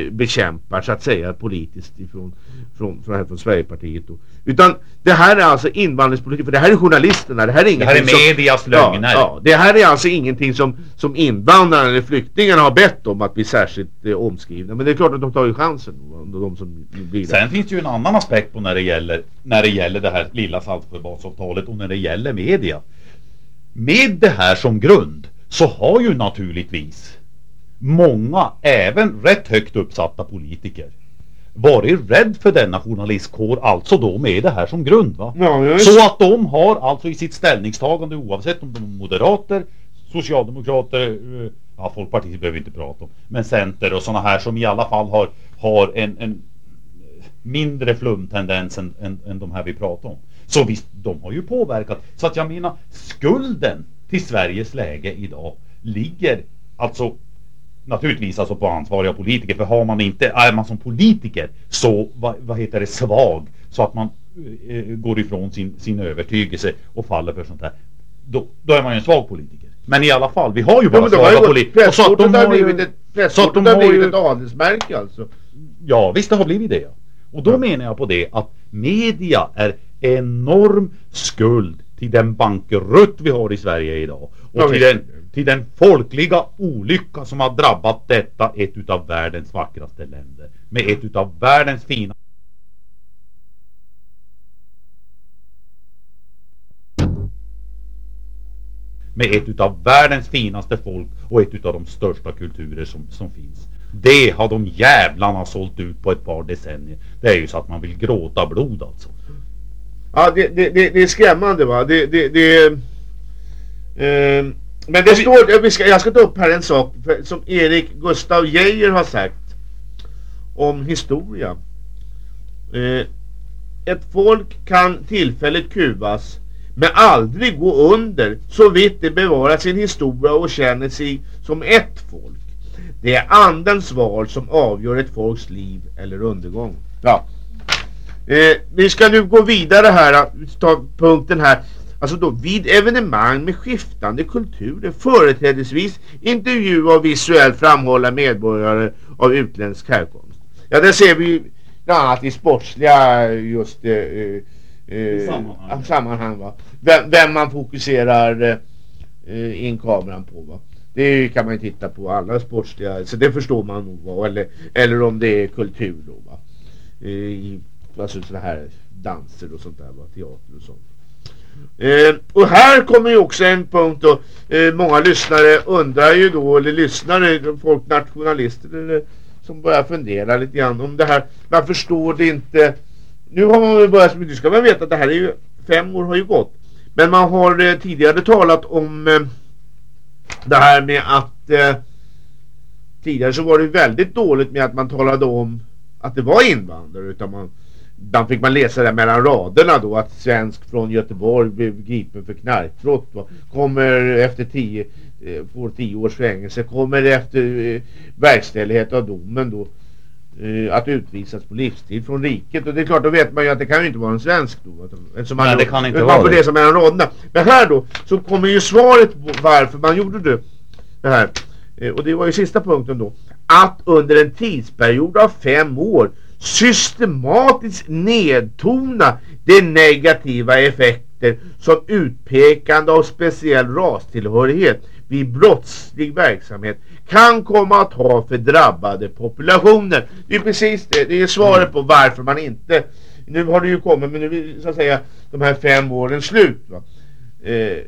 eh, bekämpar så att säga politiskt ifrån från, från, här från Sverigepartiet då. Utan det här är alltså invandringspolitik, för det här är journalisterna, det här är ingenting här är som- medias ja, lögner. ja, det här är alltså ingenting som, som invandrarna eller flyktingarna har bett om att bli särskilt eh, omskrivna. Men det är klart att de tar ju chansen då, de som blir det. Sen finns det ju en annan aspekt på när det gäller, när det gäller det här lilla Saltsjöbadsavtalet och när det gäller media. Med det här som grund så har ju naturligtvis många, även rätt högt uppsatta politiker varit rädd för denna journalistkår, alltså då med det här som grund va? Ja. Så att de har alltså i sitt ställningstagande oavsett om de är moderater, socialdemokrater, eh, ja folkpartiet behöver vi inte prata om, men center och sådana här som i alla fall har, har en, en mindre flumtendens än, än, än de här vi pratar om. Så visst, de har ju påverkat. Så att jag menar, skulden till Sveriges läge idag ligger alltså naturligtvis alltså på ansvariga politiker. För har man inte, är man som politiker så, vad, vad heter det, svag så att man eh, går ifrån sin, sin övertygelse och faller för sånt här. Då, då är man ju en svag politiker. Men i alla fall, vi har ju Ja, bara ju svaga politiker. Så att de har blivit ett, presskortet har blivit ju- ett adelsmärke alltså. Ja, visst det har blivit det. ja. Och då menar jag på det att media är enorm skuld till den bankrutt vi har i Sverige idag. Och Ja, till, den, till den folkliga olycka som har drabbat detta ett utav världens vackraste länder. Med ett utav världens fina med ett utav världens finaste folk och ett utav de största kulturer som, som finns. Det har de jävlarna sålt ut på ett par decennier. Det är ju så att man vill gråta blod alltså. Ja, det, det, det, det är skrämmande va. Det, det, det, eh, men det står, jag ska, jag ska ta upp här en sak för, som Erik Gustav Geijer har sagt om historia. Eh, ett folk kan tillfälligt kuvas men aldrig gå under så vitt det bevarar sin historia och känner sig som ett folk. Det är andens val som avgör ett folks liv eller undergång. Ja. Eh, vi ska nu gå vidare här, vi tar punkten här. Alltså då vid evenemang med skiftande kulturer företrädesvis intervjua och visuellt framhålla medborgare av utländsk härkomst. Ja det ser vi ju bland annat i sportsliga just eh, eh, eh, Sammanhang. sammanhang va. Vem, vem man fokuserar eh, in kameran på va. Det kan man ju titta på alla sportsliga, så det förstår man nog va. Eller, eller om det är kultur då va. Eh, i, alltså sådana här danser och sånt där va, teater och sånt. Eh, och här kommer ju också en punkt då, eh, många lyssnare undrar ju då, eller lyssnare, folk nationalister eller, som börjar fundera lite grann om det här, man förstår det inte, nu har man väl börjat, nu ska man veta att det här är ju, fem år har ju gått, men man har eh, tidigare talat om eh, det här med att eh, tidigare så var det väldigt dåligt med att man talade om att det var invandrare utan man Ibland fick man läsa det mellan raderna då att svensk från Göteborg blev gripen för knarkbrott va? kommer efter tio eh, får tio års fängelse kommer efter eh, verkställighet av domen då eh, att utvisas på livstid från riket och det är klart då vet man ju att det kan ju inte vara en svensk då eftersom man, Nej, det då- kan inte man vara får det. läsa mellan raderna men här då så kommer ju svaret på varför man gjorde det, det här Eh, och det var ju sista punkten då att under en tidsperiod av fem år systematiskt nedtona de negativa effekter som utpekande av speciell rastillhörighet vid brottslig verksamhet kan komma att ha för drabbade populationer. Det är precis det, det är svaret på varför man inte nu har det ju kommit men nu är så att säga de här fem åren slut va. Eh,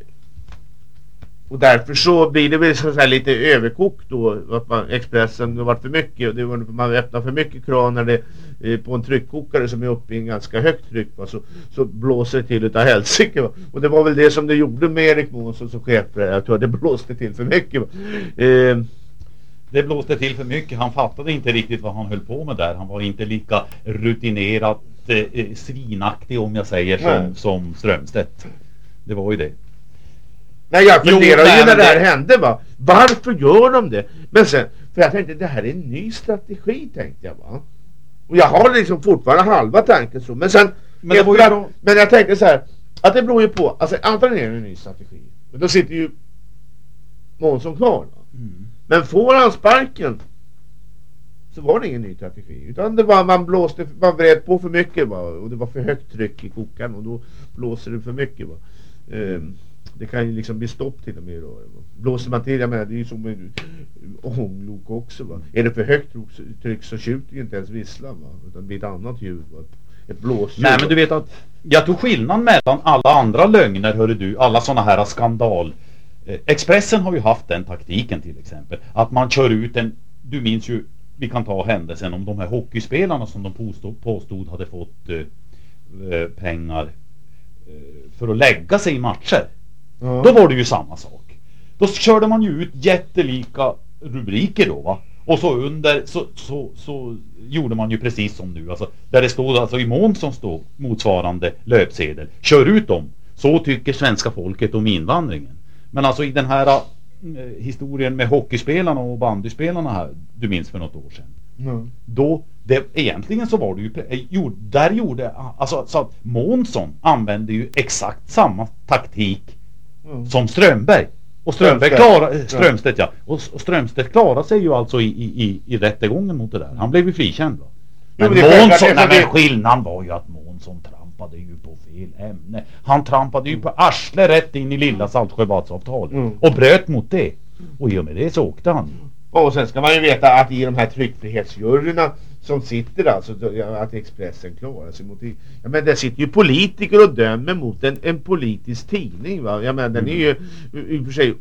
och därför så blir det väl så säga lite överkokt då att man, Expressen det har varit för mycket och det var man öppnar för mycket kranar det, eh, på en tryckkokare som är uppe i en ganska högt tryck va, så, så blåser det till utav helsike va. och det var väl det som det gjorde med Erik Månsson som chef för det här. jag tror att det blåste till för mycket va. Eh, Det blåste till för mycket. Han fattade inte riktigt vad han höll på med där. Han var inte lika rutinerad eh, svinaktig om jag säger Nej. som, som Strömstedt. Det var ju det. Nej jag Jo, nej, ju när det här hände va. Varför gör de det? Men sen, för jag tänkte det här är en ny strategi tänkte jag va. Och jag har liksom fortfarande halva tanken så. Men sen, Men efter- bra. men jag tänkte så här. Att det beror ju på, alltså antagligen är det en ny strategi. Men då sitter ju Månsson kvar va. Mm. Men får han sparken så var det ingen ny strategi. Utan det var man blåste, man vred på för mycket va. Och det var för högt tryck i kokaren och då blåser det för mycket va. Ehm, det kan ju liksom bli stopp till och med i rören. va. Blåser man till, jag menar det är ju som en ånglok också va. Är det för högt tryck så tjuter ju inte ens visslan va. Utan det blir ett annat ljud va. Ett blåsljud. Nej men du vet att jag tog skillnad mellan alla andra lögner hörru du, alla sådana här skandal. Eh, Expressen har ju haft den taktiken till exempel. Att man kör ut en, du minns ju, vi kan ta händelsen om de här hockeyspelarna som de påstod, påstod hade fått eh, eh, pengar eh, för att lägga sig i matcher. Ja. Då var det ju samma sak. Då körde man ju ut jättelika rubriker då va. Och så under så, så, så gjorde man ju precis som nu. Alltså, där det stod alltså i mån som stod motsvarande löpsedel. Kör ut dem. Så tycker svenska folket om invandringen. Men alltså i den här eh, historien med hockeyspelarna och bandyspelarna här. Du minns för något år sedan. Ja. Då, det, egentligen så var det ju, eh, där gjorde, alltså så att Månsson använde ju exakt samma taktik Mm. som Strömberg. Och Strömberg eh, Strömstedt ja. Och, och Strömstedt klarade sig ju alltså i, i, i, rättegången mot det där. Han blev ju frikänd va. Men Jo, men Månsson, nej men skillnaden var ju att Månsson trampade ju på fel ämne. Han trampade ju på arslet rätt in i lilla Saltsjöbadsavtalet. Mm. Och bröt mot det. Och i och med det så åkte han. Och sen ska man ju veta att i de här tryckfrihetsjuryerna som sitter alltså, att Expressen klarar sig mot. Ja, men där sitter ju politiker och dömer mot en, en politisk tidning va. Jag menar den är ju i och för sig,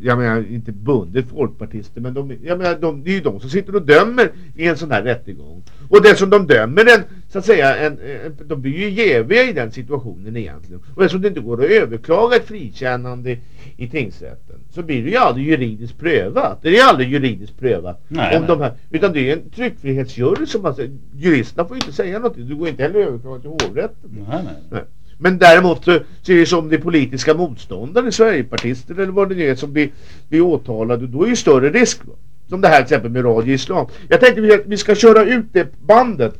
jag menar inte bundet folkpartister men de, jag menar, de, det är ju de som sitter och dömer i en sån här rättegång. Och det som de dömer en, så att säga, en, en, de blir ju jäviga i den situationen egentligen. Och eftersom det inte går att överklaga ett frikännande i tingsrätten så blir det ju aldrig juridiskt prövat. Det är aldrig juridiskt prövat. Nej, om nej. De här, utan det är en tryckfrihetsjury som alltså, juristerna får ju inte säga något. Du går inte heller överklaga till hovrätten. Nej, nej. Men däremot så, så är det som de politiska motståndare, Sverigepartister eller vad det är som blir, blir åtalade. Då är ju större risk. Va? Som det här till exempel med Radio Islam. Jag tänkte att vi ska köra ut det bandet.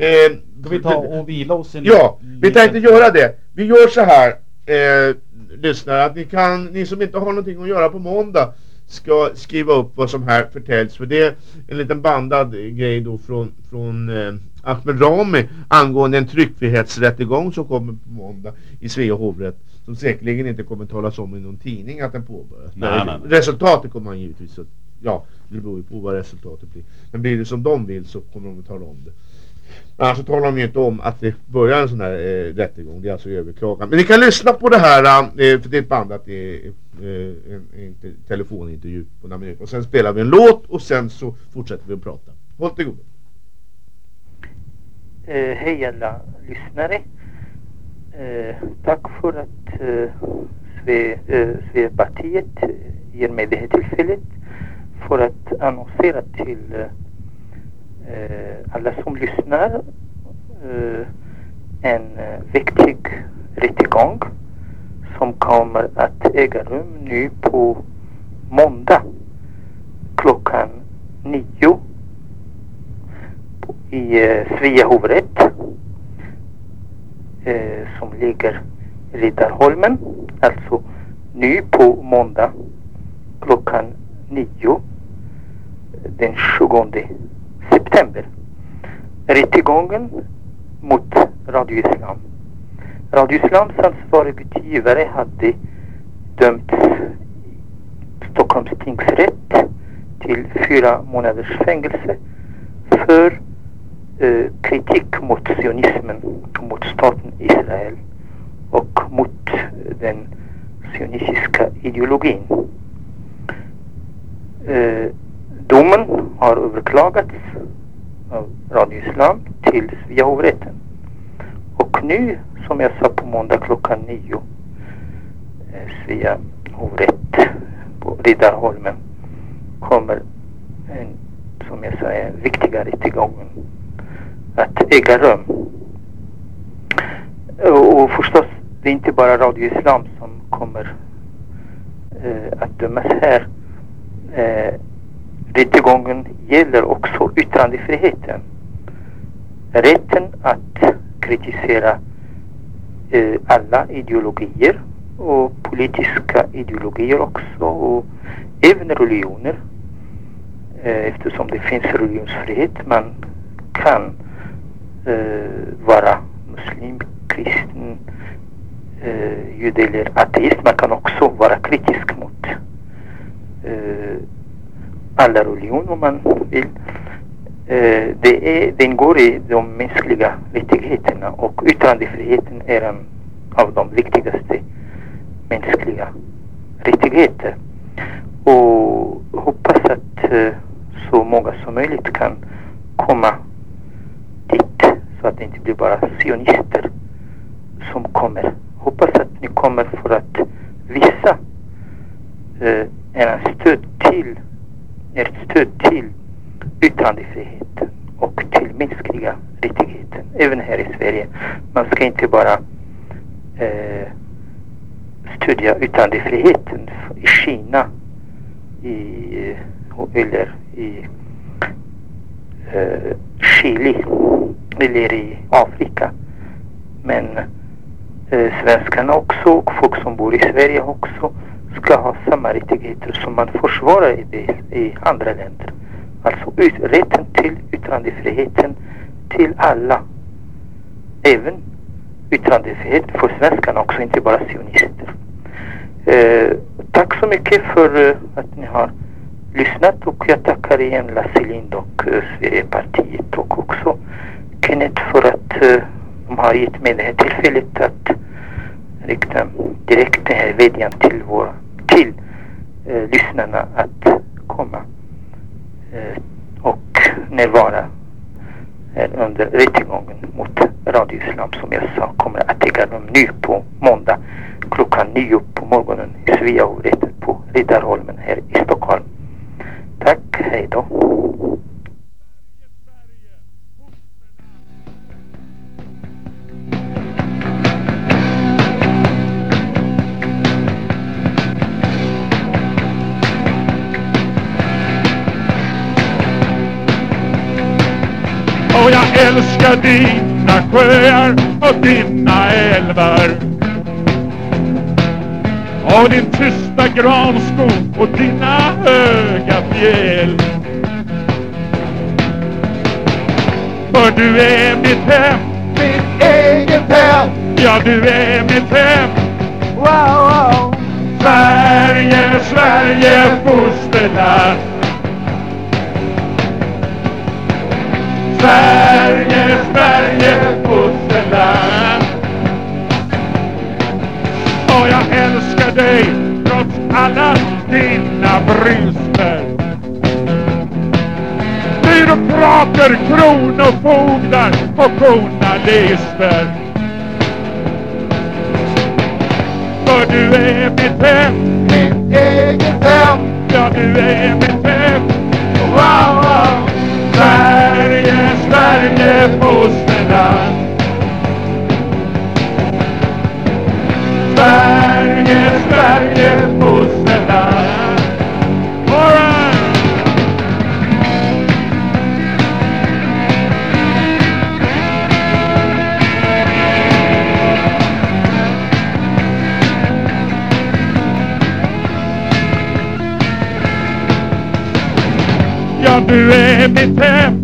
Eh, Ska vi ta och vila oss Ja, vi liten- tänkte göra det. Vi gör så här, eh, lyssnare, att ni kan, ni som inte har någonting att göra på måndag ska skriva upp vad som här förtäljs. För det är en liten bandad grej då från, från eh, Ahmed Rami angående en tryckfrihetsrättegång som kommer på måndag i Svea hovrätt. Som säkerligen inte kommer talas om i någon tidning att den påbörjas. Nej, nej, nej. Resultatet kommer man givetvis att, ja, det beror ju på vad resultatet blir. Men blir det som de vill så kommer de att tala om det. Men alltså talar de ju inte om att det börjar en sån här eh, rättegång. Det är alltså överklagan. Men ni kan lyssna på det här. Eh, för det är ett band att det är eh, en, en telefonintervju på några minuter. Och sen spelar vi en låt och sen så fortsätter vi att prata. Håll till godo. Eh, hej alla lyssnare. Eh, tack för att eh, Sve, eh, eh, ger mig det här tillfället för att annonsera till eh, Eh, alla som lyssnar eh, en eh, viktig rättegång som kommer att äga rum nu på måndag klockan nio i eh, Svea hovrätt eh, som ligger i Riddarholmen. Alltså nu på måndag klockan nio den 20 september. Rättegången mot Radio Islam. Radio Islams ansvarige utgivare hade dömts i Stockholms tingsrätt till fyra månaders fängelse för eh, kritik mot sionismen, mot staten Israel och mot den sionistiska ideologin. Eh, domen har överklagats av Radio Islam till Svea hovrätten. Och nu, som jag sa på måndag klockan nio, eh, Svea hovrätt på Riddarholmen kommer en, som jag sa, en viktiga rättegången att äga rum. Och, och förstås, det är inte bara Radio Islam som kommer eh, att dömas här. Eh, rättegången gäller också yttrandefriheten. Rätten att kritisera eh, alla ideologier och politiska ideologier också och även religioner. Eh, eftersom det finns religionsfrihet. Man kan eh, vara muslim, kristen, eh, jude eller ateist. Man kan också vara kritisk mot eh, alla religioner om man vill. Eh, det, är, den ingår i de mänskliga rättigheterna och yttrandefriheten är en av de viktigaste mänskliga rättigheter. Och hoppas att eh, så många som möjligt kan komma dit så att det inte blir bara sionister som kommer. Hoppas att ni kommer för att visa eh, en stöd till, ert stöd till yttrandefrihet och till mänskliga rättigheter. Även här i Sverige. Man ska inte bara eh, stödja yttrandefriheten i Kina i, eh, eller i eh, Chile eller i Afrika. Men eh, svenskarna också och folk som bor i Sverige också ska ha samma rättigheter som man försvarar i, det, i andra länder. Alltså ut, rätten till yttrandefriheten till alla. Även yttrandefrihet för svenskarna också, inte bara sionister. Eh, tack så mycket för eh, att ni har lyssnat och jag tackar igen Lasse Lind och eh, Sverigepartiet och också Kenneth för att eh, de har gett mig det här tillfället att rikta direkt den här vädjan till, våra, till eh, lyssnarna att komma eh, och närvara här under rättegången mot Radio Islam som jag sa kommer att äga rum nu på måndag klockan nio på morgonen i Sveahovrätten på Riddarholmen här i Stockholm. Tack, hej då. Och jag älskar dina sjöar och dina älvar. Och din tysta granskog och dina höga fjäll. För du är mitt hem. Mitt eget hem. Ja, du är mitt hem. Wow, wow. Sverige, Sverige, fosterland Sverige, Sverige, fosterland Och jag älskar dig trots alla dina brister. Byråkrater, kronofogdar och journalister. För du är mitt hem Mitt eget hem. Ja, du är mitt hem. Wow, wow. Sverige, Sverige, fosterland Sverige, Sverige, fosterland right. Ja, du är mitt hem.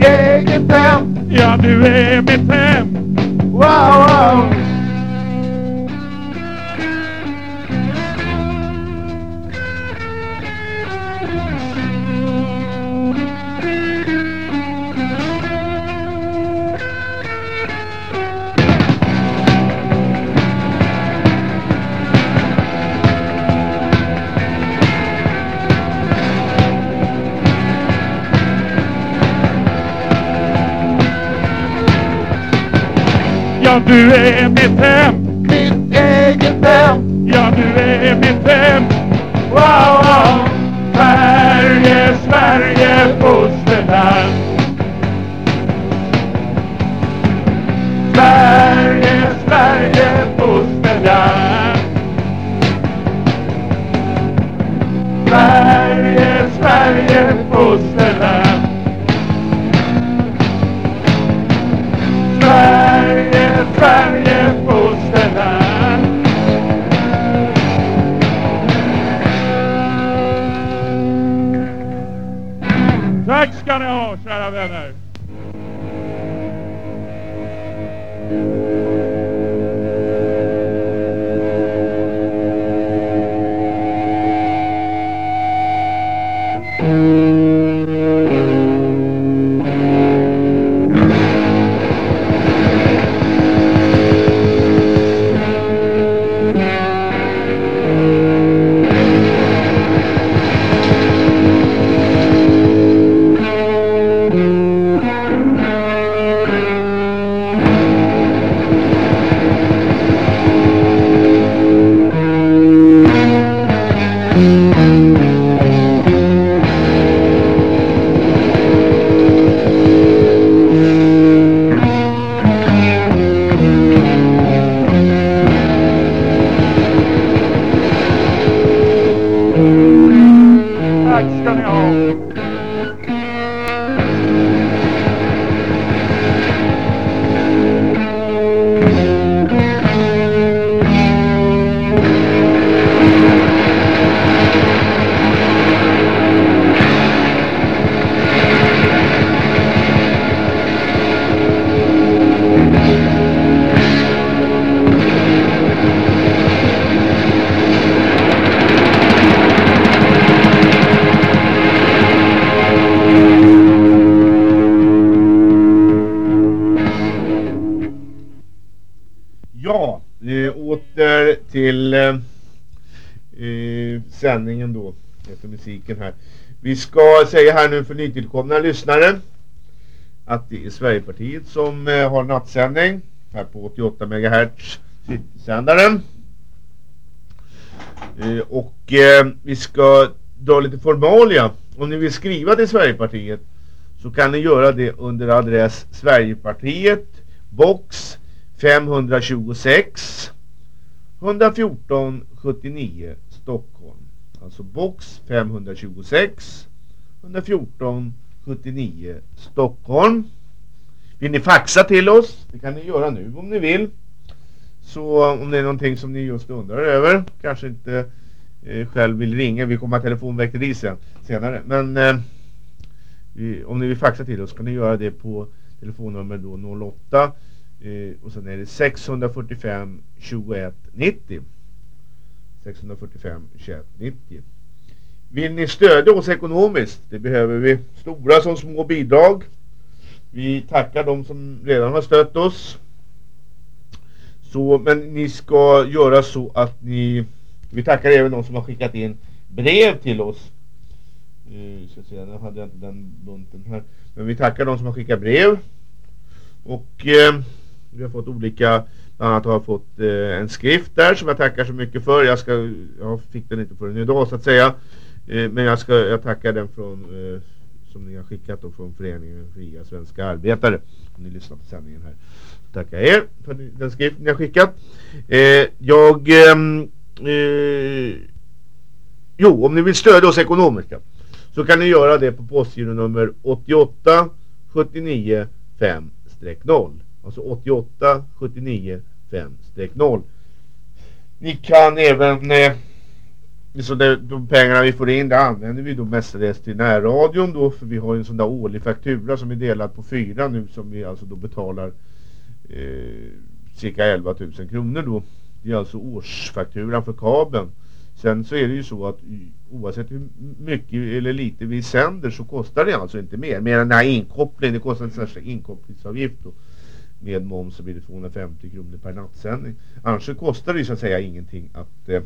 Mitt eget hem Ja, du är mitt hem Wow, wow Du är mitt hem. Mitt eget hem. Ja, du är mitt hem. Wow, wow. Sverige, Sverige, fosterland. Sverige, Sverige, fosterland. Sverige, Sverige, fosterland. Tack ska ni ha, sändningen då efter musiken här. Vi ska säga här nu för nytillkomna lyssnare att det är Sverigepartiet som eh, har nattsändning här på 88 MHz sändaren. Eh, och eh, vi ska dra lite formalia. Om ni vill skriva till Sverigepartiet så kan ni göra det under adress Sverigepartiet box 526 114 79 Stockholm. Alltså box 526 114 79 Stockholm. Vill ni faxa till oss? Det kan ni göra nu om ni vill. Så om det är någonting som ni just undrar över, kanske inte eh, själv vill ringa, vi kommer ha telefonväkteri sen, senare. Men eh, vi, om ni vill faxa till oss kan ni göra det på telefonnummer då 08 eh, och sen är det 645 21 90. 645 21 90. Vill ni stödja oss ekonomiskt? Det behöver vi. Stora som små bidrag. Vi tackar de som redan har stött oss. Så, men ni ska göra så att ni... Vi tackar även de som har skickat in brev till oss. Uh, ska se, nu hade jag inte den bunten här. Men vi tackar de som har skickat brev. Och eh, vi har fått olika... Bland annat har jag fått eh, en skrift där som jag tackar så mycket för. Jag, ska, jag fick den inte förrän idag så att säga. Eh, men jag, ska, jag tackar den från... Eh, som ni har skickat då från föreningen Fria Svenska Arbetare. Om ni lyssnar på sändningen här. Tackar er för den skrift ni har skickat. Eh, jag... Ehm, eh, jo, om ni vill stödja oss ekonomiskt så kan ni göra det på postgironummer 88 79 5-0. Alltså 88 79 5-0. Ni kan även eh, så det, de pengarna vi får in det använder vi då mestadels till närradion då för vi har en sån där årlig faktura som är delad på fyra nu som vi alltså då betalar eh, cirka 11 000 kronor då. Det är alltså årsfakturan för kabeln. Sen så är det ju så att oavsett hur mycket eller lite vi sänder så kostar det alltså inte mer. Mer än den här inkopplingen, det kostar en särskild inkopplingsavgift då. Med moms så blir det 250 kronor per nattsändning. Annars så kostar det så att säga ingenting att eh,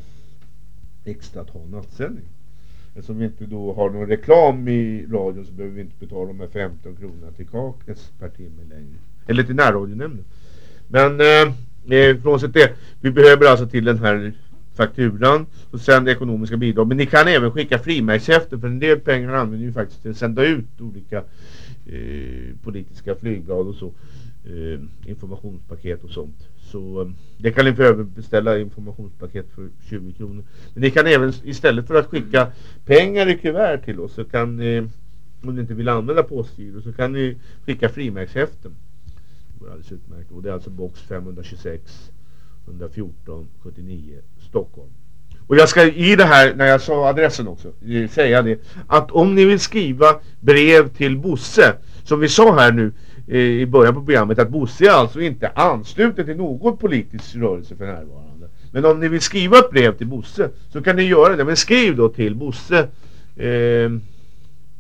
extra att ha nattsändning. Eftersom vi inte då har någon reklam i radion så behöver vi inte betala de här 15 kronorna till Kaknäs per timme längre. Eller till närradionämnden. Men eh, eh, frånsett det, vi behöver alltså till den här fakturan och sen det ekonomiska bidrag. Men ni kan även skicka frimärkshäften för en del pengar använder ju faktiskt till att sända ut olika eh, politiska flygblad och så. Eh, informationspaket och sånt. Så eh, det kan ni för övrigt beställa informationspaket för 20 kronor. Men ni kan även istället för att skicka pengar i kuvert till oss så kan ni om ni inte vill använda postgiro så kan ni skicka frimärkshäften. Det går alldeles utmärkt. Och det är alltså box 526 114 79 Stockholm. Och jag ska i det här, när jag sa adressen också, eh, säga det. Att om ni vill skriva brev till Bosse, som vi sa här nu i början på programmet, att Bosse är alltså inte ansluten till någon politisk rörelse för närvarande. Men om ni vill skriva ett brev till Bosse så kan ni göra det. Men skriv då till Bosse eh,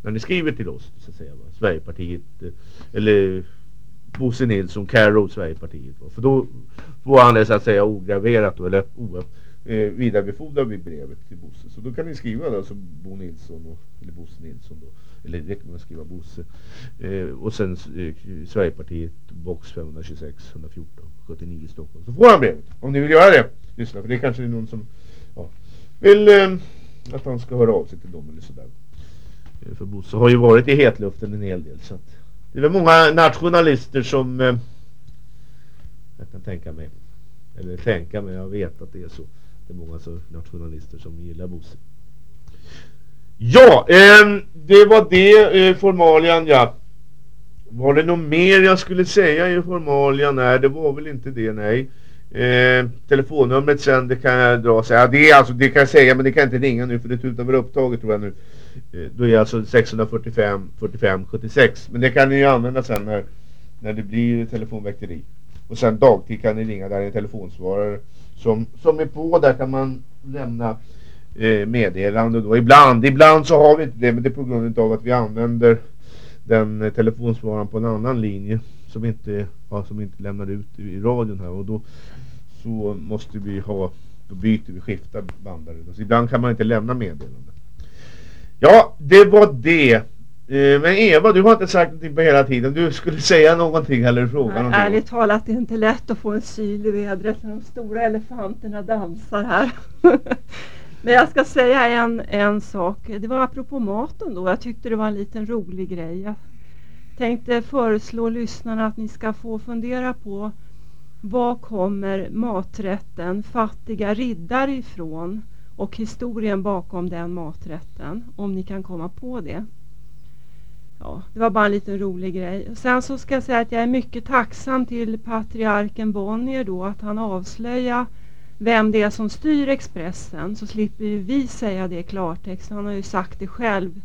när ni skriver till oss, så att säga, va? Sverigepartiet eh, eller Bosse Nilsson, Carro, Sverigepartiet. Va? För då får han det så att säga ograverat då, eller o, eh, vidarebefordrar vi brevet till Bosse. Så då kan ni skriva då som Bo Nilsson och, eller Bosse Nilsson då. Eller det kan man skriva Bosse. Eh, och sen eh, Sverigepartiet box 526 114 79 Stockholm. Så får han brevet. Om ni vill göra det. Lyssna för det kanske är någon som ja, vill eh, att han ska höra av sig till dem eller sådär. Eh, för Bosse har ju varit i hetluften en hel del. Så att det är väl många nationalister som eh, jag kan tänka mig. Eller tänka mig, jag vet att det är så. Det är många så nationalister som gillar Bosse. Ja, eh, det var det eh, formalian ja. Var det något mer jag skulle säga i formalian? Nej, det var väl inte det, nej. Eh, telefonnumret sen, det kan jag dra och säga. Det, är alltså, det kan jag säga, men det kan jag inte ringa nu för det tutar väl upptaget tror jag nu. Eh, då är det alltså 645 45 76. Men det kan ni ju använda sen när, när det blir telefonväkteri. Och sen dagtid kan ni ringa där är en telefonsvarare som, som är på. Där kan man lämna eh, meddelande då. Ibland, ibland så har vi inte det men det är på grund av att vi använder den eh, telefonsvararen på en annan linje som inte, ja, som inte lämnar ut i, radion här och då så måste vi ha då byter vi skiftar bandare. Så ibland kan man inte lämna meddelande. Ja, det var det. Eh, Men Eva, du har inte sagt någonting på hela tiden. Du skulle säga någonting eller fråga Nej, någonting. ärligt talat, det är inte lätt att få en syl i vädret när de stora elefanterna dansar här. Men jag ska säga en, en sak. Det var apropå maten då. Jag tyckte det var en liten rolig grej. Jag tänkte föreslå lyssnarna att ni ska få fundera på var kommer maträtten fattiga riddare ifrån och historien bakom den maträtten om ni kan komma på det. Ja, det var bara en liten rolig grej. Sen så ska jag säga att jag är mycket tacksam till patriarken Bonnier då att han avslöjade vem det är som styr Expressen så slipper ju vi säga det i klartext. Han har ju sagt det själv.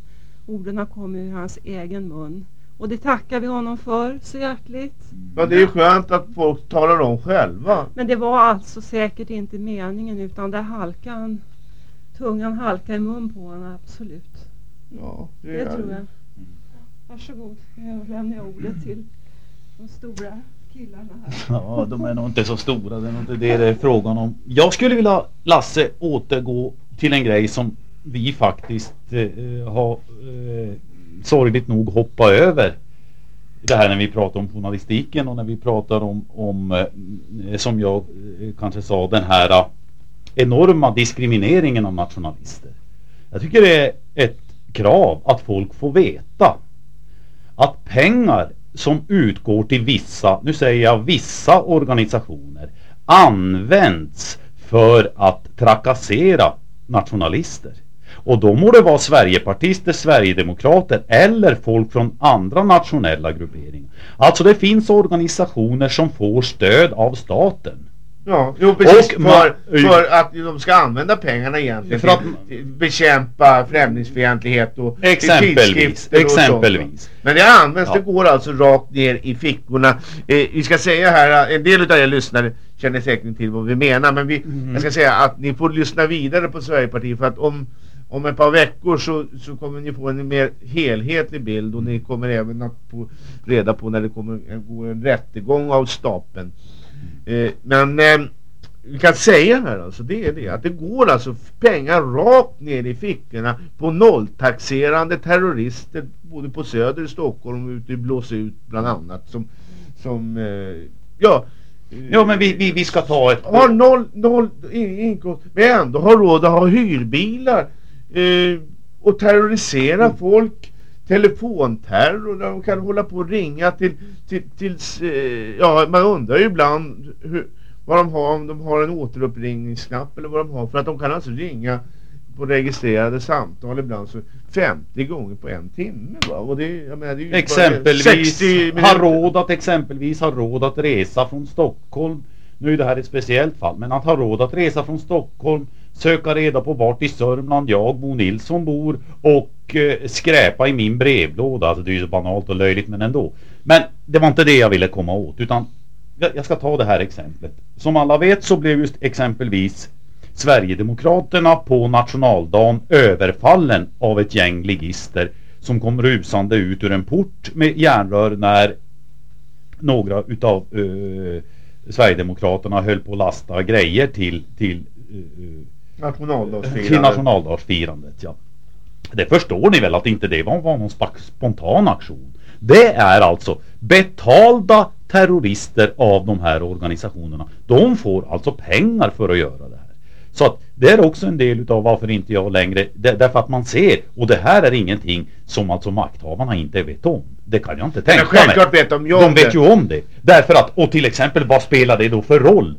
Orden har kommit ur hans egen mun. Och det tackar vi honom för så hjärtligt. Ja, det är ju skönt att folk talar om själva. Men det var alltså säkert inte meningen utan det halkade han, tungan halkade i mun på honom, absolut. Ja, det det är- tror jag. Varsågod, jag lämnar ordet till de stora killarna här. Ja, de är nog inte så stora. Det är nog inte det det är frågan om. Jag skulle vilja, Lasse, återgå till en grej som vi faktiskt eh, har eh, sorgligt nog hoppat över. Det här när vi pratar om journalistiken och när vi pratar om, om eh, som jag eh, kanske sa, den här eh, enorma diskrimineringen av nationalister. Jag tycker det är ett krav att folk får veta att pengar som utgår till vissa, nu säger jag vissa organisationer, används för att trakassera nationalister. Och då må det vara Sverigepartister, Sverigedemokrater eller folk från andra nationella grupperingar. Alltså det finns organisationer som får stöd av staten. Ja, jo precis. Och för, för att de ska använda pengarna egentligen För att- bekämpa främlingsfientlighet och Exempelvis, och exempelvis. Va. Men det används, Ja. det går alltså rakt ner i fickorna. Eh, vi ska säga här, en del av er lyssnare känner säkert till vad vi menar. Men vi, Mhm. jag ska säga att ni får lyssna vidare på Sverigepartiet för att om om ett par veckor så, så kommer ni få en mer helhetlig bild och ni kommer även att få reda på när det kommer att gå en rättegång av stapeln. Eh, men eh, vi kan säga här alltså, det är det att det går alltså pengar rakt ner i fickorna på nolltaxerande terrorister både på söder i Stockholm och ute i Blåsut bland annat som, som eh, ja. Ja men vi, vi, vi ska ta ett... har noll, noll in- inkomst men ändå har råd att ha hyrbilar eh, och terrorisera folk telefonterror där de kan hålla på och ringa till, till tills, eh, ja man undrar ju ibland hur, vad de har om de har en återuppringningsknapp eller vad de har för att de kan alltså ringa på registrerade samtal ibland så 50 gånger på en timme va? Och det, jag menar, det är ju Exempelvis 60 har råd att exempelvis ha råd att resa från Stockholm. Nu är det här ett speciellt fall, men att ha råd att resa från Stockholm, söka reda på vart i Sörmland jag, Bo Nilsson, bor och eh, skräpa i min brevlåda. Alltså det är ju så banalt och löjligt men ändå. Men det var inte det jag ville komma åt utan jag jag ska ta det här exemplet. Som alla vet så blev just exempelvis Sverigedemokraterna på nationaldagen överfallen av ett gäng ligister som kom rusande ut ur en port med järnrör när några utav eh, Sverigedemokraterna höll på att lasta grejer till, till, eh, eh Nationaldagsfirandet. till nationaldagsfirandet. Ja. Det förstår ni väl att inte det var, var någon spontan aktion. Det är alltså betalda terrorister av de här organisationerna. De får alltså pengar för att göra det här. Så att det är också en del utav varför inte jag längre, det, därför att man ser, och det här är ingenting som alltså makthavarna inte vet om. Det kan jag inte tänka Men självklart mig. vet de ju om De vet det. ju om det. Därför att, och till exempel vad spelar det då för roll?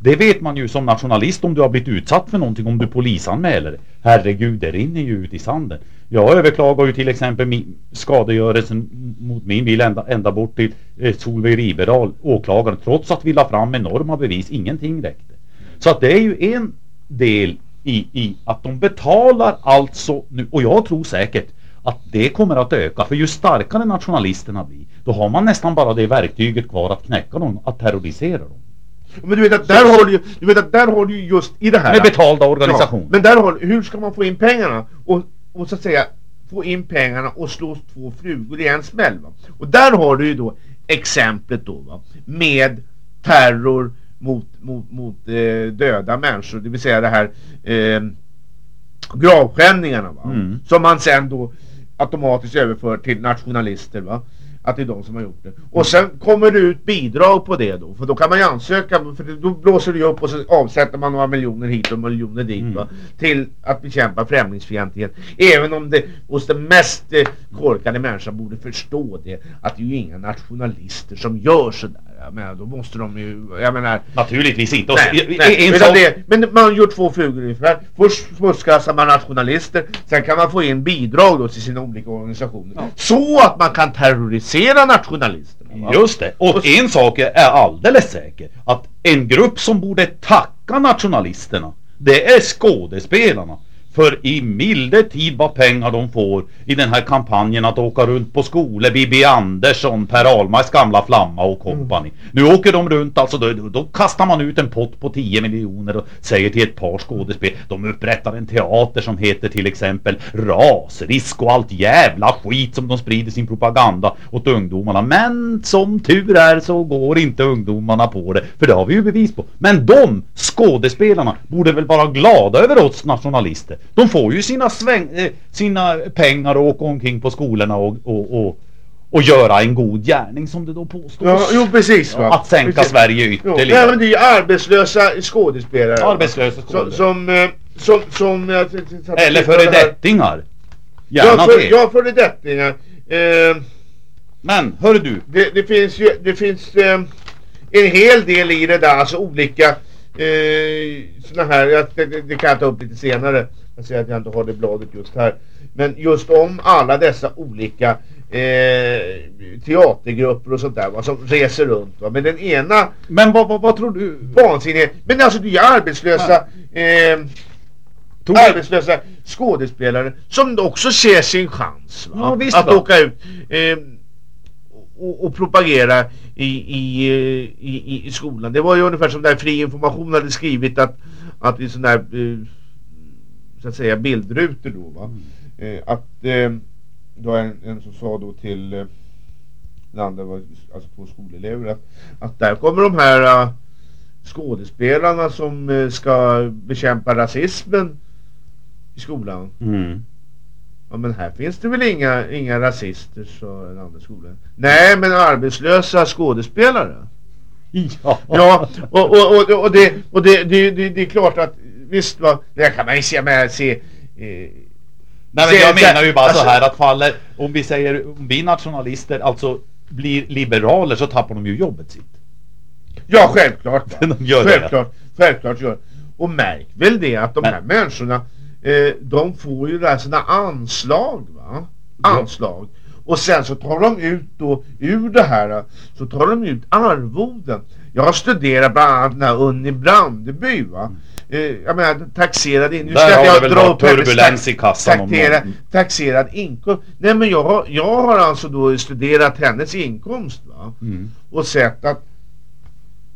Det vet man ju som nationalist om du har blivit utsatt för någonting, om du polisanmäler. Herregud, det rinner ju ut i sanden. Jag överklagar ju till exempel min skadegörelsen mot min bil ända, ända bort till eh, Solveig Riberdahl, åklagaren, trots att vi la fram enorma bevis, ingenting räckte. Så att det är ju en del i, i att de betalar alltså nu, och jag tror säkert att det kommer att öka, för ju starkare nationalisterna blir, då har man nästan bara det verktyget kvar att knäcka dem, att terrorisera dem. Men du vet att där har du du vet att där har du ju just i det här. Med betalda organisationer. Ja, men där har hur ska man få in pengarna? Och, och så att säga få in pengarna och slå två flugor i en smäll va? Och där har du ju då exemplet då va? Med terror mot, mot, mot eh, döda människor. Det vill säga det här eh, gravskändningarna va? Mm. Som man sen då automatiskt överför till nationalister va? Att det är de som har gjort det. Och sen kommer det ut bidrag på det då. För då kan man ju ansöka. För då blåser det upp och så avsätter man några miljoner hit och miljoner dit va. Till att bekämpa främlingsfientlighet. Även om det hos den mest eh, korkade människan borde förstå det. Att det är ju inga nationalister som gör sådär. Jag menar då måste de ju. Jag menar. Naturligtvis inte. Och Nej, så- nej, en det, men man gör två flugor ungefär. Först smutskastar man nationalister. Sen kan man få in bidrag då till sina olika organisationer. Så att man kan terrorisera nationalisterna. va? Just det. Och en sak är alldeles säker. Att en grupp som borde tacka nationalisterna, det är skådespelarna. För i milde tid vad pengar de får i den här kampanjen att åka runt på skolor, Bibi Andersson, Per Ahlmarks gamla flamma och kompani. Nu åker de runt alltså, då, då kastar man ut en pott på 10 miljoner och säger till ett par skådespel. De upprättar en teater som heter till exempel Rasrisk och allt jävla skit som de sprider sin propaganda åt ungdomarna. Men som tur är så går inte ungdomarna på det. För det har vi ju bevis på. Men de skådespelarna borde väl vara glada över oss nationalister. De får ju sina, sväng, eh, sina pengar och åka omkring på skolorna och, och, och, och göra en god gärning som det då påstås. Ja, jo precis va. Att sänka Precis. Sverige Jo, ytterligare. nej, men det är ju arbetslösa skådespelare. Arbetslösa Som, skådespelare. som, eh, som, som Eller föredettingar. Gärna ja, för, det. Ja, föredettingar. Eh, men, hör du. Det, det finns ju, det finns eh, en hel del i det där, alltså olika eh, såna här, det det kan jag ta upp lite senare. Jag ser att jag inte har det bladet just här. Men just om alla dessa olika eh, teatergrupper och sånt där va, som reser runt va. Men den ena Men vad, vad, vad tror du? Vansinnig. Men alltså det är arbetslösa eh, arbetslösa skådespelare som också ser sin chans va? Ja, visst, att va? åka ut eh, och, och propagera i, i, i, i, skolan. Det var ju ungefär som där Fri Information hade skrivit att, att i sådana här eh, så att säga bildrutor då va. Eh, att eh, var en, en som sa då till eh, den andra var alltså två skolelever att, att där kommer de här eh, skådespelarna som eh, ska bekämpa rasismen i skolan. Mm. Ja men här finns det väl inga, inga rasister sa den andra skolan. Nej men arbetslösa skådespelare. Ja, ja och, och, och, och, det, och det, det, det, det är klart att visst va, det kan man ju se med se eh, Nej men se- jag menar ju bara alltså- så här att faller, om vi säger, om vi nationalister alltså blir liberaler så tappar de ju jobbet sitt. Ja självklart. De gör det. självklart, självklart gör Och märk väl det att de här människorna eh, de får ju där sina anslag va? Anslag. Och sen så tar de ut då, ur det här, så tar de ut arvoden. Jag har studerat bland annat den här Unni Brandeby va. Eh, jag menar taxerad in. Nu Där har det väl hennes turbulens i kassan om taxera- någon- Taxerad inkomst. Nej men jag har, jag har alltså då studerat hennes inkomst va. Mm. Och sett att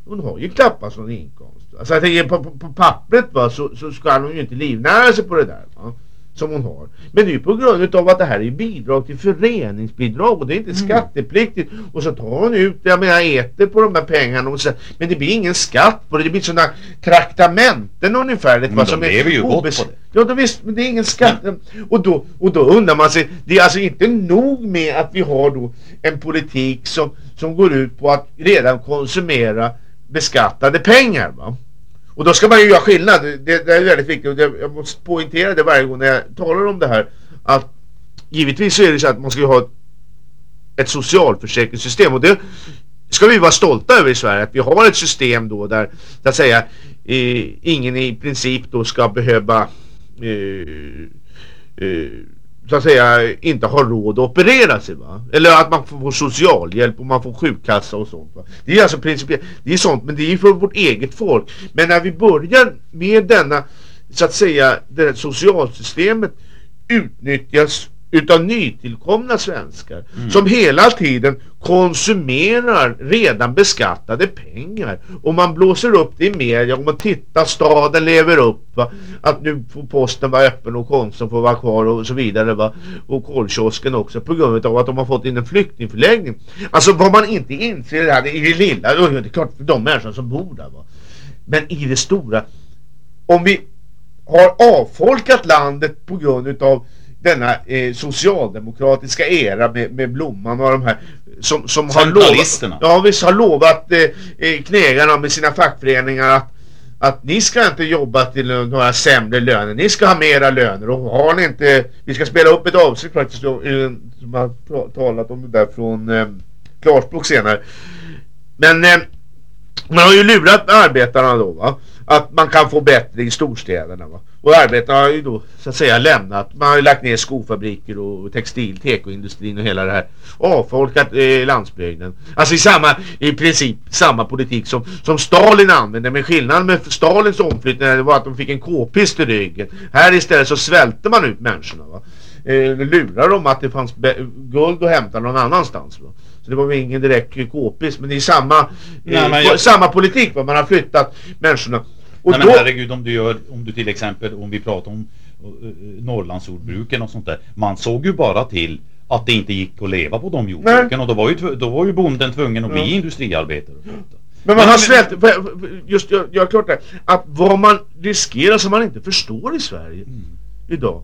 hon har ju knappast någon inkomst. Alltså jag tänker på, på, på pappret va, så, så ska hon ju inte livnära sig på det där va, som hon har. Men det är ju på grund av att det här är bidrag till föreningsbidrag och det är inte skattepliktigt. Och så tar hon ut, jag menar äter på de här pengarna och så, men det blir ingen skatt på det. Det blir sådana traktamenten ungefär. Men vad de som lever ju gott på det. Ja då visst, men det är ingen skatt. Och då, och då undrar man sig, det är alltså inte nog med att vi har då en politik som, som går ut på att redan konsumera beskattade pengar va. Och då ska man ju göra skillnad. Det, det är väldigt viktigt och det, jag måste poängtera det varje gång när jag talar om det här. Att givetvis så är det så att man ska ju ha ett, ett socialförsäkringssystem och det ska vi vara stolta över i Sverige. Att vi har ett system då där så att säga eh, ingen i princip då ska behöva eh, eh, så att säga inte har råd att operera sig va? Eller att man får socialhjälp och man får sjukkassa och sånt va? Det är alltså principiellt, det är sånt men det är ju för vårt eget folk. Men när vi börjar med denna så att säga det här socialsystemet utnyttjas utav nytillkomna svenskar som hela tiden konsumerar redan beskattade pengar. Och man blåser upp det i media och man tittar staden lever upp va? att nu får posten vara öppen och Konsum får vara kvar och så vidare va? och kolkiosken också på grund av att de har fått in en flyktingförläggning. Alltså vad man inte inser det här i det lilla det är klart för de människor som bor där va. Men i det stora om vi har avfolkat landet på grund utav denna eh, socialdemokratiska era med, med Blomman och de här som, som har lovat, ja, visst har lovat eh, eh, knägarna med sina fackföreningar att, att ni ska inte jobba till några sämre löner, ni ska ha mera löner och har ni inte, vi ska spela upp ett avsnitt faktiskt eh, som har talat om det där från eh, Klarspråk senare men eh, man har ju lurat arbetarna då va. Att man kan få bättre i storstäderna va. Och arbetarna har ju då så att säga lämnat. Man har ju lagt ner skofabriker och textil, tekoindustrin och hela det här. Avfolkat eh, landsbygden. Alltså i samma, i princip samma politik som, som Stalin använde. Men skillnaden med Stalins omflyttning var att de fick en k-pist i ryggen. Här istället så svälte man ut människorna va. Eh, lurar dem att det fanns guld att hämta någon annanstans va. Så det var väl ingen direkt k-pist men det är samma, eh, Nej, jag- samma politik va. Man har flyttat människorna. Och Nej då, men herregud om du gör, om du till exempel, om vi pratar om uh, Norrlandsjordbruken och sånt där. Man såg ju bara till att det inte gick att leva på de jordbruken och då var ju, då var ju bonden tvungen att bli Ja. industriarbetare. och sånt där. men man har svält, just jag, jag har klart det, att vad man riskerar som man inte förstår i Sverige Mm. idag.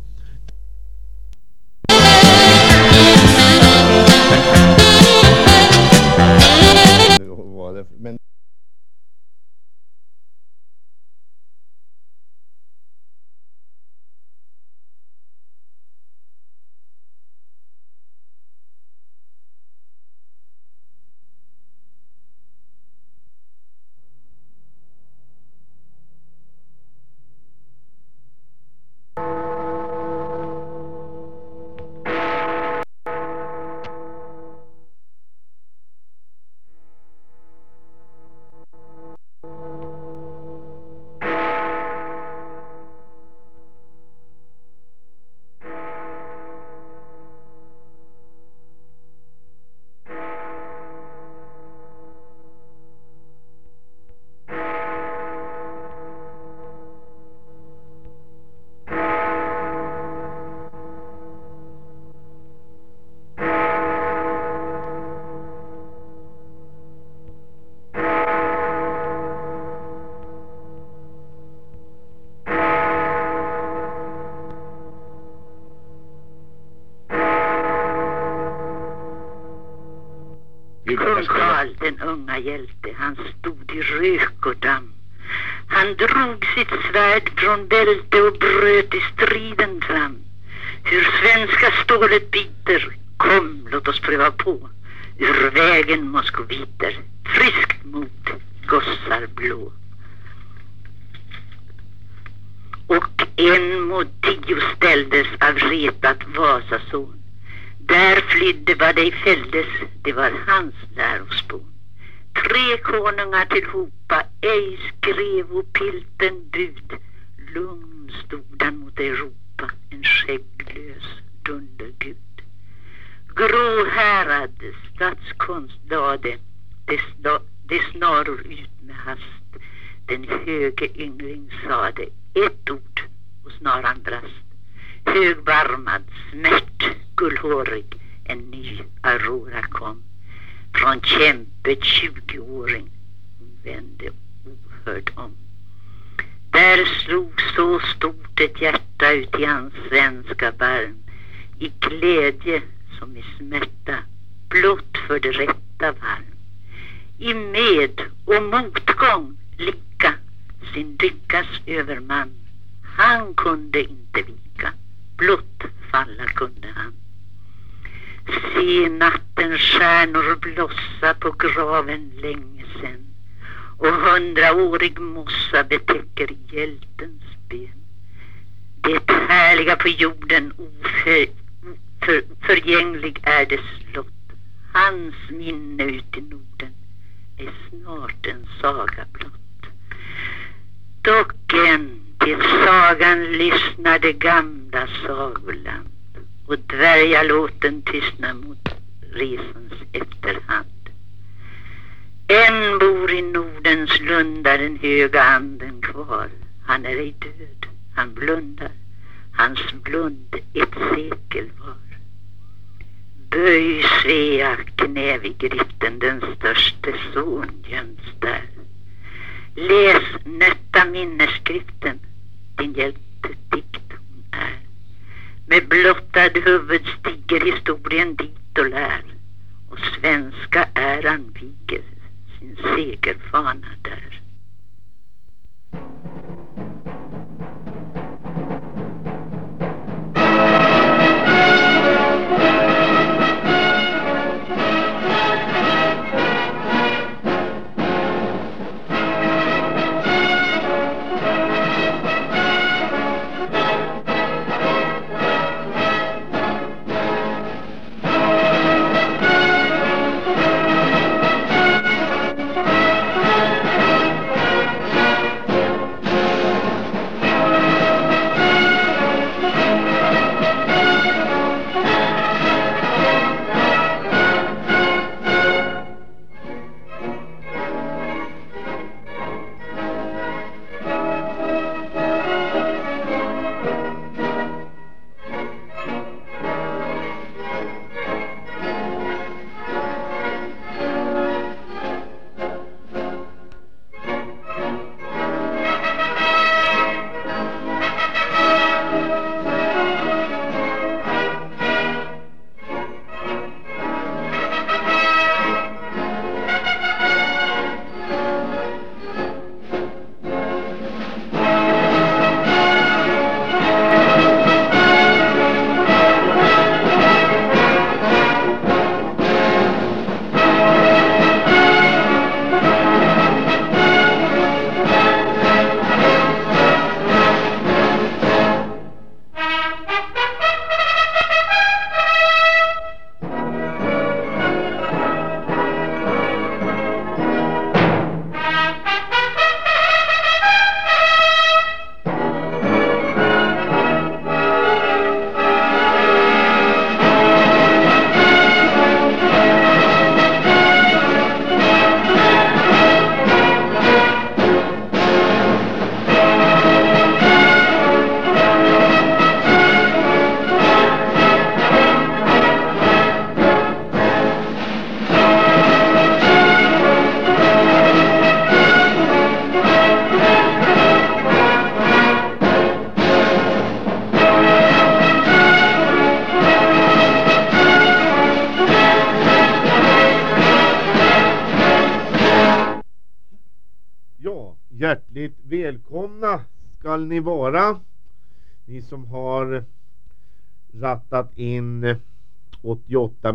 Men den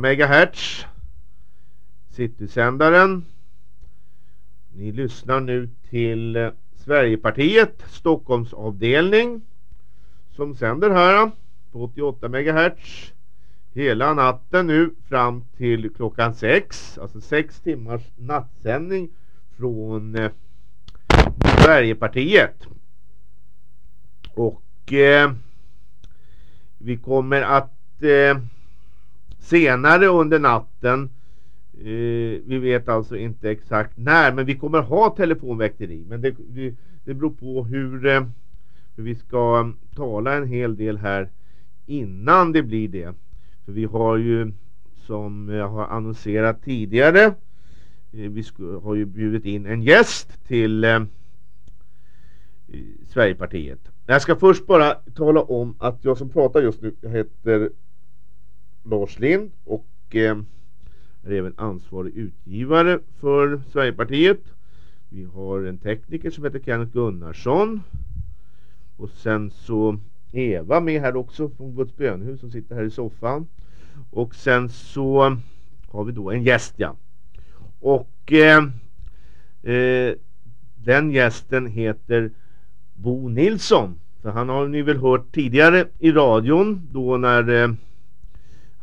MHz Citysändaren. Ni lyssnar nu till eh, Sverigepartiet Stockholmsavdelning som sänder här eh, på 88 MHz hela natten nu fram till klockan sex, alltså sex timmars nattsändning från eh, Sverigepartiet. Och eh, vi kommer att eh, senare under natten eh, vi vet alltså inte exakt när men vi kommer ha telefonväkteri men det, det, det beror på hur, eh, hur vi ska um, tala en hel del här innan det blir det. För vi har ju som jag har annonserat tidigare eh, vi har ju bjudit in en gäst till eh, Sverigepartiet. Jag ska först bara tala om att jag som pratar just nu heter Lars Lind och eh, är även ansvarig utgivare för Sverigepartiet. Vi har en tekniker som heter Kenneth Gunnarsson. Och sen så Eva med här också från Guds bönhus som sitter här i soffan. Och sen så har vi då en gäst ja. Och eh, eh, den gästen heter Bo Nilsson. För han har ni väl hört tidigare i radion då när eh,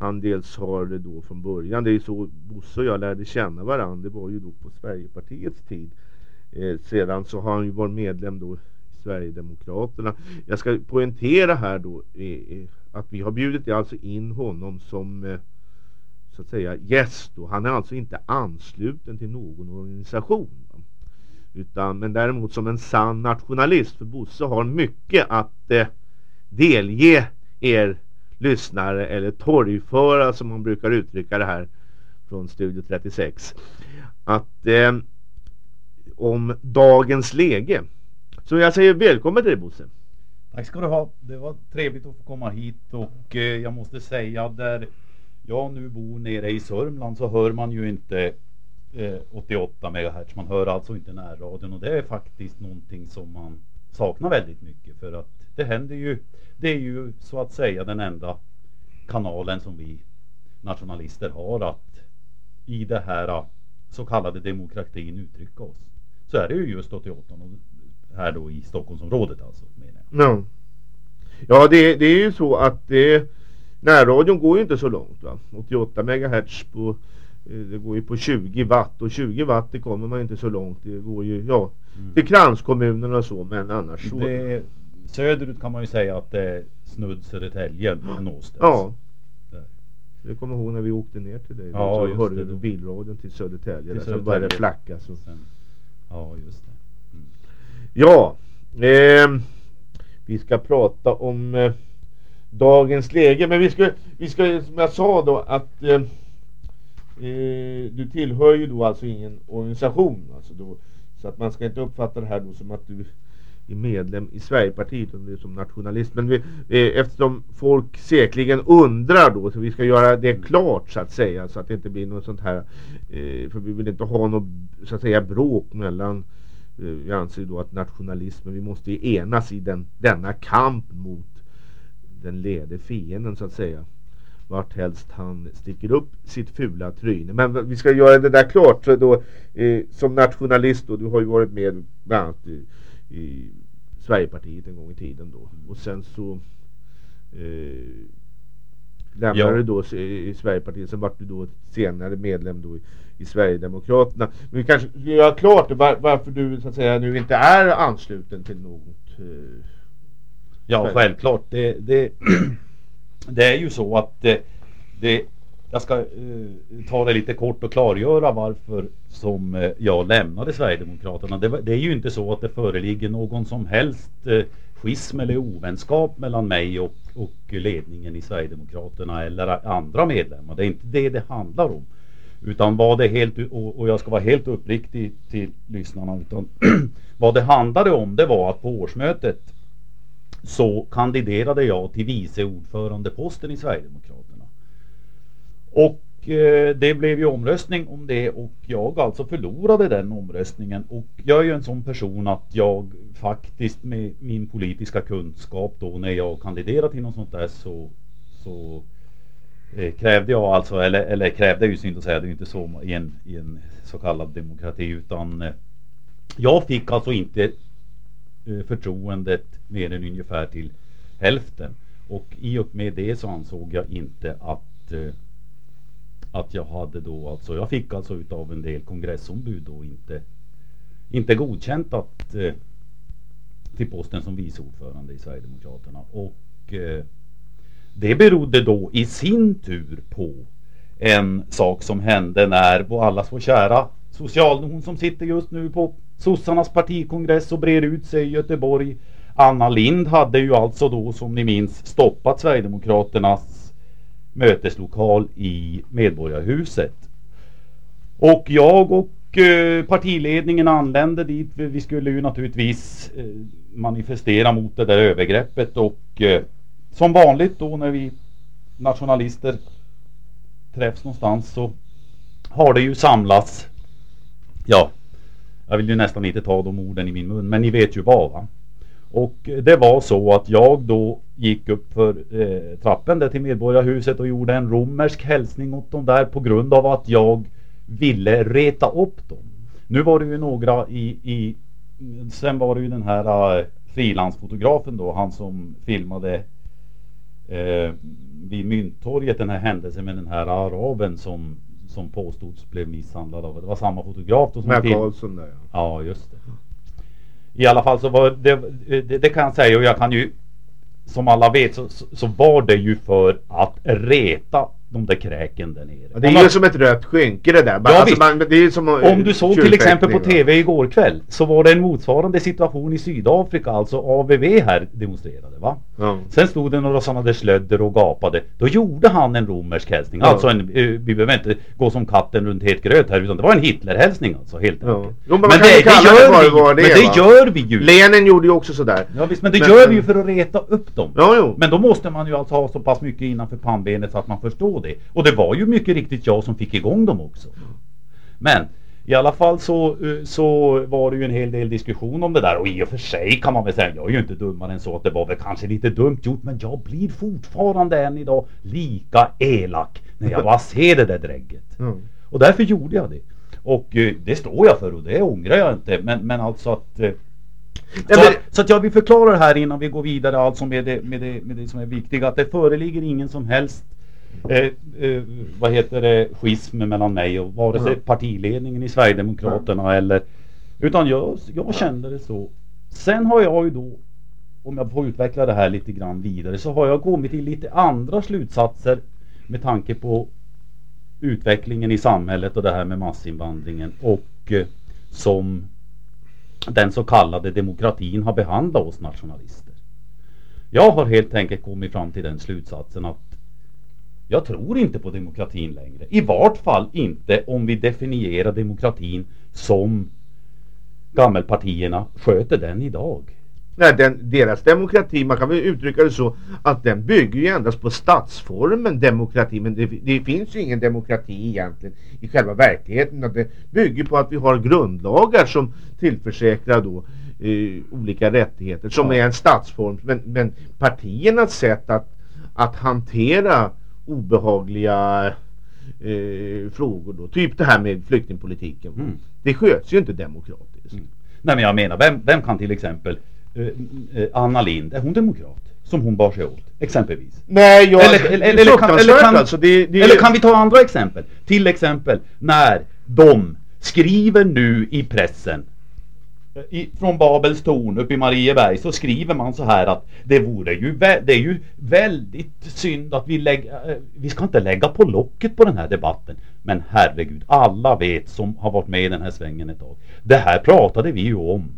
han dels har det då från början, det är så Bosse och jag lärde känna varandra, det var ju då på Sverigepartiets tid. Eh, sedan så har han ju varit medlem då i Sverigedemokraterna. Jag ska poängtera här då eh, eh att vi har bjudit alltså in honom som eh, så att säga gäst då. Han är alltså inte ansluten till någon organisation. Utan, men däremot som en sann nationalist. För Bosse har mycket att eh, delge er lyssnare eller torgföra som man brukar uttrycka det här från Studio 36. Att eh, om dagens läge. Så jag säger välkommen till dig Bosse. Tack ska du ha. Det var trevligt att få komma hit och eh, jag måste säga där jag nu bor nere i Sörmland så hör man ju inte eh, 88 MHz. Man hör alltså inte närradion och det är faktiskt någonting som man saknar väldigt mycket för att det händer ju det är ju så att säga den enda kanalen som vi nationalister har att i det här så kallade demokratin uttrycka oss. Så är det ju just 88 här då i Stockholmsområdet alltså menar jag. Ja, ja det, det är ju så att det, närradion går ju inte så långt va. 88 MHz på eh, det går ju på 20 watt och 20 watt det kommer man inte så långt. Det går ju ja mm. till kranskommunerna och så men annars så. Det, söderut kan man ju säga att det är snudd Södertälje någonstans. Ja. Det kommer ihåg när vi åkte ner till dig. Ja, så hörde du bilradion till Södertälje. Till Södertälje. Så började flacka. Så. Sen, ja, just det. Mm. Ja. Eh, vi ska prata om eh, dagens läge. Men vi ska, vi ska som jag sa då att eh, eh du tillhör ju då alltså ingen organisation. Alltså då, så att man ska inte uppfatta det här då som att du är medlem i Sverigepartiet det är som nationalist. Men vi, eh, eftersom folk säkerligen undrar då så vi ska göra det klart så att säga så att det inte blir något sånt här eh, för vi vill inte ha något så att säga bråk mellan eh, jag anser då att nationalismen vi måste enas i den, denna kamp mot den lede fienden så att säga vart helst han sticker upp sitt fula tryne. Men vi ska göra det där klart så då, eh, som nationalist då, du har ju varit med bland annat i, i Sverigepartiet en gång i tiden då. Och sen så eh, lämnade ja. du då i Sverigepartiet. Sen vart du då senare medlem då i, i Sverigedemokraterna. Men vi kanske göra klart var, varför du så att säga nu inte är ansluten till något. Eh, ja, självklart. Det, det, det är ju så att det, det jag ska eh, ta det lite kort och klargöra varför som eh, jag lämnade Sverigedemokraterna. Det, det, är ju inte så att det föreligger någon som helst eh, schism eller ovänskap mellan mig och, och ledningen i Sverigedemokraterna eller andra medlemmar. Det är inte det det handlar om. Utan vad det helt, och, och jag ska vara helt uppriktig till lyssnarna, utan vad det handlade om det var att på årsmötet så kandiderade jag till vice ordförandeposten i Sverigedemokraterna. Och eh, det blev ju omröstning om det och jag alltså förlorade den omröstningen. Och jag är ju en sån person att jag faktiskt med min politiska kunskap då när jag kandiderade till något sånt där så, så eh, krävde jag alltså, eller, eller krävde ju synd att säga, det är ju inte så i en, i en så kallad demokrati utan eh, jag fick alltså inte eh, förtroendet mer än ungefär till hälften. Och i och med det så ansåg jag inte att eh, att jag hade då alltså, jag fick alltså utav en del kongressombud då inte inte godkänt att eh, till posten som vice ordförande i Sverigedemokraterna. Och eh, det berodde då i sin tur på en sak som hände när vår allas vår kära social, hon som sitter just nu på sossarnas partikongress och brer ut sig i Göteborg. Anna Lind hade ju alltså då som ni minns stoppat Sverigedemokraternas möteslokal i Medborgarhuset. Och jag och eh, partiledningen anlände dit. Vi skulle ju naturligtvis eh, manifestera mot det där övergreppet och eh, som vanligt då när vi nationalister träffs någonstans så har det ju samlats ja jag vill ju nästan inte ta de orden i min mun men ni vet ju vad va och det var så att jag då gick upp för eh, trappen där till Medborgarhuset och gjorde en romersk hälsning åt dem där på grund av att jag ville reta upp dem. Nu var det ju några i, i sen var det ju den här uh, frilansfotografen då, han som filmade eh, vid Mynttorget den här händelsen med den här araben som som påstods blev misshandlad av, det var samma fotograf då som Med Karlsson där ja. Ja just det. I alla fall så var det, det, det kan jag säga och jag kan ju som alla vet så, så, var det ju för att reta de där kräken där nere. Ja, det är ju som ett rött skynke det där. Ja, alltså, man, det är som Om du såg till exempel på? TV igår kväll så var det en motsvarande situation i Sydafrika, alltså AVV här demonstrerade va? Ja. Sen stod det några sådana där slödder och gapade. Då gjorde han en romersk hälsning. Ja. Alltså en, eh, vi behöver inte gå som katten runt het gröt här utan det var en Hitlerhälsning alltså helt enkelt. Jo, men, man ju kalla det vad, vad det men det gör vi ju. Lenin gjorde ju också sådär. Ja visst, men det Men- gör vi men- ju för att reta upp dem. Men då måste man ju alltså ha så pass mycket innanför pannbenet så att man förstår det. Och det var ju mycket riktigt jag som fick igång dem också. Men i alla fall så, eh, så var det ju en hel del diskussion om det där och i och för sig kan man väl säga, jag är ju inte dummare än så att det var väl kanske lite dumt gjort men jag blir fortfarande än idag lika elak när jag bara ser det där drägget. Mm. Och därför gjorde jag det. Och eh, det står jag för och det ångrar jag inte men, men alltså att eh, så, att, så att jag vill förklara det här innan vi går vidare alltså med det, med det, med det som är viktigt. Att det föreligger ingen som helst eh, eh, vad heter det, schism mellan mig och vare sig Mm. partiledningen i Sverigedemokraterna eller utan jag, jag kände det så. Sen har jag ju då om jag får utveckla det här lite grann vidare så har jag kommit till lite andra slutsatser med tanke på utvecklingen i samhället och det här med massinvandringen och eh, som den så kallade demokratin har behandlat oss nationalister. Jag har helt enkelt kommit fram till den slutsatsen att jag tror inte på demokratin längre. I vart fall inte om vi definierar demokratin som gammelpartierna sköter den idag. Nej, den, deras demokrati, man kan väl uttrycka det så att den bygger ju endast på statsformen demokrati men det, det finns ju ingen demokrati egentligen i själva verkligheten. Att Det bygger på att vi har grundlagar som tillförsäkrar då eh, olika rättigheter som Ja. är en statsform men, men partiernas sätt att, att hantera obehagliga eh, frågor då, typ det här med flyktingpolitiken. Mm. Det sköts ju inte demokratiskt. Nej men jag menar, vem, vem kan till exempel eh, eh, Anna Lind, är hon demokrat? Som hon bar sig åt, exempelvis. Nej, jag, eller, eller, eller, kan, eller, kan, alltså. Det, det, eller kan vi ta andra exempel? Till exempel när de skriver nu i pressen i, från Babels torn uppe i Marieberg så skriver man så här att det vore ju, vä- det är ju väldigt synd att vi lägger, eh, vi ska inte lägga på locket på den här debatten. Men herregud, alla vet som har varit med i den här svängen ett tag. Det här pratade vi ju om.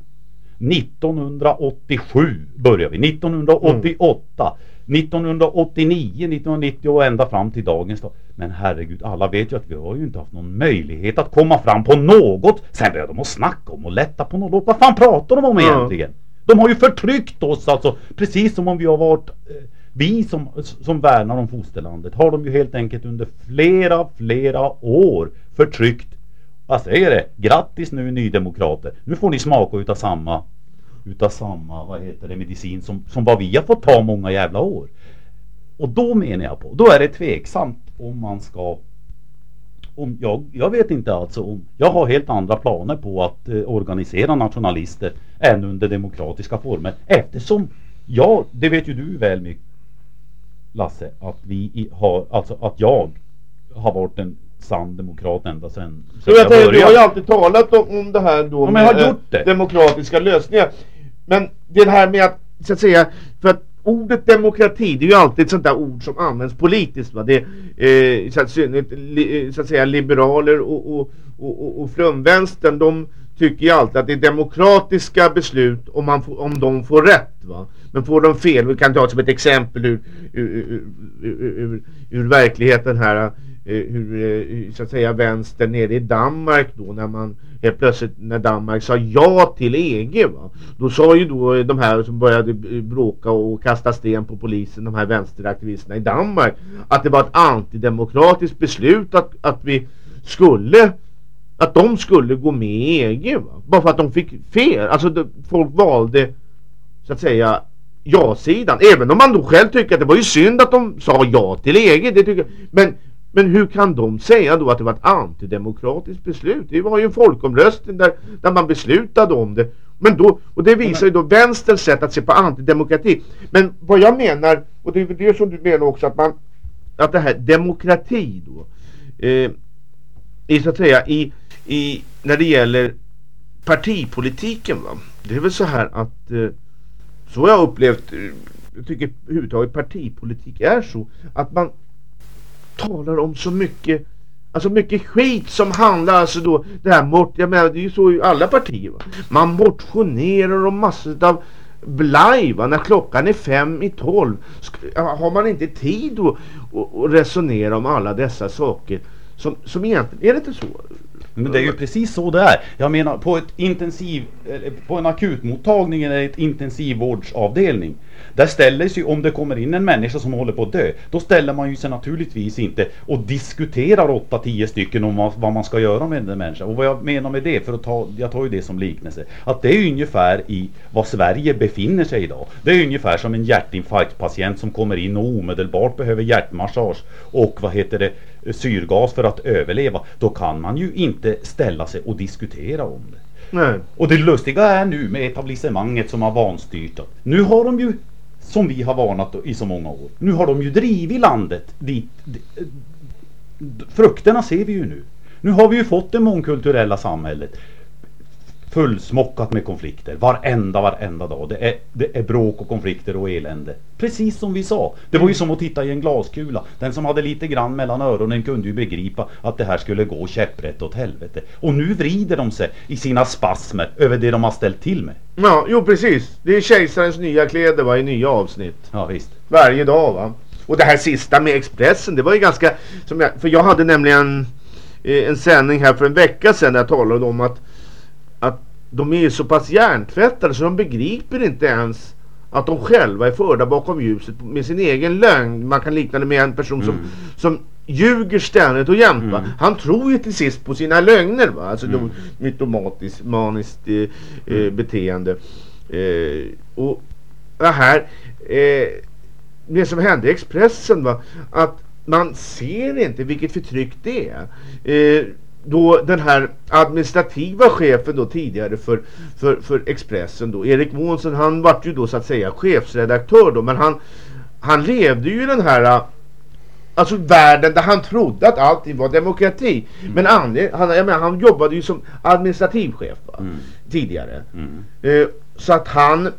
1987 börjar vi, 1988, 1989, 1990 och ända fram till dagens dag. Men herregud, alla vet ju att vi har ju inte haft någon möjlighet att komma fram på något. Sen börjar de att snacka om och lätta på något. Vad fan pratar de om Ja. egentligen? De har ju förtryckt oss alltså, precis som om vi har varit eh, vi som, som värnar om fosterlandet har de ju helt enkelt under flera, flera år förtryckt. Jag säger det, grattis nu nydemokrater. Nu får ni smaka utav samma, utav samma, vad heter det, medicin som, som vad vi har fått ta många jävla år. Och då menar jag på, då är det tveksamt om man ska om jag, jag vet inte alltså om, jag har helt andra planer på att eh, organisera nationalister än under demokratiska former eftersom jag, det vet ju du väl mycket Lasse, att vi har, alltså att jag har varit en sann demokrat ända sedan, jag jag tänkte, du har ju började. alltid talat om, om det här då Ja, har eh, demokratiska lösningar. Men det här med att, så att säga, för att ordet demokrati, det är ju alltid ett sånt där ord som används politiskt va. Det eh, så, att, synnerhet li, eh, så att säga liberaler och, och, och, och, och flumvänstern, de tycker ju alltid att det är demokratiska beslut om, man får, om de får rätt va. Men får de fel, vi kan ta som ett exempel ur, ur, ur, ur, ur, ur verkligheten här eh, Eh, hur eh, så att säga vänstern nere i Danmark då när man helt plötsligt när Danmark sa ja till EG va. Då sa ju då de här som började bråka och kasta sten på polisen, de här vänsteraktivisterna i Danmark att det var ett antidemokratiskt beslut att, att vi skulle att de skulle gå med i EG va? Bara för att de fick fel. Alltså de, folk valde så att säga ja-sidan. Även om man då själv tycker att det var ju synd att de sa ja till EG. Det tycker, jag. men, men hur kan de säga då att det var ett antidemokratiskt beslut? Det var ju en folkomröstning där, där man beslutade om det. Men då, och det visar ju då vänsterns sätt att se på antidemokrati. Men vad jag menar, och det är väl det som du menar också att man att det här demokrati då eh, i så att säga i, i när det gäller partipolitiken va. Det är väl så här att eh, så har jag upplevt eh, jag tycker överhuvudtaget partipolitik är så att man talar om så mycket Alltså mycket skit som handlar alltså då det här mot, jag menar det är ju så i alla partier va? Man motionerar om massor av blaj va? när klockan är fem i tolv har man inte tid att, att resonera om alla dessa saker som, som egentligen, är det inte så? Men det är ju precis så det är. Jag menar på ett intensiv, på en akutmottagning eller ett intensivvårdsavdelning. Där ställer sig, om det kommer in en människa som håller på att dö, då ställer man ju sig naturligtvis inte och diskuterar 8-10 stycken om vad, vad man ska göra med den människan. Och vad jag menar med det, för att ta, jag tar ju det som liknelse, att det är ungefär i vad Sverige befinner sig idag. Det är ungefär som en hjärtinfarktpatient som kommer in och omedelbart behöver hjärtmassage och vad heter det, syrgas för att överleva. Då kan man ju inte ställa sig och diskutera om det. Nej. Och det lustiga är nu med etablissemanget som har vanstyrt. Nu har de ju, som vi har varnat i så många år, nu har de ju drivit landet dit. Frukterna ser vi ju nu. Nu har vi ju fått det mångkulturella samhället. Fullsmockat med konflikter. Varenda, varenda dag. Det är, det är bråk och konflikter och elände. Precis som vi sa. Det var ju som att titta i en glaskula. Den som hade lite grann mellan öronen kunde ju begripa att det här skulle gå käpprätt åt helvete. Och nu vrider de sig i sina spasmer över det de har ställt till med. Ja, jo precis. Det är kejsarens nya kläder va, i nya avsnitt. Ja visst. Varje dag va. Och det här sista med Expressen, det var ju ganska... Som jag, för jag hade nämligen eh, en sändning här för en vecka sedan där jag talade om att, att de är ju så pass hjärntvättade så de begriper inte ens att de själva är förda bakom ljuset med sin egen lögn. Man kan likna det med en person som, som ljuger ständigt och jämt. Va? Han tror ju till sist på sina lögner. Va? Alltså mm. mytomatiskt, maniskt eh, eh, beteende. Eh, och det här eh, det som hände i Expressen va, att man ser inte vilket förtryck det är. Då den här administrativa chefen då tidigare för, för, för Expressen då, Erik Månsson, han vart ju då så att säga chefsredaktör då, men han, han levde ju i den här Alltså världen där han trodde att allting var demokrati. Mm. Men han, jag menar, han jobbade ju som administrativchef va? Mm. tidigare. Mm. Eh, så att han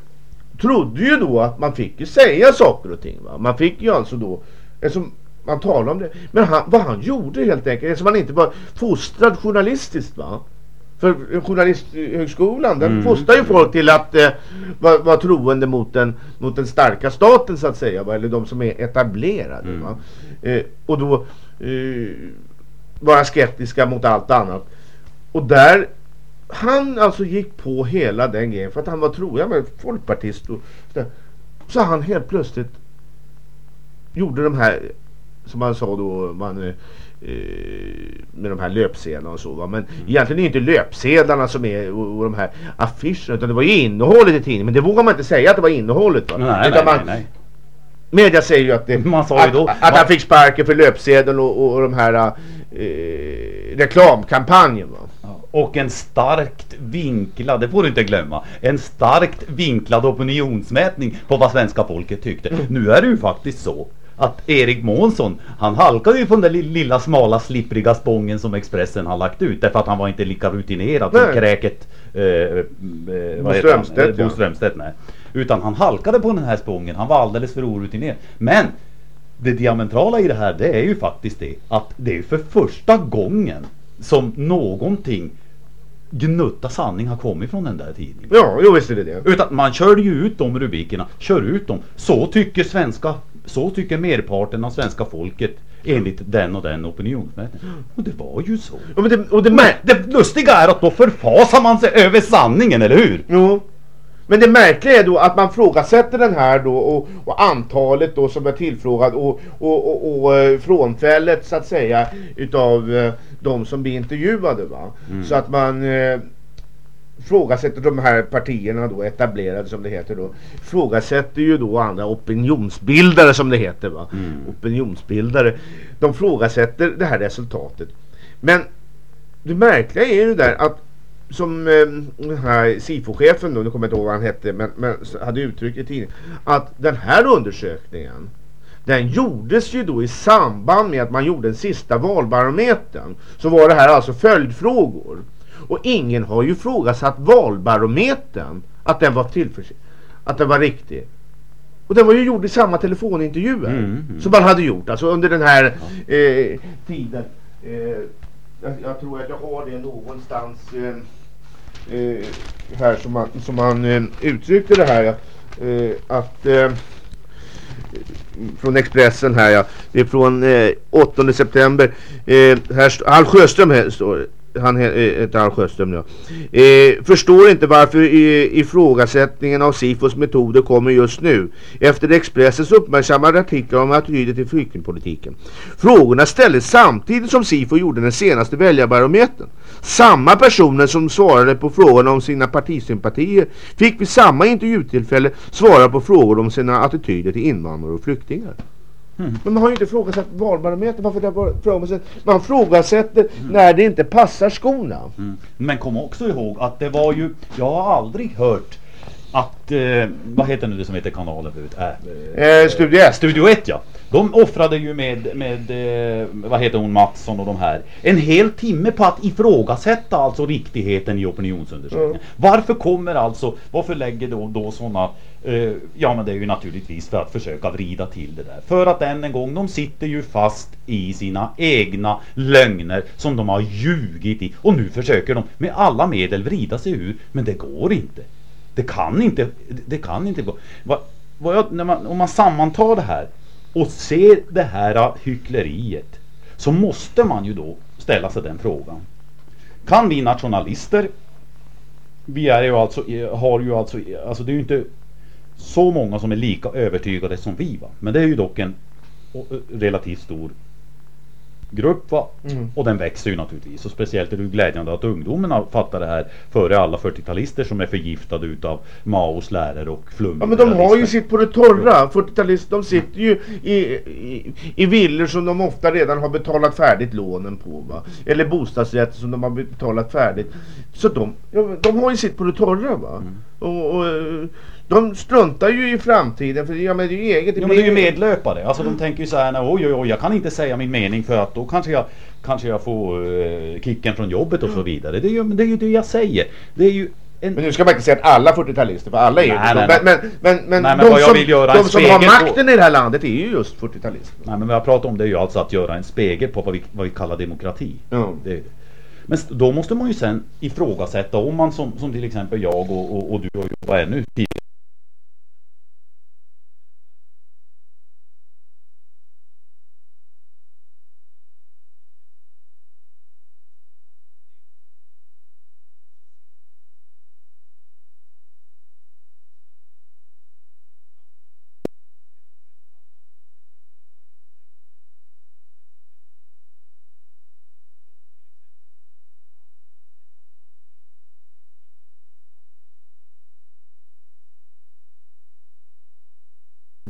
trodde ju då att man fick ju säga saker och ting. Va? Man fick ju alltså då, eftersom man talar om det. Men han, vad han gjorde helt enkelt, eftersom han inte var fostrad journalistiskt va. För journalisthögskolan den mm. fostrar ju folk till att eh, vara var troende mot den, mot den starka staten så att säga. Va? Eller de som är etablerade. Mm. Va? Eh, och då eh, vara skeptiska mot allt annat. Och där han alltså gick på hela den grejen för att han var jag med folkpartist och så han helt plötsligt gjorde de här som man sa då man eh, med de här löpsedlarna och så va? men mm. egentligen är det inte löpsedlarna som är och, och de här affischerna utan det var ju innehållet i tidningen men det vågar man inte säga att det var innehållet va? Nej, utan nej, man, nej, nej. Media säger ju att, det, Man sa ju då- att, att han fick sparken för löpsedeln och, och, och de här eh, reklamkampanjen. Va? Och en starkt vinklad, det får du inte glömma, en starkt vinklad opinionsmätning på vad svenska folket tyckte. Nu är det ju faktiskt så att Erik Månsson, han halkade ju på den där li- lilla smala slippriga spången som Expressen har lagt ut därför att han var inte lika rutinerad som kräket eh, eh, Bo? Strömstedt, Eh, Bo. Strömstedt, nej. Utan han halkade på den här spången, han var alldeles för orutinerad. Men det diametrala i det här det är ju faktiskt det att det är för första gången som någonting gnutta sanning har kommit från den där tidningen. Ja, jo visst är det det. Utan man körde ju ut de rubrikerna, kör ut dem. Så tycker svenska, så tycker merparten av svenska folket enligt den och den opinionsmätningen. Och det var ju så. Ja, men det, och det, Men det lustiga är att då förfasar man sig över sanningen, eller hur? Jo. Men det märkliga är då att man frågasätter den här då och, och antalet då som är tillfrågad och, och, och, och eh, frånfället så att säga utav eh, de som blir intervjuade va. Mm. Så att man eh, frågasätter de här partierna då etablerade som det heter då. Frågasätter ju då andra opinionsbildare som det heter va. Opinionsbildare. De frågasätter det här resultatet. Men det märkliga är ju där att som eh, den här SIFO-chefen då, nu kommer jag inte ihåg vad han hette, men, men hade uttryckt i tidningen att den här undersökningen den gjordes ju då i samband med att man gjorde den sista valbarometern. Så var det här alltså följdfrågor. Och ingen har ju frågasatt valbarometern att den var tillförsikt, att den var riktig. Och den var ju gjord i samma telefonintervjuer Mm, mm. som man hade gjort alltså under den här eh, tiden. Eh, jag, jag tror att jag har det någonstans eh, eh, här som man, som man eh, uttryckte det här. ja. Eh, att eh, från Expressen här ja. Det är från eh, 8 september. Eh, här st- Al Sjöström här står. Han eh, heter Alf Sjöström nu. Eh, förstår inte varför eh, ifrågasättningen av SIFOs metoder kommer just nu. Efter Expressens uppmärksammade artiklar om attityder till flyktingpolitiken. Frågorna ställdes samtidigt som SIFO gjorde den senaste väljarbarometern. Samma personer som svarade på frågorna om sina partisympatier fick vid samma intervjutillfälle svara på frågor om sina attityder till invandrare och flyktingar. Men man har ju inte frågasatt valbarometern. Varför det? Man frågasätter när det inte passar skorna. Mm. Men kom också ihåg att det var ju, jag har aldrig hört att, eh, vad heter nu det som heter kanalen förut? Äh, Eh, Studio 1. Studio 1 ja. De offrade ju med, med eh, vad heter hon, Mattsson och de här, en hel timme på att ifrågasätta alltså riktigheten i opinionsundersökningen. Varför kommer alltså, varför lägger då, då sådana, eh, ja men det är ju naturligtvis för att försöka vrida till det där. För att än en gång, de sitter ju fast i sina egna lögner som de har ljugit i. Och nu försöker de med alla medel vrida sig ur, men det går inte. Det kan inte, det kan inte gå. Vad, vad jag, man, om man sammantar det här och ser det här hyckleriet så måste man ju då ställa sig den frågan. Kan vi nationalister vi är ju alltså, eh, har ju alltså, eh, alltså det är ju inte så många som är lika övertygade som vi va. Men det är ju dock en eh, relativt stor grupp va. Mm. Och den växer ju naturligtvis. Och speciellt är det glädjande att ungdomarna fattar det här före alla 40-talister som är förgiftade utav Maos lärare och flummiga Ja men de har ju sitt på det torra. 40-talister de sitter ju i, i, i villor som de ofta redan har betalat färdigt lånen på va. Eller bostadsrätter som de har betalat färdigt. Så de, de har ju sitt på det torra va. Mm. Och, och de struntar ju i framtiden för ja, men det är ju eget. Ja, men det är ju medlöpare. Alltså de tänker ju så här, nej, oj oj oj, jag kan inte säga min mening för att då kanske jag, kanske jag får eh, kicken från jobbet och så vidare. Det är ju det, är ju det jag säger. Det är ju en... Men nu ska man inte säga att alla 40-talister, för alla är ju Nej, nej. Men, men, men, Nej, men de som, de som har spegel på- makten i det här landet är ju just 40-talister. Nej men vad jag pratar om det är ju alltså att göra en spegel på vad vi, vad vi kallar demokrati. Ja. Det, men då måste man ju sen ifrågasätta om man som, som till exempel jag och, och, och du har jobbat ännu tidigare.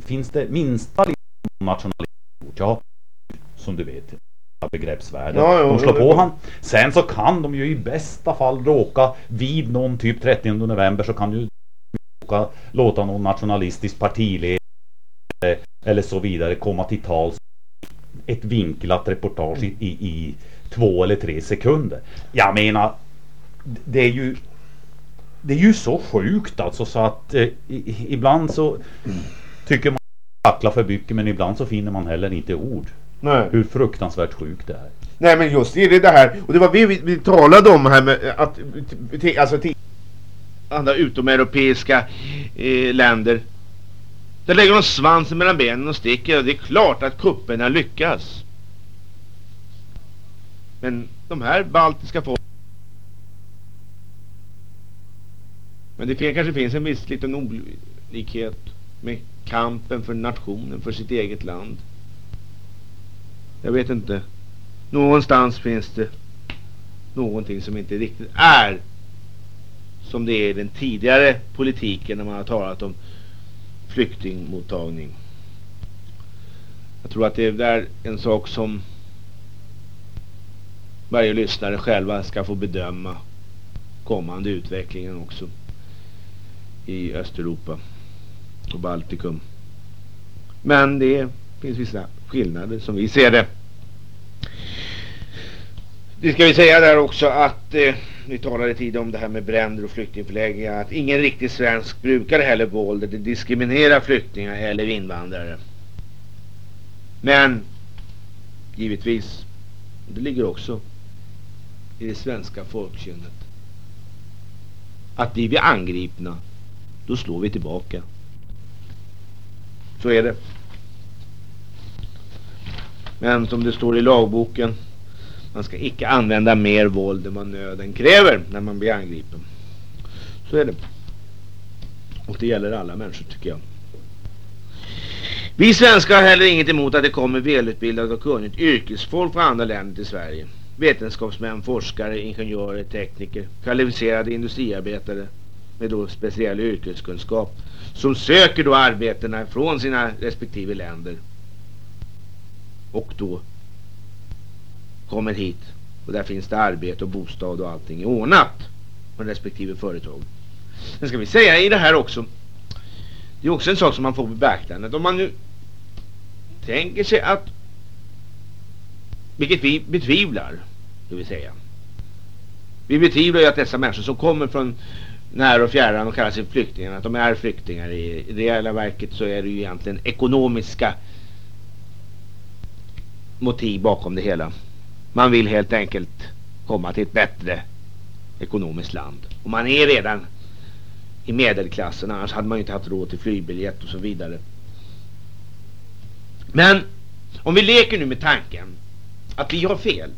Finns det minsta nationalism? Ja, som du vet. begreppsvärlden. Ja, ja, de slår ja, på han. Sen så kan de ju i bästa fall råka vid någon typ 30 november så kan ju råka låta någon nationalistisk partiledare eller så vidare komma till tals ett vinklat reportage i, i, i två eller tre sekunder. Jag menar, det är ju det är ju så sjukt alltså så att eh, ibland så tycker man tackla för mycket men ibland så finner man heller inte ord. Nej. Hur fruktansvärt sjukt det är. Nej men just det är det här, och det var vi, vi, vi talade om här med att, t- t- alltså till andra utomeuropeiska eh, länder. Där lägger de svansen mellan benen och sticker och det är klart att kupperna lyckas. Men de här baltiska folk Men det kanske finns en viss liten olikhet med kampen för nationen, för sitt eget land. Jag vet inte. Någonstans finns det någonting som inte riktigt är som det är i den tidigare politiken när man har talat om flyktingmottagning. Jag tror att det är där en sak som varje lyssnare själva ska få bedöma kommande utvecklingen också i Östeuropa och Baltikum. Men det finns vissa skillnader som vi ser det. Det ska vi säga där också att eh, vi talade tidigare om det här med bränder och flyktingförläggningar att ingen riktig svensk brukar heller våld eller diskriminerar flyktingar eller invandrare. Men givetvis, det ligger också i det svenska folkkynnet att blir vi angripna då slår vi tillbaka. Så är det. Men som det står i lagboken man ska icke använda mer våld än vad nöden kräver när man blir angripen. Så är det. Och det gäller alla människor tycker jag. Vi svenskar har heller inget emot att det kommer välutbildat och kunnigt yrkesfolk från andra länder till Sverige. Vetenskapsmän, forskare, ingenjörer, tekniker, kvalificerade industriarbetare med då speciell yrkeskunskap som söker då arbetena från sina respektive länder och då kommer hit och där finns det arbete och bostad och allting ordnat från respektive företag. Sen ska vi säga i det här också det är också en sak som man får beaktande om man nu tänker sig att vilket vi betvivlar det vill säga vi betvivlar ju att dessa människor som kommer från när och fjärran och kallar sig flyktingar att de är flyktingar i, i det hela verket så är det ju egentligen ekonomiska motiv bakom det hela. Man vill helt enkelt komma till ett bättre ekonomiskt land. Och man är redan i medelklassen annars hade man ju inte haft råd till flygbiljett och så vidare. Men om vi leker nu med tanken att vi har fel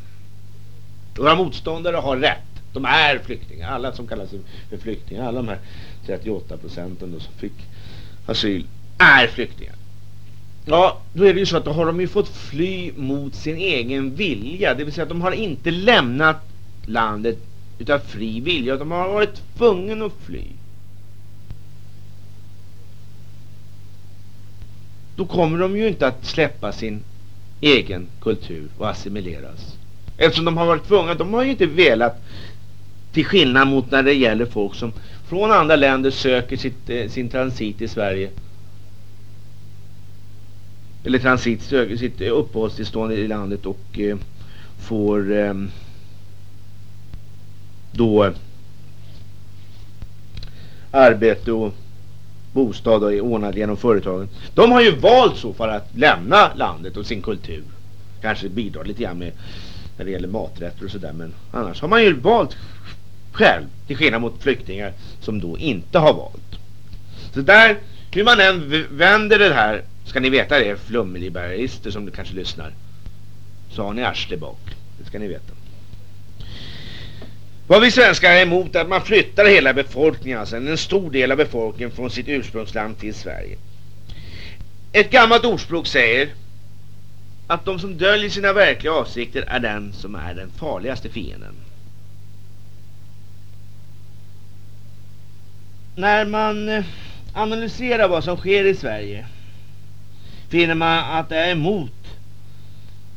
våra motståndare har rätt de är flyktingar, alla som kallar sig för flyktingar alla de här 38 procenten då som fick asyl är flyktingar Ja, då är det ju så att då har de ju fått fly mot sin egen vilja. Det vill säga att de har inte lämnat landet utav fri vilja. De har varit tvungna att fly. Då kommer de ju inte att släppa sin egen kultur och assimileras. Eftersom de har varit tvungna, de har ju inte velat till skillnad mot när det gäller folk som från andra länder söker sitt, eh, sin transit i Sverige eller transit söker sitt eh, uppehållstillstånd i landet och eh, får ehm, eh, då arbete och bostad och är ordnad genom företagen. De har ju valt så för att lämna landet och sin kultur. Kanske bidra lite grann med när det gäller maträtter och sådär men annars har man ju valt själv till skillnad mot flyktingar som då inte har valt. Så där, hur man än vänder det här ska ni veta det, flummeliberister som du kanske lyssnar. Så har ni arsle bak. Det ska ni veta. Vad vi svenskar är emot är att man flyttar hela befolkningen, alltså en stor del av befolkningen från sitt ursprungsland till Sverige. Ett gammalt ordspråk säger att de som döljer sina verkliga avsikter är den som är den farligaste fienden. När man eh, analyserar vad som sker i Sverige finner man att det är emot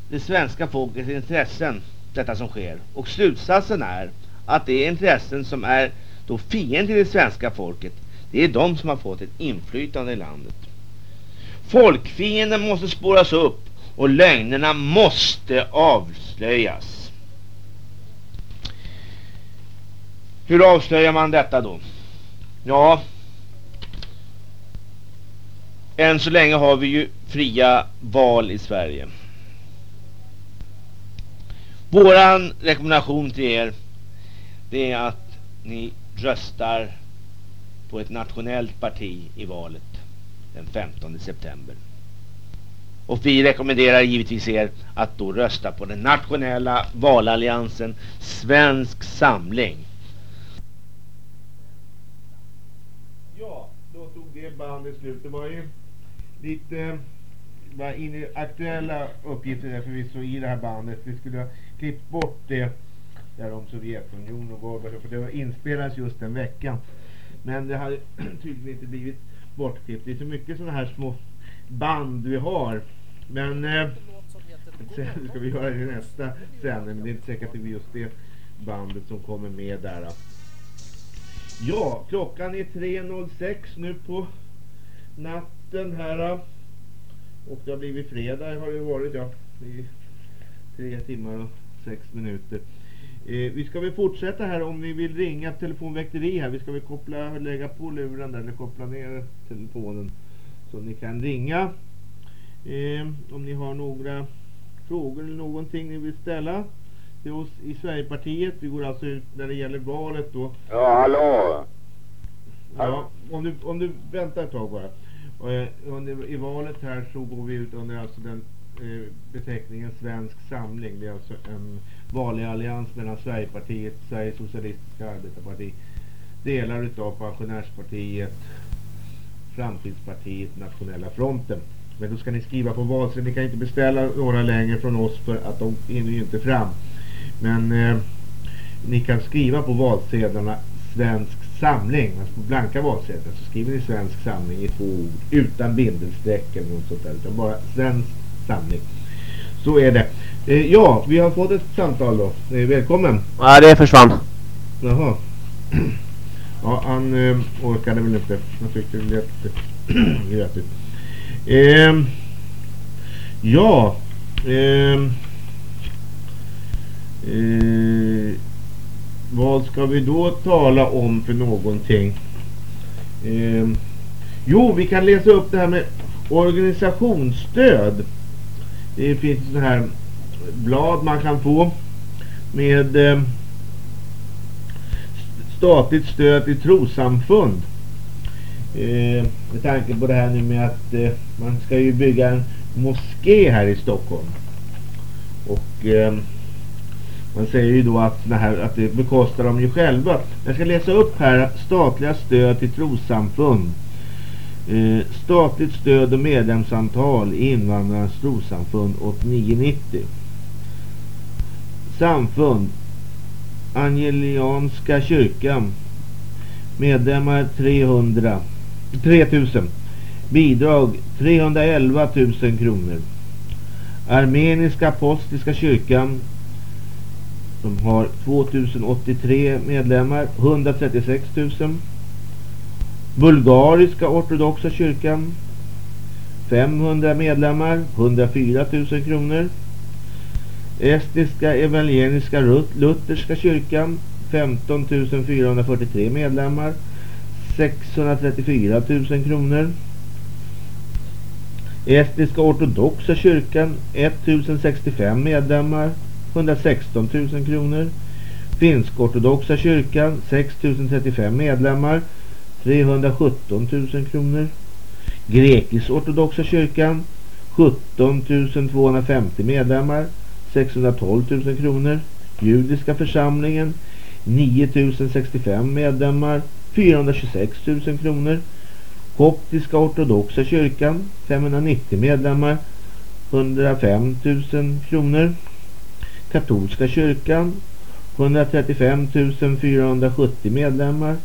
det svenska folkets intressen detta som sker. Och slutsatsen är att det är intressen som är då fienden till det svenska folket. Det är de som har fått ett inflytande i landet. Folkfienden måste spåras upp och lögnerna måste avslöjas. Hur avslöjar man detta då? Ja, än så länge har vi ju fria val i Sverige. Våran rekommendation till er det är att ni röstar på ett nationellt parti i valet den 15 september. Och vi rekommenderar givetvis er att då rösta på den nationella valalliansen Svensk Samling. Ja, då band i slutet. Det var ju lite var in aktuella uppgifter där förvisso i det här bandet. Vi skulle ha klippt bort det där om Sovjetunionen och Gorbachev för det var inspelas just den veckan. Men det hade tydligen inte blivit bortklippt. Det är så mycket sådana här små band vi har. Men eh, sen ska vi göra det nästa sändning men det är inte säkert att det blir just det bandet som kommer med där. Då. Ja, klockan är 3.06 nu på natten här. Och det har blivit fredag har det varit ja. I tre timmar och sex minuter. Eh, vi ska väl fortsätta här om ni vill ringa telefonväkteri här. Vi ska väl koppla, lägga på luren där eller koppla ner telefonen. Så ni kan ringa. Eh, om ni har några frågor eller någonting ni vill ställa till oss i Sverigepartiet. Vi går alltså ut när det gäller valet då. Ja, hallå? Ja, om du, om du väntar ett tag bara. Och, eh, under, I valet här så går vi ut under alltså den eh, beteckningen Svensk Samling. Det är alltså en vanlig allians mellan Sverigepartiet, Sveriges Socialistiska Arbetarparti, delar utav Pensionärspartiet, Framtidspartiet, Nationella Fronten. Men då ska ni skriva på valsedeln. Ni kan inte beställa några längre från oss för att de hinner ju inte fram. Men eh, ni kan skriva på valsedlarna Svensk Samling. Alltså på blanka valsedlar så skriver ni Svensk Samling i två ord. Utan bindelstreck eller något sånt där. Utan bara Svensk Samling. Så är det. Eh, ja, vi har fått ett samtal då. Eh, välkommen. Ja, det försvann. Jaha. Ja, han eh, orkade väl inte. Han tyckte det lät grötigt. Eh, ja. Eh, eh, vad ska vi då tala om för någonting? Eh, jo, vi kan läsa upp det här med organisationsstöd. Det finns så här blad man kan få med eh, statligt stöd till trosamfund. Eh, med tanke på det här nu med att eh, man ska ju bygga en moské här i Stockholm. Och eh, han säger ju då att, det här, att det bekostar de ju själva. Jag ska läsa upp här statliga stöd till trosamfund. Eh, statligt stöd och medlemsantal i invandrarnas trosamfund 8990. Samfund Angelianska kyrkan Medlemmar 300 3000 Bidrag 311 000 kronor Armeniska apostiska kyrkan de har 2083 medlemmar 136 000 Bulgariska ortodoxa kyrkan 500 medlemmar 104 000 kronor. Estniska evangeliska lutherska kyrkan 15 443 medlemmar 634 000 kronor. Estniska ortodoxa kyrkan 1065 medlemmar 116 000 kronor Finsk ortodoxa kyrkan 6 035 medlemmar 317 000 kronor Grekisk ortodoxa kyrkan 17 250 medlemmar 612 000 kronor. Judiska församlingen 9065 medlemmar 426 000 kronor. Koptiska ortodoxa kyrkan 590 medlemmar 105 000 kronor. Katolska kyrkan 135 470 medlemmar.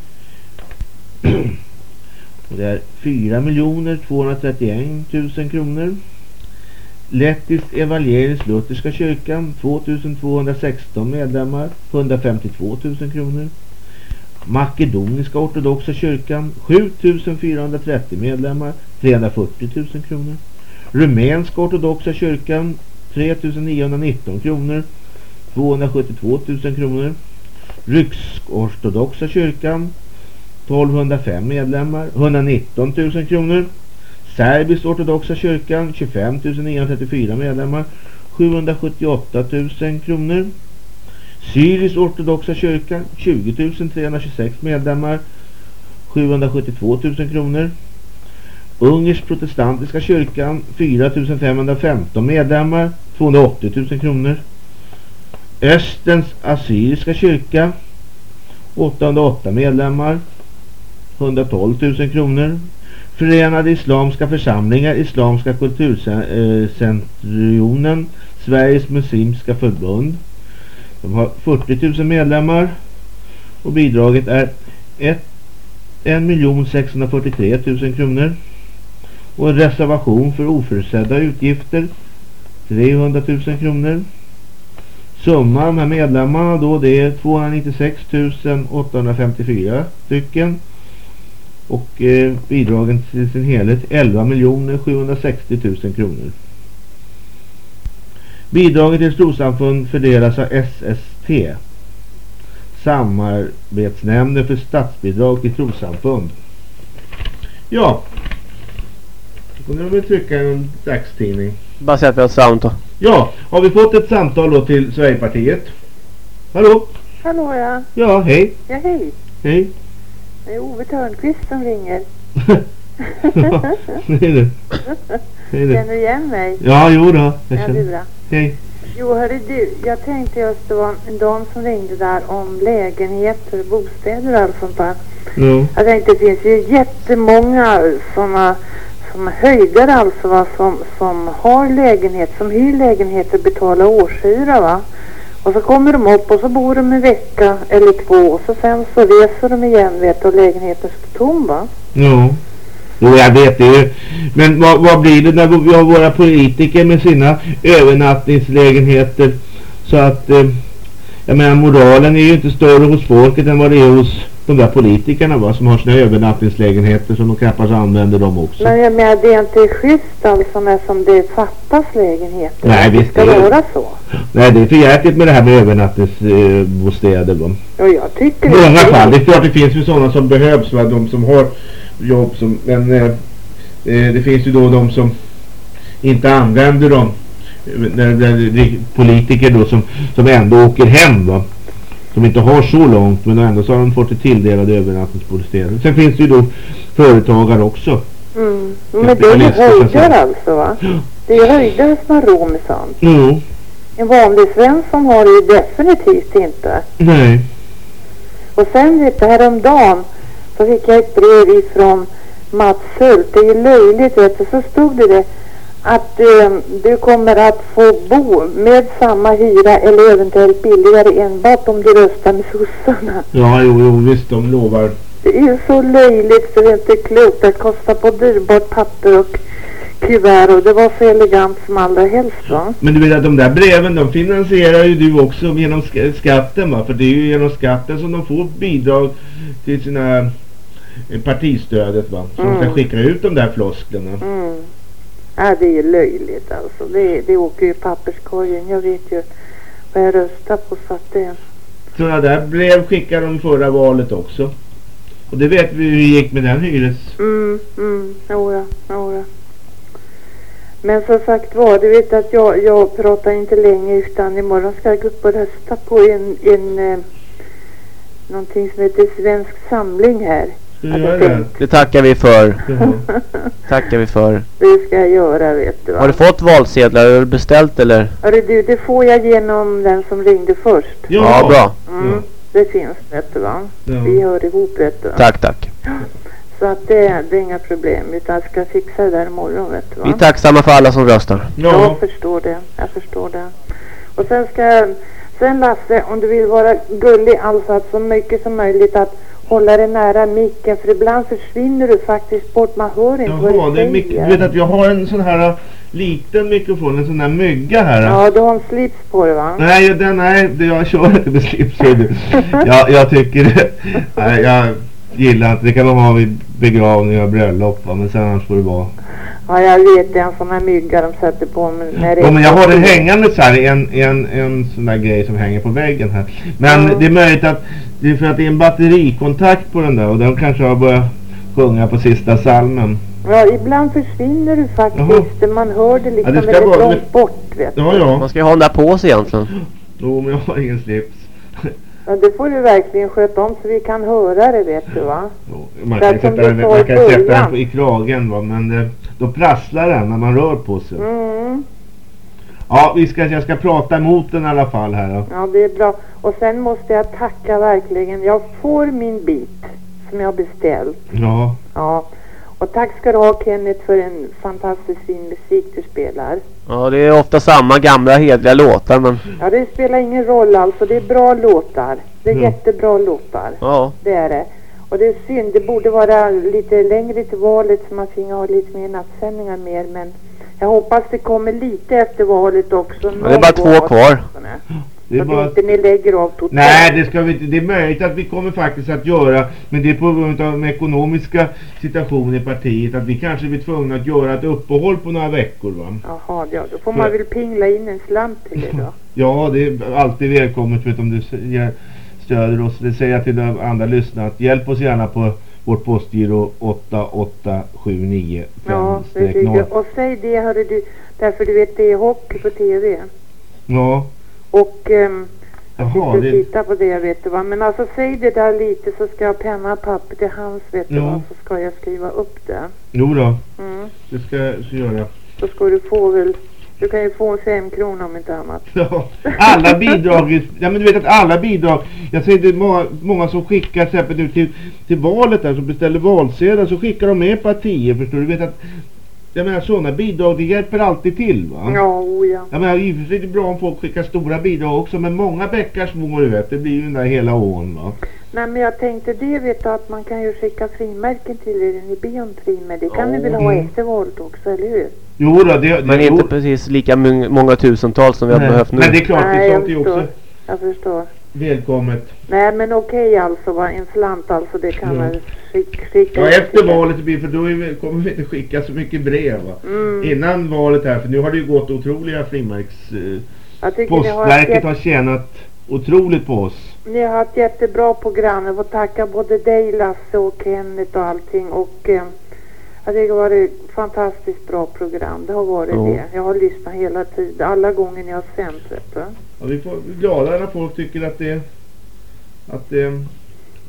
Och det är 4 231 000 kronor. Lettisk evangelisk lutherska kyrkan 2216 medlemmar 152 000 kronor. Makedoniska ortodoxa kyrkan 7430 medlemmar 340 000 kronor. Rumänska ortodoxa kyrkan 3919 kronor 272 000 kronor. Rysk-ortodoxa kyrkan 1205 medlemmar 119 000 kronor. Serbisk ortodoxa kyrkan 25 934 medlemmar 778 000 kronor. Syrisk ortodoxa kyrkan 20 326 medlemmar 772 000 kronor. Ungersk protestantiska kyrkan 4 515 medlemmar 280 000 kronor. Östens assyriska kyrka 808 medlemmar 112 000 kronor. Förenade Islamska Församlingar, Islamska Kulturcentrionen, Sveriges Muslimska Förbund. De har 40 000 medlemmar och bidraget är 1 643 000 kronor. Och en reservation för oförutsedda utgifter 300 000 kronor. Summan med medlemmarna då det är 296 854 stycken. Och eh, bidragen till sin helhet 11 760 000 kronor. Bidraget till storsamfund fördelas av SST. Samarbetsnämnden för statsbidrag till trossamfund. Ja. Då kunde de väl trycka en dagstidning. Bara säga att vi har ett samtal. Ja, har vi fått ett samtal då till Sverigepartiet? Hallå? Hallå ja. Ja, hej. Ja hej. Hej. Det är Ove Törnqvist som ringer. Hej du. Hej du. Känner du igen mig? Ja, jo då. Jag Ja, det är känner. bra. Hej. Jo, hörru du, jag tänkte just det var en dam som ringde där om lägenheter, bostäder och allt sånt där. Ja. Jag tänkte det finns ju jättemånga sådana som höjder alltså va, som, som har lägenhet, som hyr lägenheter och betalar årshyra va. Och så kommer de upp och så bor de en vecka eller två och så sen så reser de igen vet och lägenheten står tom va. Ja. Jo, jag vet det. Men vad, vad blir det när vi har våra politiker med sina övernattningslägenheter? Så att, eh, jag menar moralen är ju inte större hos folket än vad det är hos de där politikerna va, som har sina övernattningslägenheter som de knappast använder dem också. Men jag menar det är inte schysst alltså när som det fattas lägenheter. Nej, visst ska det. vara så. Nej, det är för jäkligt med det här med övernattningsbostäder va. Och jag tycker I det många är fall. Det är klart det finns ju sådana som behövs va, de som har jobb som, men eh, eh, det finns ju då de som inte använder dem när det blir politiker då som, som ändå åker hem va som inte har så långt men ändå så har de fått det tilldelade övernattningsbostäder. Sen finns det ju då företagare också. Mm. Men det är ju höjder alltså va? Det är ju höjder som har råd med sånt. Jo, En vanlig Svensson har det ju definitivt inte. nej. Och sen vet du, häromdagen så fick jag ett brev ifrån Mats Hult. Det är ju löjligt vet du. Så stod det det att eh, du kommer att få bo med samma hyra eller eventuellt billigare enbart om du röstar med sossarna. Ja, jo, jo, visst de lovar. Det är så löjligt så det är inte klokt. Det kostar på dyrbart papper och kuvert och det var så elegant som allra helst va. Men du vet att de där breven de finansierar ju du också genom sk- skatten va? För det är ju genom skatten som de får bidrag till sina eh, partistödet va? Så de Mm. ska skicka ut de där flosklerna. Mm. Ja, det är löjligt alltså. Det, det åker ju i papperskorgen. Jag vet ju vad jag röstar på så att det... Sådana där brev skickade de förra valet också. Och det vet vi hur det gick med den hyres... Mm, mm, jodå, jodå. Men som sagt var, du vet att jag, jag pratar inte länge utan imorgon ska jag gå upp och rösta på en, en eh, någonting som heter Svensk Samling här. Det? Det tackar vi för. tackar vi för. Det ska jag göra vet du va. Har du fått valsedlar? Har du beställt eller? Hörru du, det får jag genom den som ringde först. Ja, bra. Mm, det finns vet du va. Ja. Vi hör ihop vet du va. Tack, tack. Så att det, det är inga problem utan jag ska fixa det där imorgon vet du va. Vi är tacksamma för alla som röstar. Jag förstår det. Jag förstår det. Och sen ska jag, sen Lasse, om du vill vara gullig alltså att så mycket som möjligt att hålla dig nära micken för ibland försvinner du faktiskt bort. Man hör inte vad Jaha, du det är mycket, säger. du vet att jag har en sån här liten mikrofon, en sån där mygga här. Ja, du har en slips på dig va? Nej, den, nej, jag kör inte med slips. du. jag, jag tycker. Nej, jag gillar inte. Det kan man ha vid begravning och bröllop va? men sen annars får det vara. Ja, jag vet. Det är en sån här mygga de sätter på men när det Ja, men jag har den hängande så här, en, en, en sån där grej som hänger på väggen här. Men det är möjligt att det är för att det är en batterikontakt på den där och den kanske har börjat sjunga på sista salmen. Ja, ibland försvinner du faktiskt. Man hör det liksom Ja, det ska väldigt vara- långt bort, vet du. Ja, ja. Man ska ju ha den där på sig egentligen. Jo, men jag har ingen slips. Ja, det får du verkligen sköta om så vi kan höra det, vet du va? Man Där kan som sätta du den, man i kan sätta den i kragen va, men det, då prasslar den när man rör på sig. Mm. Ja, vi ska, jag ska prata emot den i alla fall här då. Ja, det är bra. Och sen måste jag tacka verkligen. Jag får min bit som jag har beställt. Ja, Ja. Och tack ska du ha Kenneth för en fantastiskt fin musik du spelar. Ja, det är ofta samma gamla hedliga låtar men... Ja, det spelar ingen roll alltså. Det är bra låtar. Det är Ja. jättebra låtar. Ja. Det är det. Och det är synd. Det borde vara lite längre till valet så man finge ha lite mer nattsändningar mer. Men jag hoppas det kommer lite efter valet också. Ja, det är bara två kvar. det är Så bara... att inte ni lägger av totalt. Nej, det ska vi inte. Det är möjligt att vi kommer faktiskt att göra, men det är på grund av den ekonomiska situationen i partiet att vi kanske blir tvungna att göra ett uppehåll på några veckor va. Jaha, ja, då får man väl pingla in en slant till det då. Ja, det är alltid välkommet vet om du s- ge- stöder oss. Det säger jag till de andra lyssnarna att hjälp oss gärna på vårt postgiro 88795 Ja, jag. Och säg det hörru du, därför du vet det är hockey på TV. Ja, Och jag Jaha, och det- tittar på det vet du va. Men alltså säg det där lite så ska jag penna och papper till hands vet du va. Så ska jag skriva upp det. jo då. Mm. Det ska jag göra. Så ska du få väl, du kan ju få fem kronor om inte annat. Ja, alla bidrag, ja men du vet att alla bidrag, jag det är många, många som skickar till exempel nu till, till valet där som beställer valsedlar så skickar de med partier förstår du. Du vet att, jag menar sådana bidrag det hjälper alltid till va? Ja, ja. Jag menar i och för sig är det bra om folk skickar stora bidrag också men många bäckar små du vet, det blir ju den där hela ån va. Nej men jag tänkte det vet du att man kan ju skicka frimärken till er ni ber om frimärken. Det kan Ja. ni väl ha Mm. efter valet också, eller hur? Jo då, det, Men det, inte precis lika många tusentals som vi har behövt nu. men det är klart, det Nej, är jag sånt är också Jag förstår. välkommet. Nej men okej alltså va, en slant alltså det kan man skicka. skicka Ja efter valet blir för då är vi, kommer vi inte skicka så mycket brev va. Mm. Innan valet här för nu har det ju gått otroliga frimärks... Eh, har, Postverket ett har tjänat otroligt på oss. ni har ett jättebra program. Jag får tacka både dig Lasse och Kenneth och allting och eh, tycker det var ett fantastiskt bra program. Det har varit Ja. det. Jag har lyssnat hela tiden, alla gånger ni har sänt vet du. Ja, vi får glada när folk tycker att det, att det,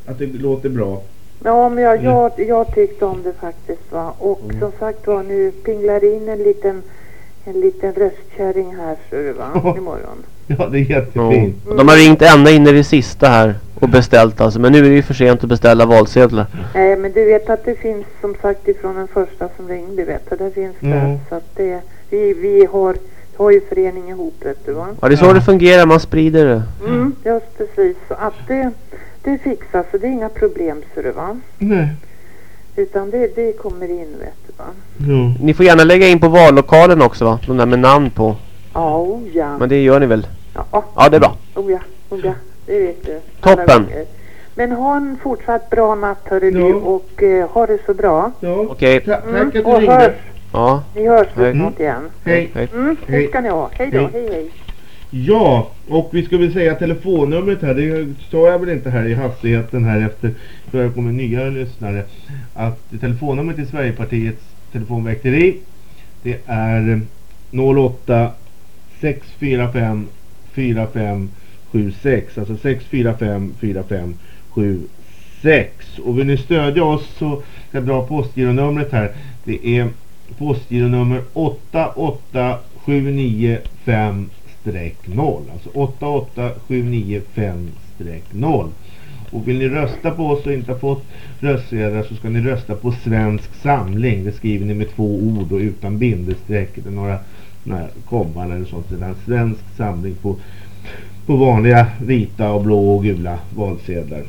att det låter bra. Ja, men jag, Mm. jag, jag tyckte om det faktiskt va. Och Mm. som sagt var, nu pinglar in en liten, en liten röstkärring här ser du va, imorgon. Ja, det är jättefint. Ja. De har ringt ända in i det sista här och beställt alltså. Men nu är det ju för sent att beställa valsedlar. Nej, men du vet att det finns som sagt ifrån den första som ringde vet du. Det finns det. Mm. Så att det, vi, vi har, har ju förening ihop vet du va. Ja, det är så det fungerar. Man sprider det. Mm, just precis. Så att det, det fixas så det är inga problem ser du va. Nej. Utan det, det kommer in vet du va. Ni får gärna lägga in på vallokalen också va? De där med namn på. Ja, oh, ja. Men det gör ni väl? Ja. Ja, det är bra. Oh ja, oh ja, det vet du. Toppen. Men ha en fortsatt bra natt hörru du och eh, ha det så bra. Ja. Okej. Mm, och hörs. Ja. Vi hörs Hej. väl snart igen. Hej. Mm, hej ska ni ha. Hej då, Hej. hej hej. Ja, och vi ska väl säga telefonnumret här. Det sa jag väl inte här i hastigheten här efter för jag kommer nya lyssnare. Att telefonnumret till Sverigepartiets telefonväkteri det är 08 645 4576. Alltså 645 4576. Och vill ni stödja oss så ska jag dra postgironumret här. Det är postgironummer 0 Alltså 88795-0. Och vill ni rösta på oss och inte har fått röstsedlar så ska ni rösta på Svensk Samling. Det skriver ni med två ord och utan bindestreck eller några, några komman eller sånt. Det Svensk Samling på, på vanliga vita och blå och gula valsedlar.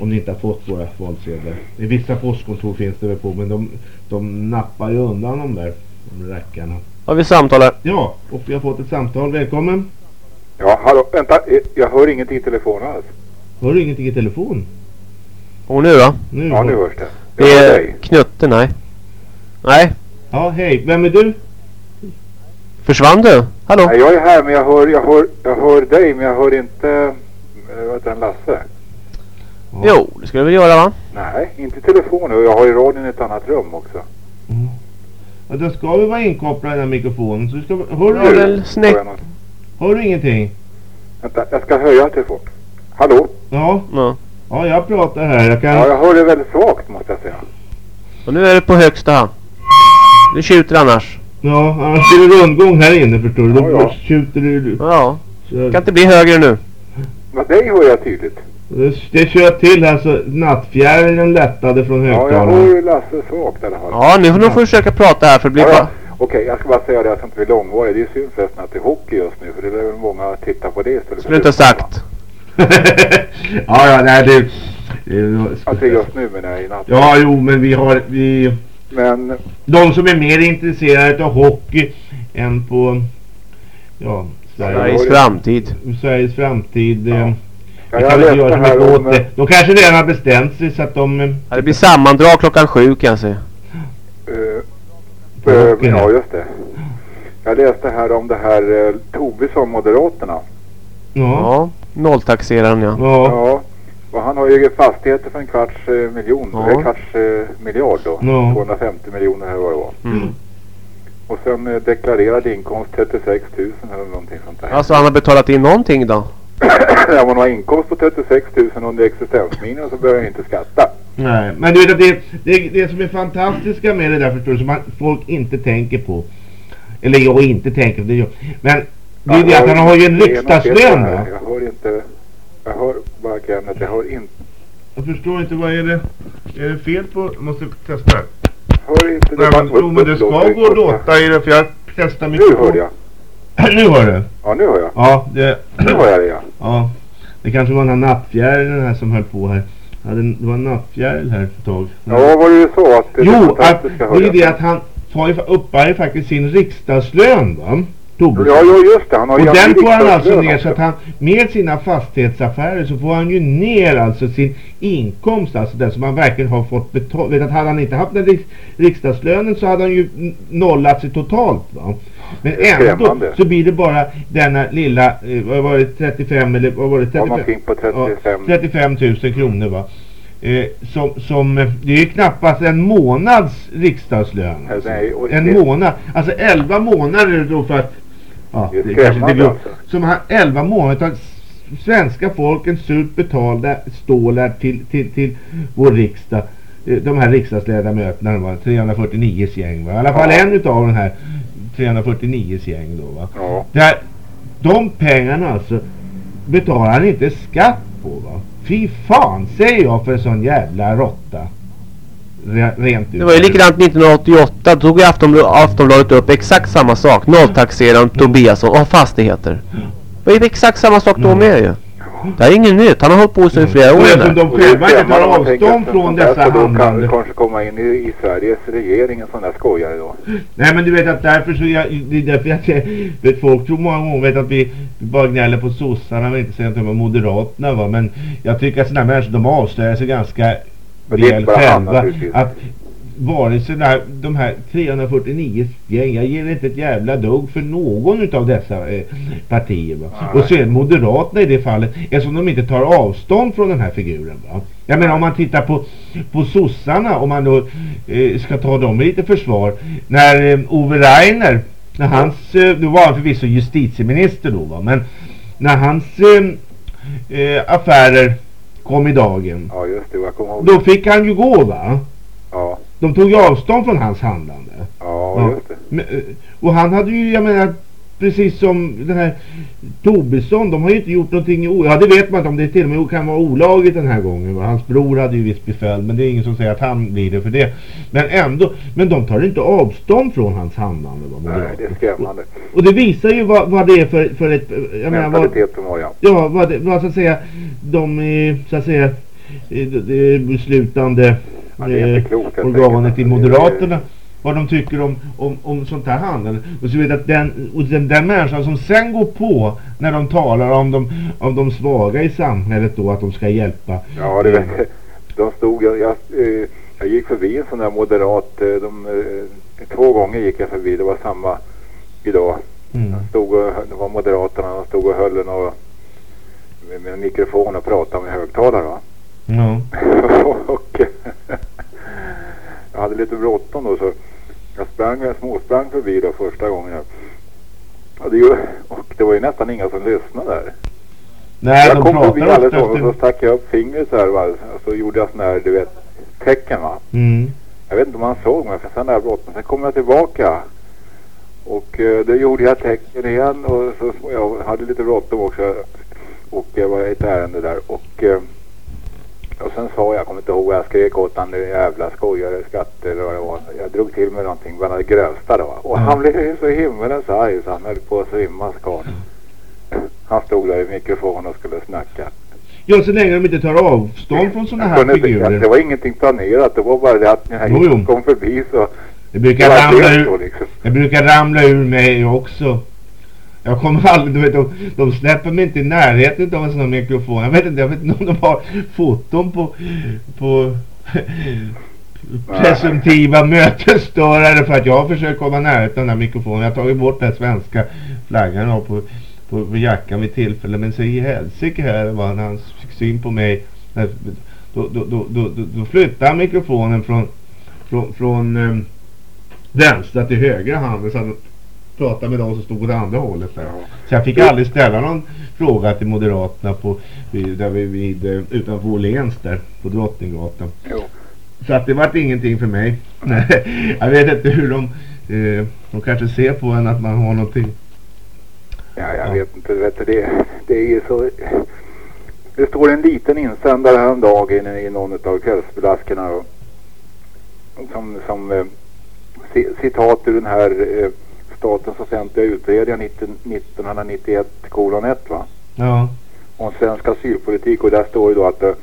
Om ni inte har fått våra valsedlar. I vissa postkontor finns det väl på men de, de nappar ju undan de där de rackarna. Har vi samtal här? Ja, och vi har fått ett samtal. Välkommen. Ja, hallå, vänta, eh, jag hör ingenting i telefonen alls. Hör du ingenting i telefon? Och nu då? Nu Ja, nu hörs det. Det Jag hör är dig. Knutte, nej. Nej. Ja, hej. Vem är du? Försvann du? Hallå? Nej, jag är här, men jag hör, jag hör, jag hör dig, men jag hör inte, eh, vad heter han, Lasse? Jo, det skulle du väl göra va? Nej, inte i telefonen. Jag har ju radion i ett annat rum också. Ja, då ska vi vara inkopplade i den här mikrofonen. Så du ska, hör, du, väl snäck. hör du ingenting? Vänta, jag ska höja telefonen. Hallå? Ja. Ja. Ja, jag pratar här. Jag kan... Ja, jag hör det väldigt svagt måste jag säga. Och nu är det på högsta. Det tjuter annars. Ja, annars är det rundgång här inne förstår du. Då Ja, ja. tjuter du. Ja. Så, Kan inte bli högre nu. Men dig hör jag tydligt. Det, tjöt till här så nattfjärilen lättade från Ja, jag högtalarna. hör Lasse svagt i alla fall. Ja, nu får du försöka prata här för det blir Ja, ja. bara... Okej, jag ska bara säga det, inte bli långvarig. Det är synd förresten att det är hockey just nu, för det är väl många tittar på det istället Skulle du inte ha sagt. ja, ja, nej det... det Alltså just nu menar jag i natt. Ja, jo, men vi har... Vi, Men de som är mer intresserade av hockey än på... Ja, Sveriges framtid. Sveriges framtid. Ja. Ja, Jag kan göra så här mycket om, åt det. De kanske redan har bestämt sig så att de... eh, Ja, det blir sammandrag klockan sju kan jag säga. Uh, uh, ja, just det. Jag läste här om det här uh, Tobisson, Moderaterna. Ja. Nolltaxeraren ja. Ja. Och han har ju fastigheter för en kvarts uh, miljon, Ja. en kvarts uh, miljard då. Ja. 250 miljoner här vad det var. Mm. Och sen uh, deklarerad inkomst 36 000 eller någonting sånt där. Alltså han har betalat in någonting då? Om man har inkomst på 36 000 under existensminimum så behöver jag inte skatta. Nej, men du vet att det, det, det som är fantastiska med det där förstår du, som man, folk inte tänker på. Eller jag inte tänker på det. Men det är ju det att han har ju en riksdagslön? Jag hör inte, jag hör bara Kenneth, jag hör inte, Jag förstår inte, vad är det? Är det fel på... Jag måste testa. hör inte. Nej, men, jo men det ska gå att låta i det för jag testar mikrofon. Nu hörde jag. Nu hör du? Ja, nu hör jag. Ja, det... Nu hör jag det ja. Ja, det kanske var den här nattfjärilen här som höll på här. Ja, det, var en nattfjäril här för ett tag. Ja, var det du sa? Att det Jo, att, det är ju det att han tar ju, uppbär ju faktiskt sin riksdagslön va? Tobisson. Ja, ja, just det. Han har Och ju den en får han alltså ner också. så att han med sina fastighetsaffärer så får han ju ner alltså sin inkomst, alltså den som han verkligen har fått betalt. Vet att hade han inte haft den riks riksdagslönen så hade han ju nollat sig totalt va. Men ändå så blir det bara denna lilla, eh, vad var det, 35 eller vad var det? 35, någonting på 35. Ja, 35 000 kronor va. Eh, som, som, eh, det är ju knappast en månads riksdagslön. Alltså. Nej, En det- månad, alltså 11 månader då för att Ja, Det är det kanske inte alltså. Som har 11 månader s- svenska folken surt betalda stålar till, till, till vår riksdag. De här riksdagsledamöterna, det var 349 gäng va? I alla fall Ja. en utav den här 349 gäng då va? Ja. Där, de pengarna alltså betalar han inte skatt på va? Fy fan säger jag för en sån jävla råtta. Re, rent ut. Det var ju likadant 1988. Då tog ju Aftonbl- Aftonbladet upp exakt samma sak. Nolltaxeraren Tobiasson och fastigheter. Det var ju exakt samma sak då med ju. Det här är inget nytt. Han har hållit på så i flera år. Eftersom de det är själva inte tar avstånd från dessa handlande. kan, kanske komma in i, i Sveriges regering, en sån där skojare då. Nej men du vet att därför så jag, det är därför jag vet folk tror många gånger vet att vi, vi bara gnäller på sossarna men inte säger något om moderaterna va men jag tycker att sådana människor de avslöjar sig ganska det väl själva att vare sig där, de här 349 gäng, jag ger inte ett jävla dugg för någon utav dessa eh, partier. Och så är Moderaterna i det fallet, eftersom de inte tar avstånd från den här figuren va. Jag menar om man tittar på, på sossarna, om man då eh, ska ta dem i lite försvar. När eh, Ove Rainer, när hans, eh, då var han förvisso justitieminister då va, men när hans eh, eh, affärer kom i dagen. Ja just det, jag kommer ihåg. Då fick han ju gå va? Ja, De tog ju avstånd från hans handlande. ja, just det. Men, eh, och han hade ju, jag menar, precis som den här Tobisson, de har ju inte gjort någonting Ja det vet man inte om det till och med kan vara olagligt den här gången. va. Hans bror hade ju visst befäl, men det är ingen som säger att han blir det för det. Men ändå, men de tar inte avstånd från hans handlande. Va, Nej, det är skrämmande. och det visar ju vad, vad det är för, för ett... Jag menar, vad, som har jag. Ja, vad, det, vad så att säga, de är, så att säga, beslutande Ja, det eh, helt organet i Moderaterna vad de tycker om, om, om sånt här handel. Och så vet att den, och den, den människan som sen går på när de talar om de, om de svaga i samhället då, att de ska hjälpa. Ja, det vet. De stod, jag, jag, eh, jag gick förbi en sån där moderat, eh, de, två gånger gick jag förbi, det var samma idag. Mm. De stod och, det var moderaterna, de stod och höll och, med, med mikrofon och pratade med högtalare va. Ja. och jag hade lite bråttom då så jag sprang, jag småsprang förbi då första gången. Och det, ju- och det var ju nästan inga som lyssnade där. Nej, jag de kom förbi alldeles och så stack jag upp fingret så här va? och så gjorde jag sån här, du vet, tecken va. Mm. Jag vet inte om han såg mig för sen jag bråttom. Sen kom jag tillbaka. Och eh, då gjorde jag tecken igen och så jag hade lite bråttom också. Och det var ett ärende där. Och, eh, och sen sa jag, jag kommer inte ihåg vad jag skrek åt han, "Nu jävla skojare, skatter eller vad det var. Jag drog till med någonting bland det grövsta då. Och han blev ju så himmelens arg så han höll på att svimma karln. Han stod där i mikrofonen och skulle snacka. Ja, så länge de inte tar avstånd från sådana här kunde inte- figurer. Det var ingenting planerat, det var bara det att när Jo, jo. jag kom förbi så... Det brukar var ramla det ur, liksom. det brukar ramla ur mig också. Jag kommer aldrig, du vet, de, de släpper mig inte i närheten av en sån här mikrofon. Jag vet inte, jag vet inte om de har foton på, på presumtiva mötesstörare för att jag har försökt komma nära den här mikrofonen. Jag har tagit bort den svenska flaggan på, på, på jackan vid tillfälle. Men så i helsike här var när han fick syn på mig. Då, då, då, då, då, flyttade han mikrofonen från, från, från um, vänstra till högra handen så han pratade med de som stod åt andra hållet där. Så jag fick aldrig ställa någon fråga till Moderaterna på, där vi, vid, eh, utanför Åhléns där på Drottninggatan. Så att det vart ingenting för mig. Jag vet inte hur de, eh, de kanske ser på en att man har någonting. Ja, jag vet inte. Vet du, det, det är ju så... Det står en liten insändare häromdagen i, i någon av kvällsbelaskorna och, som, som eh, ci- citat ur den här eh, Statens offentliga 19, 1991 kolon 1 va? Ja. Om svensk asylpolitik och där står det då att eh,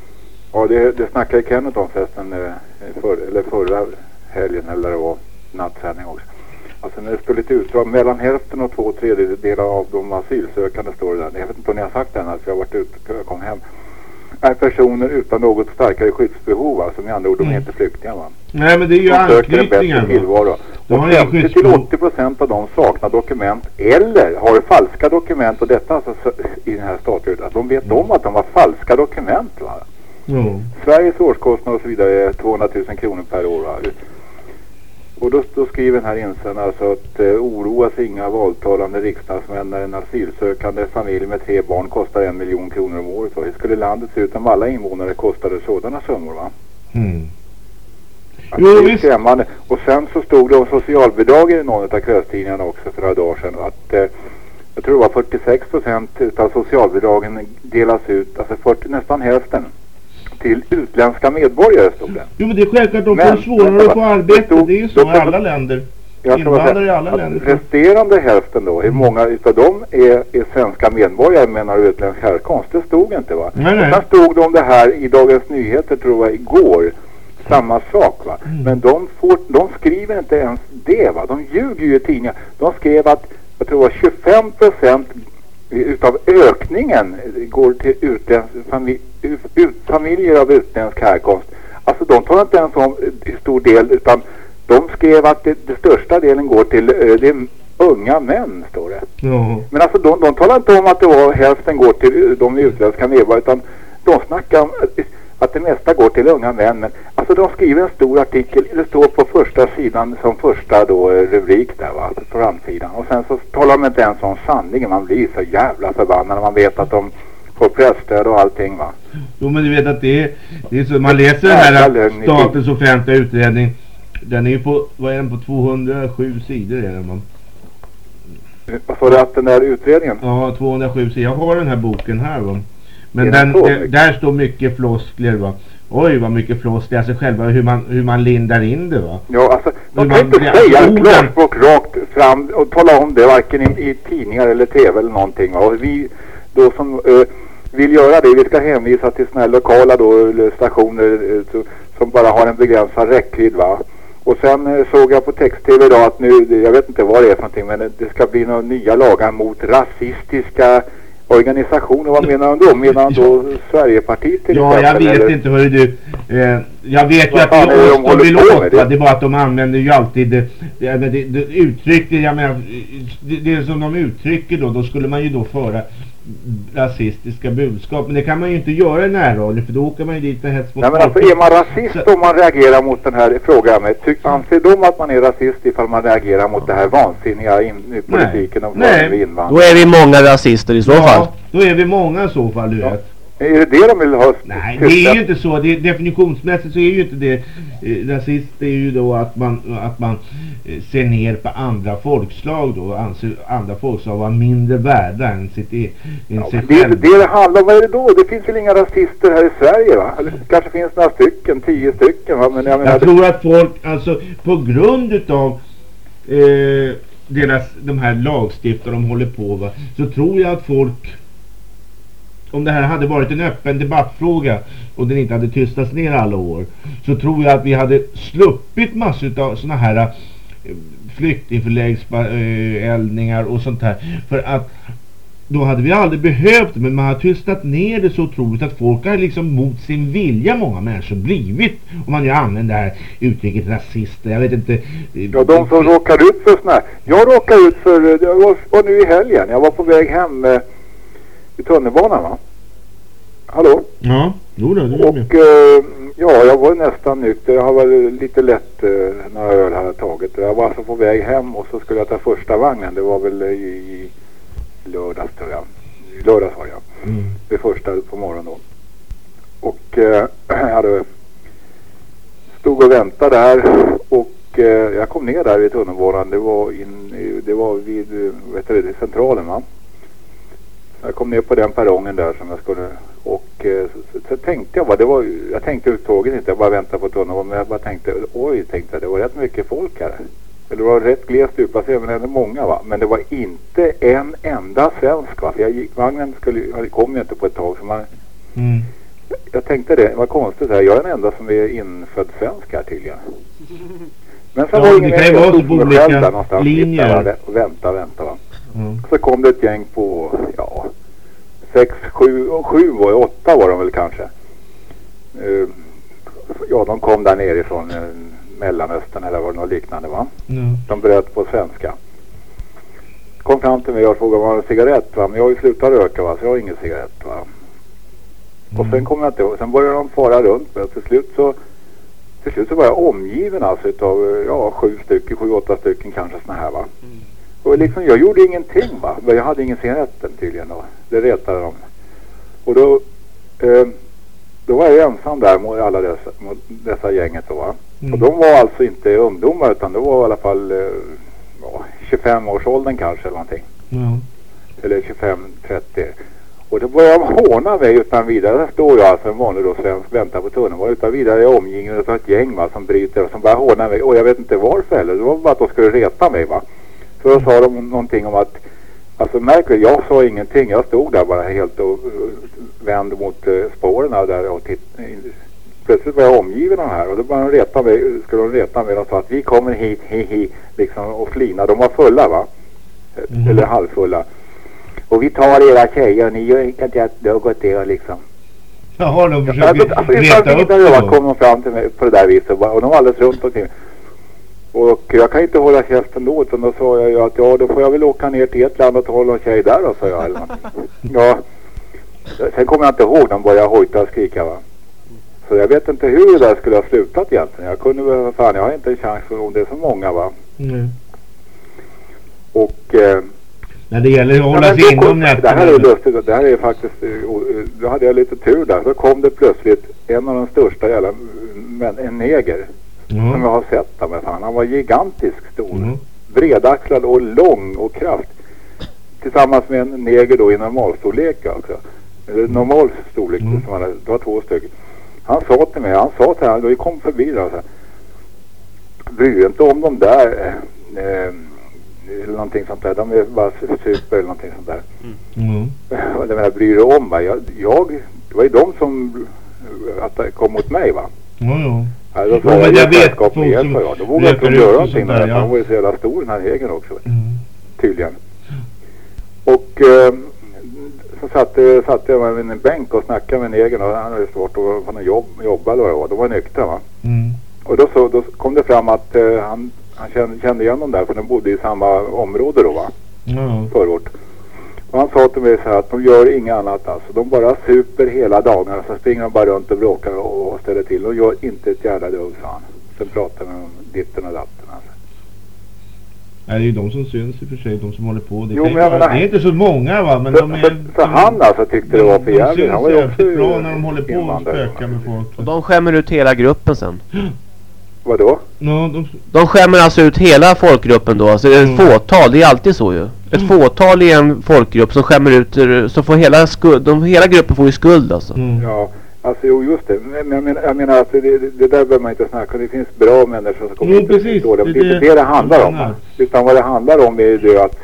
ja det, det snackade Kenneth om förresten eh, för, eller förra helgen eller det var nattsändning också. Alltså när det står lite utdrag, mellan hälften och två tredjedelar av de asylsökande står det där. Jag vet inte om ni har sagt det än, alltså jag har varit ute jag kom hem. Är personer utan något starkare skyddsbehov, alltså med andra ord, de är Mm. inte flyktingar va? Nej men det är ju De söker en bättre va? tillvaro. De Och har inga 50 till skyddsbehov. 80 procent av dem saknar dokument eller har falska dokument och detta alltså så- i den här statliga att de vet Mm. om att de har falska dokument va. Jo. Sveriges årskostnad och så vidare är 200 000 kronor per år va. Och då, då skriver den här insändaren alltså att eh, oroas inga valtalande riksdagsmän när en asylsökande familj med tre barn kostar en miljon kronor om året. Va? Hur skulle landet se ut om alla invånare kostade sådana summor va? Mm. Alltså, det är skrämmande. Och sen så stod det om socialbidrag i någon av kvällstidningarna också för några dagar sedan. Att eh, jag tror det var 46 procent av socialbidragen delas ut, alltså 40, nästan hälften, till utländska medborgare stod det. Jo men det är självklart de Men- får svårare att få arbete. Det är ju så i alla länder. Invandrare i att, alla att länder. resterande hälften då, hur många utav dem är, är svenska medborgare menar du utländsk härkomst? Det stod inte va? Nej, nej. Sen stod det om det här i Dagens Nyheter tror jag igår. Samma sak va. Mm. Men de, får, de skriver inte ens det va. De ljuger ju i tidningar. De skrev att, jag tror det var 25 procent utav ökningen går till utländsk fami, ut, familjer av utländsk härkomst. Alltså de talar inte ens om stor del utan de skrev att det, det största delen går till eh, det är unga män står det. Ja. Men alltså de, de talar inte om att det var hälften går till de utländska medborgare utan de snackar om att, det mesta går till unga män. Men alltså de skriver en stor artikel, det står på första sidan som första då rubrik där va, på framsidan. Och sen så talar de inte ens om sanningen, man blir så jävla förbannad när man vet att de får presstöd och allting va. Jo men du vet att det är, det är så, man läser den här statens offentliga utredning. Den är ju på, vad är den på 207 sidor är den va? Vad sa du att den där utredningen? Ja 207 sidor. Jag har den här boken här va. Men den, där står mycket floskler va. Oj vad mycket floskler. Alltså själva hur man, hur man lindar in det va. Ja, alltså, de kan inte säga orden- klarspråk rakt fram och tala om det varken i, i tidningar eller tv eller någonting. va. Och vi då som eh, vill göra det, vi ska hänvisa till såna här lokala då, eller stationer eh, så, som bara har en begränsad räckvidd va. Och sen eh, såg jag på text-tv idag att nu, jag vet inte vad det är för någonting, men det ska bli några nya lagar mot rasistiska organisationer. Vad menar han då? Menar han då Sverigepartiet till Ja, jag exempel? vet eller? inte hörru du. Eh, jag vet ju att det är det är de oss de håller vill med? åt. Det är bara att de använder ju alltid det, det, det, det, det uttrycker, jag menar, det, det som de uttrycker då, då skulle man ju då föra rasistiska budskap. Men det kan man ju inte göra i närradio för då åker man ju dit för hets mot Nej men alltså är man rasist om man reagerar mot den här programmet? Tyck, anser de att man är rasist ifall man reagerar mot det här vansinniga in, i politiken om Nej. med invandring? Då är vi många rasister i så fall. Då är vi många i så fall, du vet. Är det det de vill ha? Nej, det är ju inte så. Det, definitionsmässigt så är ju inte det. Eh, rasist är ju då att man, att man eh, ser ner på andra folkslag då. Anser andra folkslag vara mindre värda än sitt e, än sig Det är inte det det handlar om. Vad är det då? Det finns väl inga rasister här i Sverige va? Eller det kanske finns några stycken, tio stycken va? Men jag menar... Jag tror att folk, alltså på grund utav eh, deras, de här lagstiftare de håller på va, så tror jag att folk om det här hade varit en öppen debattfråga och den inte hade tystats ner alla år så tror jag att vi hade sluppit massor av såna här eh, flyktingförläggseldningar och sånt här för att då hade vi aldrig behövt det men man har tystat ner det så otroligt att folk har liksom mot sin vilja många människor blivit om man nu använder det här uttrycket rasister jag vet inte Ja, de som råkar ut för såna här. Jag råkade ut för, eh, det var, var nu i helgen. Jag var på väg hem eh, i tunnelbanan va? Hallå? Ja, jo då, det. Och eh, ja, jag var nästan nykter. Jag har väl lite lätt eh, några öl hade jag tagit. Jag var alltså på väg hem och så skulle jag ta första vagnen. Det var väl i, i lördags tror jag. I lördags var jag. Mm. Det första på morgonen då. Och eh, jag hade stod och väntade där och eh, jag kom ner där i tunnelbanan. Det var, in, det var vid eh, vet du, det, centralen va. Jag kom ner på den perrongen där som jag skulle och eh, så, så, så tänkte jag bara, det var, jag tänkte överhuvudtaget inte, jag bara väntade på tunnelbanan men jag bara tänkte, oj tänkte jag, det var rätt mycket folk här. Eller det var rätt glest utplacerat men ändå många va. Men det var inte en enda svensk va. För jag gick, vagnen skulle, kom ju inte på ett tag så man, Mm. jag tänkte det, vad konstigt här. Jag är den enda som är infödd svensk här tydligen. Men sen Ja, var det det ingen kan ju mer. vara Jag stod på olika där någonstans. linjer. Och vänta, vänta va. Mm. Så kom det ett gäng på, ja, sex, sju, sju var åtta var de väl kanske. Eh, ja, de kom där nerifrån uh, Mellanöstern eller vad det något liknande va. Ja. De bröt på svenska. Kom fram till mig och frågade om jag har en cigarett va. Men jag har ju slutat röka va, så jag har ingen cigarett va. Och sen kom jag inte ihåg. Sen började de fara runt mig och till slut så till slut så var jag omgiven alltså utav ja, sju stycken, sju, åtta stycken kanske såna här va. Och liksom jag gjorde ingenting va. Men jag hade ingen cigaretten tydligen då. Det retade dem. Och då eh, då var jag ensam där mot alla dessa, mot dessa gänget då va. Mm. Och de var alltså inte ungdomar utan det var i alla fall eh, ja, 25-årsåldern kanske eller någonting. Ja. Eller 25-30. Och då började de håna mig utan vidare. Där står jag alltså en vanlig då svensk väntar på tunnelbanan utan vidare är omgivningen av ett gäng va, som bryter och som börjar håna mig. Och jag vet inte varför heller. Det var bara att de skulle reta mig va. Så sa de någonting om att Alltså märker jag sa ingenting. Jag stod där bara helt och uh, vänd mot uh, spåren där och titt, plötsligt var jag omgiven av de här och då började de reta mig, skulle de reta mig. De sa att vi kommer hit, hi hi, liksom och flina. De var fulla va? Eller halvfulla. Och vi tar era tjejer och ni gör inte ett dugg åt det och liksom. Jaha, de Alltså, försöker alltså, reta utan upp det kom de fram till mig på det där viset och bara- och de var alldeles runt omkring mig. Och jag kan inte hålla käften då utan då sa jag ju att ja då får jag väl åka ner till ett land och ta någon tjej där då sa jag eller. Ja. Sen kommer jag inte ihåg, de började hojta och skrika va. Så jag vet inte hur det där skulle ha slutat egentligen. Jag kunde väl, fan jag har inte en chans för om det är så många va. Mm. Och eh, När det gäller att hålla Ja, sig då inom Det här är lustigt. Det här är faktiskt... eh, eh, Då hade jag lite tur där. Så kom det plötsligt en av de största jävla... Men, en neger. Ja. Som jag har sett. där, Men fan, han var gigantisk stor. Mm. Bredaxlad och lång och kraft. Tillsammans med en neger då i normalstorlek också. Eller normal storlek. Mm. Som han, det var två stycken. Han sa till mig, han sa till honom, då vi kom förbi där och så här, Bry dig inte om de där. Eh, eh, eller någonting sånt där. De är bara super eller någonting sånt där. Mm. Jag menar, bryr dig om va? Jag, jag, det var ju de som att det kom mot mig va. Ja, ja. Ja, men jag vet folk som jag. Då vågade inte de göra någonting där, ja. Han var ju så jävla stor den här egen också. Mm. Tydligen. Och eh, så satt, eh, satt jag vid en bänk och snackade med en egen och han hade svårt att få något jobb, jobba eller vad det var. De var nyktra va. Mm. Och då, så, då kom det fram att eh, han, han kände, kände igen dem där för de bodde i samma område då va. Ja. Förort. Och han sa till mig så här att de gör inget annat alltså. De bara super hela dagarna. Så springer de bara runt och bråkar och, och ställer till. De gör inte ett jävla dugg sa han. Sen pratar vi om ditten och datten alltså. Nej, det är ju de som syns i och för sig, de som håller på. Det, Jo, men jag menar- det är inte så många va, men så, de är... så, så han alltså tyckte det var för de jävligt. syns Han var ju också jävligt bra när de håller på och spökar med folk. Och de skämmer ut hela gruppen sen. Vadå? Ja, de... De skämmer alltså ut hela folkgruppen då. Alltså är ett fåtal, det är alltid så ju. Ett fåtal i en folkgrupp som skämmer ut, så får hela, skuld, de, hela gruppen får ju skuld alltså. Ja, alltså jo just det. Men jag menar, jag menar att det, det, där behöver man inte snacka om. Det finns bra människor som kommer Jo, inte precis. det. Det Det, är inte det det handlar om. va? Utan vad det handlar om är ju det att,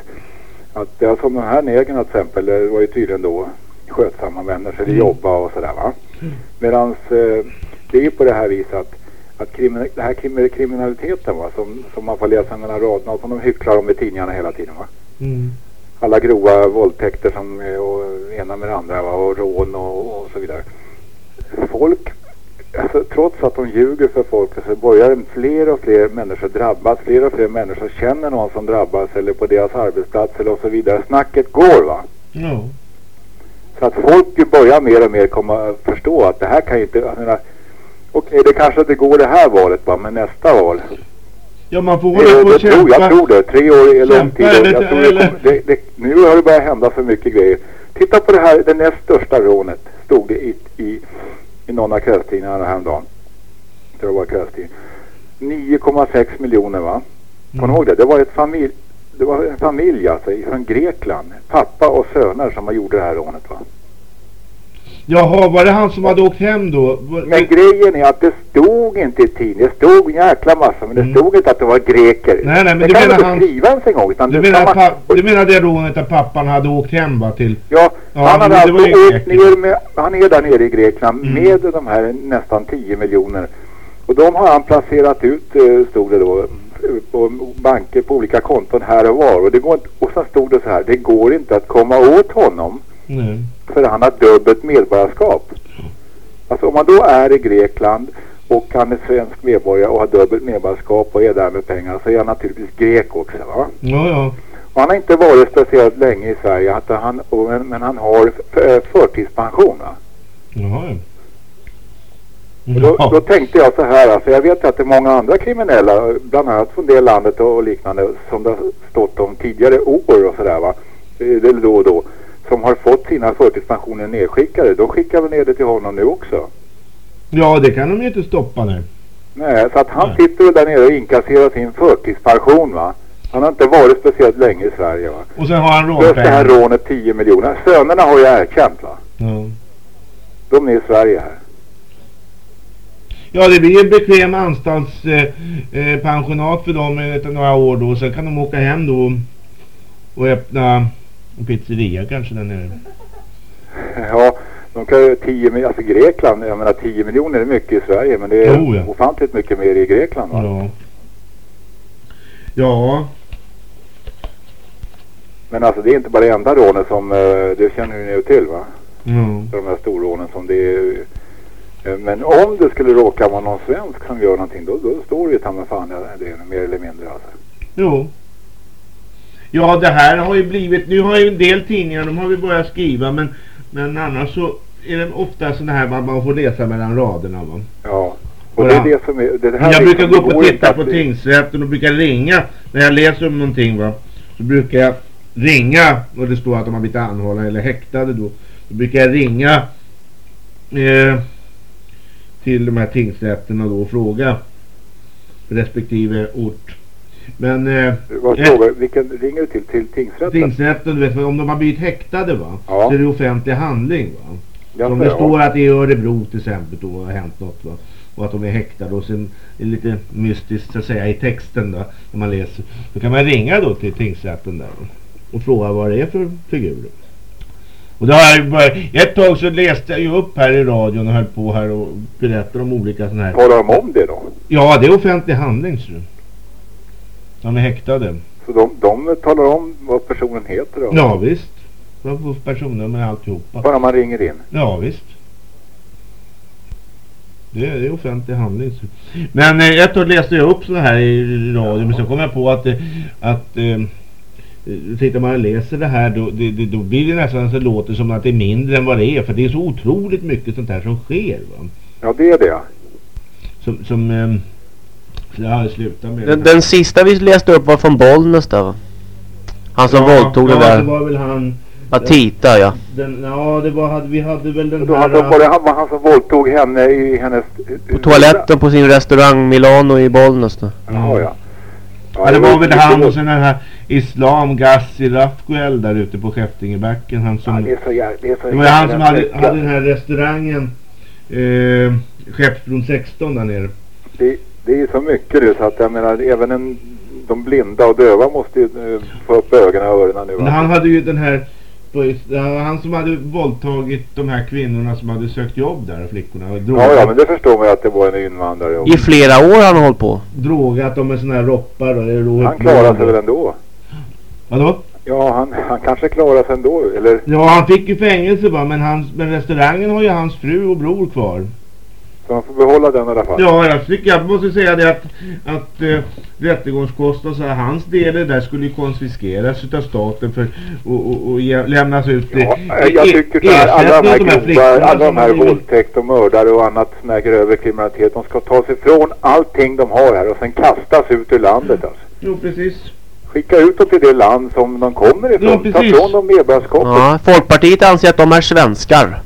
att ja, som den här negern till exempel, det var ju tydligen då skötsamma människor, de Mm. jobbar och sådär va. Medans eh, det är ju på det här viset att att krimin det här krim kriminaliteten va, som, som man får läsa mellan raderna och som de hycklar om i tidningarna hela tiden va. Mm. Alla grova våldtäkter som och ena med det andra va, och rån och, och så vidare. Folk, alltså, trots att de ljuger för folk så börjar fler och fler människor drabbas. Fler och fler människor känner någon som drabbas eller på deras arbetsplats eller och så vidare. Snacket går va. Ja. Så att folk börjar mer och mer komma förstå att det här kan ju inte, jag menar, okej det kanske inte går det här valet va, men nästa val. Ja, man får hålla på och tror, jag kämpa. tror det. Tre år är lång Kämpa tid. eller- Jag tror det det, det, nu har det börjat hända för mycket grejer. Titta på det här, det näst största rånet stod det i, i, i någon av kvällstidningarna häromdagen. Jag tror det var kvällstidning. 9,6 miljoner va? Kommer ni ihåg det? Det var ett familj, det var en familj alltså från Grekland. Pappa och söner som har gjort det här rånet va? Jaha, var det han som hade åkt hem då? Men grejen är att det stod inte i tidningen. Det stod en jäkla massa men det stod inte att det var greker. Mm. Nej, nej, men det du kan menar han- skriva ens en gång. Utan Du menar, pa, du menar det rånet där pappan hade åkt hem va, till? Ja, Ja, han hade alltså åkt ner med, han är där nere i Grekland Mm. med de här nästan 10 miljoner. Och de har han placerat ut, eh, stod det då, på banker på olika konton här och var. Och, det går inte, och så stod det så här, det går inte att komma åt honom Nej. för han har dubbelt medborgarskap. Alltså om man då är i Grekland och han är svensk medborgare och har dubbelt medborgarskap och är där med pengar så är han naturligtvis grek också va? Ja, ja. Och han har inte varit speciellt länge i Sverige han, men, han har eh, förtidspension va? Ja. Då, då tänkte jag så här, alltså jag vet att det är många andra kriminella, bland annat från det landet och liknande, som det har stått om tidigare år och sådär va, Eh, eller då och då, som har fått sina förtidspensioner nedskickade. De skickar väl ner det till honom nu också. Ja, det kan de ju inte stoppa nu. Nej, så att han sitter väl där nere och inkasserar sin förtidspension va. Han har inte varit speciellt länge i Sverige va. Och sen har han Plus det här rånpengar. rånet 10 miljoner. Sönerna har ju erkänt va. Ja. De är i Sverige här. Ja, det blir en bekväm anstaltspensionat eh, eh, för dem ett- några år då. Sen kan de åka hem då och öppna en pizzeria kanske där nere. Ja, de kan ju 10 miljoner, alltså Grekland, jag menar 10 miljoner är mycket i Sverige men det är Jo, ja. ofantligt mycket mer i Grekland va? Ja. Ja. Men alltså det är inte bara det enda rånet som, eh, det känner ni ju till va? Mm. De här storrånen som det är eh, men om det skulle råka vara någon svensk som gör någonting då, då står det ju ta mig fan det är mer eller mindre alltså. Jo. Ja, det här har ju blivit, nu har ju en del tidningar, de har vi börjat skriva men, men annars så är det ofta sådana här man, man får läsa mellan raderna va. Ja. Och det är det som är, det här jag brukar gå upp och titta på tingsrätten och brukar ringa när jag läser om någonting va. Så brukar jag ringa och det står att de har blivit anhållna eller häktade då. Då brukar jag ringa eh, till de här tingsrätterna då och fråga respektive ort. Men eh, Vad eh, frågar, vilken ringer du till? Till tingsrätten? tingsrätten, du vet, om de har blivit häktade va. Ja. Så är det offentlig handling va. Ja, om det ja. står att det är Örebro till exempel då har hänt något va. Och att de är häktade och sen är det lite mystiskt så att säga i texten då när man läser. Då kan man ringa då till tingsrätten där och fråga vad det är för figurer. Och det har börjat, ett tag så läste jag ju upp här i radion och höll på här och berättade om olika sådana här. Talar de om det då? Ja, det är offentlig handling så. De är häktade. Så de, de talar om vad personen heter då? Ja visst. De får personnummer och alltihopa. Bara man ringer in? Ja visst. Det är, det är offentlig handling. Men eh, ett år läste jag upp så här i, radio men så kom jag på att, eh, att eh, tittar man och läser det här då, det, det, då blir det nästan så låter som att det är mindre än vad det är för det är så otroligt mycket sånt här som sker va? Ja det är det. Som, som eh, slutat med Den, det den sista vi läste upp var från Bollnäs där va? Han som Ja, våldtog den ja, där. det var väl han Atita ja. den, Ja det var, hade, vi hade väl den Då här han som, var det han, var han som våldtog henne i hennes... På toaletten på sin restaurang Milano i Bollnäs då. Jaha ja. Ja, det var väl han och sen den här Islam Gassi Rafguel där ute på Skäftingebacken. Han som, Ja, det är så jävla... Det, är så det var han som hade, hade den här restaurangen eh, Skeppsbron 16 där nere. Det, det är så mycket det så att jag menar även en, de blinda och döva måste ju eh, få upp ögonen och öronen nu. Men va? han hade ju den här han som hade våldtagit de här kvinnorna som hade sökt jobb där, flickorna. Och drogat, Ja, ja, men det förstår man ju att det var en invandrare. Och I flera år har han hållit på. drogat dem med såna här roppar. Då, han klarar sig väl ändå? Vadå? Ja, han, han kanske klarar sig ändå, eller? Ja, han fick ju fängelse va, men, hans, men restaurangen har ju hans fru och bror kvar. Så han får behålla den i alla fall. Ja, jag tycker jag måste säga det att, att rättegångskostnader så här, hans del där skulle ju konfiskeras utav staten för och, och, och ge, lämnas ut Ja, eh, jag tycker så här, alla de här ersättning åt grova, alla de här våldtäkt och mördare och annat sån här grövre kriminalitet, de ska ta sig ifrån allting de har här och sen kastas ut ur landet alltså. Jo, precis. Skicka ut dem till det land som de kommer ifrån. Ja, Ta precis. ifrån dem medborgarskapet. Ja, Folkpartiet anser att de är svenskar.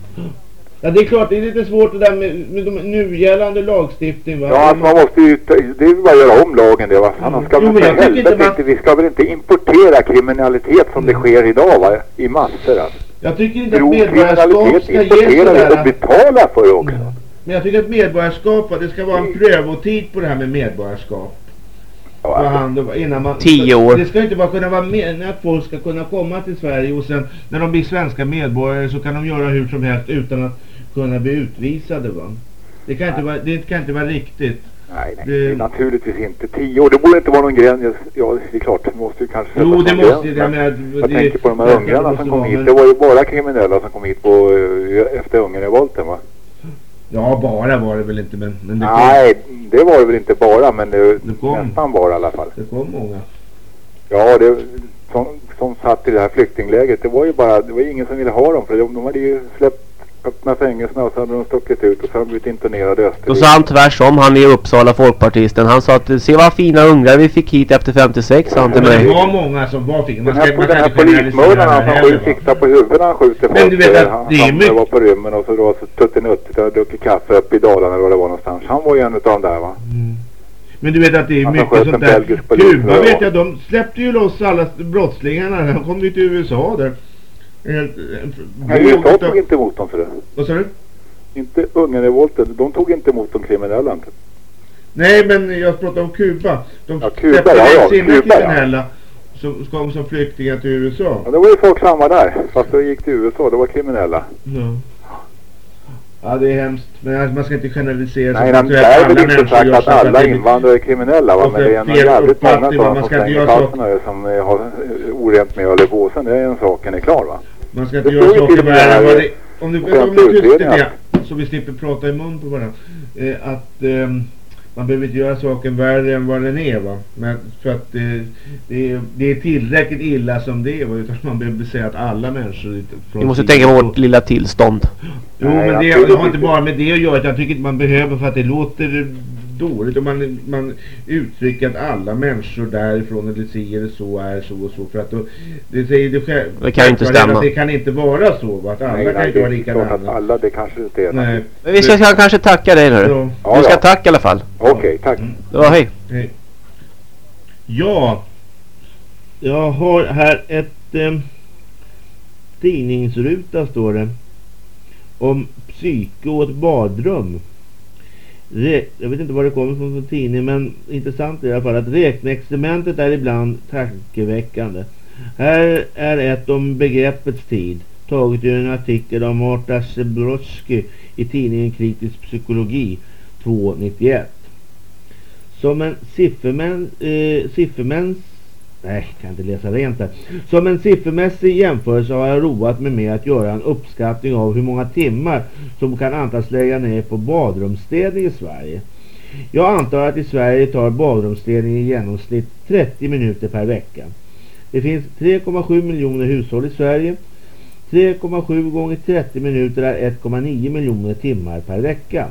Ja, det är klart, det är lite svårt det där med, med de nu gällande lagstiftning va? Ja, alltså man måste ju, det är ju bara att göra om lagen det va. Annars ska Jo, man men för jag tycker inte helvete man- inte, vi ska väl inte importera kriminalitet som det sker idag va. I massor alltså. Jag tycker inte att Grov medborgarskap kriminalitet ska ges importerar vi och sådär. betala för också. Men jag tycker att medborgarskap, va, det ska vara en prövotid på det här med medborgarskap. Ja, För hand och- innan man, Tio år. Det ska inte bara kunna vara meningen att folk ska kunna komma till Sverige och sen när de blir svenska medborgare så kan de göra hur som helst utan att kunna bli utvisade va. Det kan inte vara, det kan inte vara riktigt. Nej, nej, Det- naturligtvis inte. Tio år, det borde inte vara någon gräns. Ja, det är klart, det måste ju kanske Jo, det måste gräns, jag men Jag det- tänker på de det här ungrarna måste som kom hit. Det var ju bara kriminella som kom hit på, eh, efter Ungernrevolten va? Ja, bara var det väl inte men, men det kom, Nej, det var det väl inte bara, men det, kom. nästan bara i alla fall. det kom många. Ja, det som, som satt i det här flyktinglägret, det var ju bara, det var ju ingen som ville ha dem för de, de hade ju släppt öppna fängelserna och så hade de stuckit ut och så hade de blivit internerade Då österut. sa han tvärsom, han i Uppsala folkpartisten. Han sa att se vad fina ungar vi fick hit efter 56 sa han till Men det mig. var många som var. Den Man här, den här generalisera polismördaren här som skjuter, siktar på huvudet han skjuter Men folk. du vet att han, det är han mycket- var på rymmen och så då så tuttinuttigt och druckit kaffe uppe i Dalarna eller vad det var någonstans. Han var ju en utav de där va? Men du vet att det är mycket sånt där. Kuba vet jag, de släppte ju loss alla brottslingarna. De kom ju till USA där. Helt, Nej, USA tog inte emot dem för det. Vad sa du? Inte Ungernrevolten, de tog inte emot de kriminella. inte. Nej men jag pratar om Kuba. De Ja, Kuba, släppte ja, ja, sina Kuba, ja. kriminella som kom som flyktingar till USA. Ja, det var ju folk samma där. Fast de gick till USA, det var kriminella. Ja. Ja det är hemskt. Men alltså, man ska inte generalisera. Nej, att det är väl inte sagt att alla det- invandrare är kriminella va? Och Men det är fel jävligt många sådana som slänger så- kalsorna som eh, har eh, orent mjöl i påsen. Det är en saken är klar va? Man ska inte Det göra saker värre än vad det... Om du, om offentliga du tyster utredningar. det, så vi slipper prata i mun på varandra. Eh, att ehm, man behöver inte göra saken värre än vad den är va. Men för att eh, det, är, det är tillräckligt illa som det är va. Utan man behöver säga att alla människor... Vi måste tänka på vårt lilla tillstånd. Jo men det, det har inte bara med det att göra. Jag tycker inte man behöver för att det låter dåligt. Om man, man uttrycker att alla människor därifrån eller si eller så är så och så. För att då, det säger det själv. Det kan ju inte stämma. Det kan inte vara så va. Att alla Nej, kan nej, inte det vara likadana. alla, det kanske inte är. Nej. Men vi ska ska kanske tacka dig nu. Ja. Ja, Du ska ja. tacka i alla fall. Okej, tack. Ja, hej. Hej. Ja. Jag har här ett eh, tidningsruta står det. Om psyke och ett badrum. Jag vet inte var det kommer från för tidning men intressant i alla fall att räkneexperimentet är ibland tankeväckande. Här är ett om begreppets tid. taget ur en artikel av Marta Zebrowski i tidningen Kritisk Psykologi 291. Som en siffermän, eh, siffermäns Nej, kan inte läsa rent där. Som en siffermässig jämförelse har jag roat mig med att göra en uppskattning av hur många timmar som kan antas lägga ner på badrumsstädning i Sverige. Jag antar att i Sverige tar badrumsstädning i genomsnitt 30 minuter per vecka. Det finns 3,7 miljoner hushåll i Sverige. 3,7 gånger 30 minuter är 1,9 miljoner timmar per vecka.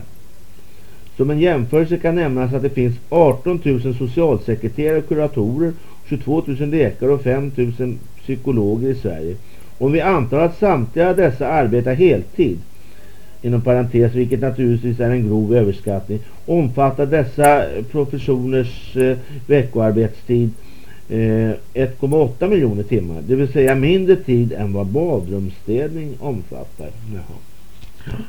Som en jämförelse kan nämnas att det finns 18 000 socialsekreterare och kuratorer, 22 000 läkare och 5 000 psykologer i Sverige. Om vi antar att samtliga dessa arbetar heltid, inom parentes, vilket naturligtvis är en grov överskattning, omfattar dessa professioners eh, veckoarbetstid eh, 1,8 miljoner timmar. Det vill säga mindre tid än vad badrumsstädning omfattar. Jaha.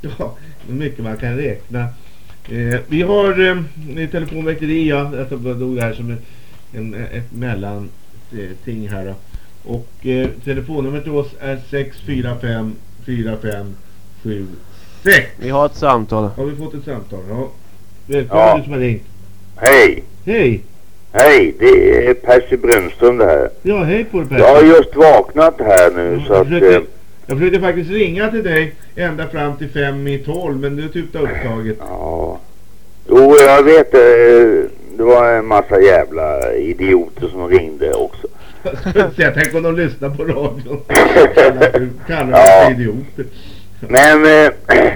Ja, det är mycket man kan räkna. Eh, vi har eh, telefonväkteri, ja, jag tog det här som en, en, ett mellan eh, ting här då. Och eh, telefonnumret till oss är 645 4576. Vi har ett samtal. Har vi fått ett samtal? Ja. Välkommen Ja. du som har ringt. Hej! Hej! Hej, det är Percy Brunström det här. Ja, hej på dig Per. Jag har just vaknat här nu så jag, att... försökte, Eh, jag försökte faktiskt ringa till dig ända fram till fem i tolv men du tyckte upptaget. ja. Jo, jag vet eh, det var en massa jävla idioter som ringde också. Så jag tänkte om de lyssnar på radion. Kallar du kallar Ja. idioter. Men eh,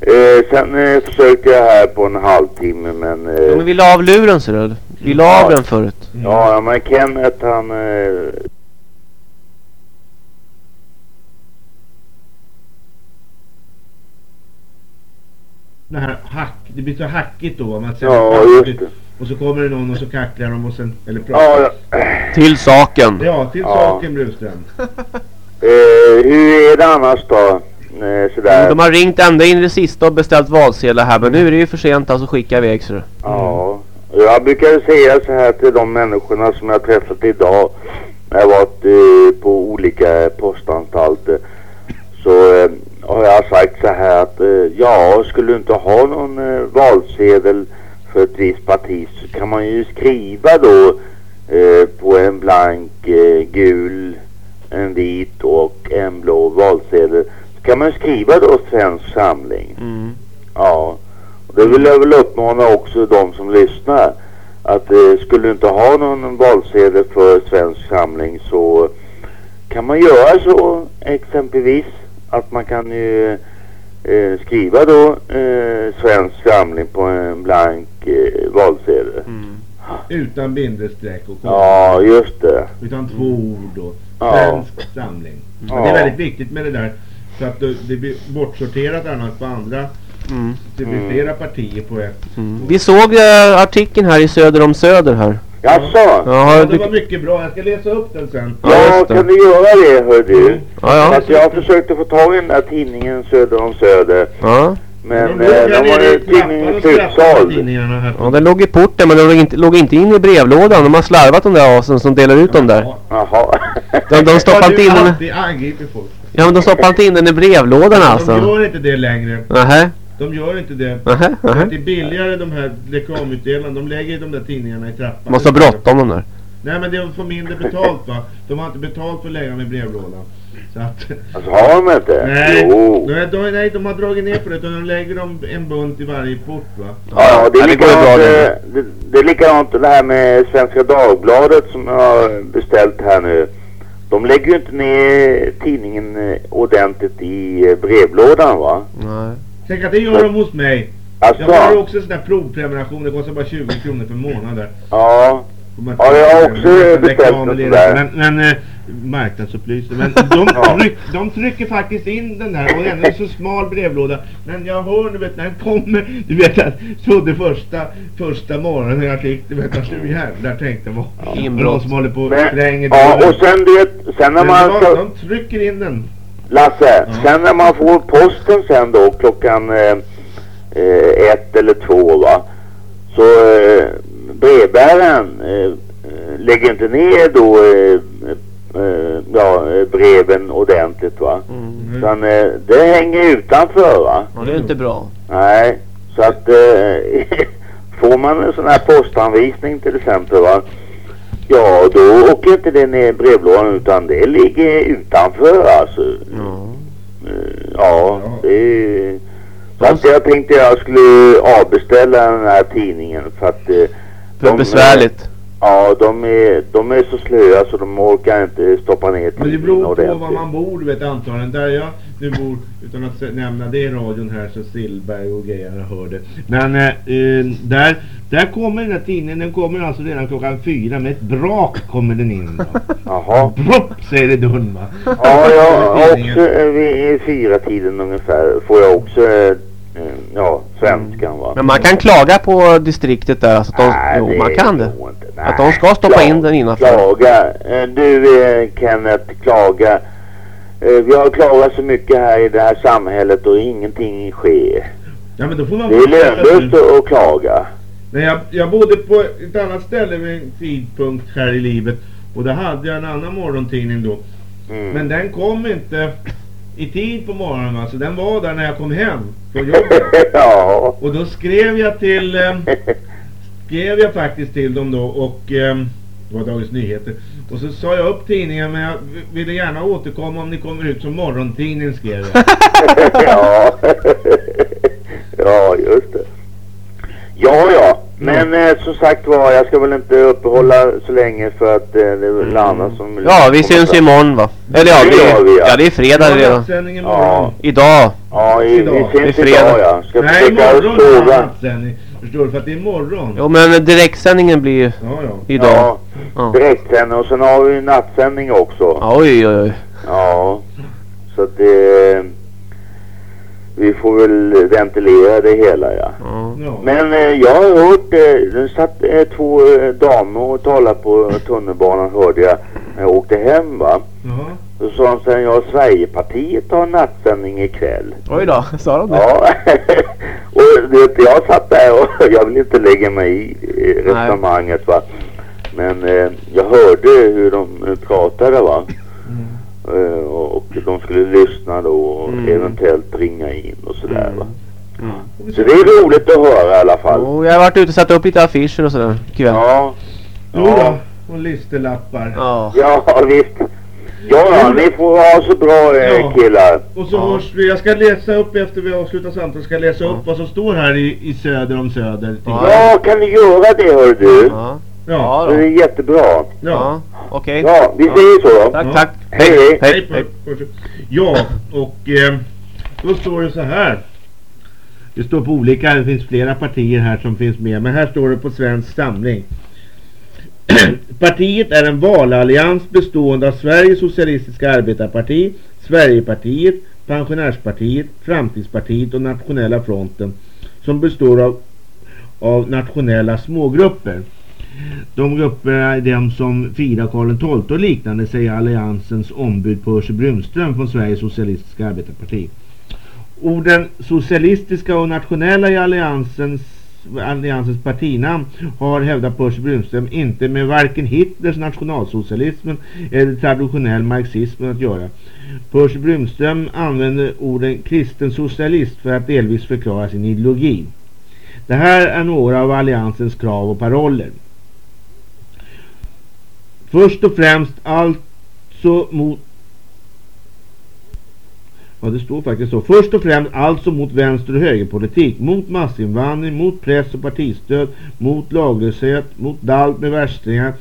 eh, sen eh, försökte jag här på en halvtimme men... Eh, Ja, men vi la av luren ser du. Vi la av den förut. Ja, men Kenneth han... Eh, Det här hack, det blir så hackigt då. Man säger Ja, hackigt, just det. Och så kommer det någon och så kacklar de och sen, eller pratar. Ja, Till saken. Ja, till Ja. saken Bruström. eh, hur är det annars då? Eh, sådär. De har ringt ända in i det sista och beställt valsedlar här men nu är det ju för sent alltså skicka iväg så. Ja, jag brukar säga så här till de människorna som jag träffat idag. när Jag varit eh, på olika postanstalter. Så eh, har jag sagt så här att eh, ja, skulle du inte ha någon eh, valsedel för ett visst parti så kan man ju skriva då eh, på en blank eh, gul, en vit och en blå valsedel. Så kan man skriva då Svensk Samling. Ja, och det vill jag väl uppmana också de som lyssnar. Att eh, skulle du inte ha någon valsedel för Svensk Samling så kan man göra så exempelvis att man kan ju eh, skriva då eh, Svensk Samling på en blank eh, valsedel. Utan bindestreck och komma. Ja, just det. Utan två ord och Ja. svensk samling. Ja. Det är väldigt viktigt med det där. Så att det, det blir bortsorterat annars på andra. Mm. Det blir Mm. flera partier på ett. Vi såg eh, artikeln här i Söder om Söder här. Jaså? Ja, har Ja, det var mycket bra. Jag ska läsa upp den sen. Ja, kan du göra det hör du? Ja, ja. Att jag försökte få tag i den där tidningen Söder om Söder. Ja. Men De eh, låg där de var ju tidningen slutsåld. ja, den låg i porten men den låg inte, låg inte in i brevlådan. De har slarvat de där asen som delar ut dem där. Jaha. De, de stoppar Har inte in den... alltid angripit folk? Ja men de stoppar inte in den i brevlådan De alltså. gör inte det längre. Nähä. De gör inte det. Nähä, nähä. att det är billigare de här reklamutdelarna. De lägger de där tidningarna i trappan. Måste ha bråttom de där. Nej men de får mindre betalt va. De har inte betalt för att lägga dem i brevlådan. Så att... Alltså har de inte? Nej, Jo. nej, de, nej, de har dragit ner på det. utan De lägger dem en bunt i varje port va. Ja, det är, Ja, det bra likadant, det. det, det är likadant det här med Svenska Dagbladet som jag har beställt här nu. De lägger ju inte ner tidningen eh, ordentligt i eh, brevlådan va? Nej. Tänk att det gör de hos mig. Alltså? Jag har också en sån där provprenumeration. Det kostar bara 20 kronor per månad där. Ja. Ja, jag har också reklam beställt eller en det. sån där. Men, men eh, marknadsupplysning. Men de, Ja. tryck, de trycker faktiskt in den här och ändå är det så smal brevlåda. Men jag hör du vet när den kommer. Du vet jag trodde första, första morgonen när jag fick du vet att nu jävlar tänkte jag vad. Ja. Inbrott. Som håller på och Men, ja, och sen du vet, sen när Men man de, ska... de trycker in den. Lasse, sen när man får posten sen då klockan eh, eh, ett eller två va. Så eh, brevbäraren eh, eh, lägger inte ner då eh, eh, ja, breven ordentligt va. Mm. Utan eh, det hänger utanför va. Ja, det är inte bra. Nej, så att eh, får man en sån här postanvisning till exempel va. Ja, då åker inte det ner i brevlådan utan det ligger utanför alltså. Eh, Ja, det. Så att jag tänkte jag skulle avbeställa den här tidningen för att... eh, För de- besvärligt. Ja, de är, de är så slöa så de orkar inte stoppa ner Men det beror på var man bor, vet antagligen. Där jag nu bor, utan att nämna det i radion här så Sillberg och grejer jag hörde. Men eh, eh, där, där kommer den här tidningen, den kommer alltså redan klockan fyra med ett brak kommer den in. va. Jaha. Bropp säger det dun va. Ja, jag också vid fyra tiden ungefär får jag också, eh, eh, ja, svenskan va. Men man kan klaga på distriktet där. Alltså att de, Nej, jo, man kan det. inte. Att de ska stoppa in den innanför. Klaga. Eh, Du eh, Kenneth, klaga. Eh, Vi har klagat så mycket här i det här samhället och ingenting sker. Ja men då får man Det är lönlöst att- att klaga. Nej, jag, jag bodde på ett annat ställe vid en tidpunkt här i livet. Och där hade jag en annan morgontidning då. Mm. Men den kom inte i tid på morgonen va. Så den var där när jag kom hem från jobbet. ja. Och då skrev jag till... Eh, skrev jag faktiskt till dem då och... Eh, det var Dagens Nyheter. Och så sa jag upp tidningen men jag ville gärna återkomma om ni kommer ut som morgontidning skrev jag. ja. ja, just det. Ja, ja. Men eh, som sagt var, jag ska väl inte uppehålla så länge för att eh, det är väl annat som... Ja, vi syns ju imorgon va? Eller ja, Det det, vi, ja. ja det är fredag Ja, redan. Ja. Idag. Ja, i, Idag. vi Det är ses fredag. idag ja. Ska Nej, försöka imorgon är det sova. nattsändning. Förstår du? För att det är imorgon. Jo men direktsändningen blir ju Ja, ja. idag. Ja, Ja. direktsändning och sen har vi nattsändning också. Ja, Oj oj oj. Ja, så att det... Vi får väl ventilera det hela ja. Ja. Men eh, jag har hört, eh, det satt eh, två eh, damer och talade på tunnelbanan hörde jag när jag åkte hem va. Jaha. Då sa de sen, ja Sverigepartiet har nattsändning ikväll. Oj då, sa de det? Ja, och du vet, jag satt där och jag vill inte lägga mig i resonemanget va. Men eh, jag hörde hur de eh, pratade va. Eh, och, de skulle lyssna då och Mm. eventuellt ringa in och sådär va. Mm. Så det är roligt att höra i alla fall. Jo, jag har varit ute och satt upp lite affischer och sådär ikväll. Ja. Jo då. Och listelappar. Ja. Ja visst. Ja, ja ni får ha så bra eh, Ja. killar. Och så hörs vi. Jag ska läsa upp efter vi avslutar samtalet. Ska jag läsa upp vad som står här i, i söder om söder. Ja, kan ni göra det hör du? Ja. Ja. Det är jättebra. Ja. Ja, okej. Ja, vi säger så då. Tack, Ja. tack. Hej, hej. Hej, hej. Ja, och eh, då står det så här. Det står på olika, det finns flera partier här som finns med. Men här står det på Svensk Samling. Partiet är en valallians bestående av Sveriges Socialistiska Arbetarparti, Sverigepartiet, Pensionärspartiet, Framtidspartiet och Nationella Fronten som består av, av nationella smågrupper. De grupperna eh, är de som firar Karl XII och liknande, säger alliansens ombud Percy Brunström från Sveriges Socialistiska Arbetarparti. Orden socialistiska och nationella i alliansens, alliansens partinamn har hävdat Percy Brunström inte med varken Hitlers nationalsocialismen eller traditionell marxismen att göra. Percy Brunström använder orden kristen socialist för att delvis förklara sin ideologi. Det här är några av alliansens krav och paroller. Först och främst alltså mot Ja, det står faktiskt så. Först och främst alltså mot vänster och högerpolitik, mot massinvandring, mot press och partistöd, mot laglöshet, mot dalt med värstingar,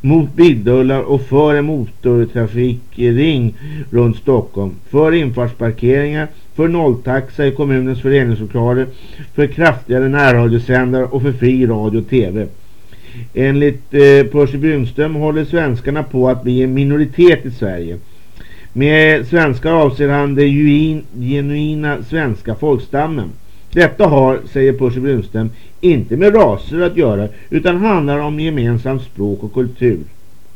mot bildullar och för en motortrafikring runt Stockholm, för infartsparkeringar, för nolltaxa i kommunens föreningslokaler, för kraftigare närradiosändare och för fri radio och tv. Enligt eh, Percy Brunström håller svenskarna på att bli en minoritet i Sverige. Med svenskar avser han den genuina svenska folkstammen. Detta har, säger Percy Brunström, inte med raser att göra utan handlar om gemensamt språk och kultur.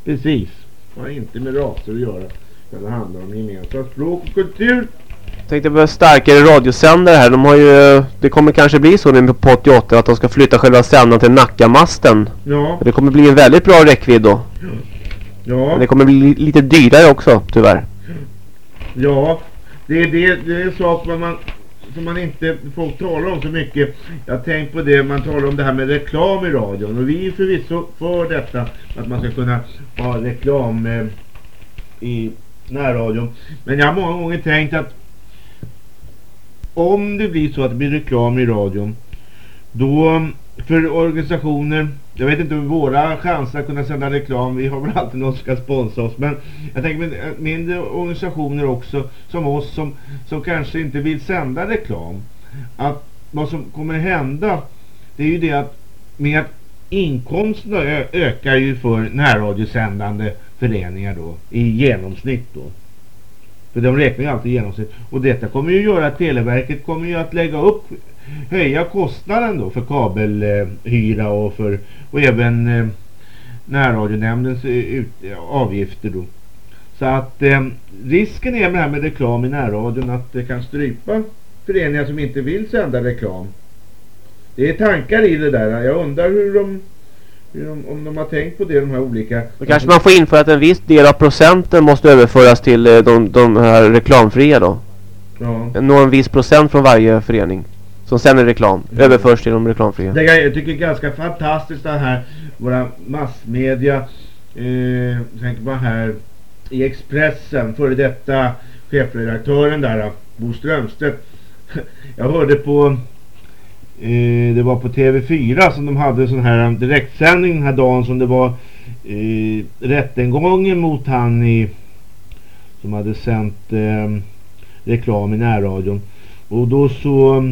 Precis. Det har inte med raser att göra. utan Det handlar om gemensamt språk och kultur. Tänkte på starkare radiosändare här. De har ju, det kommer kanske bli så nu på 88 att de ska flytta själva sändaren till Nackamasten. Ja. Det kommer bli en väldigt bra räckvidd då. Ja. Men det kommer bli li- lite dyrare också, tyvärr. Ja, det är, det, det är sak som man, som man inte folk talar om så mycket. Jag tänkt på det, man talar om det här med reklam i radion. Och vi är förvisso för detta, att man ska kunna ha reklam eh, i närradion. Men jag har många gånger tänkt att om det blir så att det blir reklam i radion, då för organisationer, jag vet inte om våra chanser att kunna sända reklam, vi har väl alltid någon som ska sponsra oss, men jag tänker med mindre organisationer också, som oss som, som kanske inte vill sända reklam, att vad som kommer hända, det är ju det att med att inkomsterna ökar ju för närradiosändande föreningar då, i genomsnitt då. För de räknar ju alltid genomsnitt. Och detta kommer ju göra att Televerket kommer ju att lägga upp, höja kostnaden då för kabelhyra och för, och även eh, närradionämndens eh, ut, eh, avgifter då. Så att eh, risken är med det här med reklam i närradion att det kan strypa föreningar som inte vill sända reklam. Det är tankar i det där. Jag undrar hur de, de om de har tänkt på det, de här olika... Då kanske man får införa att en viss del av procenten måste överföras till eh, de, de här reklamfria då. Ja. Nå en viss procent från varje förening som sänder reklam överförs till de reklamfria. Det är, jag tycker det är ganska fantastiskt det här, våra massmedia, eh, tänker man här i Expressen, före detta chefredaktören där, Bo Strömstedt. Jag hörde på, eh, det var på TV4 som de hade sån här direktsändning den här dagen som det var eh, rättegången mot han i, som hade sänt eh, reklam i närradion. Och då så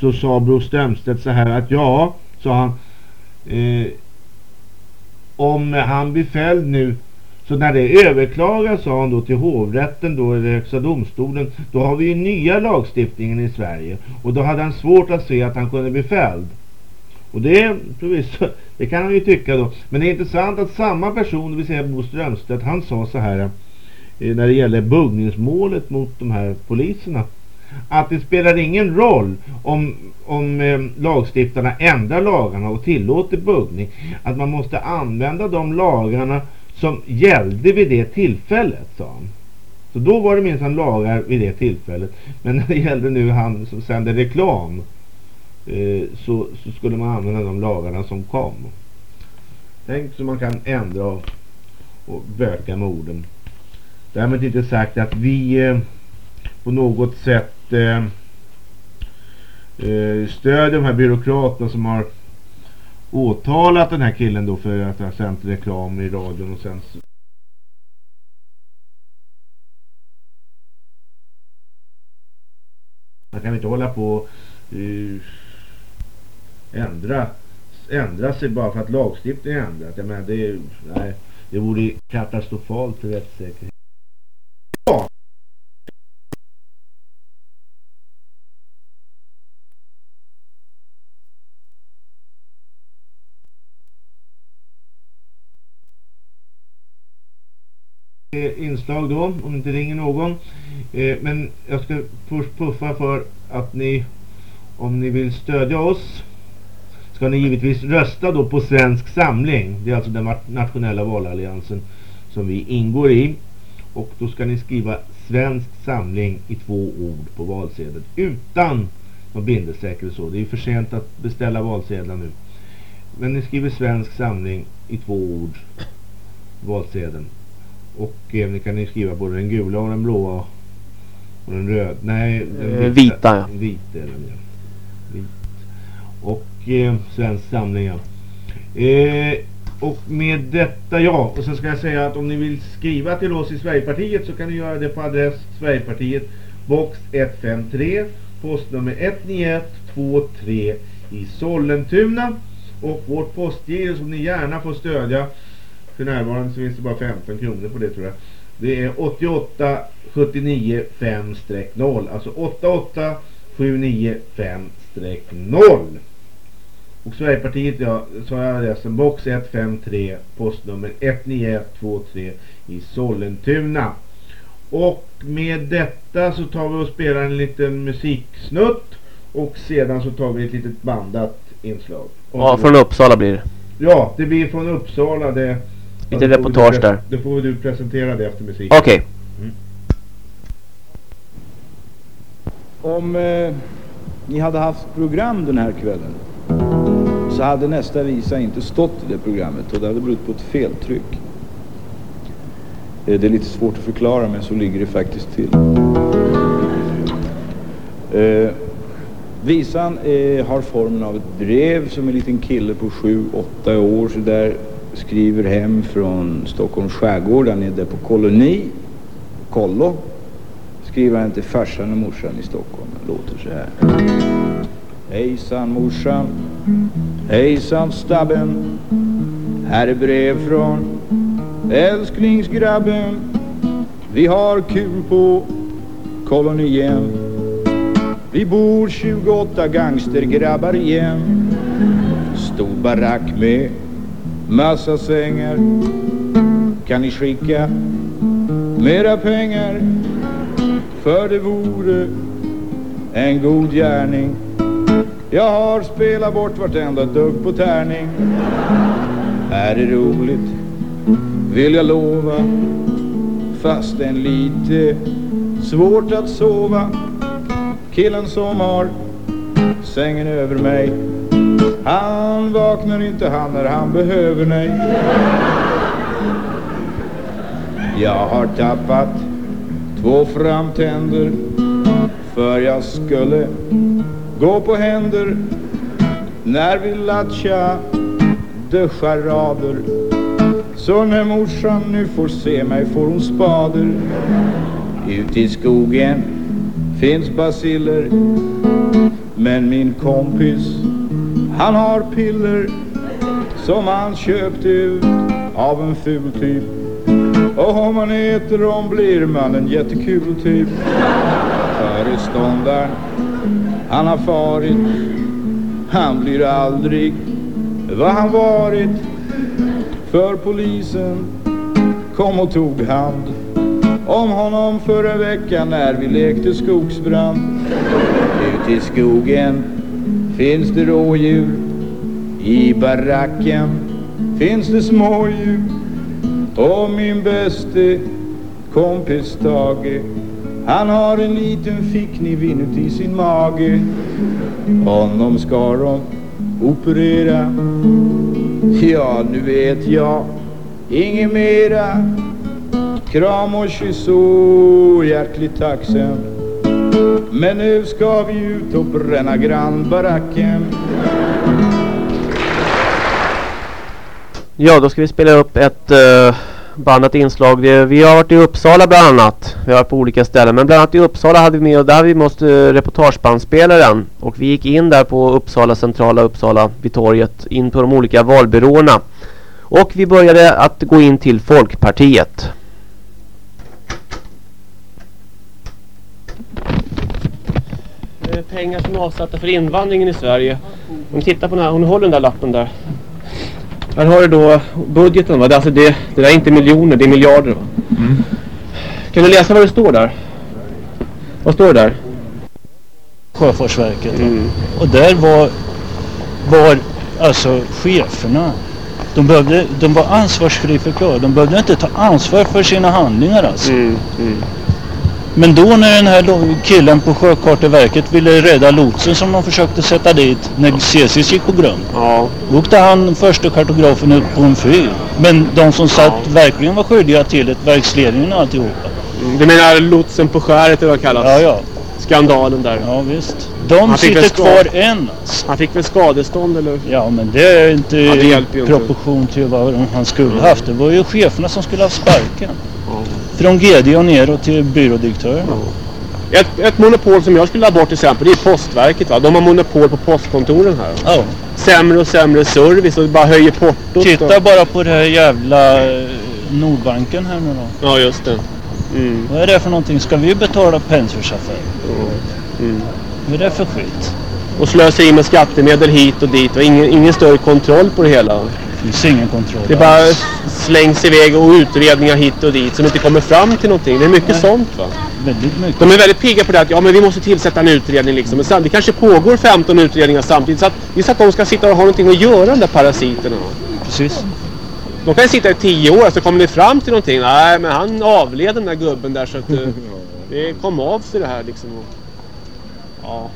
så sa Bror Strömstedt så här att ja, sa han eh, om han blir fälld nu så när det överklagas sa han då till hovrätten då eller högsta domstolen då har vi ju nya lagstiftningen i Sverige. Och då hade han svårt att se att han kunde bli fälld. Och det, det kan han ju tycka då. Men det är intressant att samma person, det vill säga Bo Strömstedt han sa så här eh, när det gäller buggningsmålet mot de här poliserna. Att det spelar ingen roll om, om eh, lagstiftarna ändrar lagarna och tillåter buggning. Att man måste använda de lagarna som gällde vid det tillfället, sa han. Så då var det minsann lagar vid det tillfället. Men när det gällde nu han som sände reklam eh, så, så skulle man använda de lagarna som kom. Tänk så man kan ändra och, och böka med orden. Därmed inte sagt att vi eh, på något sätt eh, eh, stödjer de här byråkraterna som har åtalat den här killen då för att ha sänt reklam i radion och sen man kan inte hålla på och ändra ändra sig bara för att lagstiftningen är ändrat. Jag menar, det, är- nej, det vore katastrofalt för rättssäkerhet. Ja. Eh, inslag då, om det inte ringer någon. Eh, men jag ska först puffa för att ni, om ni vill stödja oss, ska ni givetvis rösta då på Svensk Samling. Det är alltså den nationella valalliansen som vi ingår i. Och då ska ni skriva Svensk Samling i två ord på valsedeln utan någon bindestreck eller så. Det är för sent att beställa valsedlar nu. Men ni skriver Svensk Samling i två ord på valsedeln. Och eh, ni kan ni skriva både den gula och den blåa och den röda. Nej, den Eh, vita, ja. Vit är den ja. Vit. Och eh, Svensk Samling ja. Eh, och med detta ja, och sen ska jag säga att om ni vill skriva till oss i Sverigepartiet så kan ni göra det på adress Sverigepartiet box 153 postnummer 19123 i Sollentuna och vårt postgiro som ni gärna får stödja för närvarande så finns det bara 15 kronor på det tror jag det är 88 79 5-0 alltså 88 79 5-0 och Sverigepartiet, ja, så har jag adressen box 153, postnummer 19123 i Sollentuna. Och med detta så tar vi och spelar en liten musiksnutt och sedan så tar vi ett litet bandat inslag. Ja, från Uppsala blir det. Ja, det blir från Uppsala. Det, Lite Ja, reportage där. Då får du presentera det efter musik. Okej. Mm. Om eh, ni hade haft program den här kvällen så hade nästa visa inte stått i det programmet och det hade berott på ett feltryck. Eh, det är lite svårt att förklara men så ligger det faktiskt till. Eh, visan eh, har formen av ett brev som en liten kille på 7-8 år så där skriver hem från Stockholms skärgård. Han är där på koloni, kollo skriver han till farsan och morsan i Stockholm. Det låter så här. Hejsan morsan, hejsan stabben. Här är brev från älsklingsgrabben. Vi har kul på kolonien. Vi bor 28 gangstergrabbar igen. Stor barack med massa sängar. Kan ni skicka mera pengar? För det vore en god gärning. Jag har spelat bort vartenda dugg på tärning. Är det roligt? Vill jag lova Fast en lite svårt att sova? Killen som har sängen över mig. Han vaknar inte han när han behöver mig. Jag har tappat två framtänder för jag skulle gå på händer när vi latchade charader så när morsan nu får se mig får hon spader. Ute i skogen finns basiller men min kompis han har piller som han köpt ut av en ful typ. Och om man äter dem blir man en jättekul typ. Föreståndaren Han har farit Han blir aldrig vad han varit. För polisen kom och tog hand om honom förra veckan när vi lekte skogsbrand. Ute i skogen finns det rådjur I baracken? Finns det smådjur? Och min bäste kompis Tage Han har en liten fickniv inuti sin mage. Honom ska de operera. Ja, nu vet jag inget mera. Kram och kyss och hjärtligt tacksam men nu ska vi ut och bränna grannbaracken Ja, då ska vi spela upp ett eh, uh, bandat inslag. Vi, vi har varit i Uppsala bland annat. Vi har varit på olika ställen. Men bland annat i Uppsala hade vi med och där vi måste uh, reportagebandspelaren. Och vi gick in där på Uppsala centrala Uppsala vid torget. In på de olika valbyråerna. Och vi började att gå in till Folkpartiet. Det är pengar som är avsatta för invandringen i Sverige. Om ni tittar på den här, hon håller den där lappen där. Här har du då budgeten va? Det, är alltså det, det där är inte miljoner, det är miljarder va? Kan du läsa vad det står där? Vad står det där? Sjöfartsverket. Och där var, var alltså cheferna. De, behövde, de var ansvarsfri förklarade. De behövde inte ta ansvar för sina handlingar alltså. Men då när den här killen på Sjökarteverket ville rädda lotsen som de försökte sätta dit när Cesis gick på grund. Ja. Då åkte han första kartografen ut på en fyr. Men de som satt verkligen var skyldiga till ett, verksledningen och alltihopa. Du menar lotsen på skäret eller vad det kallas? Ja, ja. Skandalen där. Ja, visst. De Han sitter kvar än. Han fick väl skadestånd eller? Ja, men det är inte Ja, det i proportion till vad han skulle haft. Det var ju cheferna som skulle ha sparken. Från GD och neråt till byrådirektören. Ett, ett monopol som jag skulle ha bort till exempel det är Postverket va? De har monopol på postkontoren här. Ja. Sämre och sämre service och bara höjer portot. Titta och... bara på det här jävla eh, Nordbanken här nu då. Ja just det. Mm. Vad är det för någonting? Ska vi betala Pensers affär? Mm. Vad är det för skit? Och slösa in med skattemedel hit och dit och ingen, ingen större kontroll på det hela. Det finns ingen kontroll Det bara slängs iväg och utredningar hit och dit som inte kommer fram till någonting. Det är mycket Nej. sånt va? Väldigt mycket. De är väldigt pigga på det att ja, men vi måste tillsätta en utredning liksom. Men sen, det kanske pågår 15 utredningar samtidigt. Så att, så att de ska sitta och ha någonting att göra de där parasiterna. Precis. De kan ju sitta i tio år så kommer ni fram till någonting. Nej men han avled den där gubben där så att eh, det kom av sig det här liksom. Ja.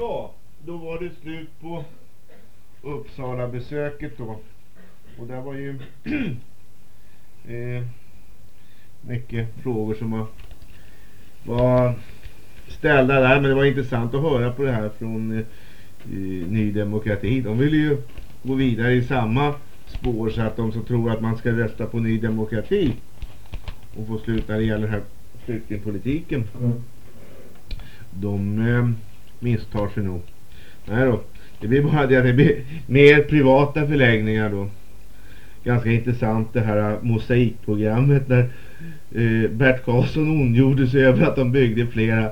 Ja, då var det slut på Uppsala besöket då. Och där var ju eh, mycket frågor som var, var ställda där. Men det var intressant att höra på det här från eh, Ny Demokrati. De vill ju gå vidare i samma spår så att de som tror att man ska rösta på Ny Demokrati och få slut när det gäller den här flyktingpolitiken. Mm. De eh, misstar sig nog. Nej då. Det blir bara det det blir mer privata förläggningar då. Ganska intressant det här mosaikprogrammet där eh, Bert Karlsson ondgjorde sig över att de byggde flera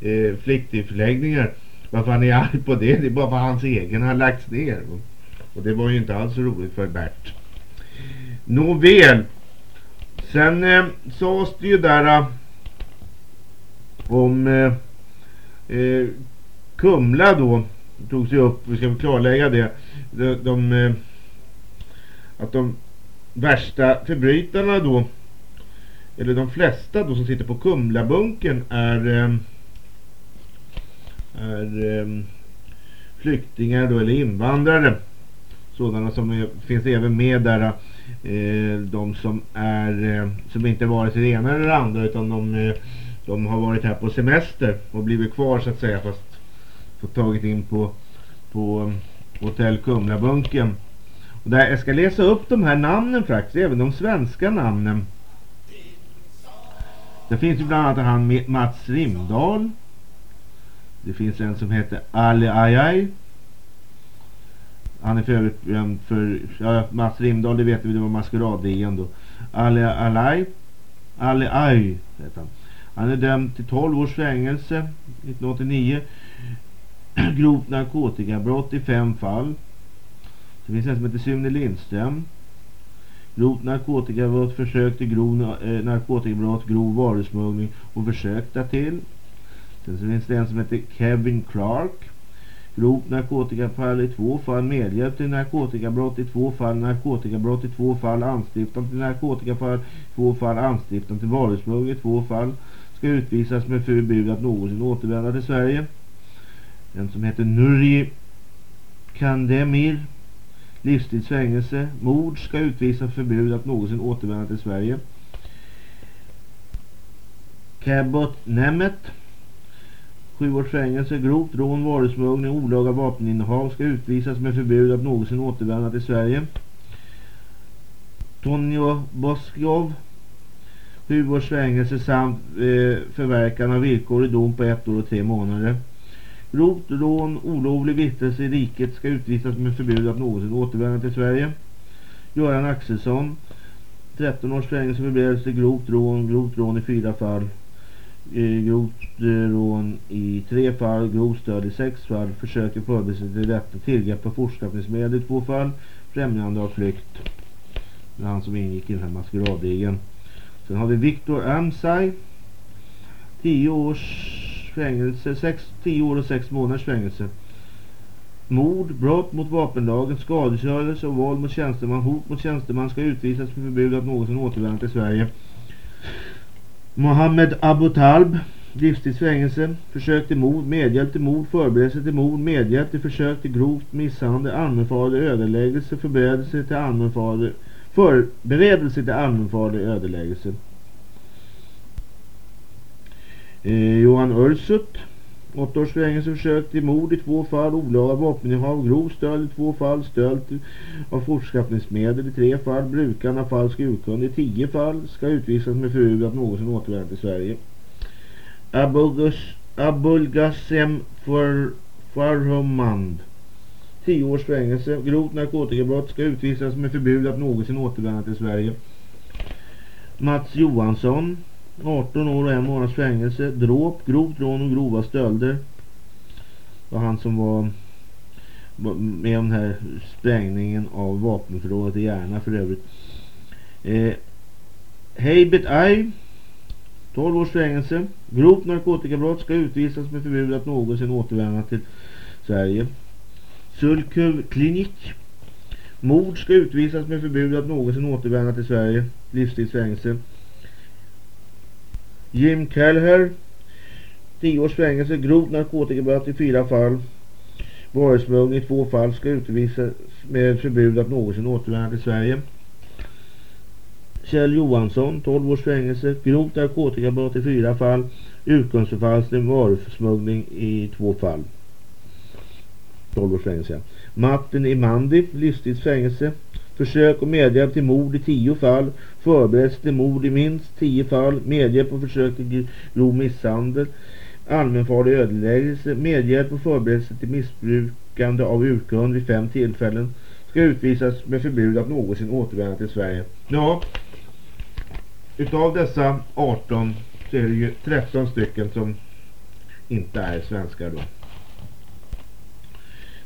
eh, flyktingförläggningar. Varför han är arg på det? Det är bara för hans egen har lagts ner. Och det var ju inte alls roligt för Bert. Nåväl. Sen eh, sades det ju där eh, om eh, eh Kumla då tog sig upp, vi ska klarlägga det. De, de, eh, att de värsta förbrytarna då eller de flesta då som sitter på Kumlabunken är eh, är eh, flyktingar då eller invandrare sådana som är, finns även med där eh, de som är eh, som inte varit det ena eller det andra utan de, eh, de har varit här på semester och blivit kvar så att säga fast fått tagit in på på um, hotell Kumlabunken och där jag ska läsa upp de här namnen faktiskt även de svenska namnen det finns ju bland annat han Mats Rimdahl. det finns en som heter Ali Ayay han är för övrigt berömd för ja, Mats Rimdahl, det vet vi, det var maskerad då. Ali Alay Ali Ay heter han. Han är dömd till 12 års fängelse 1989. Grovt narkotikabrott i fem fall. Det finns en som heter Sune Lindström. Grovt narkotikabrott, försök till grov eh, narkotikabrott, grov varusmuggling och försök därtill. Sen så finns det en som heter Kevin Clark. Grovt narkotikafall i två fall, medhjälp till narkotikabrott i två fall, narkotikabrott i två fall, anstiftan till narkotikafall i två fall, anstiftan till varusmuggling i två fall. Ska utvisas med förbud att någonsin återvända till Sverige. Den som heter Nuri Kandemir. Livstidsfängelse. Mord ska utvisa förbud att någonsin återvända till Sverige. Cabot Nemeth. Sju års fängelse, grovt rån, varusmuggling, olaga vapeninnehav ska utvisas med förbud att någonsin återvända till Sverige. Tonjo Boskov. Sju års fängelse samt eh, förverkan av villkorlig dom på ett år och tre månader. Grovt rån, olovlig vistelse i riket ska utvisas med förbud att någonsin återvända till Sverige. Göran Axelsson. 13 års fängelse för beredelse, grovt rån, grovt rån i fyra fall eh, grovt eh, rån i tre fall, grovt stöd i sex fall, försök i förbereda sig till detta, tillgrepp av fortskaffningsmedel i två fall, främjande av flykt. Det är han som ingick i den här maskeradegen. Sen har vi Viktor Amsay. 10 års fängelse, 6, 10 år och 6 månaders fängelse. Mord, brott mot vapenlagen, skadegörelse och våld mot tjänsteman, hot mot tjänsteman ska utvisas för förbud att någonsin återvända till Sverige. Mohammed Abu Talb livstidsfängelse, försök till mord, medhjälp till mord, förberedelse till mord, medhjälp till försök till grovt misshandel, allmänfarlig ödeläggelse, förberedelse till allmänfarlig förberedelse till allmänfarlig ödeläggelse. Eh, Johan Ölsut, 8 års fängelse försök till mord i två fall, olaga vapeninnehav, grov stöld i två fall, stöld av fortskaffningsmedel i tre fall, Brukarna falsk urkund i tio fall, ska utvisas med förbud att någonsin återvända till Sverige. Abulgasem för Farhumand. 10 års fängelse, grovt narkotikabrott ska utvisas med förbud att någonsin återvända till Sverige. Mats Johansson 18 år och en månads fängelse, dråp, grovt rån och grova stölder. Det var han som var med om den här sprängningen av vapenförrådet i Järna för övrigt. Eh, Heibet Ay 12 års fängelse. Grovt narkotikabrott ska utvisas med förbud att någonsin återvända till Sverige. Sulkuv klinik. Mord ska utvisas med förbud att någonsin återvända till Sverige. Livstidsfängelse. Jim Kelleher. 10 års fängelse. Grovt narkotikabrott i fyra fall. Varusmuggling i två fall ska utvisas med förbud att någonsin återvända till Sverige. Kjell Johansson, 12 års fängelse, grovt narkotikabrott i fyra fall, utgångsförfalskning, varusmuggling i två fall. 12 års fängelse. Martin Imandi, livstidsfängelse, försök och medhjälp till mord i 10 fall, förberedelse till mord i minst 10 fall, medhjälp och försök till grov misshandel, allmänfarlig ödeläggelse, medhjälp och förberedelse till missbrukande av urkund vid fem tillfällen ska utvisas med förbud att någonsin återvända till Sverige. Ja, utav dessa 18 så är det ju 13 stycken som inte är svenskar då.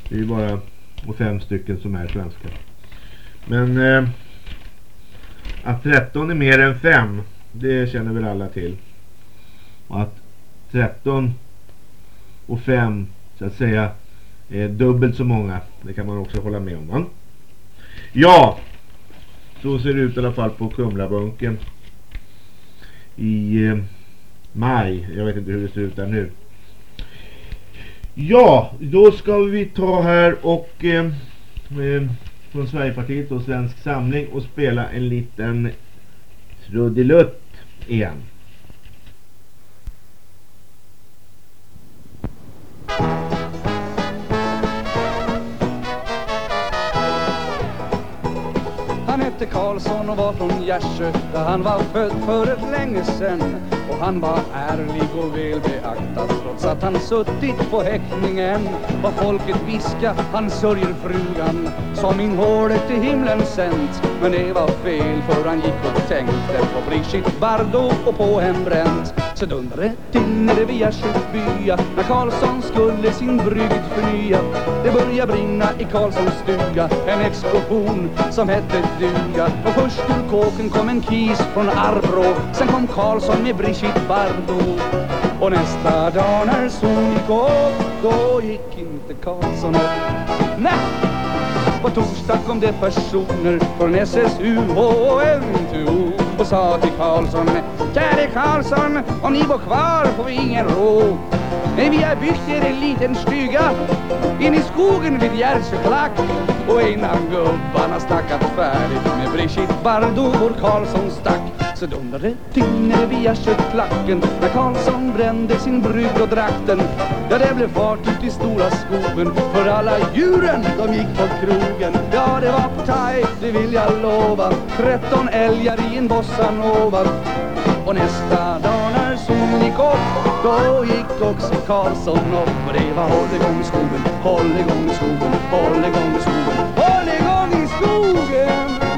Det är ju bara och fem stycken som är svenskar. Men eh, att 13 är mer än 5 det känner väl alla till. Och att 13 och 5 så att säga är dubbelt så många. Det kan man också hålla med om. Va? Ja, så ser det ut i alla fall på Kumlabunken i eh, maj. Jag vet inte hur det ser ut där nu. Ja, då ska vi ta här och eh, eh, från Sverigepartiet och Svensk Samling och spela en liten trudelutt igen. Hette Karlsson och var från Gärsö där han var född för ett länge sen och han var ärlig och väl beaktad trots att han suttit på häktningen. Vad folket viska han sörjer frugan som min hålet till himlen sänt men det var fel för han gick och tänkte på Brigitte Bardot och på hembränt. Så dundrade tingrade vid Gärsös bya när Karlsson skulle sin brygd förnya. Det började brinna i Karlssons stuga en explosion som hette du duga och först ur kåken kom en kis från Arbro sen kom Karlsson med Brigitte Bardot. Och nästa dag när solen gick upp då gick inte Karlsson upp. Nej! På torsdag kom det personer från SSU och NTO och sa till Karlsson Käre Karlsson, om ni bor kvar får vi ingen ro men vi har byggt er en liten stuga in i skogen vid Gärsöklack och innan gubbarna snackat färdigt med Brigitte Bardot vår Karlsson stack så dundrade tinner via köttklacken när Karlsson brände sin brygd och drakten. Ja, det blev fart ut i stora skogen för alla djuren de gick på krogen. Ja, det var tajt, det vill jag lova. 13 älgar i en bossanova. Och nästa dag när solen gick upp, då gick också Karlsson upp. Och det var håll igång i skogen, håll igång i skogen, håll igång i skogen, håll igång i skogen.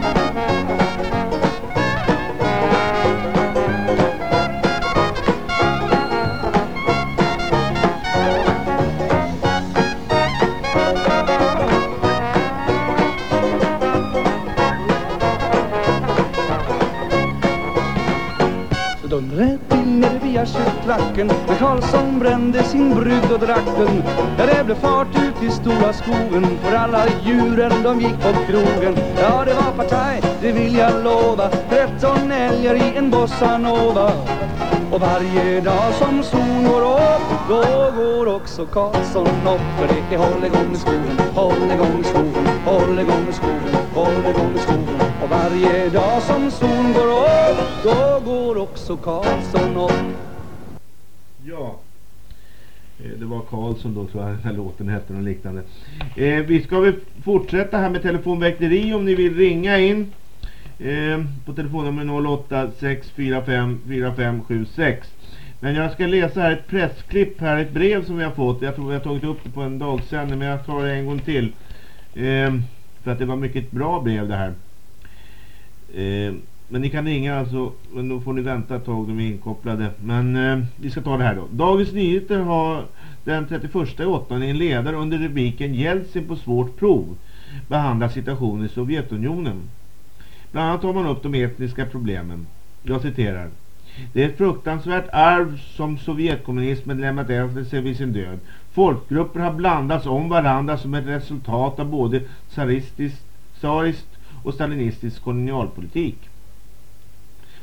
Så dundrade tinner via köttklacken när Karlsson brände sin brygd och drakten. Ja, det blev fart ut i stora skogen för alla djuren de gick på krogen. Ja, det var partaj, det vill jag lova. 13 älgar i en bossanova. Och varje dag som solen går upp, då går också Karlsson upp. För det är håll igång i skogen, håll igång i skogen, håll igång i skogen, håll igång i skogen. Och varje dag som solen går upp, då går också Karlsson upp. Ja. Eh, det var Karlsson då tror jag den här låten hette och liknande. Eh, vi ska väl fortsätta här med telefonväkteri om ni vill ringa in. Eh, på telefonnummer 08 645 4576. Men jag ska läsa här ett pressklipp här, ett brev som vi har fått. Jag tror vi har tagit upp det på en dagsändning men jag tar det en gång till. Eh, för att det var mycket bra brev det här. Eh, men ni kan ringa alltså, men då får ni vänta ett tag, de är inkopplade. Men eh, vi ska ta det här då. Dagens Nyheter har den 31 augusti i en ledare under rubriken Jeltsin på svårt prov behandlar situationen i Sovjetunionen. Bland annat tar man upp de etniska problemen. Jag citerar. Det är ett fruktansvärt arv som Sovjetkommunismen lämnat efter sig vid sin död. Folkgrupper har blandats om varandra som ett resultat av både tsaristisk, tsarist och stalinistisk kolonialpolitik.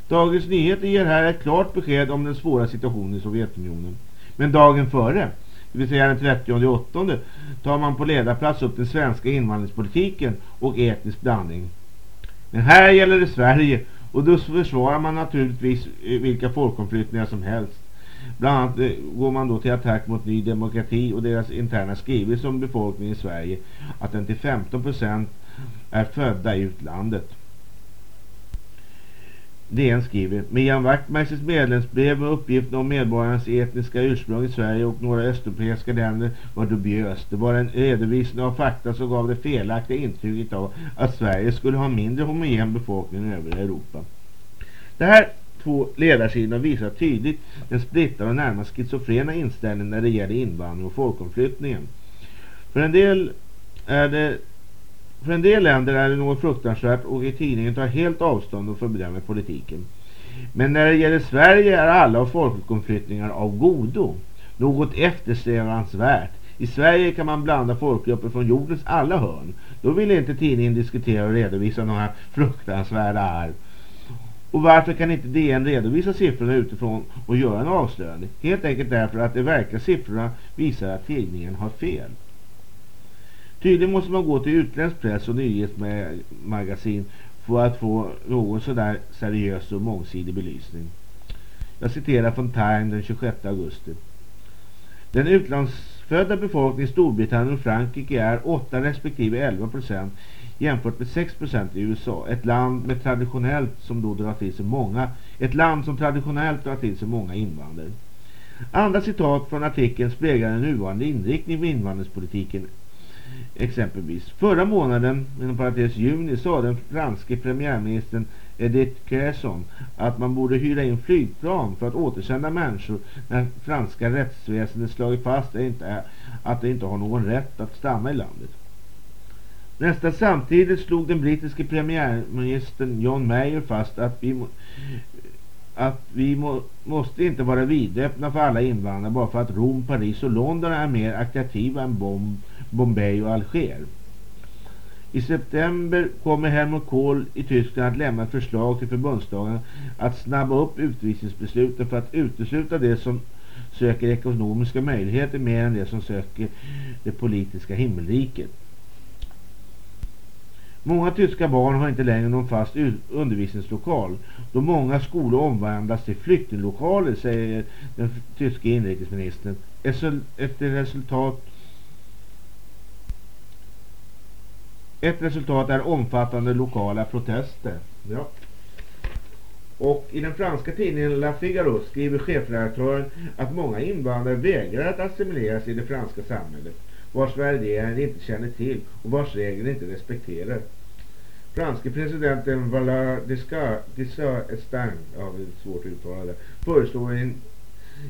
Dagens Nyheter ger här ett klart besked om den svåra situationen i Sovjetunionen. Men dagen före, det vill säga den 30 8 tar man på ledarplats upp den svenska invandringspolitiken och etnisk blandning. Men här gäller det Sverige och då försvarar man naturligtvis eh, vilka folkomflyttningar som helst. Bland annat eh, går man då till attack mot Ny Demokrati och deras interna skrivelse om befolkningen i Sverige att den till 15% är födda i utlandet. DN skriver, med Jan Wachtmeisters medlemsbrev med uppgifter om medborgarnas etniska ursprung i Sverige och några östeuropeiska länder var dubiöst. Det var en redovisning av fakta som gav det felaktiga intrycket av att Sverige skulle ha mindre homogen befolkning än övriga Europa. Det här två ledarsidorna visar tydligt den splittrade och närmast schizofrena inställningen när det gäller invandring och folkomflyttningen. För en del är det för en del länder är det något fruktansvärt och i tidningen tar helt avstånd och fördömer politiken. Men när det gäller Sverige är alla folkomflyttningar av godo. Något eftersträvansvärt. I Sverige kan man blanda folkgrupper från jordens alla hörn. Då vill inte tidningen diskutera och redovisa några fruktansvärda arv. Och varför kan inte DN redovisa siffrorna utifrån och göra en avslöjande? Helt enkelt därför att de verkliga siffrorna visar att tidningen har fel. Tydligen måste man gå till utländsk press och nyhetsmagasin för att få någon sådär seriös och mångsidig belysning. Jag citerar från Time den 26 augusti. Den utlandsfödda befolkningen i Storbritannien och Frankrike är 8 respektive 11 procent jämfört med 6 procent i USA. Ett land med traditionellt som då drar till sig många ett land som traditionellt drar till sig många invandrare. Andra citat från artikeln speglar den nuvarande inriktningen på invandringspolitiken Exempelvis. Förra månaden, inom parentes juni, sa den franske premiärministern Edith Cresson att man borde hyra in flygplan för att återsända människor när franska rättsväsendet slagit fast att de inte har någon rätt att stanna i landet. Nästan samtidigt slog den brittiske premiärministern John Mayer fast att vi, att vi må, måste inte vara vidöppna för alla invandrare bara för att Rom, Paris och London är mer attraktiva än Bomb Bombay och Alger. I september kommer Helmut Kohl i Tyskland att lämna ett förslag till förbundsdagen att snabba upp utvisningsbesluten för att utesluta det som söker ekonomiska möjligheter mer än det som söker det politiska himmelriket. Många tyska barn har inte längre någon fast undervisningslokal då många skolor omvandlas till flyktinglokaler, säger den tyska inrikesministern. Efter resultat Ett resultat är omfattande lokala protester. Ja. Och i den franska tidningen La Figaro skriver chefredaktören att många invandrare vägrar att assimileras i det franska samhället, vars värderingar de inte känner till och vars regler inte respekterar. Franske presidenten Valar Giscard ja svårt att uttala det, föreslår i en,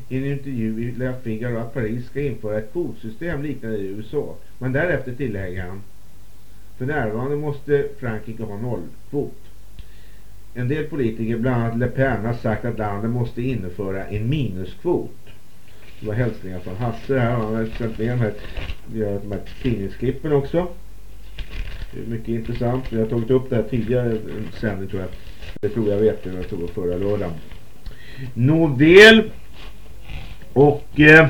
i en intervju i La Figaro att Paris ska införa ett kvotsystem liknande i USA. Men därefter tillägger han för närvarande måste Frankrike ha nollkvot. En del politiker, bland annat Le Pen, har sagt att landet måste införa en minuskvot. Det var hälsningar från Hasse här. Han har sänt med de här, de här tidningsklippen också. Det är mycket intressant. Vi har tagit upp det här tidigare eh, sändning tror jag. Det tror jag vet. Jag tror förra lördagen. Nåväl. Och eh,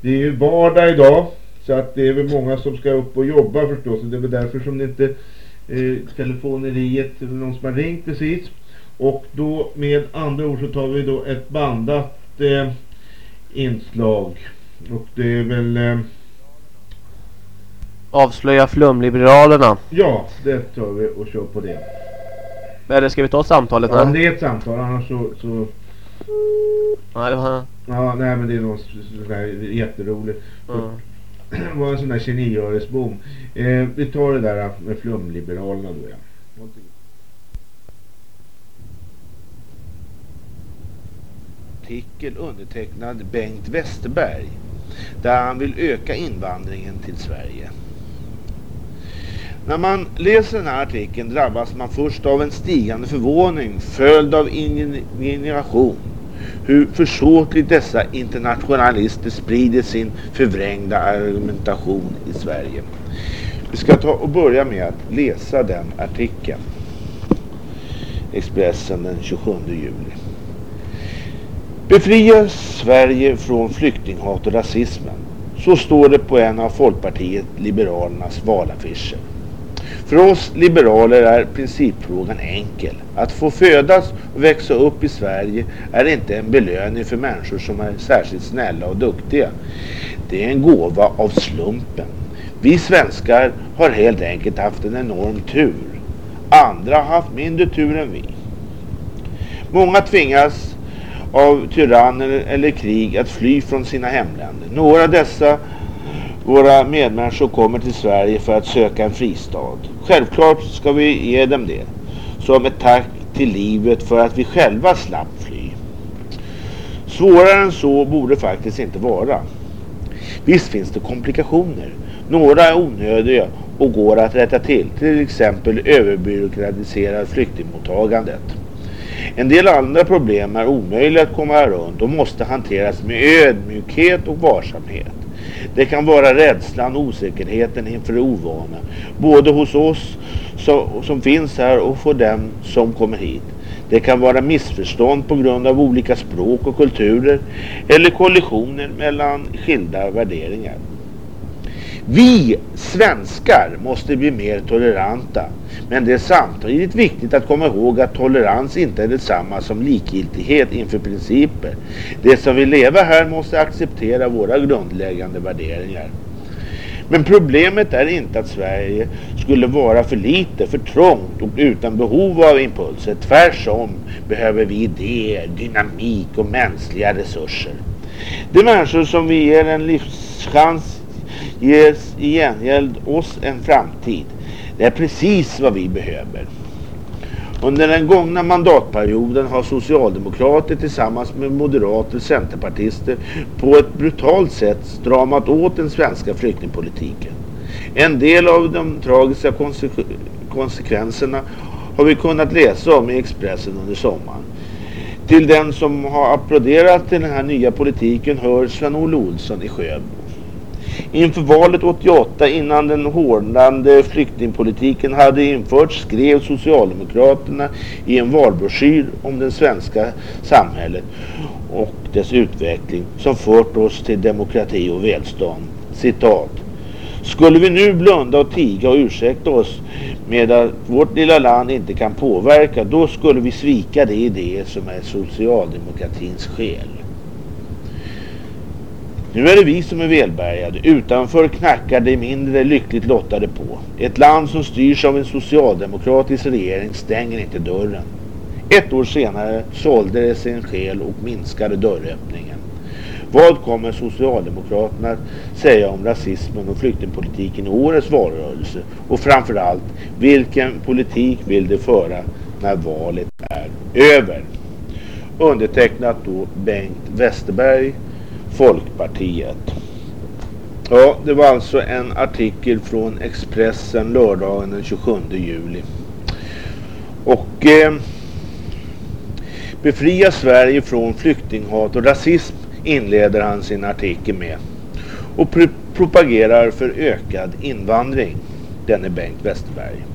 det är ju vardag idag. Så att det är väl många som ska upp och jobba förstås. Och det är väl därför som det inte eh, telefoneriet eller någon som har ringt precis. Och då med andra ord så tar vi då ett bandat eh, inslag. Och det är väl... Eh, Avslöja flumliberalerna. Ja, det tar vi och kör på det. Eller ska vi ta samtalet? Ja, det är ett samtal. Annars så... så... Nej, det var... Ja, nej men det är någon jätteroligt. Mm. Det var en sån där 29-öresbom. Eh, vi tar det där med flumliberalerna då ja. Artikel undertecknad Bengt Westerberg där han vill öka invandringen till Sverige. När man läser den här artikeln drabbas man först av en stigande förvåning följd av indignation. Hur försåtligt dessa internationalister sprider sin förvrängda argumentation i Sverige. Vi ska ta och börja med att läsa den artikeln. Expressen den 27 juli. Befria Sverige från flyktinghat och rasismen. Så står det på en av Folkpartiet Liberalernas valaffischer. För oss liberaler är principfrågan enkel. Att få födas och växa upp i Sverige är inte en belöning för människor som är särskilt snälla och duktiga. Det är en gåva av slumpen. Vi svenskar har helt enkelt haft en enorm tur. Andra har haft mindre tur än vi. Många tvingas av tyranner eller krig att fly från sina hemländer. Några av dessa våra medmänniskor kommer till Sverige för att söka en fristad. Självklart ska vi ge dem det. Som ett tack till livet för att vi själva slapp fly. Svårare än så borde faktiskt inte vara. Visst finns det komplikationer. Några är onödiga och går att rätta till. Till exempel överbyråkratiserad flyktingmottagandet. En del andra problem är omöjliga att komma runt och måste hanteras med ödmjukhet och varsamhet. Det kan vara rädslan och osäkerheten inför det ovana. Både hos oss som, som finns här och för dem som kommer hit. Det kan vara missförstånd på grund av olika språk och kulturer eller kollisioner mellan skilda värderingar. Vi svenskar måste bli mer toleranta. Men det är samtidigt viktigt att komma ihåg att tolerans inte är detsamma som likgiltighet inför principer. Det som vill leva här måste acceptera våra grundläggande värderingar. Men problemet är inte att Sverige skulle vara för lite, för trångt och utan behov av impulser. Tvärsom behöver vi idéer, dynamik och mänskliga resurser. De människor som vi ger en livschans ges i gengäld oss en framtid. Det är precis vad vi behöver. Under den gångna mandatperioden har socialdemokrater tillsammans med moderater och centerpartister på ett brutalt sätt stramat åt den svenska flyktingpolitiken. En del av de tragiska konse konsekvenserna har vi kunnat läsa om i Expressen under sommaren. Till den som har applåderat till den här nya politiken hör Sven-Olle Olsson i Sjöbo. Inför valet 88 innan den hårdnande flyktingpolitiken hade införts skrev Socialdemokraterna i en valbroschyr om det svenska samhället och dess utveckling som fört oss till demokrati och välstånd. Citat. Skulle vi nu blunda och tiga och ursäkta oss med att vårt lilla land inte kan påverka, då skulle vi svika de idéer som är socialdemokratins själ. Nu är det vi som är välbärgade. Utanför knackar de mindre lyckligt lottade på. Ett land som styrs av en socialdemokratisk regering stänger inte dörren. Ett år senare sålde det sin själ och minskade dörröppningen. Vad kommer Socialdemokraterna säga om rasismen och flyktingpolitiken i årets valrörelse? Och framförallt, vilken politik vill de föra när valet är över? Undertecknat då Bengt Westerberg, Folkpartiet. Ja, det var alltså en artikel från Expressen lördagen den 27 juli. Och eh, befria Sverige från flyktinghat och rasism inleder han sin artikel med. Och pr propagerar för ökad invandring. Den är Bengt Westerberg.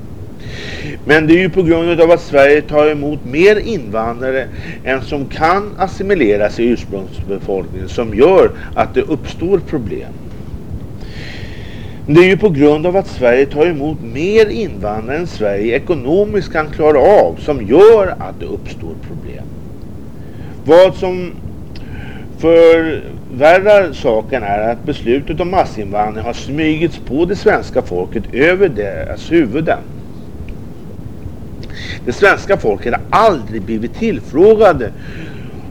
Men det är ju på grund av att Sverige tar emot mer invandrare än som kan assimileras i ursprungsbefolkningen som gör att det uppstår problem. Det är ju på grund av att Sverige tar emot mer invandrare än Sverige ekonomiskt kan klara av som gör att det uppstår problem. Vad som förvärrar saken är att beslutet om massinvandring har smygits på det svenska folket över deras huvuden. Det svenska folket har aldrig blivit tillfrågade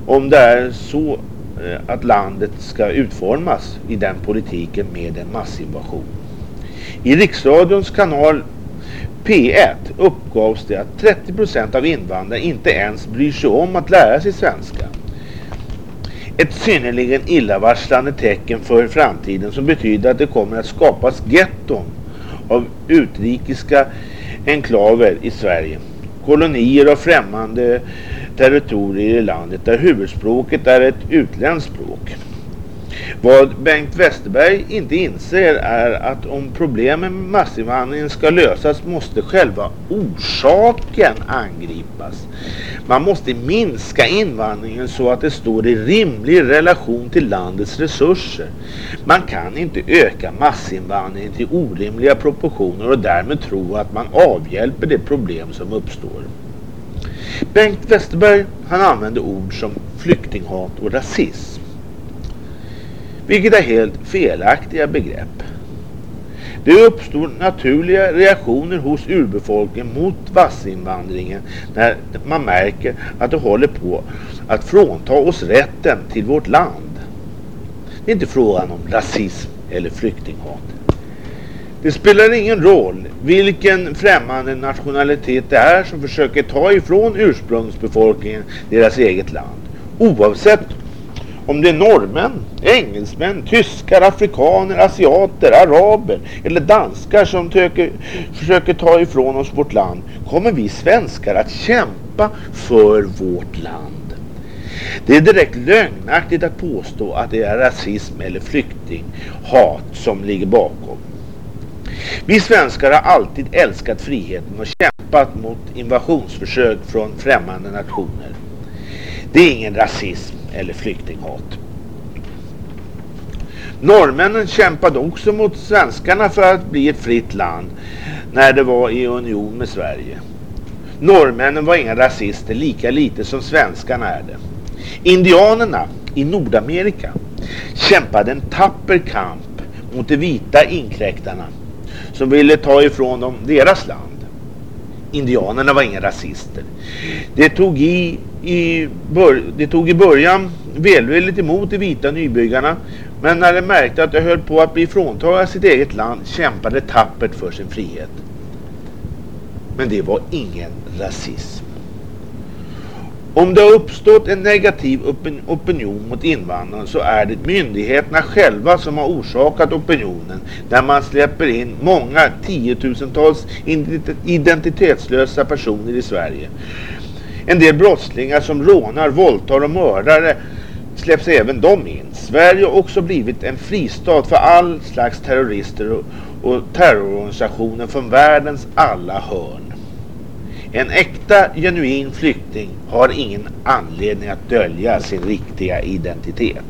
om det är så eh, att landet ska utformas i den politiken med en massinvasion. I riksradions kanal P1 uppgavs det att 30% av invandrare inte ens bryr sig om att lära sig svenska. Ett synnerligen illavarslande tecken för framtiden som betyder att det kommer att skapas getton av utrikiska enklaver i Sverige. Kolonier och främmande territorier i landet där huvudspråket är ett utländskt språk. Vad Bengt Westerberg inte inser är att om problemen med massinvandringen ska lösas måste själva orsaken angripas. Man måste minska invandringen så att det står i rimlig relation till landets resurser. Man kan inte öka massinvandringen till orimliga proportioner och därmed tro att man avhjälper det problem som uppstår. Bengt Westerberg han använde ord som flyktinghat och rasism. Vilket är helt felaktiga begrepp. Det uppstår naturliga reaktioner hos urbefolkningen mot vassinvandringen när man märker att det håller på att frånta oss rätten till vårt land. Det är inte frågan om rasism eller flyktinghat. Det spelar ingen roll vilken främmande nationalitet det är som försöker ta ifrån ursprungsbefolkningen deras eget land. Oavsett om det är norrmän, engelsmän, tyskar, afrikaner, asiater, araber eller danskar som töker, försöker ta ifrån oss vårt land kommer vi svenskar att kämpa för vårt land. Det är direkt lögnaktigt att påstå att det är rasism eller flyktinghat som ligger bakom. Vi svenskar har alltid älskat friheten och kämpat mot invasionsförsök från främmande nationer. Det är ingen rasism eller flyktinghat. Norrmännen kämpade också mot svenskarna för att bli ett fritt land när det var i union med Sverige. Norrmännen var inga rasister lika lite som svenskarna är det. Indianerna i Nordamerika kämpade en tapper kamp mot de vita inkräktarna som ville ta ifrån dem deras land. Indianerna var inga rasister. Det tog i, i, bör, det tog i början välvilligt emot de vita nybyggarna men när de märkte att de höll på att bli fråntagna sitt eget land kämpade tappert för sin frihet. Men det var ingen rasism. Om det har uppstått en negativ opinion mot invandrarna så är det myndigheterna själva som har orsakat opinionen när man släpper in många tiotusentals identitetslösa personer i Sverige. En del brottslingar som rånar, våldtar och mördare släpps även de in. Sverige har också blivit en fristad för all slags terrorister och, och terrororganisationer från världens alla hörn. En äkta, genuin flykting har ingen anledning att dölja sin riktiga identitet.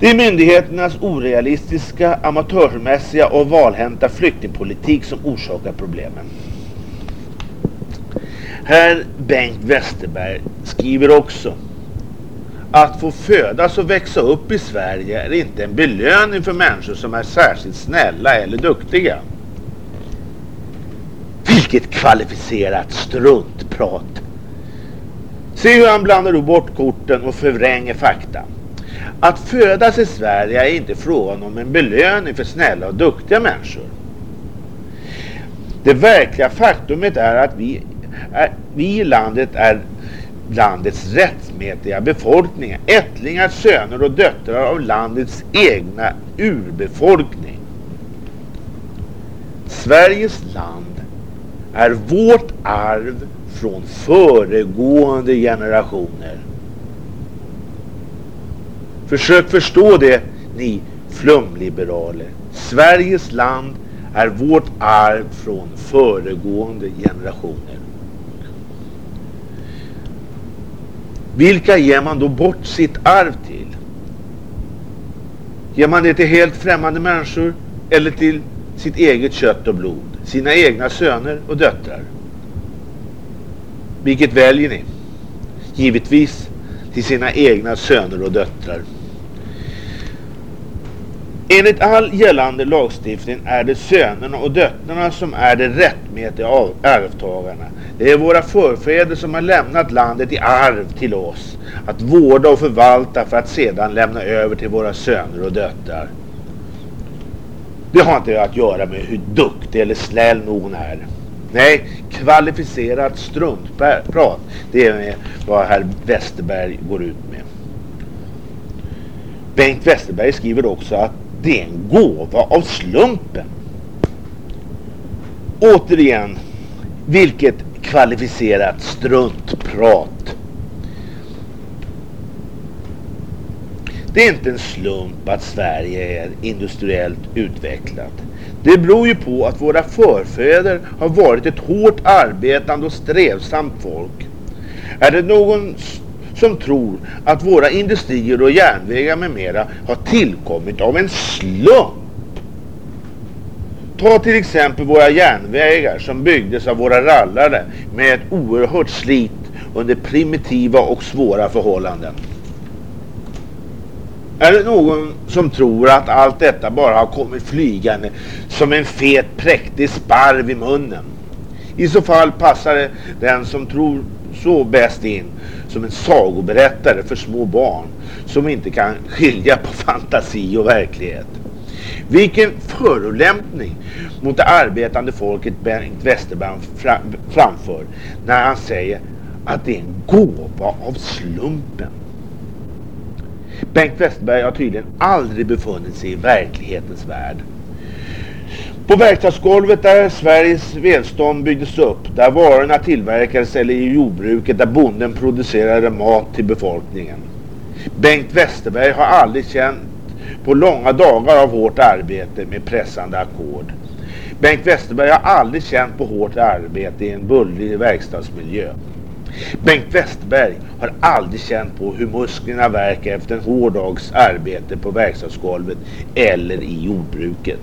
Det är myndigheternas orealistiska, amatörmässiga och valhänta flyktingpolitik som orsakar problemen. Herr Bengt Westerberg skriver också att få födas och växa upp i Sverige är inte en belöning för människor som är särskilt snälla eller duktiga. Vilket kvalificerat struntprat. Se hur han blandar bort korten och förvränger fakta. Att födas i Sverige är inte frågan om en belöning för snälla och duktiga människor. Det verkliga faktumet är att vi, är, vi i landet är landets rättmätiga befolkning. Ättlingar, söner och döttrar av landets egna urbefolkning. Sveriges land är vårt arv från föregående generationer. Försök förstå det, ni flumliberaler. Sveriges land är vårt arv från föregående generationer. Vilka ger man då bort sitt arv till? Ger man det till helt främmande människor eller till sitt eget kött och blod? Sina egna söner och döttrar? Vilket väljer ni? Givetvis till sina egna söner och döttrar. Enligt all gällande lagstiftning är det sönerna och döttrarna som är de rättmätiga arvtagarna. Det är våra förfäder som har lämnat landet i arv till oss att vårda och förvalta för att sedan lämna över till våra söner och döttrar. Det har inte att göra med hur duktig eller snäll någon är. Nej, kvalificerat struntprat. Det är vad herr Westerberg går ut med. Bengt Westerberg skriver också att det är en gåva av slumpen. Återigen, vilket kvalificerat struntprat. Det är inte en slump att Sverige är industriellt utvecklat. Det beror ju på att våra förfäder har varit ett hårt arbetande och strävsamt folk. Är det någon som tror att våra industrier och järnvägar med mera har tillkommit av en slump? Ta till exempel våra järnvägar som byggdes av våra rallare med ett oerhört slit under primitiva och svåra förhållanden. Är det någon som tror att allt detta bara har kommit flygande som en fet präktig sparv i munnen? I så fall passar det den som tror så bäst in som en sagoberättare för små barn som inte kan skilja på fantasi och verklighet. Vilken förolämpning mot det arbetande folket Bengt Westerberg framför när han säger att det är en gåva av slumpen. Bengt Westerberg har tydligen aldrig befunnit sig i verklighetens värld. På verkstadsgolvet där Sveriges välstånd byggdes upp, där varorna tillverkades eller i jordbruket där bonden producerade mat till befolkningen. Bengt Westerberg har aldrig känt på långa dagar av hårt arbete med pressande ackord. Bengt Westerberg har aldrig känt på hårt arbete i en bullrig verkstadsmiljö. Bengt Westerberg har aldrig känt på hur musklerna verkar efter en hård dags arbete på verkstadsgolvet eller i jordbruket.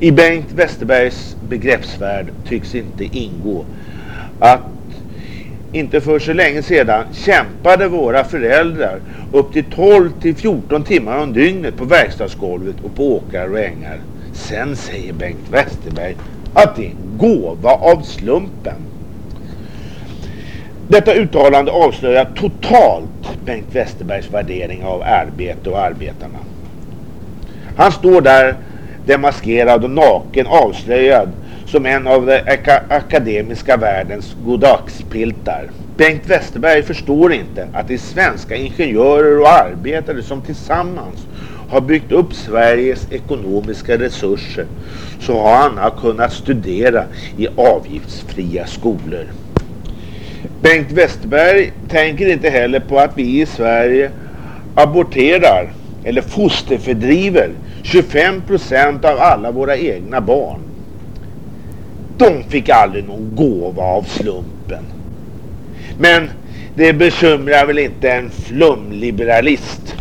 I Bengt Westerbergs begreppsvärld tycks inte ingå att inte för så länge sedan kämpade våra föräldrar upp till 12 till 14 timmar om dygnet på verkstadsgolvet och på åkrar och ängar. Sen säger Bengt Westerberg att det är en gåva av slumpen. Detta uttalande avslöjar totalt Bengt Westerbergs värdering av arbete och arbetarna. Han står där demaskerad och naken avslöjad som en av den akademiska världens godagspiltar. Bengt Westerberg förstår inte att det är svenska ingenjörer och arbetare som tillsammans har byggt upp Sveriges ekonomiska resurser så har han kunnat studera i avgiftsfria skolor. Bengt Westerberg tänker inte heller på att vi i Sverige aborterar eller fosterfördriver 25 procent av alla våra egna barn. De fick aldrig någon gåva av slumpen. Men det bekymrar väl inte en flumliberalist